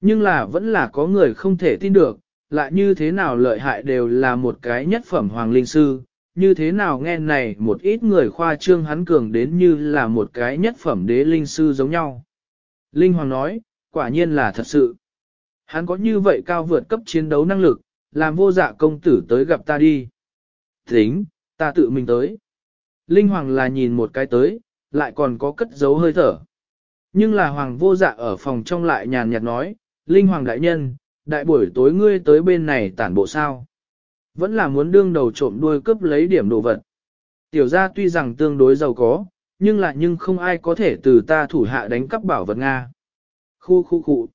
S1: Nhưng là vẫn là có người không thể tin được, lại như thế nào lợi hại đều là một cái nhất phẩm hoàng linh sư, như thế nào nghe này một ít người khoa trương hắn cường đến như là một cái nhất phẩm đế linh sư giống nhau. Linh hoàng nói, quả nhiên là thật sự. Hắn có như vậy cao vượt cấp chiến đấu năng lực, làm vô dạ công tử tới gặp ta đi. Tính, ta tự mình tới. Linh Hoàng là nhìn một cái tới, lại còn có cất giấu hơi thở. Nhưng là Hoàng vô dạ ở phòng trong lại nhàn nhạt nói, Linh Hoàng đại nhân, đại buổi tối ngươi tới bên này tản bộ sao. Vẫn là muốn đương đầu trộm đuôi cướp lấy điểm đồ vật. Tiểu gia tuy rằng tương đối giàu có, nhưng là nhưng không ai có thể từ ta thủ hạ đánh cắp bảo vật Nga. Khu khu khu.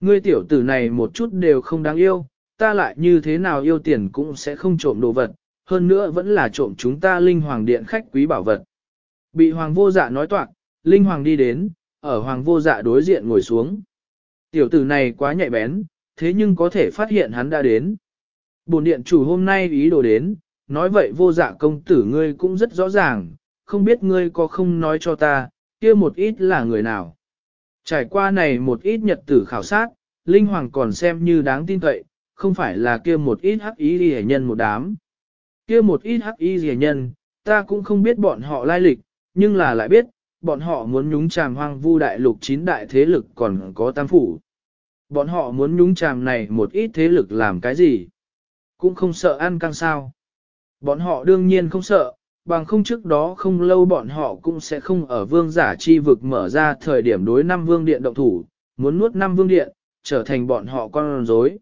S1: Ngươi tiểu tử này một chút đều không đáng yêu, ta lại như thế nào yêu tiền cũng sẽ không trộm đồ vật, hơn nữa vẫn là trộm chúng ta linh hoàng điện khách quý bảo vật. Bị hoàng vô dạ nói toạc, linh hoàng đi đến, ở hoàng vô dạ đối diện ngồi xuống. Tiểu tử này quá nhạy bén, thế nhưng có thể phát hiện hắn đã đến. Bồn điện chủ hôm nay ý đồ đến, nói vậy vô dạ công tử ngươi cũng rất rõ ràng, không biết ngươi có không nói cho ta, kia một ít là người nào. Trải qua này một ít nhật tử khảo sát, Linh Hoàng còn xem như đáng tin cậy, không phải là kia một ít hắc ý đi nhân một đám kia một ít hắc y rìa nhân, ta cũng không biết bọn họ lai lịch, nhưng là lại biết, bọn họ muốn nhúng chàm hoang vu đại lục chín đại thế lực còn có tam phủ. Bọn họ muốn nhúng chàm này một ít thế lực làm cái gì? Cũng không sợ ăn căng sao. Bọn họ đương nhiên không sợ, bằng không trước đó không lâu bọn họ cũng sẽ không ở vương giả chi vực mở ra thời điểm đối năm vương điện động thủ, muốn nuốt năm vương điện, trở thành bọn họ con rối.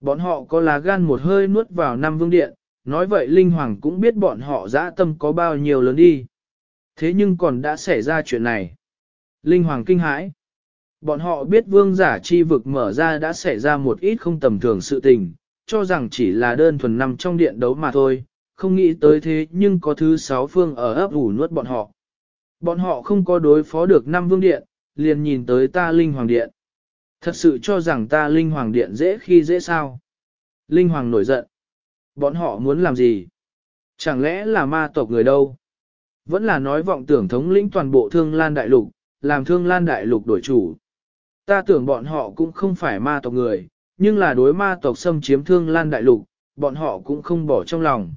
S1: Bọn họ có lá gan một hơi nuốt vào năm vương điện, nói vậy Linh Hoàng cũng biết bọn họ dã tâm có bao nhiêu lớn đi. Thế nhưng còn đã xảy ra chuyện này. Linh Hoàng kinh hãi. Bọn họ biết vương giả chi vực mở ra đã xảy ra một ít không tầm thường sự tình, cho rằng chỉ là đơn thuần nằm trong điện đấu mà thôi, không nghĩ tới thế nhưng có thứ sáu phương ở ấp ủ nuốt bọn họ. Bọn họ không có đối phó được năm vương điện, liền nhìn tới ta Linh Hoàng Điện. Thật sự cho rằng ta Linh Hoàng Điện dễ khi dễ sao. Linh Hoàng nổi giận. Bọn họ muốn làm gì? Chẳng lẽ là ma tộc người đâu? Vẫn là nói vọng tưởng thống lĩnh toàn bộ thương lan đại lục, làm thương lan đại lục đổi chủ. Ta tưởng bọn họ cũng không phải ma tộc người, nhưng là đối ma tộc xâm chiếm thương lan đại lục, bọn họ cũng không bỏ trong lòng.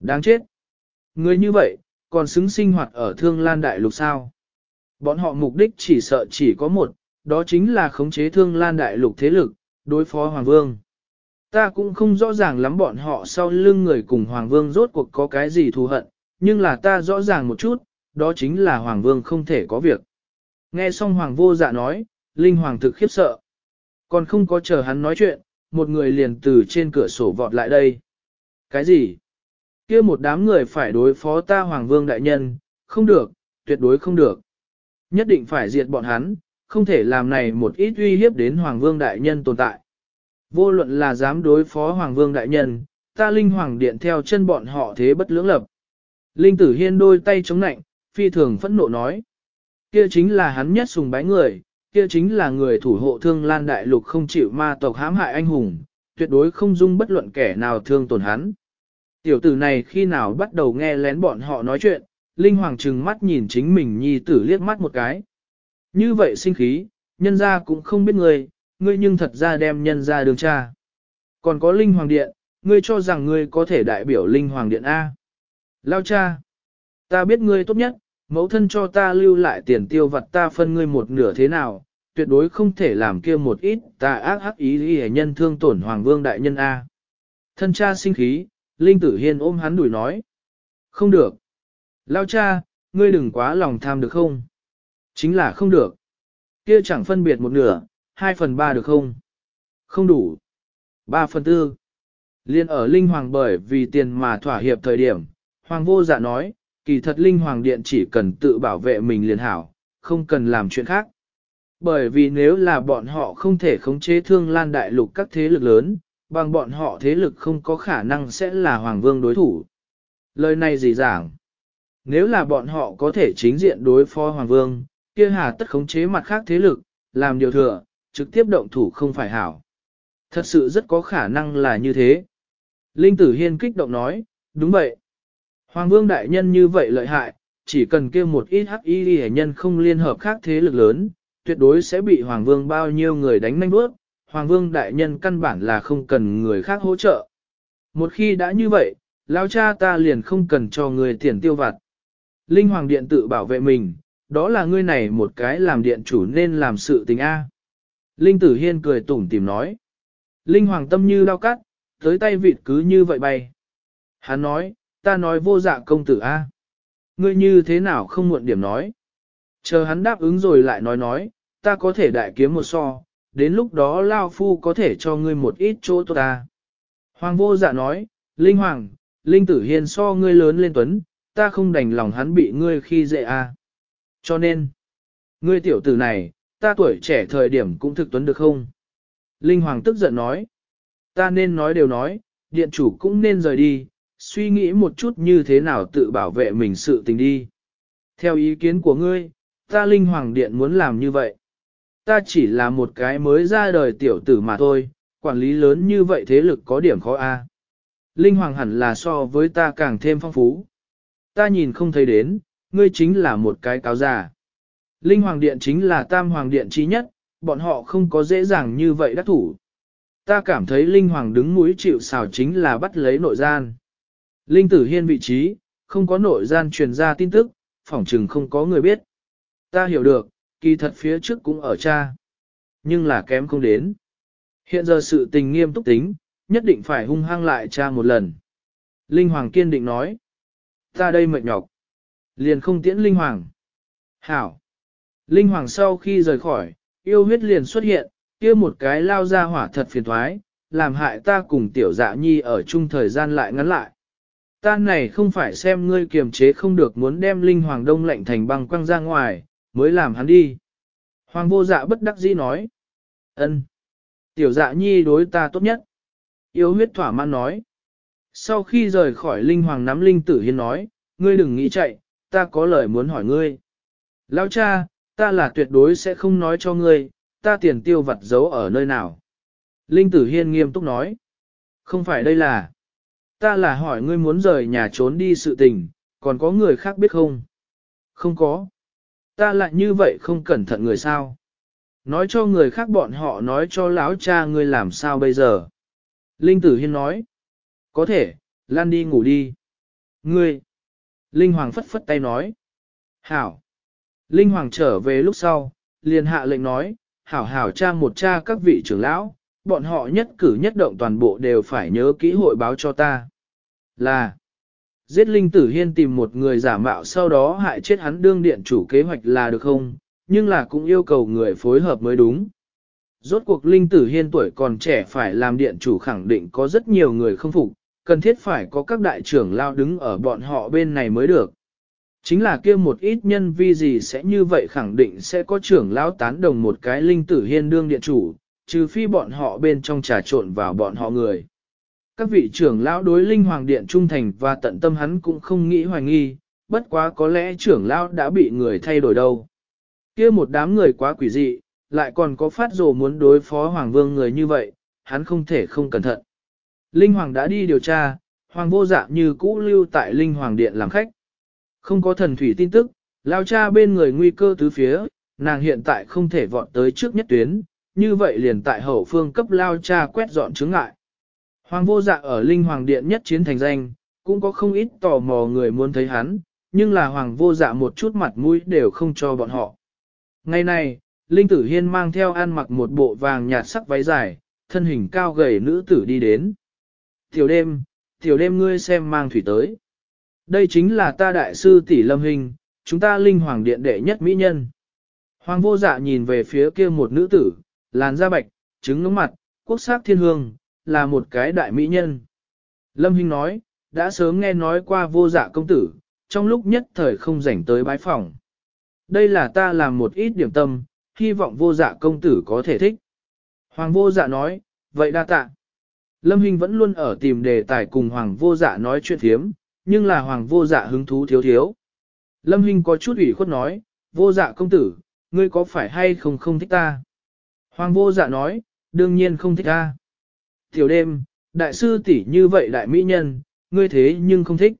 S1: Đáng chết! Người như vậy, còn xứng sinh hoạt ở thương lan đại lục sao? Bọn họ mục đích chỉ sợ chỉ có một, đó chính là khống chế thương lan đại lục thế lực, đối phó Hoàng Vương. Ta cũng không rõ ràng lắm bọn họ sau lưng người cùng Hoàng Vương rốt cuộc có cái gì thù hận, nhưng là ta rõ ràng một chút, đó chính là Hoàng Vương không thể có việc. Nghe xong Hoàng vô dạ nói, Linh Hoàng thực khiếp sợ. Còn không có chờ hắn nói chuyện, một người liền từ trên cửa sổ vọt lại đây. Cái gì? kia một đám người phải đối phó ta Hoàng Vương Đại Nhân, không được, tuyệt đối không được. Nhất định phải diệt bọn hắn, không thể làm này một ít uy hiếp đến Hoàng Vương Đại Nhân tồn tại. Vô luận là dám đối phó Hoàng Vương Đại Nhân, ta Linh Hoàng Điện theo chân bọn họ thế bất lưỡng lập. Linh Tử Hiên đôi tay chống nạnh, phi thường phẫn nộ nói. Kia chính là hắn nhất sùng bái người, kia chính là người thủ hộ thương lan đại lục không chịu ma tộc hãm hại anh hùng, tuyệt đối không dung bất luận kẻ nào thương tổn hắn. Tiểu tử này khi nào bắt đầu nghe lén bọn họ nói chuyện, Linh Hoàng trừng mắt nhìn chính mình nhi tử liếc mắt một cái. Như vậy sinh khí, nhân ra cũng không biết người ngươi nhưng thật ra đem nhân ra đường cha. Còn có Linh Hoàng Điện, ngươi cho rằng ngươi có thể đại biểu Linh Hoàng Điện A. Lao cha, ta biết ngươi tốt nhất, mẫu thân cho ta lưu lại tiền tiêu vật ta phân ngươi một nửa thế nào, tuyệt đối không thể làm kia một ít ta ác hắc ý ý nhân thương tổn Hoàng Vương Đại Nhân A. Thân cha sinh khí, Linh Tử Hiên ôm hắn đuổi nói. Không được. Lao cha, ngươi đừng quá lòng tham được không? Chính là không được. Kia chẳng phân biệt một nửa, hai phần ba được không? Không đủ. Ba phần tư. Liên ở Linh Hoàng bởi vì tiền mà thỏa hiệp thời điểm, Hoàng vô dạ nói, kỳ thật Linh Hoàng Điện chỉ cần tự bảo vệ mình liền hảo, không cần làm chuyện khác. Bởi vì nếu là bọn họ không thể khống chế thương lan đại lục các thế lực lớn, bằng bọn họ thế lực không có khả năng sẽ là Hoàng Vương đối thủ. Lời này gì giảng? Nếu là bọn họ có thể chính diện đối phó Hoàng Vương, kia hà tất khống chế mặt khác thế lực, làm điều thừa, trực tiếp động thủ không phải hảo. Thật sự rất có khả năng là như thế. Linh Tử Hiên kích động nói, đúng vậy. Hoàng Vương Đại Nhân như vậy lợi hại, chỉ cần kêu một ít hắc y hệ nhân không liên hợp khác thế lực lớn, tuyệt đối sẽ bị Hoàng Vương bao nhiêu người đánh nanh bước. Hoàng Vương Đại Nhân căn bản là không cần người khác hỗ trợ. Một khi đã như vậy, lão cha ta liền không cần cho người tiền tiêu vặt. Linh Hoàng Điện tự bảo vệ mình, đó là ngươi này một cái làm điện chủ nên làm sự tình A. Linh Tử Hiên cười tủm tìm nói. Linh Hoàng tâm như lao cắt, tới tay vịt cứ như vậy bay. Hắn nói, ta nói vô dạ công tử A. Ngươi như thế nào không muộn điểm nói. Chờ hắn đáp ứng rồi lại nói nói, ta có thể đại kiếm một so, đến lúc đó Lao Phu có thể cho ngươi một ít chỗ tốt ta. Hoàng vô dạ nói, Linh Hoàng, Linh Tử Hiên so ngươi lớn lên tuấn, ta không đành lòng hắn bị ngươi khi dễ a. Cho nên, ngươi tiểu tử này, ta tuổi trẻ thời điểm cũng thực tuấn được không? Linh Hoàng tức giận nói, ta nên nói đều nói, điện chủ cũng nên rời đi, suy nghĩ một chút như thế nào tự bảo vệ mình sự tình đi. Theo ý kiến của ngươi, ta Linh Hoàng Điện muốn làm như vậy. Ta chỉ là một cái mới ra đời tiểu tử mà thôi, quản lý lớn như vậy thế lực có điểm khó a. Linh Hoàng hẳn là so với ta càng thêm phong phú. Ta nhìn không thấy đến, ngươi chính là một cái cáo già. Linh Hoàng Điện chính là tam Hoàng Điện trí nhất, bọn họ không có dễ dàng như vậy đắc thủ. Ta cảm thấy Linh Hoàng đứng mũi chịu xào chính là bắt lấy nội gian. Linh Tử Hiên vị trí, không có nội gian truyền ra tin tức, phỏng chừng không có người biết. Ta hiểu được, kỳ thật phía trước cũng ở cha. Nhưng là kém không đến. Hiện giờ sự tình nghiêm túc tính, nhất định phải hung hăng lại cha một lần. Linh Hoàng kiên định nói. Ta đây mệt nhọc. Liền không tiễn Linh Hoàng. Hảo. Linh Hoàng sau khi rời khỏi, yêu huyết liền xuất hiện, kia một cái lao ra hỏa thật phiền thoái, làm hại ta cùng tiểu dạ nhi ở chung thời gian lại ngắn lại. Ta này không phải xem ngươi kiềm chế không được muốn đem Linh Hoàng đông lạnh thành băng quăng ra ngoài, mới làm hắn đi. Hoàng vô dạ bất đắc dĩ nói. ân, Tiểu dạ nhi đối ta tốt nhất. Yêu huyết thỏa mãn nói. Sau khi rời khỏi Linh Hoàng nắm Linh Tử Hiên nói, ngươi đừng nghĩ chạy, ta có lời muốn hỏi ngươi. Lão cha, ta là tuyệt đối sẽ không nói cho ngươi, ta tiền tiêu vặt giấu ở nơi nào. Linh Tử Hiên nghiêm túc nói. Không phải đây là. Ta là hỏi ngươi muốn rời nhà trốn đi sự tình, còn có người khác biết không? Không có. Ta lại như vậy không cẩn thận người sao? Nói cho người khác bọn họ nói cho lão cha ngươi làm sao bây giờ. Linh Tử Hiên nói. Có thể, lan đi ngủ đi. Ngươi. Linh Hoàng phất phất tay nói. Hảo. Linh Hoàng trở về lúc sau, liền hạ lệnh nói, hảo hảo cha một cha các vị trưởng lão, bọn họ nhất cử nhất động toàn bộ đều phải nhớ kỹ hội báo cho ta. Là, giết Linh Tử Hiên tìm một người giả mạo sau đó hại chết hắn đương điện chủ kế hoạch là được không, nhưng là cũng yêu cầu người phối hợp mới đúng. Rốt cuộc Linh Tử Hiên tuổi còn trẻ phải làm điện chủ khẳng định có rất nhiều người không phục, cần thiết phải có các đại trưởng lao đứng ở bọn họ bên này mới được. Chính là kia một ít nhân vi gì sẽ như vậy khẳng định sẽ có trưởng lão tán đồng một cái Linh Tử Hiên đương điện chủ, trừ phi bọn họ bên trong trà trộn vào bọn họ người. Các vị trưởng lão đối Linh Hoàng Điện trung thành và tận tâm hắn cũng không nghĩ hoài nghi, bất quá có lẽ trưởng lão đã bị người thay đổi đâu. kia một đám người quá quỷ dị, lại còn có phát rồ muốn đối phó Hoàng Vương người như vậy, hắn không thể không cẩn thận. Linh Hoàng đã đi điều tra, Hoàng vô dạ như cũ lưu tại Linh Hoàng Điện làm khách. Không có thần thủy tin tức, lao cha bên người nguy cơ tứ phía, nàng hiện tại không thể vọt tới trước nhất tuyến, như vậy liền tại hậu phương cấp lao cha quét dọn chứng ngại. Hoàng vô dạ ở Linh Hoàng Điện nhất chiến thành danh, cũng có không ít tò mò người muốn thấy hắn, nhưng là Hoàng vô dạ một chút mặt mũi đều không cho bọn họ. Ngày này, Linh Tử Hiên mang theo ăn mặc một bộ vàng nhạt sắc váy dài, thân hình cao gầy nữ tử đi đến. Tiểu đêm, tiểu đêm ngươi xem mang thủy tới. Đây chính là ta đại sư tỷ lâm hình, chúng ta Linh Hoàng Điện đệ nhất mỹ nhân. Hoàng vô dạ nhìn về phía kia một nữ tử, làn da bạch, trứng ngưỡng mặt, quốc sắc thiên hương, là một cái đại mỹ nhân. Lâm Hinh nói, đã sớm nghe nói qua vô dạ công tử, trong lúc nhất thời không rảnh tới bái phòng. Đây là ta làm một ít điểm tâm, hy vọng vô dạ công tử có thể thích. Hoàng vô dạ nói, vậy đa tạ. Lâm Hinh vẫn luôn ở tìm đề tài cùng Hoàng vô dạ nói chuyện thiếm, nhưng là Hoàng vô dạ hứng thú thiếu thiếu. Lâm Hinh có chút ủy khuất nói, vô dạ công tử, ngươi có phải hay không không thích ta? Hoàng vô dạ nói, đương nhiên không thích ta. Tiểu đêm, đại sư tỷ như vậy đại mỹ nhân, ngươi thế nhưng không thích.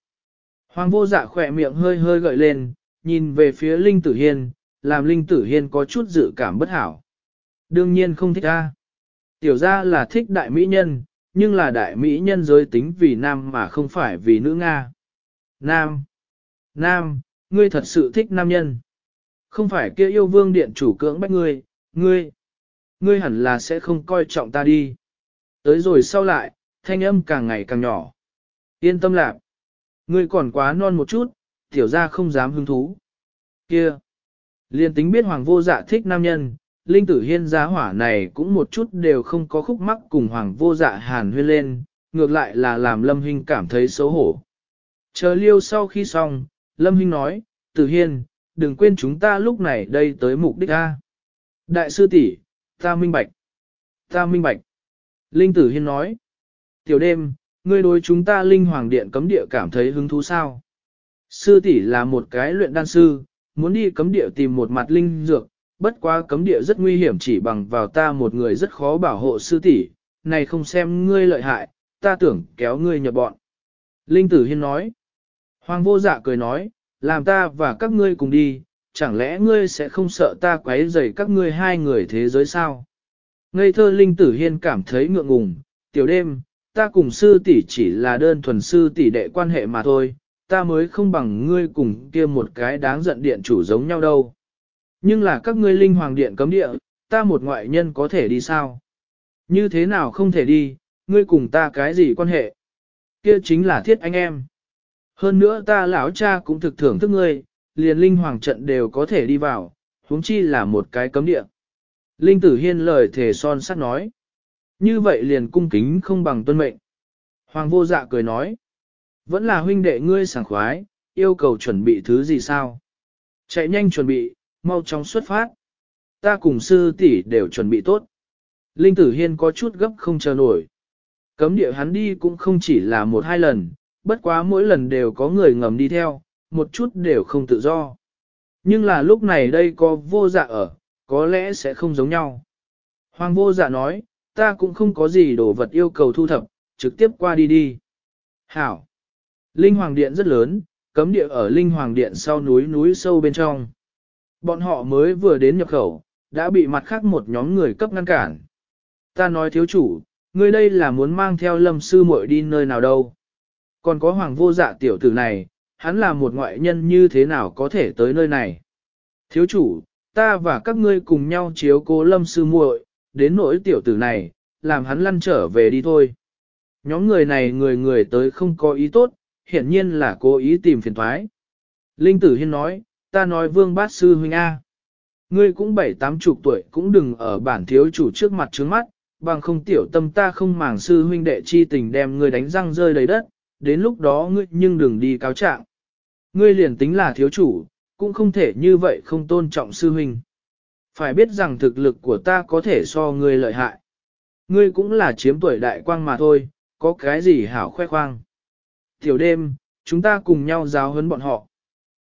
S1: Hoàng vô dạ khỏe miệng hơi hơi gợi lên, nhìn về phía Linh Tử Hiên, làm Linh Tử Hiên có chút dự cảm bất hảo. Đương nhiên không thích ta. Tiểu ra là thích đại mỹ nhân, nhưng là đại mỹ nhân giới tính vì nam mà không phải vì nữ Nga. Nam. Nam, ngươi thật sự thích nam nhân. Không phải kia yêu vương điện chủ cưỡng bách ngươi, ngươi. Ngươi hẳn là sẽ không coi trọng ta đi. Tới rồi sau lại, thanh âm càng ngày càng nhỏ. Yên tâm lạc. Ngươi còn quá non một chút, tiểu ra không dám hứng thú. Kia. Liên tính biết hoàng vô dạ thích nam nhân, linh tử hiên giá hỏa này cũng một chút đều không có khúc mắc cùng hoàng vô dạ hàn huyên lên, ngược lại là làm lâm hình cảm thấy xấu hổ. Chờ liêu sau khi xong, lâm hinh nói, tử hiên, đừng quên chúng ta lúc này đây tới mục đích A. Đại sư tỷ, ta minh bạch. Ta minh bạch. Linh tử hiên nói. Tiểu đêm, ngươi đối chúng ta linh hoàng điện cấm địa cảm thấy hứng thú sao? Sư tỷ là một cái luyện đan sư, muốn đi cấm địa tìm một mặt linh dược, bất quá cấm địa rất nguy hiểm chỉ bằng vào ta một người rất khó bảo hộ sư tỷ, này không xem ngươi lợi hại, ta tưởng kéo ngươi nhập bọn. Linh tử hiên nói. Hoàng vô dạ cười nói, làm ta và các ngươi cùng đi, chẳng lẽ ngươi sẽ không sợ ta quấy rầy các ngươi hai người thế giới sao? Ngây thơ Linh Tử Hiên cảm thấy ngượng ngùng, tiểu đêm, ta cùng sư tỷ chỉ là đơn thuần sư tỷ đệ quan hệ mà thôi, ta mới không bằng ngươi cùng kia một cái đáng giận điện chủ giống nhau đâu. Nhưng là các ngươi linh hoàng điện cấm địa, ta một ngoại nhân có thể đi sao? Như thế nào không thể đi, ngươi cùng ta cái gì quan hệ? Kia chính là thiết anh em. Hơn nữa ta lão cha cũng thực thưởng thức ngươi, liền linh hoàng trận đều có thể đi vào, huống chi là một cái cấm địa. Linh tử hiên lời thể son sắt nói. Như vậy liền cung kính không bằng tuân mệnh. Hoàng vô dạ cười nói. Vẫn là huynh đệ ngươi sảng khoái, yêu cầu chuẩn bị thứ gì sao? Chạy nhanh chuẩn bị, mau chóng xuất phát. Ta cùng sư tỷ đều chuẩn bị tốt. Linh tử hiên có chút gấp không chờ nổi. Cấm địa hắn đi cũng không chỉ là một hai lần, bất quá mỗi lần đều có người ngầm đi theo, một chút đều không tự do. Nhưng là lúc này đây có vô dạ ở, có lẽ sẽ không giống nhau. Hoàng vô dạ nói, ta cũng không có gì đồ vật yêu cầu thu thập, trực tiếp qua đi đi. Hảo. Linh Hoàng Điện rất lớn, cấm địa ở Linh Hoàng Điện sau núi núi sâu bên trong. Bọn họ mới vừa đến nhập khẩu, đã bị mặt khác một nhóm người cấp ngăn cản. Ta nói thiếu chủ, ngươi đây là muốn mang theo lâm sư muội đi nơi nào đâu. Còn có hoàng vô dạ tiểu tử này, hắn là một ngoại nhân như thế nào có thể tới nơi này. Thiếu chủ, ta và các ngươi cùng nhau chiếu cố lâm sư muội, đến nỗi tiểu tử này, làm hắn lăn trở về đi thôi. Nhóm người này người người tới không có ý tốt, hiển nhiên là cố ý tìm phiền thoái. Linh tử hiên nói, ta nói vương bát sư huynh A. Ngươi cũng bảy tám chục tuổi cũng đừng ở bản thiếu chủ trước mặt trướng mắt, bằng không tiểu tâm ta không màng sư huynh đệ chi tình đem ngươi đánh răng rơi đầy đất, đến lúc đó ngươi nhưng đừng đi cáo trạng. Ngươi liền tính là thiếu chủ, cũng không thể như vậy không tôn trọng sư huynh. Phải biết rằng thực lực của ta có thể so ngươi lợi hại. Ngươi cũng là chiếm tuổi đại quang mà thôi, có cái gì hảo khoe khoang. Tiểu đêm, chúng ta cùng nhau giáo huấn bọn họ.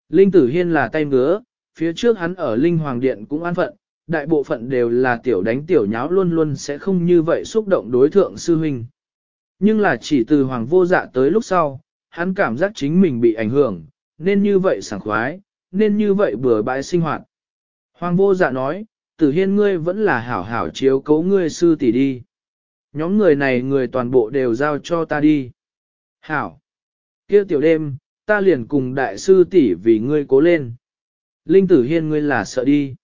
S1: Linh tử hiên là tay ngứa, phía trước hắn ở Linh Hoàng Điện cũng an phận, đại bộ phận đều là tiểu đánh tiểu nháo luôn luôn sẽ không như vậy xúc động đối thượng sư huynh. Nhưng là chỉ từ Hoàng vô dạ tới lúc sau, hắn cảm giác chính mình bị ảnh hưởng, nên như vậy sảng khoái, nên như vậy bừa bãi sinh hoạt. Hoàng vô dạ nói, tử hiên ngươi vẫn là hảo hảo chiếu cấu ngươi sư tỷ đi. Nhóm người này người toàn bộ đều giao cho ta đi. Hảo. kia tiểu đêm, ta liền cùng đại sư tỷ vì ngươi cố lên. Linh tử hiên ngươi là sợ đi.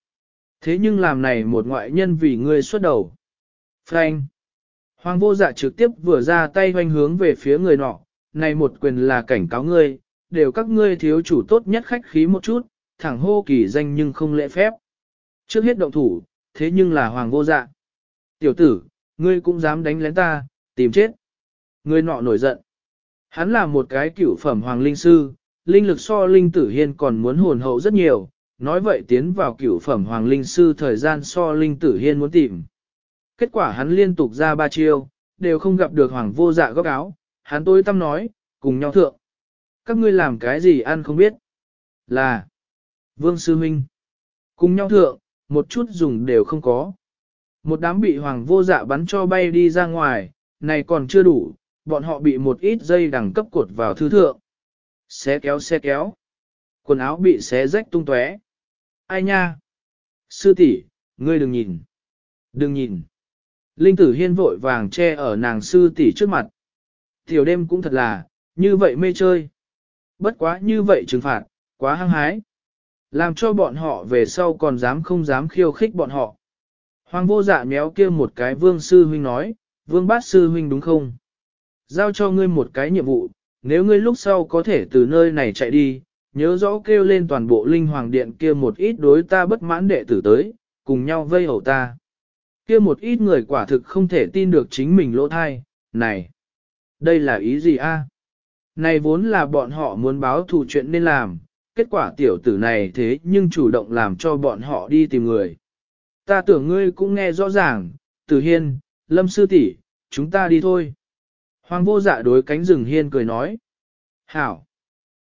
S1: Thế nhưng làm này một ngoại nhân vì ngươi xuất đầu. Frank. Hoàng vô dạ trực tiếp vừa ra tay hoành hướng về phía người nọ, này một quyền là cảnh cáo ngươi, đều các ngươi thiếu chủ tốt nhất khách khí một chút, thẳng hô kỳ danh nhưng không lễ phép. Trước hết động thủ, thế nhưng là hoàng vô dạ. Tiểu tử, ngươi cũng dám đánh lén ta, tìm chết. Ngươi nọ nổi giận. Hắn là một cái cửu phẩm hoàng linh sư, linh lực so linh tử hiên còn muốn hồn hậu rất nhiều, nói vậy tiến vào cửu phẩm hoàng linh sư thời gian so linh tử hiên muốn tìm. Kết quả hắn liên tục ra ba chiêu, đều không gặp được hoàng vô dạ góc áo, hắn tối tâm nói, cùng nhau thượng. Các ngươi làm cái gì ăn không biết? Là Vương Sư Minh. Cùng nhau thượng, một chút dùng đều không có. Một đám bị hoàng vô dạ bắn cho bay đi ra ngoài, này còn chưa đủ, bọn họ bị một ít dây đẳng cấp cột vào thư thượng. Xé kéo xé kéo. Quần áo bị xé rách tung tóe. Ai nha? Sư tỷ, ngươi đừng nhìn. Đừng nhìn. Linh tử hiên vội vàng che ở nàng sư tỷ trước mặt. Tiểu đêm cũng thật là, như vậy mê chơi. Bất quá như vậy trừng phạt, quá hăng hái. Làm cho bọn họ về sau còn dám không dám khiêu khích bọn họ. Hoàng vô dạ méo kia một cái vương sư huynh nói, vương bát sư huynh đúng không? Giao cho ngươi một cái nhiệm vụ, nếu ngươi lúc sau có thể từ nơi này chạy đi, nhớ rõ kêu lên toàn bộ linh hoàng điện kia một ít đối ta bất mãn đệ tử tới, cùng nhau vây hầu ta. Kia một ít người quả thực không thể tin được chính mình lỗ thai, này, đây là ý gì a? Này vốn là bọn họ muốn báo thù chuyện nên làm, kết quả tiểu tử này thế nhưng chủ động làm cho bọn họ đi tìm người. Ta tưởng ngươi cũng nghe rõ ràng, tử hiên, lâm sư tỷ, chúng ta đi thôi. Hoàng vô dạ đối cánh rừng hiên cười nói. Hảo!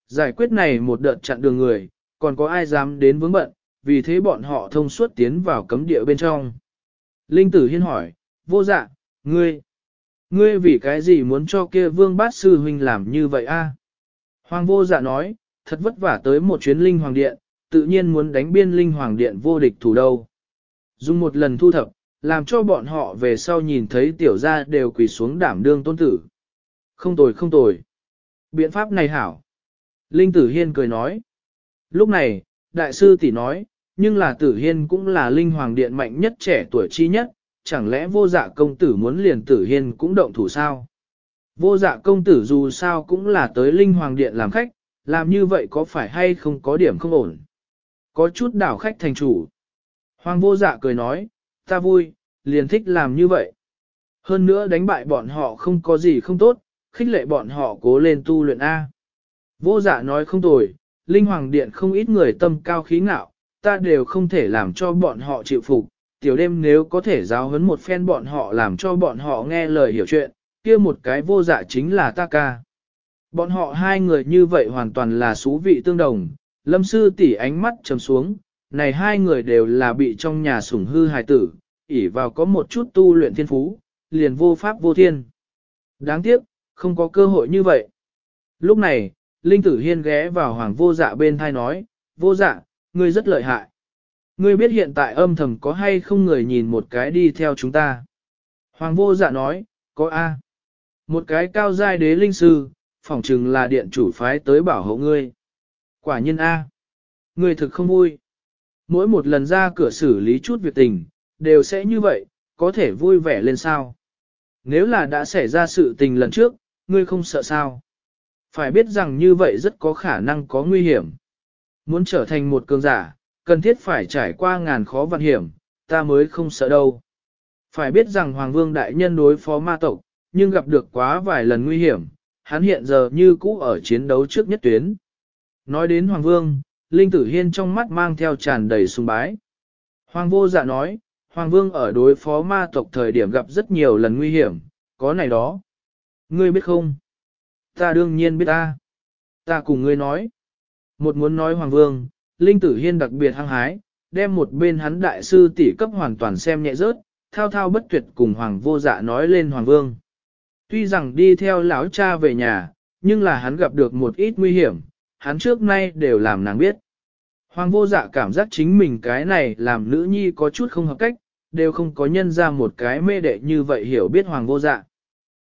S1: Giải quyết này một đợt chặn đường người, còn có ai dám đến vướng bận, vì thế bọn họ thông suốt tiến vào cấm địa bên trong. Linh tử hiên hỏi, vô dạ, ngươi, ngươi vì cái gì muốn cho kia vương bát sư huynh làm như vậy a? Hoàng vô dạ nói, thật vất vả tới một chuyến linh hoàng điện, tự nhiên muốn đánh biên linh hoàng điện vô địch thủ đâu. Dùng một lần thu thập, làm cho bọn họ về sau nhìn thấy tiểu gia đều quỳ xuống đảm đương tôn tử. Không tồi không tồi. Biện pháp này hảo. Linh tử hiên cười nói. Lúc này, đại sư tỷ nói, nhưng là tử hiên cũng là linh hoàng điện mạnh nhất trẻ tuổi chi nhất, chẳng lẽ vô dạ công tử muốn liền tử hiên cũng động thủ sao? Vô dạ công tử dù sao cũng là tới linh hoàng điện làm khách, làm như vậy có phải hay không có điểm không ổn? Có chút đảo khách thành chủ. Hoàng vô dạ cười nói, ta vui, liền thích làm như vậy. Hơn nữa đánh bại bọn họ không có gì không tốt, khích lệ bọn họ cố lên tu luyện A. Vô dạ nói không tồi, Linh Hoàng Điện không ít người tâm cao khí ngạo, ta đều không thể làm cho bọn họ chịu phục. Tiểu đêm nếu có thể giáo huấn một phen bọn họ làm cho bọn họ nghe lời hiểu chuyện, kia một cái vô dạ chính là ta ca. Bọn họ hai người như vậy hoàn toàn là xú vị tương đồng, lâm sư tỉ ánh mắt trầm xuống, này hai người đều là bị trong nhà sủng hư hài tử, ỉ vào có một chút tu luyện thiên phú, liền vô pháp vô thiên. Đáng tiếc, không có cơ hội như vậy. Lúc này, Linh Tử Hiên ghé vào hoàng vô dạ bên thai nói, vô dạ, ngươi rất lợi hại. Ngươi biết hiện tại âm thầm có hay không người nhìn một cái đi theo chúng ta? Hoàng vô dạ nói, có A. Một cái cao giai đế linh sư, phỏng chừng là điện chủ phái tới bảo hộ ngươi. Quả nhiên A. Ngươi thực không vui. Mỗi một lần ra cửa xử lý chút việc tình, đều sẽ như vậy, có thể vui vẻ lên sao. Nếu là đã xảy ra sự tình lần trước, ngươi không sợ sao. Phải biết rằng như vậy rất có khả năng có nguy hiểm. Muốn trở thành một cường giả, cần thiết phải trải qua ngàn khó vạn hiểm, ta mới không sợ đâu. Phải biết rằng Hoàng Vương Đại Nhân đối phó ma tộc, nhưng gặp được quá vài lần nguy hiểm, hắn hiện giờ như cũ ở chiến đấu trước nhất tuyến. Nói đến Hoàng Vương, Linh Tử Hiên trong mắt mang theo tràn đầy sùng bái. Hoàng vô dạ nói, Hoàng Vương ở đối phó ma tộc thời điểm gặp rất nhiều lần nguy hiểm, có này đó. Ngươi biết không? Ta đương nhiên biết ta. Ta cùng ngươi nói. Một muốn nói Hoàng Vương, Linh Tử Hiên đặc biệt hăng hái, đem một bên hắn đại sư tỷ cấp hoàn toàn xem nhẹ rớt, thao thao bất tuyệt cùng Hoàng vô dạ nói lên Hoàng Vương. Tuy rằng đi theo lão cha về nhà, nhưng là hắn gặp được một ít nguy hiểm, hắn trước nay đều làm nàng biết. Hoàng vô dạ cảm giác chính mình cái này làm nữ nhi có chút không hợp cách, đều không có nhân ra một cái mê đệ như vậy hiểu biết hoàng vô dạ.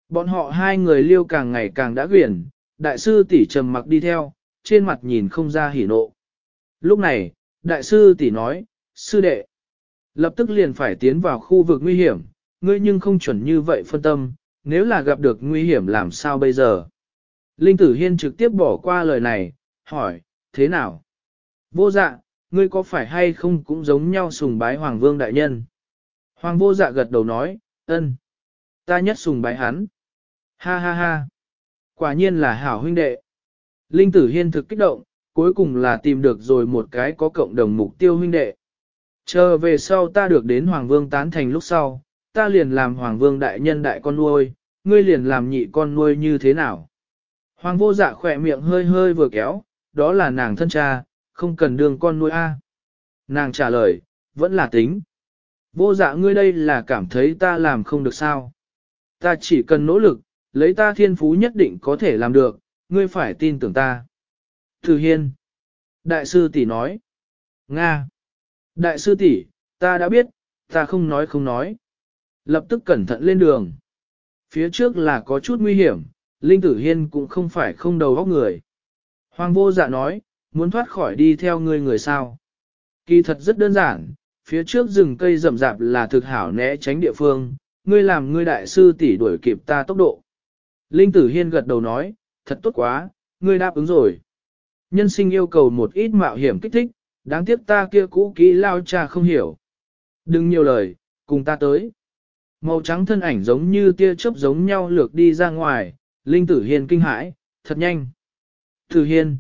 S1: Bọn họ hai người liêu càng ngày càng đã quyển, đại sư tỷ trầm mặc đi theo, trên mặt nhìn không ra hỉ nộ. Lúc này, đại sư tỷ nói, sư đệ, lập tức liền phải tiến vào khu vực nguy hiểm, ngươi nhưng không chuẩn như vậy phân tâm, nếu là gặp được nguy hiểm làm sao bây giờ? Linh tử hiên trực tiếp bỏ qua lời này, hỏi, thế nào? Vô dạ, ngươi có phải hay không cũng giống nhau sùng bái Hoàng Vương Đại Nhân? Hoàng vô dạ gật đầu nói, ân, ta nhất sùng bái hắn. Ha ha ha, quả nhiên là hảo huynh đệ. Linh tử hiên thực kích động, cuối cùng là tìm được rồi một cái có cộng đồng mục tiêu huynh đệ. Chờ về sau ta được đến Hoàng Vương tán thành lúc sau, ta liền làm Hoàng Vương đại nhân đại con nuôi, ngươi liền làm nhị con nuôi như thế nào? Hoàng vô dạ khỏe miệng hơi hơi vừa kéo, đó là nàng thân cha, không cần đường con nuôi A. Nàng trả lời, vẫn là tính. Vô dạ ngươi đây là cảm thấy ta làm không được sao. Ta chỉ cần nỗ lực, lấy ta thiên phú nhất định có thể làm được, ngươi phải tin tưởng ta. Thử hiên. Đại sư tỷ nói. Nga. Đại sư tỷ, ta đã biết, ta không nói không nói. Lập tức cẩn thận lên đường. Phía trước là có chút nguy hiểm, Linh Tử Hiên cũng không phải không đầu óc người. Hoàng vô dạ nói, muốn thoát khỏi đi theo ngươi người sao. Kỳ thật rất đơn giản, phía trước rừng cây rậm rạp là thực hảo né tránh địa phương, ngươi làm ngươi đại sư tỷ đuổi kịp ta tốc độ. Linh Tử Hiên gật đầu nói, thật tốt quá, ngươi đáp ứng rồi. Nhân sinh yêu cầu một ít mạo hiểm kích thích, đáng tiếc ta kia cũ kỹ lao cha không hiểu. Đừng nhiều lời, cùng ta tới. Màu trắng thân ảnh giống như tia chớp giống nhau lược đi ra ngoài, Linh Tử Hiên kinh hãi, thật nhanh. Tử Hiên.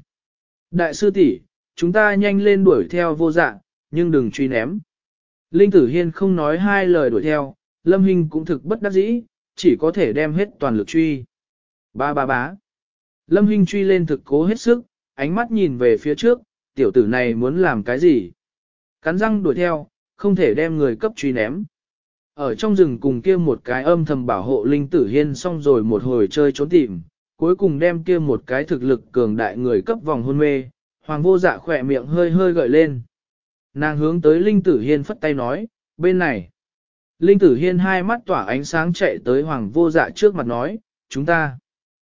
S1: Đại sư tỷ, chúng ta nhanh lên đuổi theo vô dạng, nhưng đừng truy ném. Linh Tử Hiên không nói hai lời đuổi theo, Lâm Hinh cũng thực bất đắc dĩ, chỉ có thể đem hết toàn lực truy. Ba ba bá. Lâm Hinh truy lên thực cố hết sức, ánh mắt nhìn về phía trước, tiểu tử này muốn làm cái gì? Cắn răng đuổi theo, không thể đem người cấp truy ném. Ở trong rừng cùng kia một cái âm thầm bảo hộ Linh Tử Hiên xong rồi một hồi chơi trốn tìm, cuối cùng đem kia một cái thực lực cường đại người cấp vòng hôn mê, hoàng vô dạ khỏe miệng hơi hơi gợi lên. Nàng hướng tới Linh Tử Hiên phất tay nói, bên này. Linh Tử Hiên hai mắt tỏa ánh sáng chạy tới hoàng vô dạ trước mặt nói, chúng ta,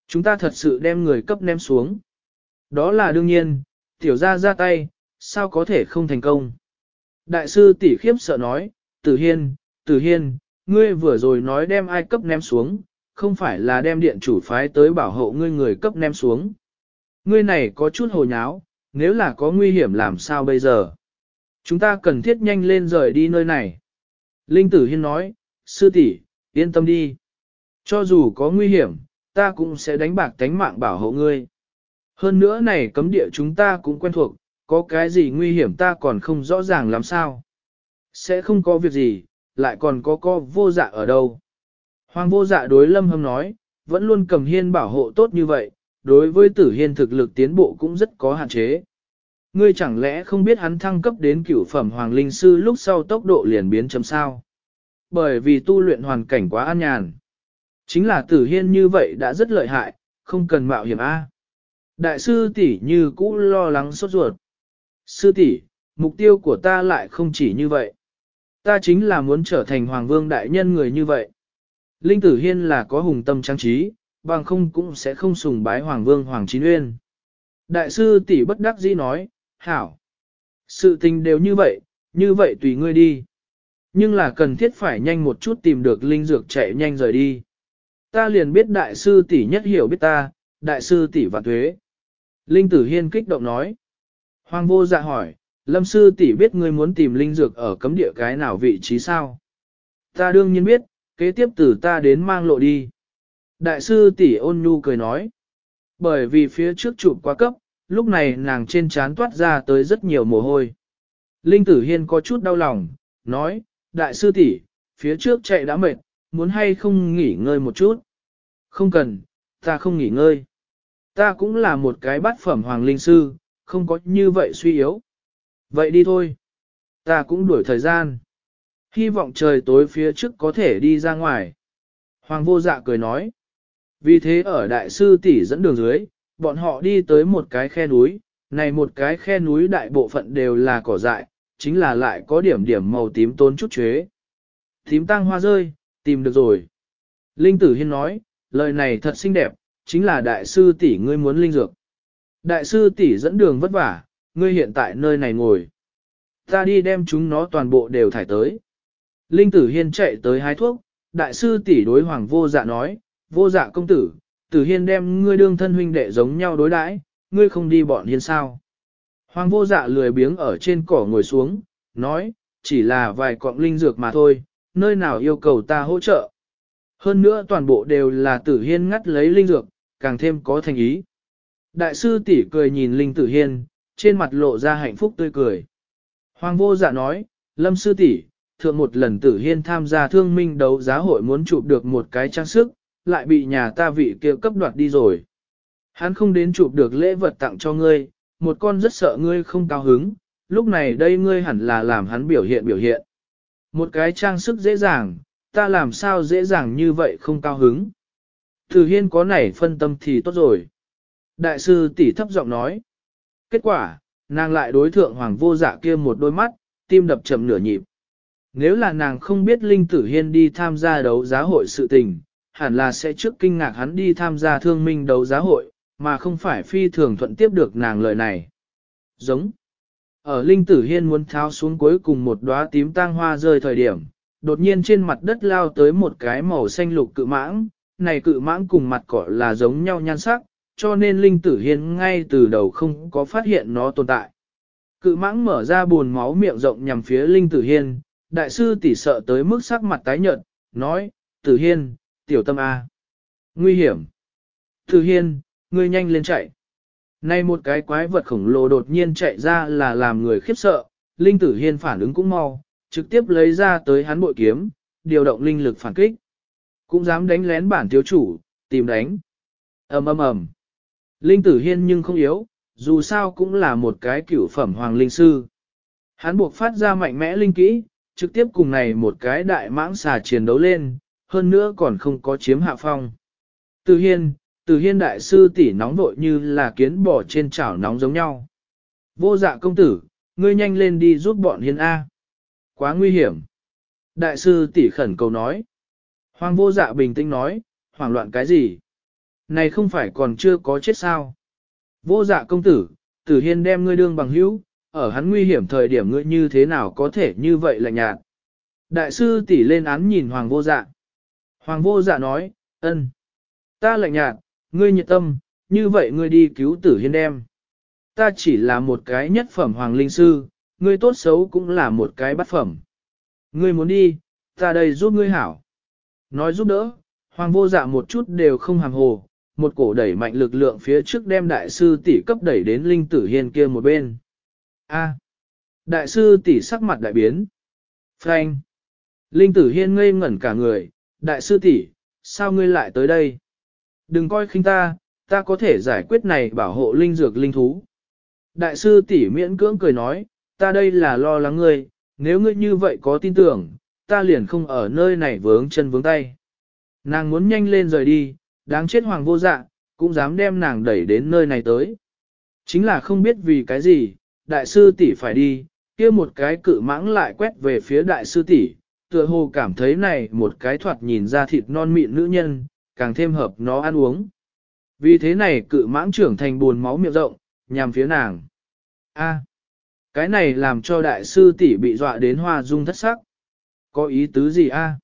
S1: chúng ta thật sự đem người cấp ném xuống. Đó là đương nhiên, tiểu ra ra tay, sao có thể không thành công. Đại sư tỷ khiếp sợ nói, Tử Hiên, Tử Hiên, ngươi vừa rồi nói đem ai cấp ném xuống, không phải là đem điện chủ phái tới bảo hộ ngươi người cấp ném xuống. Ngươi này có chút hồ nháo, nếu là có nguy hiểm làm sao bây giờ? Chúng ta cần thiết nhanh lên rời đi nơi này. Linh Tử Hiên nói, sư tỷ, yên tâm đi. Cho dù có nguy hiểm, ta cũng sẽ đánh bạc tánh mạng bảo hộ ngươi. Hơn nữa này cấm địa chúng ta cũng quen thuộc, có cái gì nguy hiểm ta còn không rõ ràng làm sao. Sẽ không có việc gì, lại còn có co vô dạ ở đâu. Hoàng vô dạ đối lâm hâm nói, vẫn luôn cầm hiên bảo hộ tốt như vậy, đối với tử hiên thực lực tiến bộ cũng rất có hạn chế. Ngươi chẳng lẽ không biết hắn thăng cấp đến cửu phẩm hoàng linh sư lúc sau tốc độ liền biến chấm sao? Bởi vì tu luyện hoàn cảnh quá an nhàn. Chính là tử hiên như vậy đã rất lợi hại, không cần mạo hiểm A. Đại sư tỷ như cũ lo lắng sốt ruột. Sư tỷ, mục tiêu của ta lại không chỉ như vậy. Ta chính là muốn trở thành Hoàng Vương Đại Nhân người như vậy. Linh Tử Hiên là có hùng tâm trang trí, bằng không cũng sẽ không sùng bái Hoàng Vương Hoàng Chín Uyên. Đại sư tỷ bất đắc dĩ nói, hảo. Sự tình đều như vậy, như vậy tùy ngươi đi. Nhưng là cần thiết phải nhanh một chút tìm được linh dược chạy nhanh rời đi. Ta liền biết đại sư tỷ nhất hiểu biết ta, đại sư tỷ và thuế. Linh tử hiên kích động nói. Hoàng vô dạ hỏi, lâm sư tỷ biết ngươi muốn tìm linh dược ở cấm địa cái nào vị trí sao? Ta đương nhiên biết, kế tiếp từ ta đến mang lộ đi. Đại sư tỷ ôn nhu cười nói. Bởi vì phía trước chụp quá cấp, lúc này nàng trên trán toát ra tới rất nhiều mồ hôi. Linh tử hiên có chút đau lòng, nói, đại sư tỷ, phía trước chạy đã mệt, muốn hay không nghỉ ngơi một chút. Không cần, ta không nghỉ ngơi. Ta cũng là một cái bát phẩm hoàng linh sư, không có như vậy suy yếu. Vậy đi thôi. Ta cũng đuổi thời gian. Hy vọng trời tối phía trước có thể đi ra ngoài. Hoàng vô dạ cười nói. Vì thế ở đại sư tỷ dẫn đường dưới, bọn họ đi tới một cái khe núi, này một cái khe núi đại bộ phận đều là cỏ dại, chính là lại có điểm điểm màu tím tốn chút chế. Tím tăng hoa rơi, tìm được rồi. Linh tử hiên nói, lời này thật xinh đẹp, chính là đại sư tỷ ngươi muốn linh dược. Đại sư tỷ dẫn đường vất vả, ngươi hiện tại nơi này ngồi. Ta đi đem chúng nó toàn bộ đều thải tới. Linh tử hiên chạy tới hái thuốc, đại sư tỷ đối hoàng vô dạ nói, vô dạ công tử, tử hiên đem ngươi đương thân huynh đệ giống nhau đối đãi, ngươi không đi bọn hiên sao. Hoàng vô dạ lười biếng ở trên cỏ ngồi xuống, nói, chỉ là vài cọng linh dược mà thôi, nơi nào yêu cầu ta hỗ trợ. Hơn nữa toàn bộ đều là tử hiên ngắt lấy linh dược, càng thêm có thành ý. Đại sư tỷ cười nhìn linh tử hiên, trên mặt lộ ra hạnh phúc tươi cười. Hoàng vô dạ nói, lâm sư tỷ, thượng một lần tử hiên tham gia thương minh đấu giá hội muốn chụp được một cái trang sức, lại bị nhà ta vị kia cấp đoạt đi rồi. Hắn không đến chụp được lễ vật tặng cho ngươi, một con rất sợ ngươi không cao hứng, lúc này đây ngươi hẳn là làm hắn biểu hiện biểu hiện. Một cái trang sức dễ dàng, ta làm sao dễ dàng như vậy không cao hứng. Từ hiên có nảy phân tâm thì tốt rồi. Đại sư tỷ thấp giọng nói. Kết quả, nàng lại đối thượng hoàng vô dạ kia một đôi mắt, tim đập chậm nửa nhịp. Nếu là nàng không biết Linh Tử Hiên đi tham gia đấu giá hội sự tình, hẳn là sẽ trước kinh ngạc hắn đi tham gia thương minh đấu giá hội, mà không phải phi thường thuận tiếp được nàng lời này. Giống. Ở Linh Tử Hiên muốn tháo xuống cuối cùng một đóa tím tang hoa rơi thời điểm, đột nhiên trên mặt đất lao tới một cái màu xanh lục cự mãng, này cự mãng cùng mặt cỏ là giống nhau nhan sắc, cho nên Linh Tử Hiên ngay từ đầu không có phát hiện nó tồn tại. Cự mãng mở ra buồn máu miệng rộng nhằm phía Linh Tử Hiên, đại sư tỉ sợ tới mức sắc mặt tái nhợt, nói, Tử Hiên, tiểu tâm A. Nguy hiểm. Tử Hiên, ngươi nhanh lên chạy. Nay một cái quái vật khổng lồ đột nhiên chạy ra là làm người khiếp sợ, Linh Tử Hiên phản ứng cũng mau, trực tiếp lấy ra tới hắn bội kiếm, điều động linh lực phản kích. Cũng dám đánh lén bản thiếu chủ, tìm đánh. ầm ầm ầm. Linh Tử Hiên nhưng không yếu, dù sao cũng là một cái cửu phẩm hoàng linh sư. Hắn buộc phát ra mạnh mẽ linh kỹ, trực tiếp cùng này một cái đại mãng xà chiến đấu lên, hơn nữa còn không có chiếm hạ phong. Tử Hiên, từ hiên đại sư tỷ nóng vội như là kiến bò trên chảo nóng giống nhau. Vô dạ công tử, ngươi nhanh lên đi giúp bọn hiên A. Quá nguy hiểm. Đại sư tỷ khẩn cầu nói. Hoàng vô dạ bình tĩnh nói, hoảng loạn cái gì? Này không phải còn chưa có chết sao? Vô dạ công tử, tử hiên đem ngươi đương bằng hữu, ở hắn nguy hiểm thời điểm ngươi như thế nào có thể như vậy lạnh nhạt. Đại sư tỷ lên án nhìn hoàng vô dạ. Hoàng vô dạ nói, ân, ta lạnh nhạt, Ngươi nhiệt tâm, như vậy ngươi đi cứu tử hiên đem. Ta chỉ là một cái nhất phẩm hoàng linh sư, ngươi tốt xấu cũng là một cái bắt phẩm. Ngươi muốn đi, ta đây giúp ngươi hảo. Nói giúp đỡ, hoàng vô dạ một chút đều không hàm hồ, một cổ đẩy mạnh lực lượng phía trước đem đại sư tỷ cấp đẩy đến linh tử hiên kia một bên. A. đại sư tỷ sắc mặt đại biến. Frank. Linh tử hiên ngây ngẩn cả người, đại sư tỷ, sao ngươi lại tới đây? Đừng coi khinh ta, ta có thể giải quyết này bảo hộ linh dược linh thú. Đại sư tỷ miễn cưỡng cười nói, ta đây là lo lắng ngươi, nếu ngươi như vậy có tin tưởng, ta liền không ở nơi này vướng chân vướng tay. Nàng muốn nhanh lên rời đi, đáng chết hoàng vô dạ, cũng dám đem nàng đẩy đến nơi này tới. Chính là không biết vì cái gì, đại sư tỷ phải đi, kia một cái cự mãng lại quét về phía đại sư tỷ, tựa hồ cảm thấy này một cái thoạt nhìn ra thịt non mịn nữ nhân, càng thêm hợp nó ăn uống. Vì thế này cự mãng trưởng thành buồn máu miệng rộng, nhằm phía nàng. A, cái này làm cho đại sư tỷ bị dọa đến hoa dung thất sắc. Có ý tứ gì a?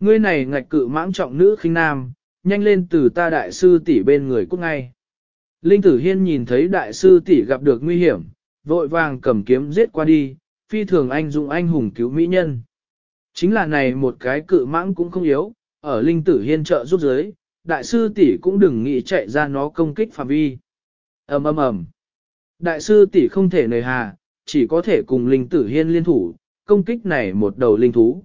S1: Ngươi này ngạch cự mãng trọng nữ khinh nam, nhanh lên từ ta đại sư tỷ bên người cút ngay. Linh tử hiên nhìn thấy đại sư tỷ gặp được nguy hiểm, vội vàng cầm kiếm giết qua đi, phi thường anh dụng anh hùng cứu mỹ nhân. Chính là này một cái cự mãng cũng không yếu, ở linh tử hiên trợ giúp giới, đại sư tỷ cũng đừng nghĩ chạy ra nó công kích phạm vi. ầm ầm ầm. Đại sư tỷ không thể nề hà, chỉ có thể cùng linh tử hiên liên thủ, công kích này một đầu linh thú.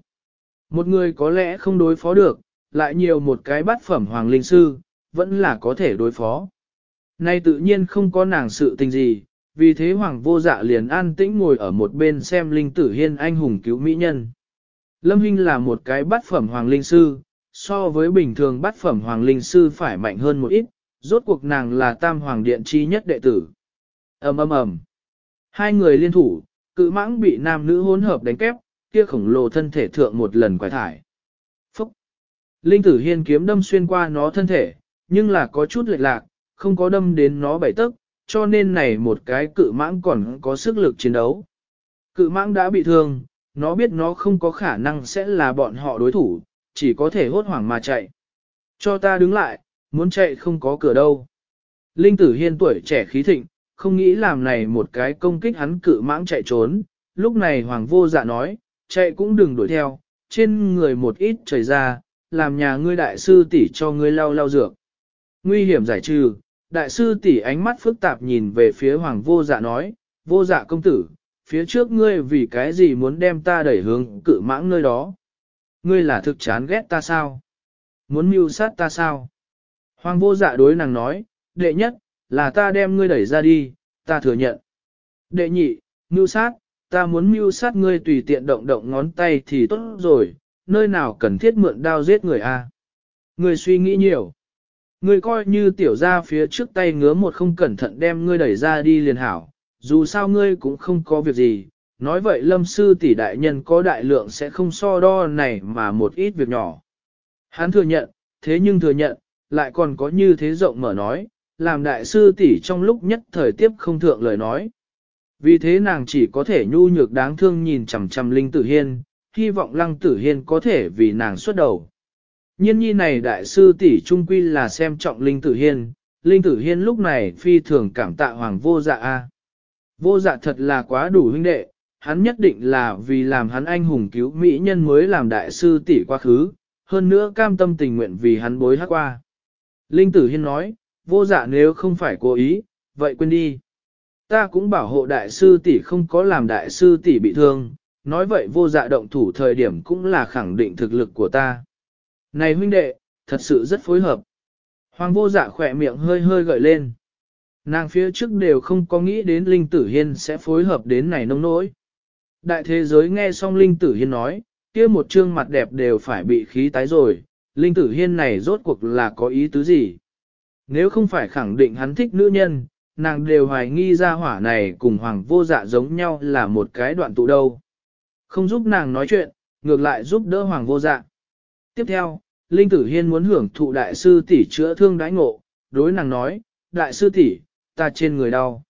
S1: Một người có lẽ không đối phó được, lại nhiều một cái bát phẩm hoàng linh sư, vẫn là có thể đối phó. Nay tự nhiên không có nàng sự tình gì, vì thế hoàng vô dạ liền an tĩnh ngồi ở một bên xem linh tử hiên anh hùng cứu mỹ nhân. Lâm Hinh là một cái bát phẩm hoàng linh sư, so với bình thường bát phẩm hoàng linh sư phải mạnh hơn một ít, rốt cuộc nàng là tam hoàng điện chi nhất đệ tử. ầm ầm ầm, Hai người liên thủ, cự mãng bị nam nữ hỗn hợp đánh kép, kia khổng lồ thân thể thượng một lần quải thải. Phúc! Linh tử hiên kiếm đâm xuyên qua nó thân thể, nhưng là có chút lệch lạc, không có đâm đến nó bảy tấc, cho nên này một cái cự mãng còn có sức lực chiến đấu. Cự mãng đã bị thương, nó biết nó không có khả năng sẽ là bọn họ đối thủ, chỉ có thể hốt hoảng mà chạy. Cho ta đứng lại, muốn chạy không có cửa đâu. Linh tử hiên tuổi trẻ khí thịnh, không nghĩ làm này một cái công kích hắn cự mãng chạy trốn. Lúc này hoàng vô dạ nói, chạy cũng đừng đuổi theo, trên người một ít trời ra, làm nhà ngươi đại sư tỷ cho ngươi lau lau dược. Nguy hiểm giải trừ, đại sư tỷ ánh mắt phức tạp nhìn về phía hoàng vô dạ nói, vô dạ công tử, phía trước ngươi vì cái gì muốn đem ta đẩy hướng cự mãng nơi đó. Ngươi là thực chán ghét ta sao? Muốn mưu sát ta sao? Hoàng vô dạ đối nàng nói, đệ nhất, là ta đem ngươi đẩy ra đi, ta thừa nhận. Đệ nhị, mưu sát, ta muốn mưu sát ngươi tùy tiện động động ngón tay thì tốt rồi, nơi nào cần thiết mượn đao giết người a? Ngươi suy nghĩ nhiều. Ngươi coi như tiểu ra phía trước tay ngứa một không cẩn thận đem ngươi đẩy ra đi liền hảo, dù sao ngươi cũng không có việc gì. Nói vậy lâm sư tỷ đại nhân có đại lượng sẽ không so đo này mà một ít việc nhỏ. Hắn thừa nhận, thế nhưng thừa nhận, lại còn có như thế rộng mở nói, làm đại sư tỷ trong lúc nhất thời tiếp không thượng lời nói. Vì thế nàng chỉ có thể nhu nhược đáng thương nhìn chằm chằm Linh Tử Hiên, hy vọng Lăng Tử Hiên có thể vì nàng xuất đầu. Nhiên nhi này đại sư tỷ trung quy là xem trọng Linh Tử Hiên, Linh Tử Hiên lúc này phi thường cảm tạ Hoàng vô dạ a. Vô dạ thật là quá đủ huynh đệ, hắn nhất định là vì làm hắn anh hùng cứu mỹ nhân mới làm đại sư tỷ quá khứ, hơn nữa cam tâm tình nguyện vì hắn bối hát qua. Linh Tử Hiên nói, vô dạ nếu không phải cố ý, vậy quên đi. Ta cũng bảo hộ đại sư tỷ không có làm đại sư tỷ bị thương, nói vậy vô dạ động thủ thời điểm cũng là khẳng định thực lực của ta. Này huynh đệ, thật sự rất phối hợp. Hoàng vô dạ khỏe miệng hơi hơi gợi lên. Nàng phía trước đều không có nghĩ đến Linh Tử Hiên sẽ phối hợp đến này nông nỗi. Đại thế giới nghe xong Linh Tử Hiên nói, kia một trương mặt đẹp đều phải bị khí tái rồi, Linh Tử Hiên này rốt cuộc là có ý tứ gì? Nếu không phải khẳng định hắn thích nữ nhân, nàng đều hoài nghi ra hỏa này cùng hoàng vô dạ giống nhau là một cái đoạn tụ đâu. Không giúp nàng nói chuyện, ngược lại giúp đỡ hoàng vô dạ. Tiếp theo, Linh Tử Hiên muốn hưởng thụ đại sư tỷ chữa thương đãi ngộ, đối nàng nói, đại sư tỷ, ta trên người đau.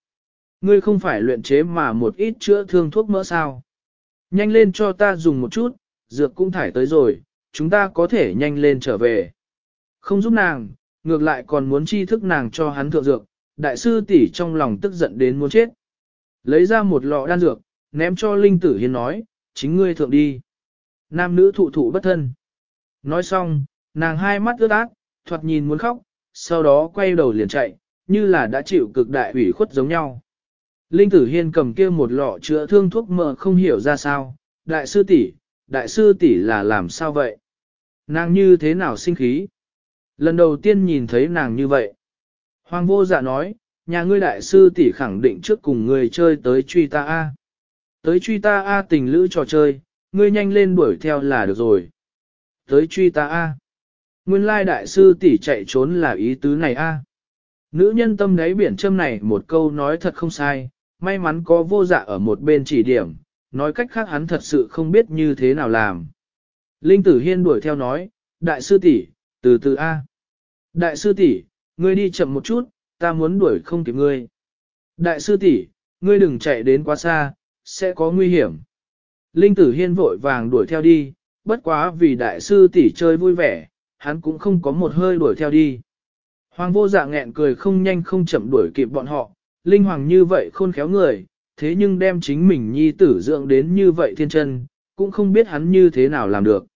S1: Ngươi không phải luyện chế mà một ít chữa thương thuốc mỡ sao. Nhanh lên cho ta dùng một chút, dược cũng thải tới rồi, chúng ta có thể nhanh lên trở về. Không giúp nàng, ngược lại còn muốn chi thức nàng cho hắn thượng dược, đại sư tỷ trong lòng tức giận đến muốn chết. Lấy ra một lọ đan dược, ném cho Linh Tử Hiên nói, chính ngươi thượng đi. Nam nữ thụ thụ bất thân. Nói xong, nàng hai mắt ướt át, thoạt nhìn muốn khóc, sau đó quay đầu liền chạy, như là đã chịu cực đại ủy khuất giống nhau. Linh Tử Hiên cầm kia một lọ chữa thương thuốc mờ không hiểu ra sao, đại sư tỷ, đại sư tỷ là làm sao vậy? Nàng như thế nào sinh khí? Lần đầu tiên nhìn thấy nàng như vậy. Hoàng vô dạ nói, nhà ngươi đại sư tỷ khẳng định trước cùng người chơi tới truy ta A. Tới truy ta A tình lữ trò chơi, ngươi nhanh lên đuổi theo là được rồi. Tới truy ta A. Nguyên lai đại sư tỷ chạy trốn là ý tứ này A. Nữ nhân tâm đáy biển châm này một câu nói thật không sai, may mắn có vô dạ ở một bên chỉ điểm, nói cách khác hắn thật sự không biết như thế nào làm. Linh tử hiên đuổi theo nói, đại sư tỷ, từ từ A. Đại sư tỷ, ngươi đi chậm một chút, ta muốn đuổi không kịp ngươi. Đại sư tỷ, ngươi đừng chạy đến quá xa, sẽ có nguy hiểm. Linh tử hiên vội vàng đuổi theo đi, bất quá vì đại sư tỷ chơi vui vẻ, hắn cũng không có một hơi đuổi theo đi. Hoàng vô dạ nghẹn cười không nhanh không chậm đuổi kịp bọn họ, linh hoàng như vậy khôn khéo người, thế nhưng đem chính mình nhi tử dưỡng đến như vậy thiên chân, cũng không biết hắn như thế nào làm được.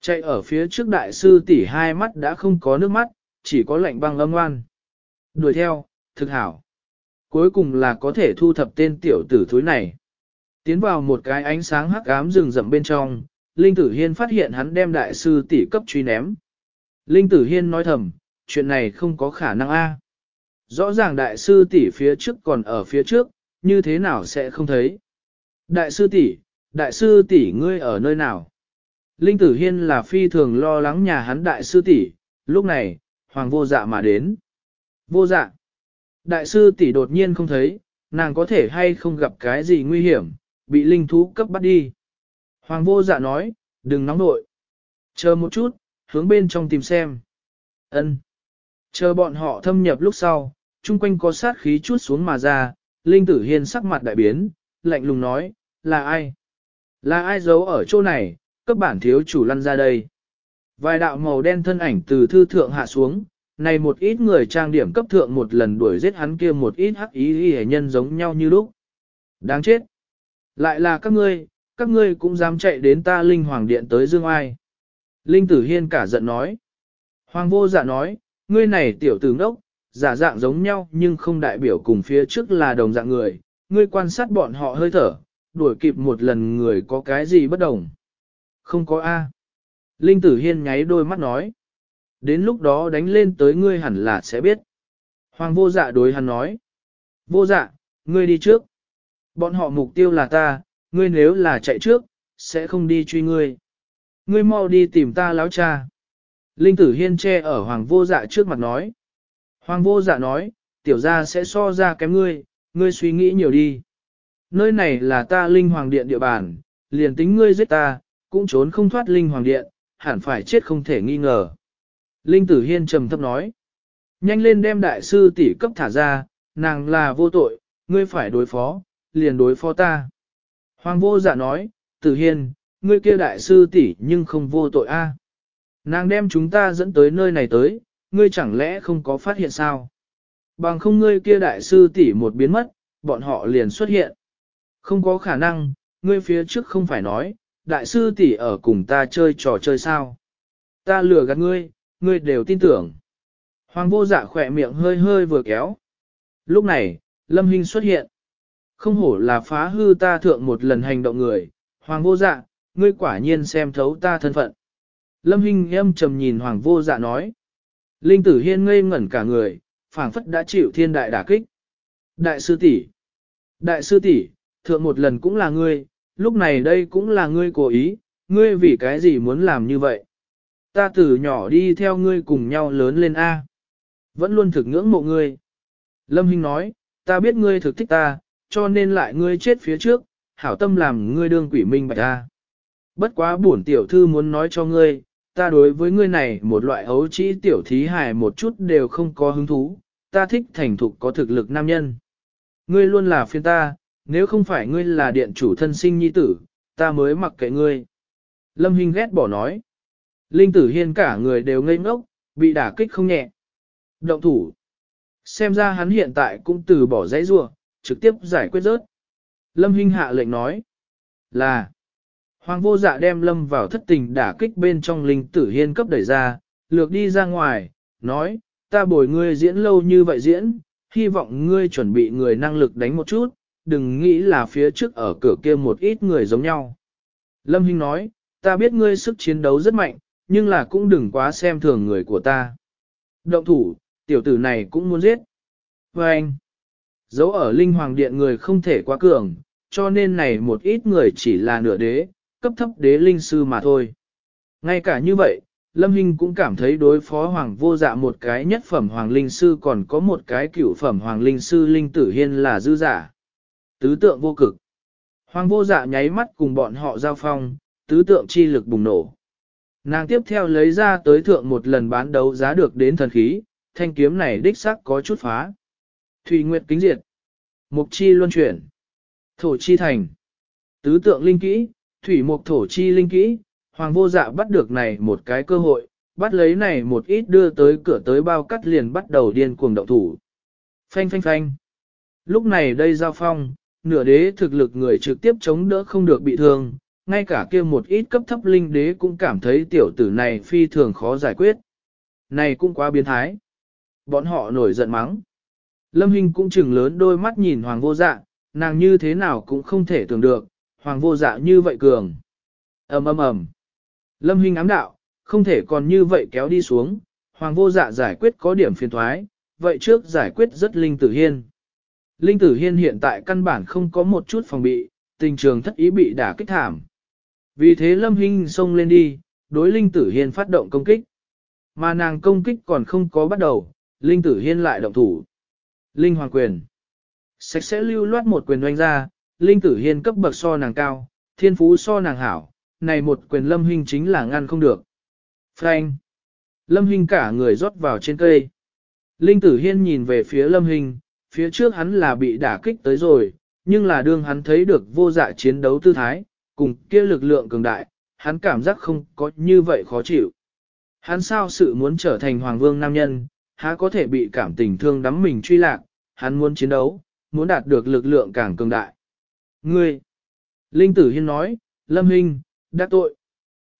S1: Chạy ở phía trước đại sư tỷ hai mắt đã không có nước mắt, chỉ có lạnh băng âm ngoan. Đuổi theo, thực hảo. Cuối cùng là có thể thu thập tên tiểu tử thúi này. Tiến vào một cái ánh sáng hắc ám rừng rậm bên trong, Linh Tử Hiên phát hiện hắn đem đại sư tỷ cấp truy ném. Linh Tử Hiên nói thầm, chuyện này không có khả năng a. Rõ ràng đại sư tỷ phía trước còn ở phía trước, như thế nào sẽ không thấy. Đại sư tỷ, đại sư tỷ ngươi ở nơi nào? Linh Tử Hiên là phi thường lo lắng nhà hắn đại sư tỷ, lúc này, hoàng vô dạ mà đến. Vô dạ. Đại sư tỷ đột nhiên không thấy, nàng có thể hay không gặp cái gì nguy hiểm, bị linh thú cấp bắt đi. Hoàng vô dạ nói, đừng nóng nội. Chờ một chút, hướng bên trong tìm xem. Ân. Chờ bọn họ thâm nhập lúc sau, chung quanh có sát khí chút xuống mà ra, Linh Tử Hiên sắc mặt đại biến, lạnh lùng nói, là ai? Là ai giấu ở chỗ này, cấp bản thiếu chủ lăn ra đây. Vài đạo màu đen thân ảnh từ thư thượng hạ xuống, này một ít người trang điểm cấp thượng một lần đuổi giết hắn kia một ít hắc ý hề nhân giống nhau như lúc. Đáng chết! Lại là các ngươi, các ngươi cũng dám chạy đến ta Linh Hoàng Điện tới Dương Ai. Linh Tử Hiên cả giận nói. Hoàng vô dạ nói, ngươi này tiểu tử ngốc, giả dạng giống nhau nhưng không đại biểu cùng phía trước là đồng dạng người, ngươi quan sát bọn họ hơi thở, đuổi kịp một lần người có cái gì bất đồng. Không có A. Linh Tử Hiên nháy đôi mắt nói. Đến lúc đó đánh lên tới ngươi hẳn là sẽ biết. Hoàng vô dạ đối hắn nói. Vô dạ, ngươi đi trước. Bọn họ mục tiêu là ta, ngươi nếu là chạy trước, sẽ không đi truy ngươi. Ngươi mau đi tìm ta láo cha. Linh tử hiên che ở hoàng vô dạ trước mặt nói. Hoàng vô dạ nói, tiểu gia sẽ so ra kém ngươi, ngươi suy nghĩ nhiều đi. Nơi này là ta linh hoàng điện địa bàn, liền tính ngươi giết ta, cũng trốn không thoát linh hoàng điện, hẳn phải chết không thể nghi ngờ. Linh tử hiên trầm thấp nói. Nhanh lên đem đại sư tỷ cấp thả ra, nàng là vô tội, ngươi phải đối phó, liền đối phó ta. Hoàng vô dạ nói, tử hiên, ngươi kia đại sư tỷ nhưng không vô tội a. Nàng đem chúng ta dẫn tới nơi này tới, ngươi chẳng lẽ không có phát hiện sao? Bằng không ngươi kia đại sư tỷ một biến mất, bọn họ liền xuất hiện. Không có khả năng, ngươi phía trước không phải nói, đại sư tỷ ở cùng ta chơi trò chơi sao? Ta lừa gạt ngươi, ngươi đều tin tưởng. Hoàng vô dạ khỏe miệng hơi hơi vừa kéo. Lúc này, Lâm Hinh xuất hiện. Không hổ là phá hư ta thượng một lần hành động người, Hoàng vô dạ, ngươi quả nhiên xem thấu ta thân phận. Lâm Hinh âm trầm nhìn Hoàng vô dạ nói. Linh tử hiên ngây ngẩn cả người, phảng phất đã chịu thiên đại đả kích. Đại sư tỷ, Đại sư tỷ, thượng một lần cũng là ngươi, lúc này đây cũng là ngươi cố ý, ngươi vì cái gì muốn làm như vậy? Ta từ nhỏ đi theo ngươi cùng nhau lớn lên A. Vẫn luôn thực ngưỡng mộ ngươi. Lâm Hinh nói, ta biết ngươi thực thích ta, cho nên lại ngươi chết phía trước, hảo tâm làm ngươi đương quỷ minh bạch ta. Bất quá bổn tiểu thư muốn nói cho ngươi, ta đối với ngươi này một loại ấu trĩ tiểu thí hài một chút đều không có hứng thú, ta thích thành thục có thực lực nam nhân. Ngươi luôn là phiên ta, nếu không phải ngươi là điện chủ thân sinh nhi tử, ta mới mặc kệ ngươi. Lâm Hinh ghét bỏ nói. Linh tử hiên cả người đều ngây ngốc, bị đả kích không nhẹ. Động thủ. Xem ra hắn hiện tại cũng từ bỏ dãy rua, trực tiếp giải quyết rớt. Lâm Hinh hạ lệnh nói là Hoàng vô dạ đem Lâm vào thất tình đả kích bên trong linh tử hiên cấp đẩy ra, lược đi ra ngoài, nói, ta bồi ngươi diễn lâu như vậy diễn, hy vọng ngươi chuẩn bị người năng lực đánh một chút, đừng nghĩ là phía trước ở cửa kia một ít người giống nhau. Lâm Hinh nói, ta biết ngươi sức chiến đấu rất mạnh, nhưng là cũng đừng quá xem thường người của ta. Động thủ, tiểu tử này cũng muốn giết. Và anh, dấu ở linh hoàng điện người không thể quá cường, cho nên này một ít người chỉ là nửa đế, cấp thấp đế linh sư mà thôi. Ngay cả như vậy, Lâm Hinh cũng cảm thấy đối phó hoàng vô dạ một cái nhất phẩm hoàng linh sư còn có một cái cửu phẩm hoàng linh sư linh tử hiên là dư giả. Tứ tượng vô cực. Hoàng vô dạ nháy mắt cùng bọn họ giao phong, tứ tượng chi lực bùng nổ. Nàng tiếp theo lấy ra tới thượng một lần bán đấu giá được đến thần khí, thanh kiếm này đích xác có chút phá. Thủy Nguyệt kính diệt. Mục chi luân chuyển. Thổ chi thành. Tứ tượng linh kỹ, thủy mục thổ chi linh kỹ, hoàng vô dạ bắt được này một cái cơ hội, bắt lấy này một ít đưa tới cửa tới bao cắt liền bắt đầu điên cuồng động thủ. Phanh phanh phanh. Lúc này đây giao phong, nửa đế thực lực người trực tiếp chống đỡ không được bị thương, ngay cả kia một ít cấp thấp linh đế cũng cảm thấy tiểu tử này phi thường khó giải quyết. Này cũng quá biến thái. Bọn họ nổi giận mắng. Lâm Hinh cũng chừng lớn đôi mắt nhìn hoàng vô dạ, nàng như thế nào cũng không thể tưởng được, hoàng vô dạ như vậy cường. ầm ầm ầm. Lâm Hinh ám đạo, không thể còn như vậy kéo đi xuống, hoàng vô dạ giải quyết có điểm phiền thoái, vậy trước giải quyết rất linh tử hiên. Linh tử hiên hiện tại căn bản không có một chút phòng bị, tình trường thất ý bị đả kích thảm. Vì thế Lâm Hinh xông lên đi, đối linh tử hiên phát động công kích. Mà nàng công kích còn không có bắt đầu, linh tử hiên lại động thủ. Linh hoàng quyền. Sạch sẽ lưu loát một quyền doanh ra, linh tử hiên cấp bậc so nàng cao, thiên phú so nàng hảo, này một quyền lâm Hinh chính là ngăn không được. Frank. Lâm Hinh cả người rót vào trên cây. Linh tử hiên nhìn về phía lâm Hinh, phía trước hắn là bị đả kích tới rồi, nhưng là đương hắn thấy được vô dạ chiến đấu tư thái, cùng kia lực lượng cường đại, hắn cảm giác không có như vậy khó chịu. Hắn sao sự muốn trở thành hoàng vương nam nhân, há có thể bị cảm tình thương đắm mình truy lạc, hắn muốn chiến đấu, muốn đạt được lực lượng càng cường đại. Ngươi! Linh tử hiên nói, Lâm Hinh, đã tội.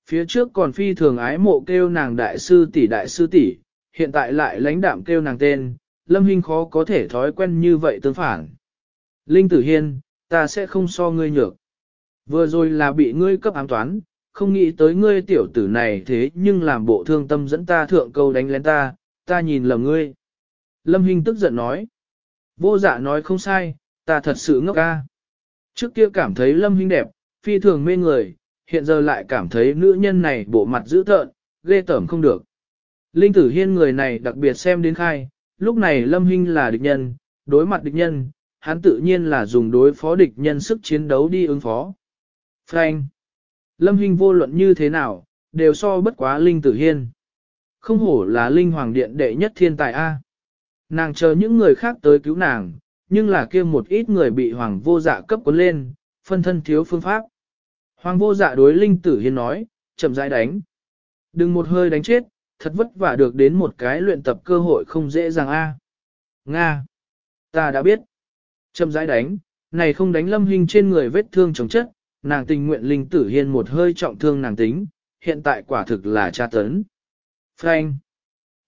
S1: Phía trước còn phi thường ái mộ kêu nàng đại sư tỷ đại sư tỷ, hiện tại lại lãnh đạm kêu nàng tên, Lâm Hinh khó có thể thói quen như vậy tương phản. Linh tử hiên, ta sẽ không so ngươi nhược. Vừa rồi là bị ngươi cấp ám toán, không nghĩ tới ngươi tiểu tử này thế nhưng làm bộ thương tâm dẫn ta thượng câu đánh lén ta, ta nhìn lầm ngươi. Lâm Hinh tức giận nói. Vô dạ nói không sai, ta thật sự ngốc ca. Trước kia cảm thấy Lâm Hinh đẹp, phi thường mê người, hiện giờ lại cảm thấy nữ nhân này bộ mặt dữ tợn, ghê tởm không được. Linh tử hiên người này đặc biệt xem đến khai, lúc này Lâm Hinh là địch nhân, đối mặt địch nhân, hắn tự nhiên là dùng đối phó địch nhân sức chiến đấu đi ứng phó. Frank. Lâm Hinh vô luận như thế nào, đều so bất quá Linh Tử Hiên. Không hổ là Linh Hoàng Điện đệ nhất thiên tài A. Nàng chờ những người khác tới cứu nàng, nhưng là kia một ít người bị Hoàng vô dạ cấp cuốn lên, phân thân thiếu phương pháp. Hoàng vô dạ đối Linh Tử Hiên nói, chậm rãi đánh. Đừng một hơi đánh chết, thật vất vả được đến một cái luyện tập cơ hội không dễ dàng A. Nga. Ta đã biết. Chậm rãi đánh, này không đánh lâm hình trên người vết thương chống chất, nàng tình nguyện linh tử hiên một hơi trọng thương nàng tính, hiện tại quả thực là tra tấn. Frank.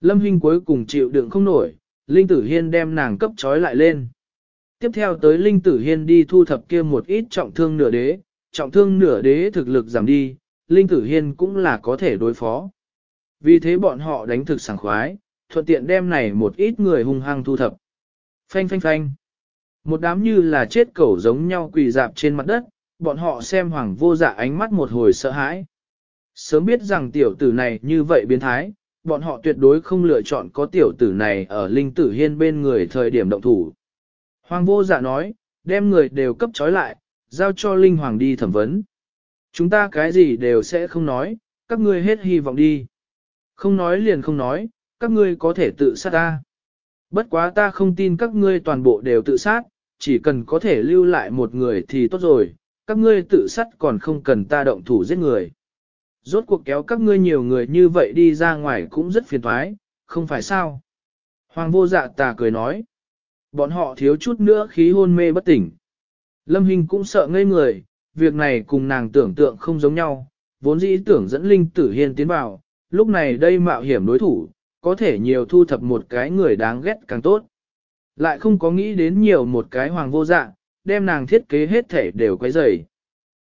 S1: Lâm Hinh cuối cùng chịu đựng không nổi, Linh Tử Hiên đem nàng cấp trói lại lên. Tiếp theo tới Linh Tử Hiên đi thu thập kia một ít trọng thương nửa đế, trọng thương nửa đế thực lực giảm đi, Linh Tử Hiên cũng là có thể đối phó. Vì thế bọn họ đánh thực sảng khoái, thuận tiện đem này một ít người hung hăng thu thập. Phanh phanh phanh. Một đám như là chết cẩu giống nhau quỳ dạp trên mặt đất, bọn họ xem hoàng vô dạ ánh mắt một hồi sợ hãi. Sớm biết rằng tiểu tử này như vậy biến thái, bọn họ tuyệt đối không lựa chọn có tiểu tử này ở linh tử hiên bên người thời điểm động thủ. Hoàng vô dạ nói, đem người đều cấp trói lại, giao cho linh hoàng đi thẩm vấn. Chúng ta cái gì đều sẽ không nói, các ngươi hết hy vọng đi. Không nói liền không nói, các ngươi có thể tự sát ta. Bất quá ta không tin các ngươi toàn bộ đều tự sát, chỉ cần có thể lưu lại một người thì tốt rồi, các ngươi tự sát còn không cần ta động thủ giết người. Rốt cuộc kéo các ngươi nhiều người như vậy đi ra ngoài cũng rất phiền thoái, không phải sao? Hoàng vô dạ tà cười nói. Bọn họ thiếu chút nữa khí hôn mê bất tỉnh. Lâm Hình cũng sợ ngây người, việc này cùng nàng tưởng tượng không giống nhau, vốn dĩ tưởng dẫn Linh Tử Hiên tiến vào, lúc này đây mạo hiểm đối thủ, có thể nhiều thu thập một cái người đáng ghét càng tốt. Lại không có nghĩ đến nhiều một cái hoàng vô dạ, đem nàng thiết kế hết thể đều quấy rầy.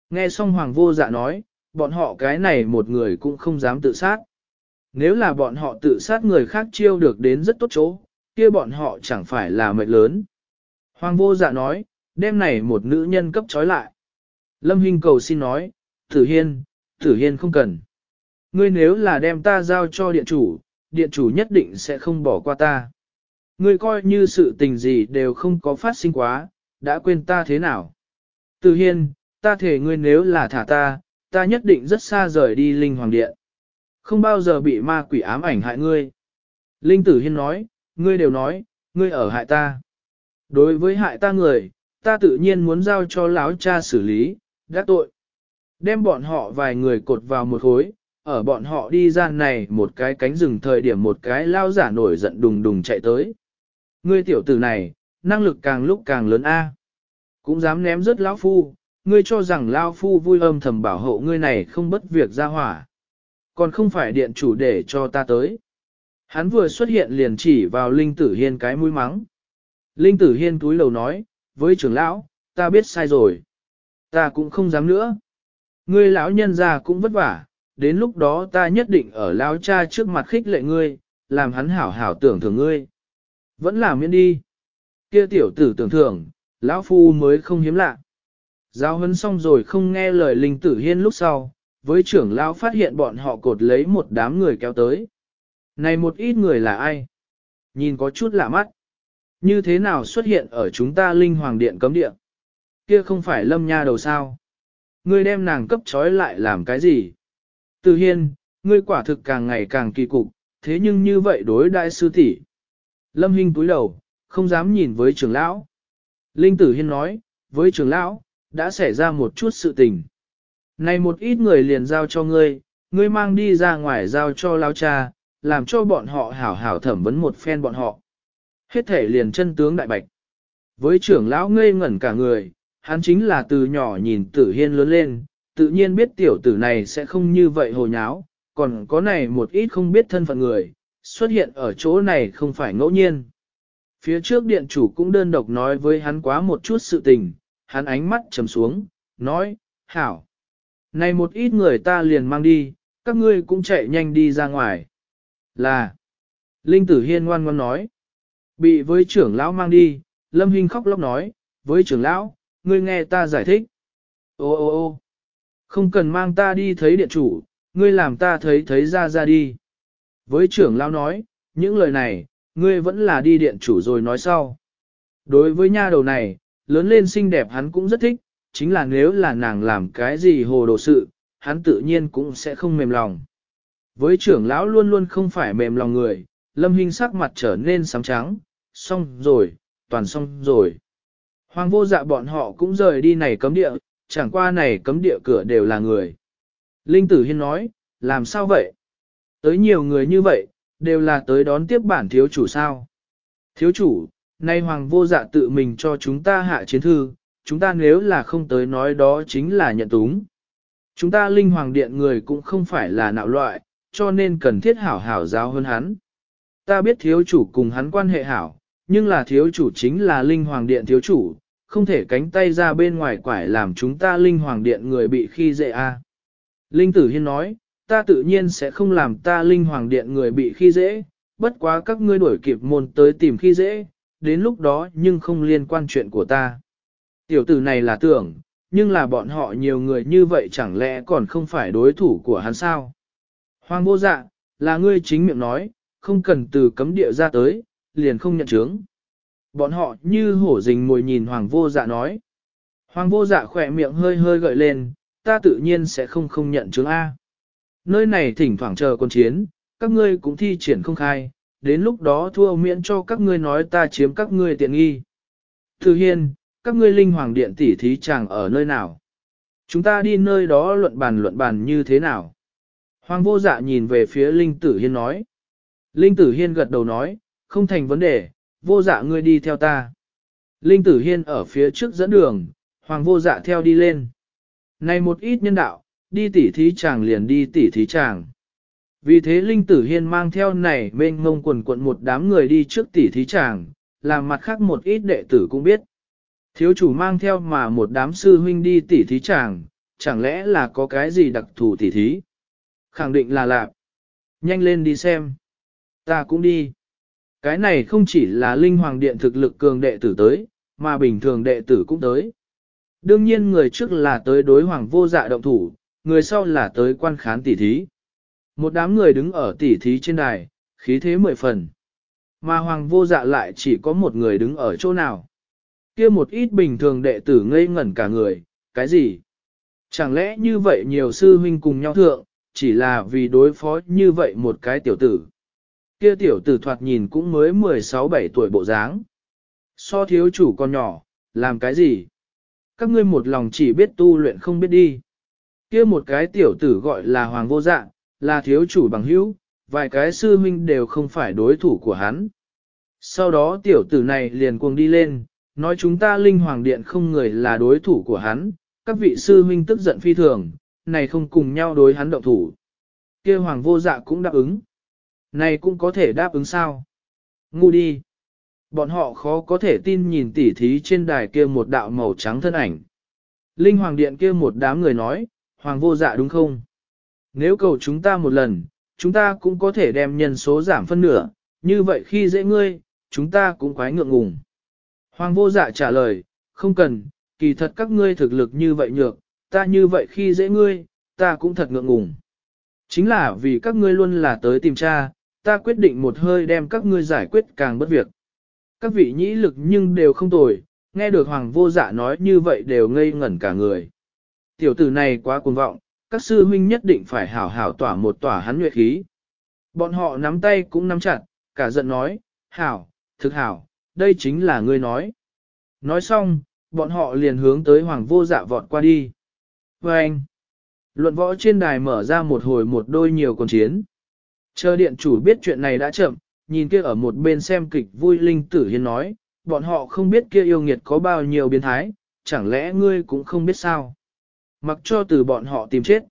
S1: Nghe xong hoàng vô dạ nói, bọn họ cái này một người cũng không dám tự sát. Nếu là bọn họ tự sát người khác chiêu được đến rất tốt chỗ, kia bọn họ chẳng phải là mệnh lớn. Hoàng vô dạ nói, đêm này một nữ nhân cấp trói lại. Lâm Hinh cầu xin nói, Tử Hiên, Tử Hiên không cần. Ngươi nếu là đem ta giao cho điện chủ, điện chủ nhất định sẽ không bỏ qua ta. Ngươi coi như sự tình gì đều không có phát sinh quá, đã quên ta thế nào. Tử Hiên, ta thể ngươi nếu là thả ta, ta nhất định rất xa rời đi linh hoàng điện. Không bao giờ bị ma quỷ ám ảnh hại ngươi. Linh tử hiên nói, ngươi đều nói, ngươi ở hại ta. Đối với hại ta người, ta tự nhiên muốn giao cho lão cha xử lý, đã tội. Đem bọn họ vài người cột vào một khối, ở bọn họ đi ra này một cái cánh rừng thời điểm một cái lao giả nổi giận đùng đùng chạy tới. Ngươi tiểu tử này, năng lực càng lúc càng lớn a. Cũng dám ném rớt lão phu, ngươi cho rằng lão phu vui âm thầm bảo hộ ngươi này không bất việc ra hỏa. Còn không phải điện chủ để cho ta tới. Hắn vừa xuất hiện liền chỉ vào Linh Tử Hiên cái mũi mắng. Linh Tử Hiên túi lầu nói, với trưởng lão, ta biết sai rồi. Ta cũng không dám nữa. Ngươi lão nhân già cũng vất vả, đến lúc đó ta nhất định ở lão cha trước mặt khích lệ ngươi, làm hắn hảo hảo tưởng thưởng ngươi. Vẫn làm miễn đi. Kia tiểu tử tưởng thưởng, lão phu mới không hiếm lạ. Giáo hấn xong rồi không nghe lời linh tử hiên lúc sau, với trưởng lão phát hiện bọn họ cột lấy một đám người kéo tới. Này một ít người là ai? Nhìn có chút lạ mắt. Như thế nào xuất hiện ở chúng ta linh hoàng điện cấm điện? Kia không phải lâm nha đầu sao? Ngươi đem nàng cấp trói lại làm cái gì? Từ hiên, ngươi quả thực càng ngày càng kỳ cục, thế nhưng như vậy đối đại sư tỷ. Lâm Hinh túi đầu, không dám nhìn với trưởng lão. Linh Tử Hiên nói, với trưởng lão, đã xảy ra một chút sự tình. Này một ít người liền giao cho ngươi, ngươi mang đi ra ngoài giao cho lão cha, làm cho bọn họ hảo hảo thẩm vấn một phen bọn họ. Hết thể liền chân tướng đại bạch. Với trưởng lão ngây ngẩn cả người, hắn chính là từ nhỏ nhìn tử hiên lớn lên, tự nhiên biết tiểu tử này sẽ không như vậy hồ nháo, còn có này một ít không biết thân phận người, xuất hiện ở chỗ này không phải ngẫu nhiên. Phía trước điện chủ cũng đơn độc nói với hắn quá một chút sự tình, hắn ánh mắt trầm xuống, nói, hảo. Này một ít người ta liền mang đi, các ngươi cũng chạy nhanh đi ra ngoài. Là, Linh Tử Hiên ngoan ngoan nói, bị với trưởng lão mang đi, Lâm Hinh khóc lóc nói, với trưởng lão, ngươi nghe ta giải thích. Ô ô ô không cần mang ta đi thấy điện chủ, ngươi làm ta thấy thấy ra ra đi. Với trưởng lão nói, những lời này, ngươi vẫn là đi điện chủ rồi nói sau. Đối với nha đầu này, lớn lên xinh đẹp hắn cũng rất thích, chính là nếu là nàng làm cái gì hồ đồ sự, hắn tự nhiên cũng sẽ không mềm lòng. Với trưởng lão luôn luôn không phải mềm lòng người, lâm hình sắc mặt trở nên sáng trắng, xong rồi, toàn xong rồi. Hoàng vô dạ bọn họ cũng rời đi này cấm địa, chẳng qua này cấm địa cửa đều là người. Linh tử hiên nói, làm sao vậy? Tới nhiều người như vậy, đều là tới đón tiếp bản thiếu chủ sao. Thiếu chủ, nay hoàng vô dạ tự mình cho chúng ta hạ chiến thư, chúng ta nếu là không tới nói đó chính là nhận túng. Chúng ta linh hoàng điện người cũng không phải là nạo loại, cho nên cần thiết hảo hảo giáo hơn hắn. Ta biết thiếu chủ cùng hắn quan hệ hảo, nhưng là thiếu chủ chính là linh hoàng điện thiếu chủ, không thể cánh tay ra bên ngoài quải làm chúng ta linh hoàng điện người bị khi dễ a. Linh tử hiên nói, ta tự nhiên sẽ không làm ta linh hoàng điện người bị khi dễ, bất quá các ngươi đuổi kịp môn tới tìm khi dễ, đến lúc đó nhưng không liên quan chuyện của ta. Tiểu tử này là tưởng, nhưng là bọn họ nhiều người như vậy chẳng lẽ còn không phải đối thủ của hắn sao? Hoàng vô dạ, là ngươi chính miệng nói, không cần từ cấm địa ra tới, liền không nhận chứng. Bọn họ như hổ rình mồi nhìn hoàng vô dạ nói. Hoàng vô dạ khỏe miệng hơi hơi gợi lên, ta tự nhiên sẽ không không nhận chứng A. Nơi này thỉnh thoảng chờ con chiến, các ngươi cũng thi triển không khai, đến lúc đó thua miễn cho các ngươi nói ta chiếm các ngươi tiện nghi. Thư hiên, các ngươi linh hoàng điện tỷ thí chẳng ở nơi nào? Chúng ta đi nơi đó luận bàn luận bàn như thế nào? Hoàng vô dạ nhìn về phía linh tử hiên nói. Linh tử hiên gật đầu nói, không thành vấn đề, vô dạ ngươi đi theo ta. Linh tử hiên ở phía trước dẫn đường, hoàng vô dạ theo đi lên. Này một ít nhân đạo, đi tỉ thí chàng liền đi tỉ thí chàng. Vì thế Linh Tử Hiên mang theo này mênh ngông quần quận một đám người đi trước tỉ thí chàng, làm mặt khác một ít đệ tử cũng biết. Thiếu chủ mang theo mà một đám sư huynh đi tỉ thí chàng, chẳng lẽ là có cái gì đặc thù tỉ thí? Khẳng định là lạp Nhanh lên đi xem. Ta cũng đi. Cái này không chỉ là linh hoàng điện thực lực cường đệ tử tới, mà bình thường đệ tử cũng tới. Đương nhiên người trước là tới đối hoàng vô dạ động thủ, người sau là tới quan khán tỉ thí. Một đám người đứng ở tỉ thí trên đài, khí thế mười phần. Mà hoàng vô dạ lại chỉ có một người đứng ở chỗ nào. kia một ít bình thường đệ tử ngây ngẩn cả người, cái gì? Chẳng lẽ như vậy nhiều sư huynh cùng nhau thượng, chỉ là vì đối phó như vậy một cái tiểu tử. Kia tiểu tử thoạt nhìn cũng mới 16-17 tuổi bộ dáng. So thiếu chủ con nhỏ, làm cái gì? Các ngươi một lòng chỉ biết tu luyện không biết đi. Kia một cái tiểu tử gọi là hoàng vô dạng, là thiếu chủ bằng hữu, vài cái sư huynh đều không phải đối thủ của hắn. Sau đó tiểu tử này liền cuồng đi lên, nói chúng ta linh hoàng điện không người là đối thủ của hắn, các vị sư huynh tức giận phi thường, này không cùng nhau đối hắn động thủ. kia hoàng vô dạ cũng đáp ứng. Này cũng có thể đáp ứng sao? Ngu đi. Bọn họ khó có thể tin nhìn tỉ thí trên đài kia một đạo màu trắng thân ảnh. Linh hoàng điện kia một đám người nói, hoàng vô dạ đúng không? Nếu cầu chúng ta một lần, chúng ta cũng có thể đem nhân số giảm phân nửa, như vậy khi dễ ngươi, chúng ta cũng quái ngượng ngùng. Hoàng vô dạ trả lời, không cần, kỳ thật các ngươi thực lực như vậy nhược, ta như vậy khi dễ ngươi, ta cũng thật ngượng ngùng. Chính là vì các ngươi luôn là tới tìm cha, ta quyết định một hơi đem các ngươi giải quyết càng bất việc. Các vị nhĩ lực nhưng đều không tồi, nghe được hoàng vô dạ nói như vậy đều ngây ngẩn cả người. Tiểu tử này quá cuồng vọng, các sư huynh nhất định phải hảo hảo tỏa một tỏa hắn nguyệt khí. Bọn họ nắm tay cũng nắm chặt, cả giận nói, hảo, thực hảo, đây chính là ngươi nói. Nói xong, bọn họ liền hướng tới hoàng vô dạ vọt qua đi. Anh, luận võ trên đài mở ra một hồi một đôi nhiều con chiến. Chờ điện chủ biết chuyện này đã chậm, nhìn kia ở một bên xem kịch vui linh tử hiên nói, bọn họ không biết kia yêu nghiệt có bao nhiêu biến thái, chẳng lẽ ngươi cũng không biết sao. Mặc cho từ bọn họ tìm chết.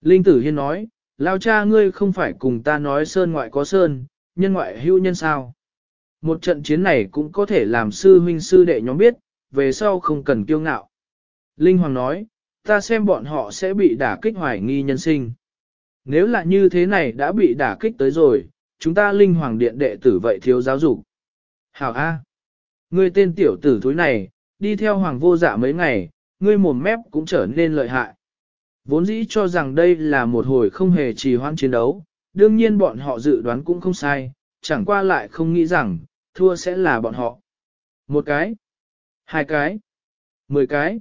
S1: Linh tử hiên nói, lao cha ngươi không phải cùng ta nói sơn ngoại có sơn, nhân ngoại hữu nhân sao. Một trận chiến này cũng có thể làm sư huynh sư đệ nhóm biết, về sau không cần kiêu ngạo. Linh Hoàng nói, ta xem bọn họ sẽ bị đả kích hoài nghi nhân sinh. Nếu là như thế này đã bị đả kích tới rồi, chúng ta Linh Hoàng Điện đệ tử vậy thiếu giáo dục. Hảo A. Ngươi tên tiểu tử thúi này, đi theo Hoàng vô dạ mấy ngày, ngươi mồm mép cũng trở nên lợi hại. Vốn dĩ cho rằng đây là một hồi không hề trì hoãn chiến đấu, đương nhiên bọn họ dự đoán cũng không sai, chẳng qua lại không nghĩ rằng, thua sẽ là bọn họ. Một cái, hai cái, mười cái.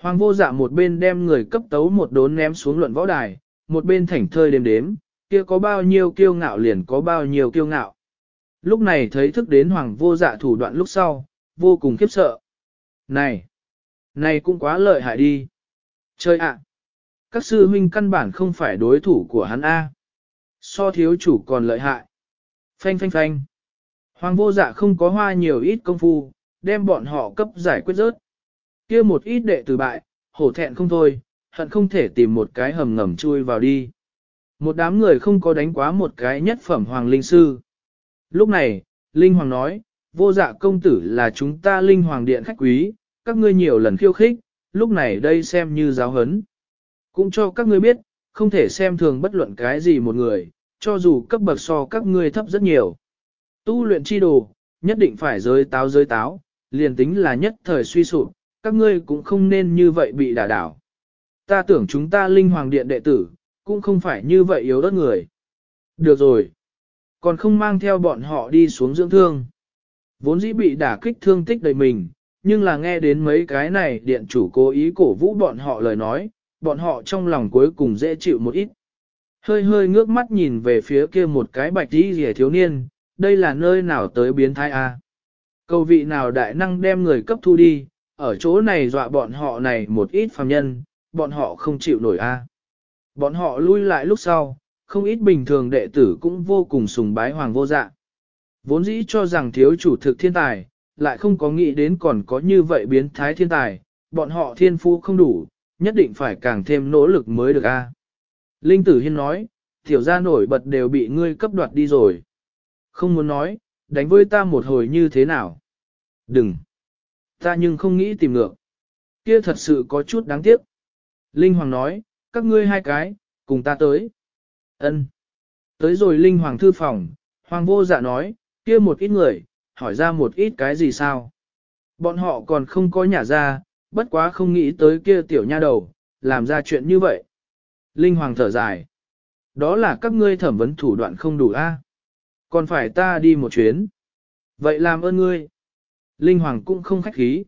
S1: Hoàng vô dạ một bên đem người cấp tấu một đốn ném xuống luận võ đài, một bên thảnh thơi đếm đếm, kia có bao nhiêu kiêu ngạo liền có bao nhiêu kiêu ngạo. Lúc này thấy thức đến hoàng vô dạ thủ đoạn lúc sau, vô cùng khiếp sợ. Này, này cũng quá lợi hại đi. Chơi ạ, các sư huynh căn bản không phải đối thủ của hắn A. So thiếu chủ còn lợi hại. Phanh phanh phanh. Hoàng vô dạ không có hoa nhiều ít công phu, đem bọn họ cấp giải quyết rớt kia một ít đệ tử bại, hổ thẹn không thôi, hận không thể tìm một cái hầm ngầm chui vào đi. Một đám người không có đánh quá một cái nhất phẩm hoàng linh sư. Lúc này, Linh Hoàng nói, vô dạ công tử là chúng ta Linh Hoàng điện khách quý, các ngươi nhiều lần khiêu khích, lúc này đây xem như giáo hấn. Cũng cho các ngươi biết, không thể xem thường bất luận cái gì một người, cho dù cấp bậc so các ngươi thấp rất nhiều. Tu luyện chi đồ, nhất định phải giới táo giới táo, liền tính là nhất thời suy sụp, các ngươi cũng không nên như vậy bị đả đảo. Ta tưởng chúng ta linh hoàng điện đệ tử, cũng không phải như vậy yếu đất người. Được rồi. Còn không mang theo bọn họ đi xuống dưỡng thương. Vốn dĩ bị đả kích thương tích đầy mình, nhưng là nghe đến mấy cái này điện chủ cố ý cổ vũ bọn họ lời nói, bọn họ trong lòng cuối cùng dễ chịu một ít. Hơi hơi ngước mắt nhìn về phía kia một cái bạch tí rẻ thiếu niên, đây là nơi nào tới biến thái A. Cầu vị nào đại năng đem người cấp thu đi, ở chỗ này dọa bọn họ này một ít phàm nhân, bọn họ không chịu nổi A. Bọn họ lui lại lúc sau, không ít bình thường đệ tử cũng vô cùng sùng bái hoàng vô dạ. Vốn dĩ cho rằng thiếu chủ thực thiên tài, lại không có nghĩ đến còn có như vậy biến thái thiên tài, bọn họ thiên phú không đủ, nhất định phải càng thêm nỗ lực mới được a. Linh tử hiên nói, tiểu gia nổi bật đều bị ngươi cấp đoạt đi rồi. Không muốn nói, đánh với ta một hồi như thế nào. Đừng. Ta nhưng không nghĩ tìm ngược. Kia thật sự có chút đáng tiếc. Linh Hoàng nói, các ngươi hai cái, cùng ta tới. Ân. Tới rồi Linh Hoàng thư phòng, Hoàng vô dạ nói, kia một ít người, hỏi ra một ít cái gì sao. Bọn họ còn không có nhà ra, bất quá không nghĩ tới kia tiểu nha đầu, làm ra chuyện như vậy. Linh Hoàng thở dài. Đó là các ngươi thẩm vấn thủ đoạn không đủ a, Còn phải ta đi một chuyến. Vậy làm ơn ngươi. Linh Hoàng cũng không khách khí.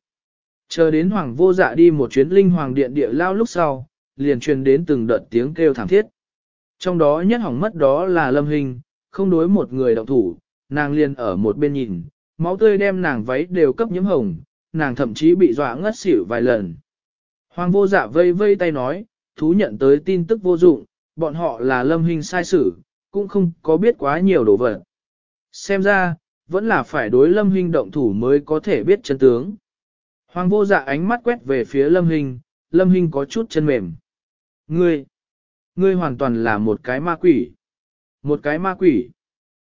S1: Chờ đến hoàng vô dạ đi một chuyến linh hoàng điện địa lao lúc sau, liền truyền đến từng đợt tiếng kêu thảm thiết. Trong đó nhất hỏng mất đó là lâm hình, không đối một người động thủ, nàng liền ở một bên nhìn, máu tươi đem nàng váy đều cấp nhiễm hồng, nàng thậm chí bị dọa ngất xỉu vài lần. Hoàng vô dạ vây vây tay nói, thú nhận tới tin tức vô dụng, bọn họ là lâm hình sai sử, cũng không có biết quá nhiều đồ vật. Xem ra, vẫn là phải đối lâm hình động thủ mới có thể biết chân tướng. Hoàng vô dạ ánh mắt quét về phía lâm hình, lâm hình có chút chân mềm. Ngươi, ngươi hoàn toàn là một cái ma quỷ. Một cái ma quỷ.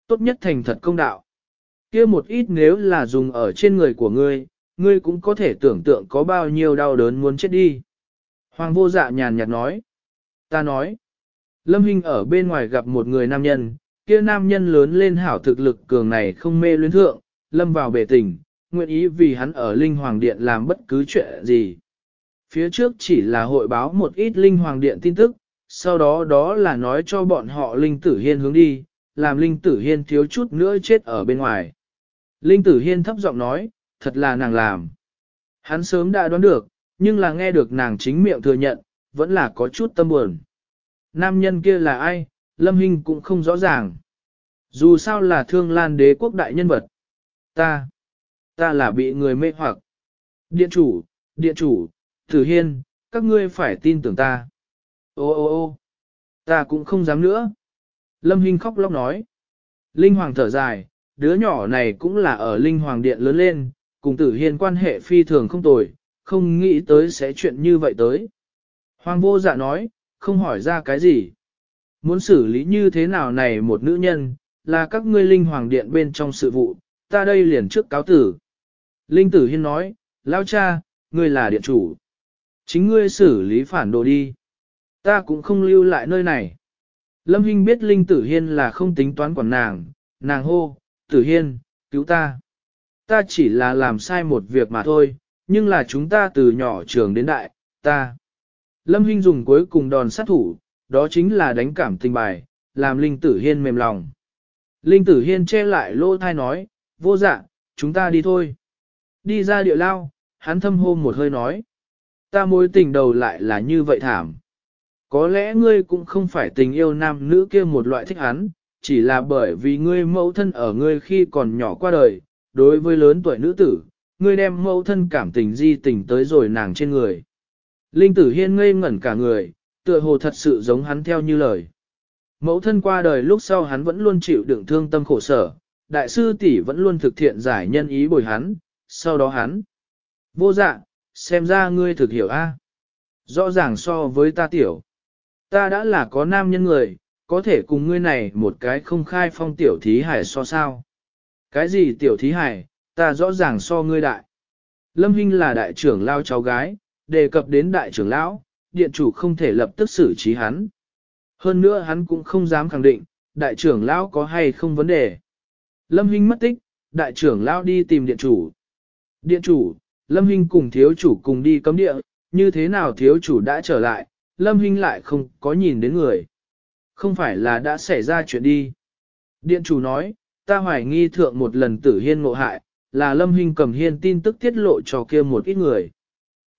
S1: Tốt nhất thành thật công đạo. kia một ít nếu là dùng ở trên người của ngươi, ngươi cũng có thể tưởng tượng có bao nhiêu đau đớn muốn chết đi. Hoàng vô dạ nhàn nhạt nói. Ta nói. Lâm Hinh ở bên ngoài gặp một người nam nhân, kia nam nhân lớn lên hảo thực lực cường này không mê luyến thượng, lâm vào bể tình, nguyện ý vì hắn ở Linh Hoàng Điện làm bất cứ chuyện gì. Phía trước chỉ là hội báo một ít Linh Hoàng Điện tin tức, sau đó đó là nói cho bọn họ Linh Tử Hiên hướng đi, làm Linh Tử Hiên thiếu chút nữa chết ở bên ngoài. Linh Tử Hiên thấp giọng nói, thật là nàng làm. Hắn sớm đã đoán được, nhưng là nghe được nàng chính miệng thừa nhận, vẫn là có chút tâm buồn. Nam nhân kia là ai, Lâm Hinh cũng không rõ ràng. Dù sao là thương lan đế quốc đại nhân vật. Ta, ta là bị người mê hoặc. Điện chủ, điện chủ, Tử Hiên, các ngươi phải tin tưởng ta. Ô ô ô ta cũng không dám nữa. Lâm Hinh khóc lóc nói. Linh Hoàng thở dài, đứa nhỏ này cũng là ở Linh Hoàng Điện lớn lên, cùng Tử Hiên quan hệ phi thường không tồi, không nghĩ tới sẽ chuyện như vậy tới. Hoàng vô dạ nói, không hỏi ra cái gì. Muốn xử lý như thế nào này một nữ nhân, là các ngươi Linh Hoàng Điện bên trong sự vụ, ta đây liền trước cáo tử. Linh Tử Hiên nói, Lao cha, ngươi là điện chủ. Chính ngươi xử lý phản đồ đi. Ta cũng không lưu lại nơi này. Lâm Hinh biết Linh Tử Hiên là không tính toán quản nàng, nàng hô, Tử Hiên, cứu ta. Ta chỉ là làm sai một việc mà thôi, nhưng là chúng ta từ nhỏ trường đến đại, ta. Lâm Hinh dùng cuối cùng đòn sát thủ, đó chính là đánh cảm tình bài, làm Linh Tử Hiên mềm lòng. Linh Tử Hiên che lại lô thai nói, vô dạ, chúng ta đi thôi. Đi ra địa lao, hắn thâm hô một hơi nói. Ta mối tình đầu lại là như vậy thảm. Có lẽ ngươi cũng không phải tình yêu nam nữ kia một loại thích hắn, chỉ là bởi vì ngươi mẫu thân ở ngươi khi còn nhỏ qua đời, đối với lớn tuổi nữ tử, ngươi đem mẫu thân cảm tình di tình tới rồi nàng trên người. Linh tử hiên ngây ngẩn cả người, tựa hồ thật sự giống hắn theo như lời. Mẫu thân qua đời lúc sau hắn vẫn luôn chịu đựng thương tâm khổ sở, đại sư tỷ vẫn luôn thực thiện giải nhân ý bồi hắn, sau đó hắn. Vô dạ, xem ra ngươi thực hiểu a. Rõ ràng so với ta tiểu. Ta đã là có nam nhân người, có thể cùng ngươi này một cái không khai phong tiểu thí hải so sao. Cái gì tiểu thí hải, ta rõ ràng so ngươi đại. Lâm Hinh là đại trưởng lao cháu gái, đề cập đến đại trưởng lão, điện chủ không thể lập tức xử trí hắn. Hơn nữa hắn cũng không dám khẳng định, đại trưởng lão có hay không vấn đề. Lâm Hinh mất tích, đại trưởng lão đi tìm điện chủ. Điện chủ, Lâm Hinh cùng thiếu chủ cùng đi cấm địa, như thế nào thiếu chủ đã trở lại, Lâm Hinh lại không có nhìn đến người. Không phải là đã xảy ra chuyện đi. Điện chủ nói, ta hoài nghi thượng một lần tử hiên ngộ hại, là Lâm Hinh cầm hiên tin tức tiết lộ cho kia một ít người.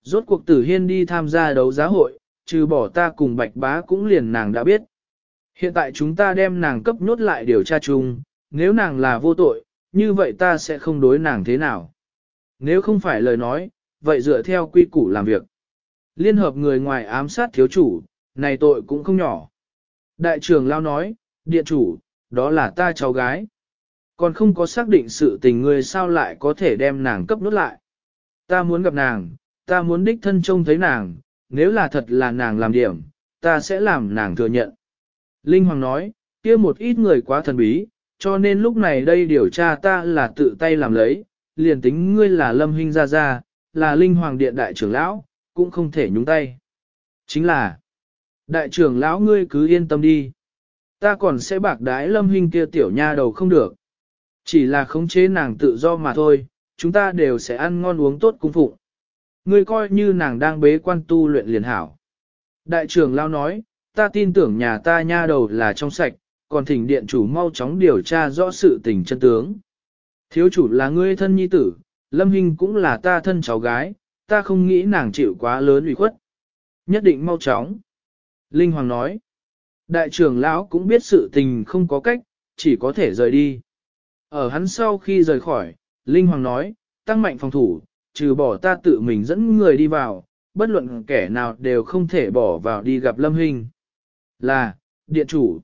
S1: Rốt cuộc tử hiên đi tham gia đấu giá hội, trừ bỏ ta cùng bạch bá cũng liền nàng đã biết. Hiện tại chúng ta đem nàng cấp nhốt lại điều tra chung, nếu nàng là vô tội, như vậy ta sẽ không đối nàng thế nào. Nếu không phải lời nói, vậy dựa theo quy củ làm việc. Liên hợp người ngoài ám sát thiếu chủ, này tội cũng không nhỏ. Đại trưởng lao nói, điện chủ, đó là ta cháu gái. Còn không có xác định sự tình người sao lại có thể đem nàng cấp nốt lại. Ta muốn gặp nàng, ta muốn đích thân trông thấy nàng, nếu là thật là nàng làm điểm, ta sẽ làm nàng thừa nhận. Linh Hoàng nói, kia một ít người quá thần bí, cho nên lúc này đây điều tra ta là tự tay làm lấy, liền tính ngươi là Lâm Hinh Gia Gia, là Linh Hoàng Điện Đại trưởng Lão, cũng không thể nhúng tay. Chính là, Đại trưởng Lão ngươi cứ yên tâm đi. Ta còn sẽ bạc đái Lâm Hinh kia tiểu nha đầu không được. Chỉ là khống chế nàng tự do mà thôi, chúng ta đều sẽ ăn ngon uống tốt cung phụng. Ngươi coi như nàng đang bế quan tu luyện liền hảo. Đại trưởng Lão nói, ta tin tưởng nhà ta nha đầu là trong sạch, còn thỉnh điện chủ mau chóng điều tra rõ sự tình chân tướng. Thiếu chủ là ngươi thân nhi tử, Lâm Hinh cũng là ta thân cháu gái, ta không nghĩ nàng chịu quá lớn ủy khuất. Nhất định mau chóng. Linh Hoàng nói, đại trưởng lão cũng biết sự tình không có cách, chỉ có thể rời đi. Ở hắn sau khi rời khỏi, Linh Hoàng nói, tăng mạnh phòng thủ, trừ bỏ ta tự mình dẫn người đi vào, bất luận kẻ nào đều không thể bỏ vào đi gặp Lâm hình. Là, điện chủ.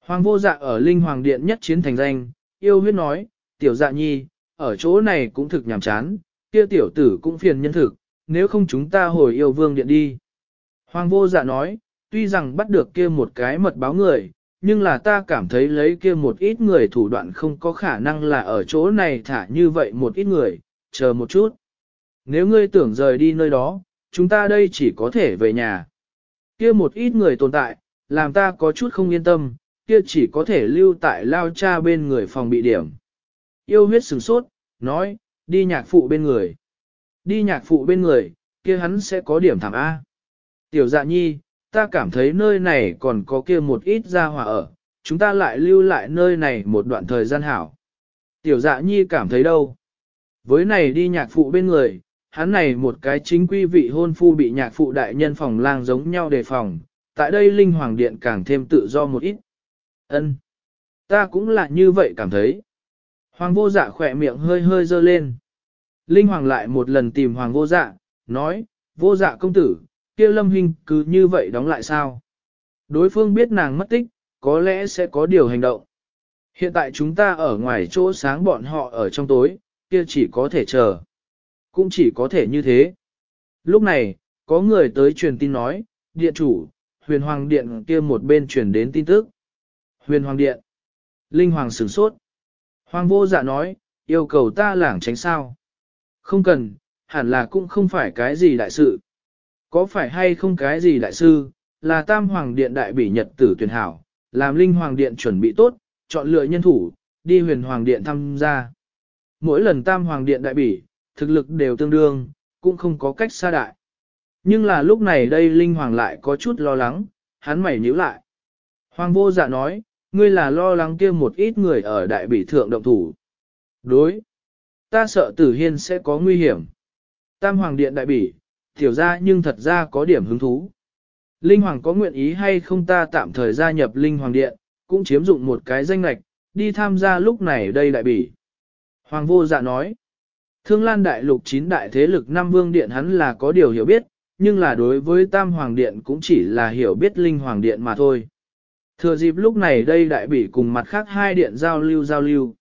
S1: Hoàng vô dạ ở Linh Hoàng Điện nhất chiến thành danh, yêu huyết nói, tiểu dạ nhi, ở chỗ này cũng thực nhàm chán, kia tiểu tử cũng phiền nhân thực, nếu không chúng ta hồi yêu vương điện đi. Hoàng vô dạ nói, tuy rằng bắt được kia một cái mật báo người, nhưng là ta cảm thấy lấy kia một ít người thủ đoạn không có khả năng là ở chỗ này thả như vậy một ít người, chờ một chút. Nếu ngươi tưởng rời đi nơi đó, chúng ta đây chỉ có thể về nhà. Kia một ít người tồn tại, làm ta có chút không yên tâm, kia chỉ có thể lưu tại lao cha bên người phòng bị điểm. Yêu huyết sừng sốt, nói, đi nhạc phụ bên người. Đi nhạc phụ bên người, kia hắn sẽ có điểm thảm A. Tiểu dạ nhi, ta cảm thấy nơi này còn có kia một ít gia hỏa ở, chúng ta lại lưu lại nơi này một đoạn thời gian hảo. Tiểu dạ nhi cảm thấy đâu? Với này đi nhạc phụ bên người, hắn này một cái chính quy vị hôn phu bị nhạc phụ đại nhân phòng lang giống nhau đề phòng, tại đây linh hoàng điện càng thêm tự do một ít. Ân, Ta cũng là như vậy cảm thấy. Hoàng vô dạ khỏe miệng hơi hơi dơ lên. Linh hoàng lại một lần tìm hoàng vô dạ, nói, vô dạ công tử, kia lâm hình cứ như vậy đóng lại sao? Đối phương biết nàng mất tích, có lẽ sẽ có điều hành động. Hiện tại chúng ta ở ngoài chỗ sáng bọn họ ở trong tối, kia chỉ có thể chờ. Cũng chỉ có thể như thế. Lúc này, có người tới truyền tin nói, điện chủ, huyền hoàng điện kia một bên truyền đến tin tức. Huyền hoàng điện. Linh hoàng sửng sốt. Hoàng vô dạ nói, yêu cầu ta lảng tránh sao. Không cần, hẳn là cũng không phải cái gì đại sự. Có phải hay không cái gì đại sư, là tam hoàng điện đại bỉ nhật tử tuyển hảo, làm linh hoàng điện chuẩn bị tốt, chọn lựa nhân thủ, đi huyền hoàng điện tham gia. Mỗi lần tam hoàng điện đại bỉ, thực lực đều tương đương, cũng không có cách xa đại. Nhưng là lúc này đây linh hoàng lại có chút lo lắng, hắn mày nhíu lại. Hoàng vô dạ nói, ngươi là lo lắng kia một ít người ở đại bỉ thượng động thủ. Đối. Ta sợ tử hiên sẽ có nguy hiểm. Tam hoàng điện đại bỉ, tiểu ra nhưng thật ra có điểm hứng thú. Linh Hoàng có nguyện ý hay không ta tạm thời gia nhập Linh Hoàng Điện, cũng chiếm dụng một cái danh lạch, đi tham gia lúc này đây đại bỉ. Hoàng vô dạ nói, Thương Lan Đại Lục chín đại thế lực Nam Vương Điện hắn là có điều hiểu biết, nhưng là đối với Tam Hoàng Điện cũng chỉ là hiểu biết Linh Hoàng Điện mà thôi. Thừa dịp lúc này đây đại bỉ cùng mặt khác hai điện giao lưu giao lưu.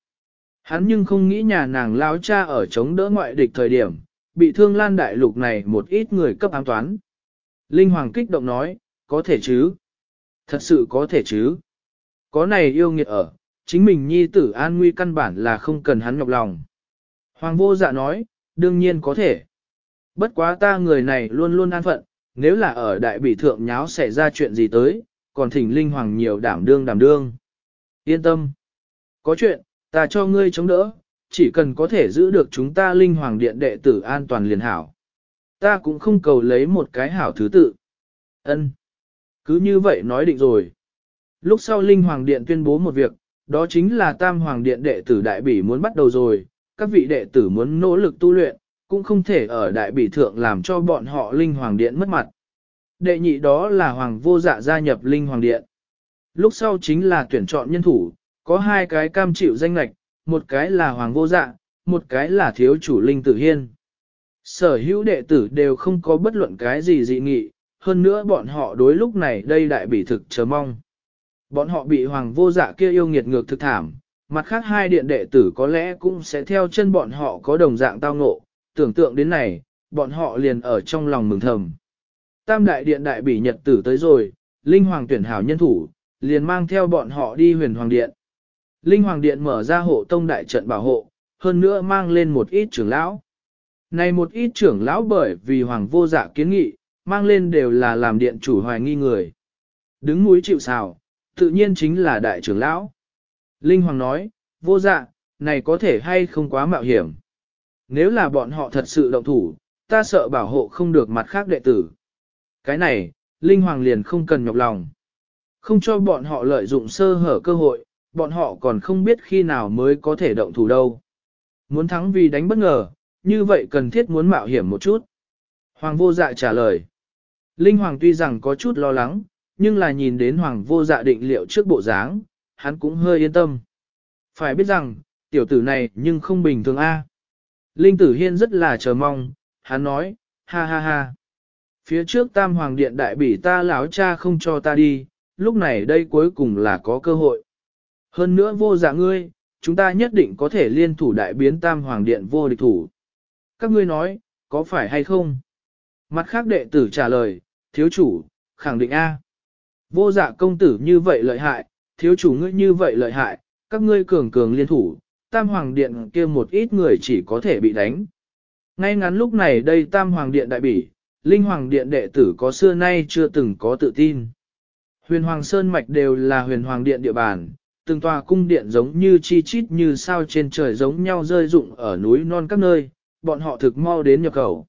S1: Hắn nhưng không nghĩ nhà nàng lao cha ở chống đỡ ngoại địch thời điểm, bị thương lan đại lục này một ít người cấp ám toán. Linh Hoàng kích động nói, có thể chứ? Thật sự có thể chứ? Có này yêu nghiệt ở, chính mình nhi tử an nguy căn bản là không cần hắn nhọc lòng. Hoàng vô dạ nói, đương nhiên có thể. Bất quá ta người này luôn luôn an phận, nếu là ở đại bỉ thượng nháo xảy ra chuyện gì tới, còn thỉnh Linh Hoàng nhiều đảm đương đảm đương. Yên tâm. Có chuyện, ta cho ngươi chống đỡ, chỉ cần có thể giữ được chúng ta linh hoàng điện đệ tử an toàn liền hảo. Ta cũng không cầu lấy một cái hảo thứ tự. Ân, Cứ như vậy nói định rồi. Lúc sau linh hoàng điện tuyên bố một việc, đó chính là tam hoàng điện đệ tử đại bỉ muốn bắt đầu rồi, các vị đệ tử muốn nỗ lực tu luyện, cũng không thể ở đại bỉ thượng làm cho bọn họ linh hoàng điện mất mặt. Đệ nhị đó là hoàng vô dạ gia nhập linh hoàng điện. Lúc sau chính là tuyển chọn nhân thủ, có hai cái cam chịu danh lạch, một cái là hoàng vô dạ, một cái là thiếu chủ linh tử hiên. Sở hữu đệ tử đều không có bất luận cái gì dị nghị, hơn nữa bọn họ đối lúc này đây đại bị thực chờ mong. Bọn họ bị hoàng vô dạ kia yêu nghiệt ngược thực thảm, mặt khác hai điện đệ tử có lẽ cũng sẽ theo chân bọn họ có đồng dạng tao ngộ, tưởng tượng đến này, bọn họ liền ở trong lòng mừng thầm. Tam đại điện đại bỉ nhật tử tới rồi, linh hoàng tuyển hảo nhân thủ, liền mang theo bọn họ đi huyền hoàng điện. Linh Hoàng Điện mở ra hộ tông đại trận bảo hộ, hơn nữa mang lên một ít trưởng lão. Này một ít trưởng lão bởi vì Hoàng vô dạ kiến nghị, mang lên đều là làm điện chủ hoài nghi người. Đứng núi chịu xào, tự nhiên chính là đại trưởng lão. Linh Hoàng nói, vô dạ, này có thể hay không quá mạo hiểm. Nếu là bọn họ thật sự động thủ, ta sợ bảo hộ không được mặt khác đệ tử. Cái này, Linh Hoàng liền không cần nhọc lòng. Không cho bọn họ lợi dụng sơ hở cơ hội, bọn họ còn không biết khi nào mới có thể động thủ đâu. Muốn thắng vì đánh bất ngờ, như vậy cần thiết muốn mạo hiểm một chút. Hoàng vô dạ trả lời. Linh Hoàng tuy rằng có chút lo lắng, nhưng là nhìn đến Hoàng vô dạ định liệu trước bộ dáng, hắn cũng hơi yên tâm. Phải biết rằng, tiểu tử này nhưng không bình thường a. Linh tử hiên rất là chờ mong, hắn nói, ha ha ha. Phía trước tam hoàng điện đại bỉ ta lão cha không cho ta đi, lúc này đây cuối cùng là có cơ hội. Hơn nữa vô dạ ngươi, chúng ta nhất định có thể liên thủ đại biến tam hoàng điện vô địch thủ. Các ngươi nói, có phải hay không? Mặt khác đệ tử trả lời, thiếu chủ, khẳng định A. Vô dạ công tử như vậy lợi hại, thiếu chủ ngươi như vậy lợi hại, các ngươi cường cường liên thủ, tam hoàng điện kia một ít người chỉ có thể bị đánh. Ngay ngắn lúc này đây tam hoàng điện đại bỉ, linh hoàng điện đệ tử có xưa nay chưa từng có tự tin. Huyền hoàng sơn mạch đều là huyền hoàng điện địa bàn, từng tòa cung điện giống như chi chít như sao trên trời giống nhau rơi rụng ở núi non các nơi, bọn họ thực mau đến nhập khẩu.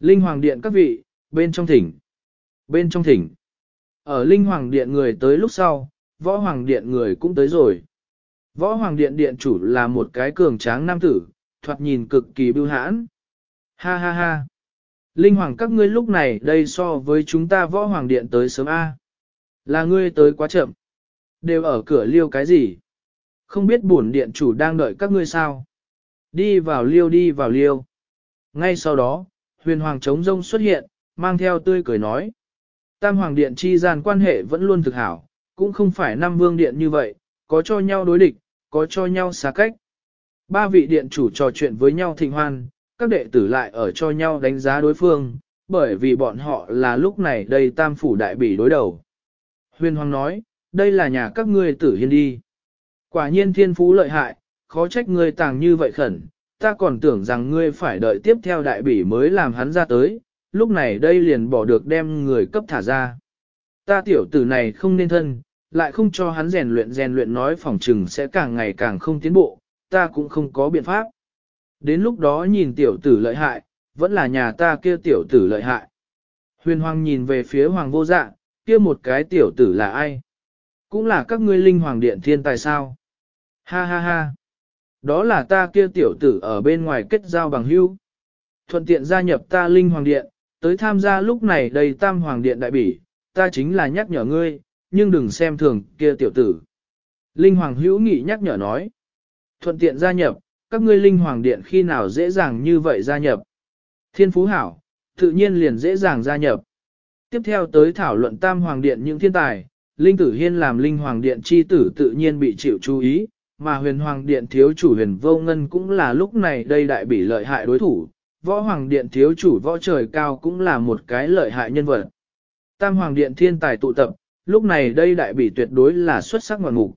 S1: Linh hoàng điện các vị, bên trong thỉnh. Bên trong thỉnh. Ở linh hoàng điện người tới lúc sau, võ hoàng điện người cũng tới rồi. Võ hoàng điện điện chủ là một cái cường tráng nam tử, thoạt nhìn cực kỳ bưu hãn. Ha ha ha. Linh hoàng các ngươi lúc này đây so với chúng ta võ hoàng điện tới sớm A. Là ngươi tới quá chậm. Đều ở cửa liêu cái gì? Không biết bổn điện chủ đang đợi các ngươi sao? Đi vào liêu đi vào liêu. Ngay sau đó, huyền hoàng trống rông xuất hiện, mang theo tươi cười nói. Tam hoàng điện chi gian quan hệ vẫn luôn thực hảo, cũng không phải năm vương điện như vậy, có cho nhau đối địch, có cho nhau xa cách. Ba vị điện chủ trò chuyện với nhau thịnh hoan, các đệ tử lại ở cho nhau đánh giá đối phương, bởi vì bọn họ là lúc này đây tam phủ đại bỉ đối đầu. Huyền Hoàng nói, đây là nhà các ngươi tử hiên đi. Quả nhiên thiên phú lợi hại, khó trách ngươi tàng như vậy khẩn, ta còn tưởng rằng ngươi phải đợi tiếp theo đại bỉ mới làm hắn ra tới, lúc này đây liền bỏ được đem người cấp thả ra. Ta tiểu tử này không nên thân, lại không cho hắn rèn luyện rèn luyện nói phòng trừng sẽ càng ngày càng không tiến bộ, ta cũng không có biện pháp. Đến lúc đó nhìn tiểu tử lợi hại, vẫn là nhà ta kia tiểu tử lợi hại. Huyền Hoàng nhìn về phía Hoàng vô dạ, kia một cái tiểu tử là ai? Cũng là các ngươi linh hoàng điện thiên tài sao? Ha ha ha! Đó là ta kia tiểu tử ở bên ngoài kết giao bằng hữu. Thuận tiện gia nhập ta linh hoàng điện, tới tham gia lúc này đầy tam hoàng điện đại bỉ, ta chính là nhắc nhở ngươi, nhưng đừng xem thường kia tiểu tử. Linh hoàng hữu nghị nhắc nhở nói. Thuận tiện gia nhập, các ngươi linh hoàng điện khi nào dễ dàng như vậy gia nhập. Thiên phú hảo, tự nhiên liền dễ dàng gia nhập. Tiếp theo tới thảo luận tam hoàng điện những thiên tài, linh tử hiên làm linh hoàng điện chi tử tự nhiên bị chịu chú ý, mà huyền hoàng điện thiếu chủ huyền vô ngân cũng là lúc này đây đại bị lợi hại đối thủ, võ hoàng điện thiếu chủ võ trời cao cũng là một cái lợi hại nhân vật. Tam hoàng điện thiên tài tụ tập, lúc này đây đại bị tuyệt đối là xuất sắc ngoạn mục.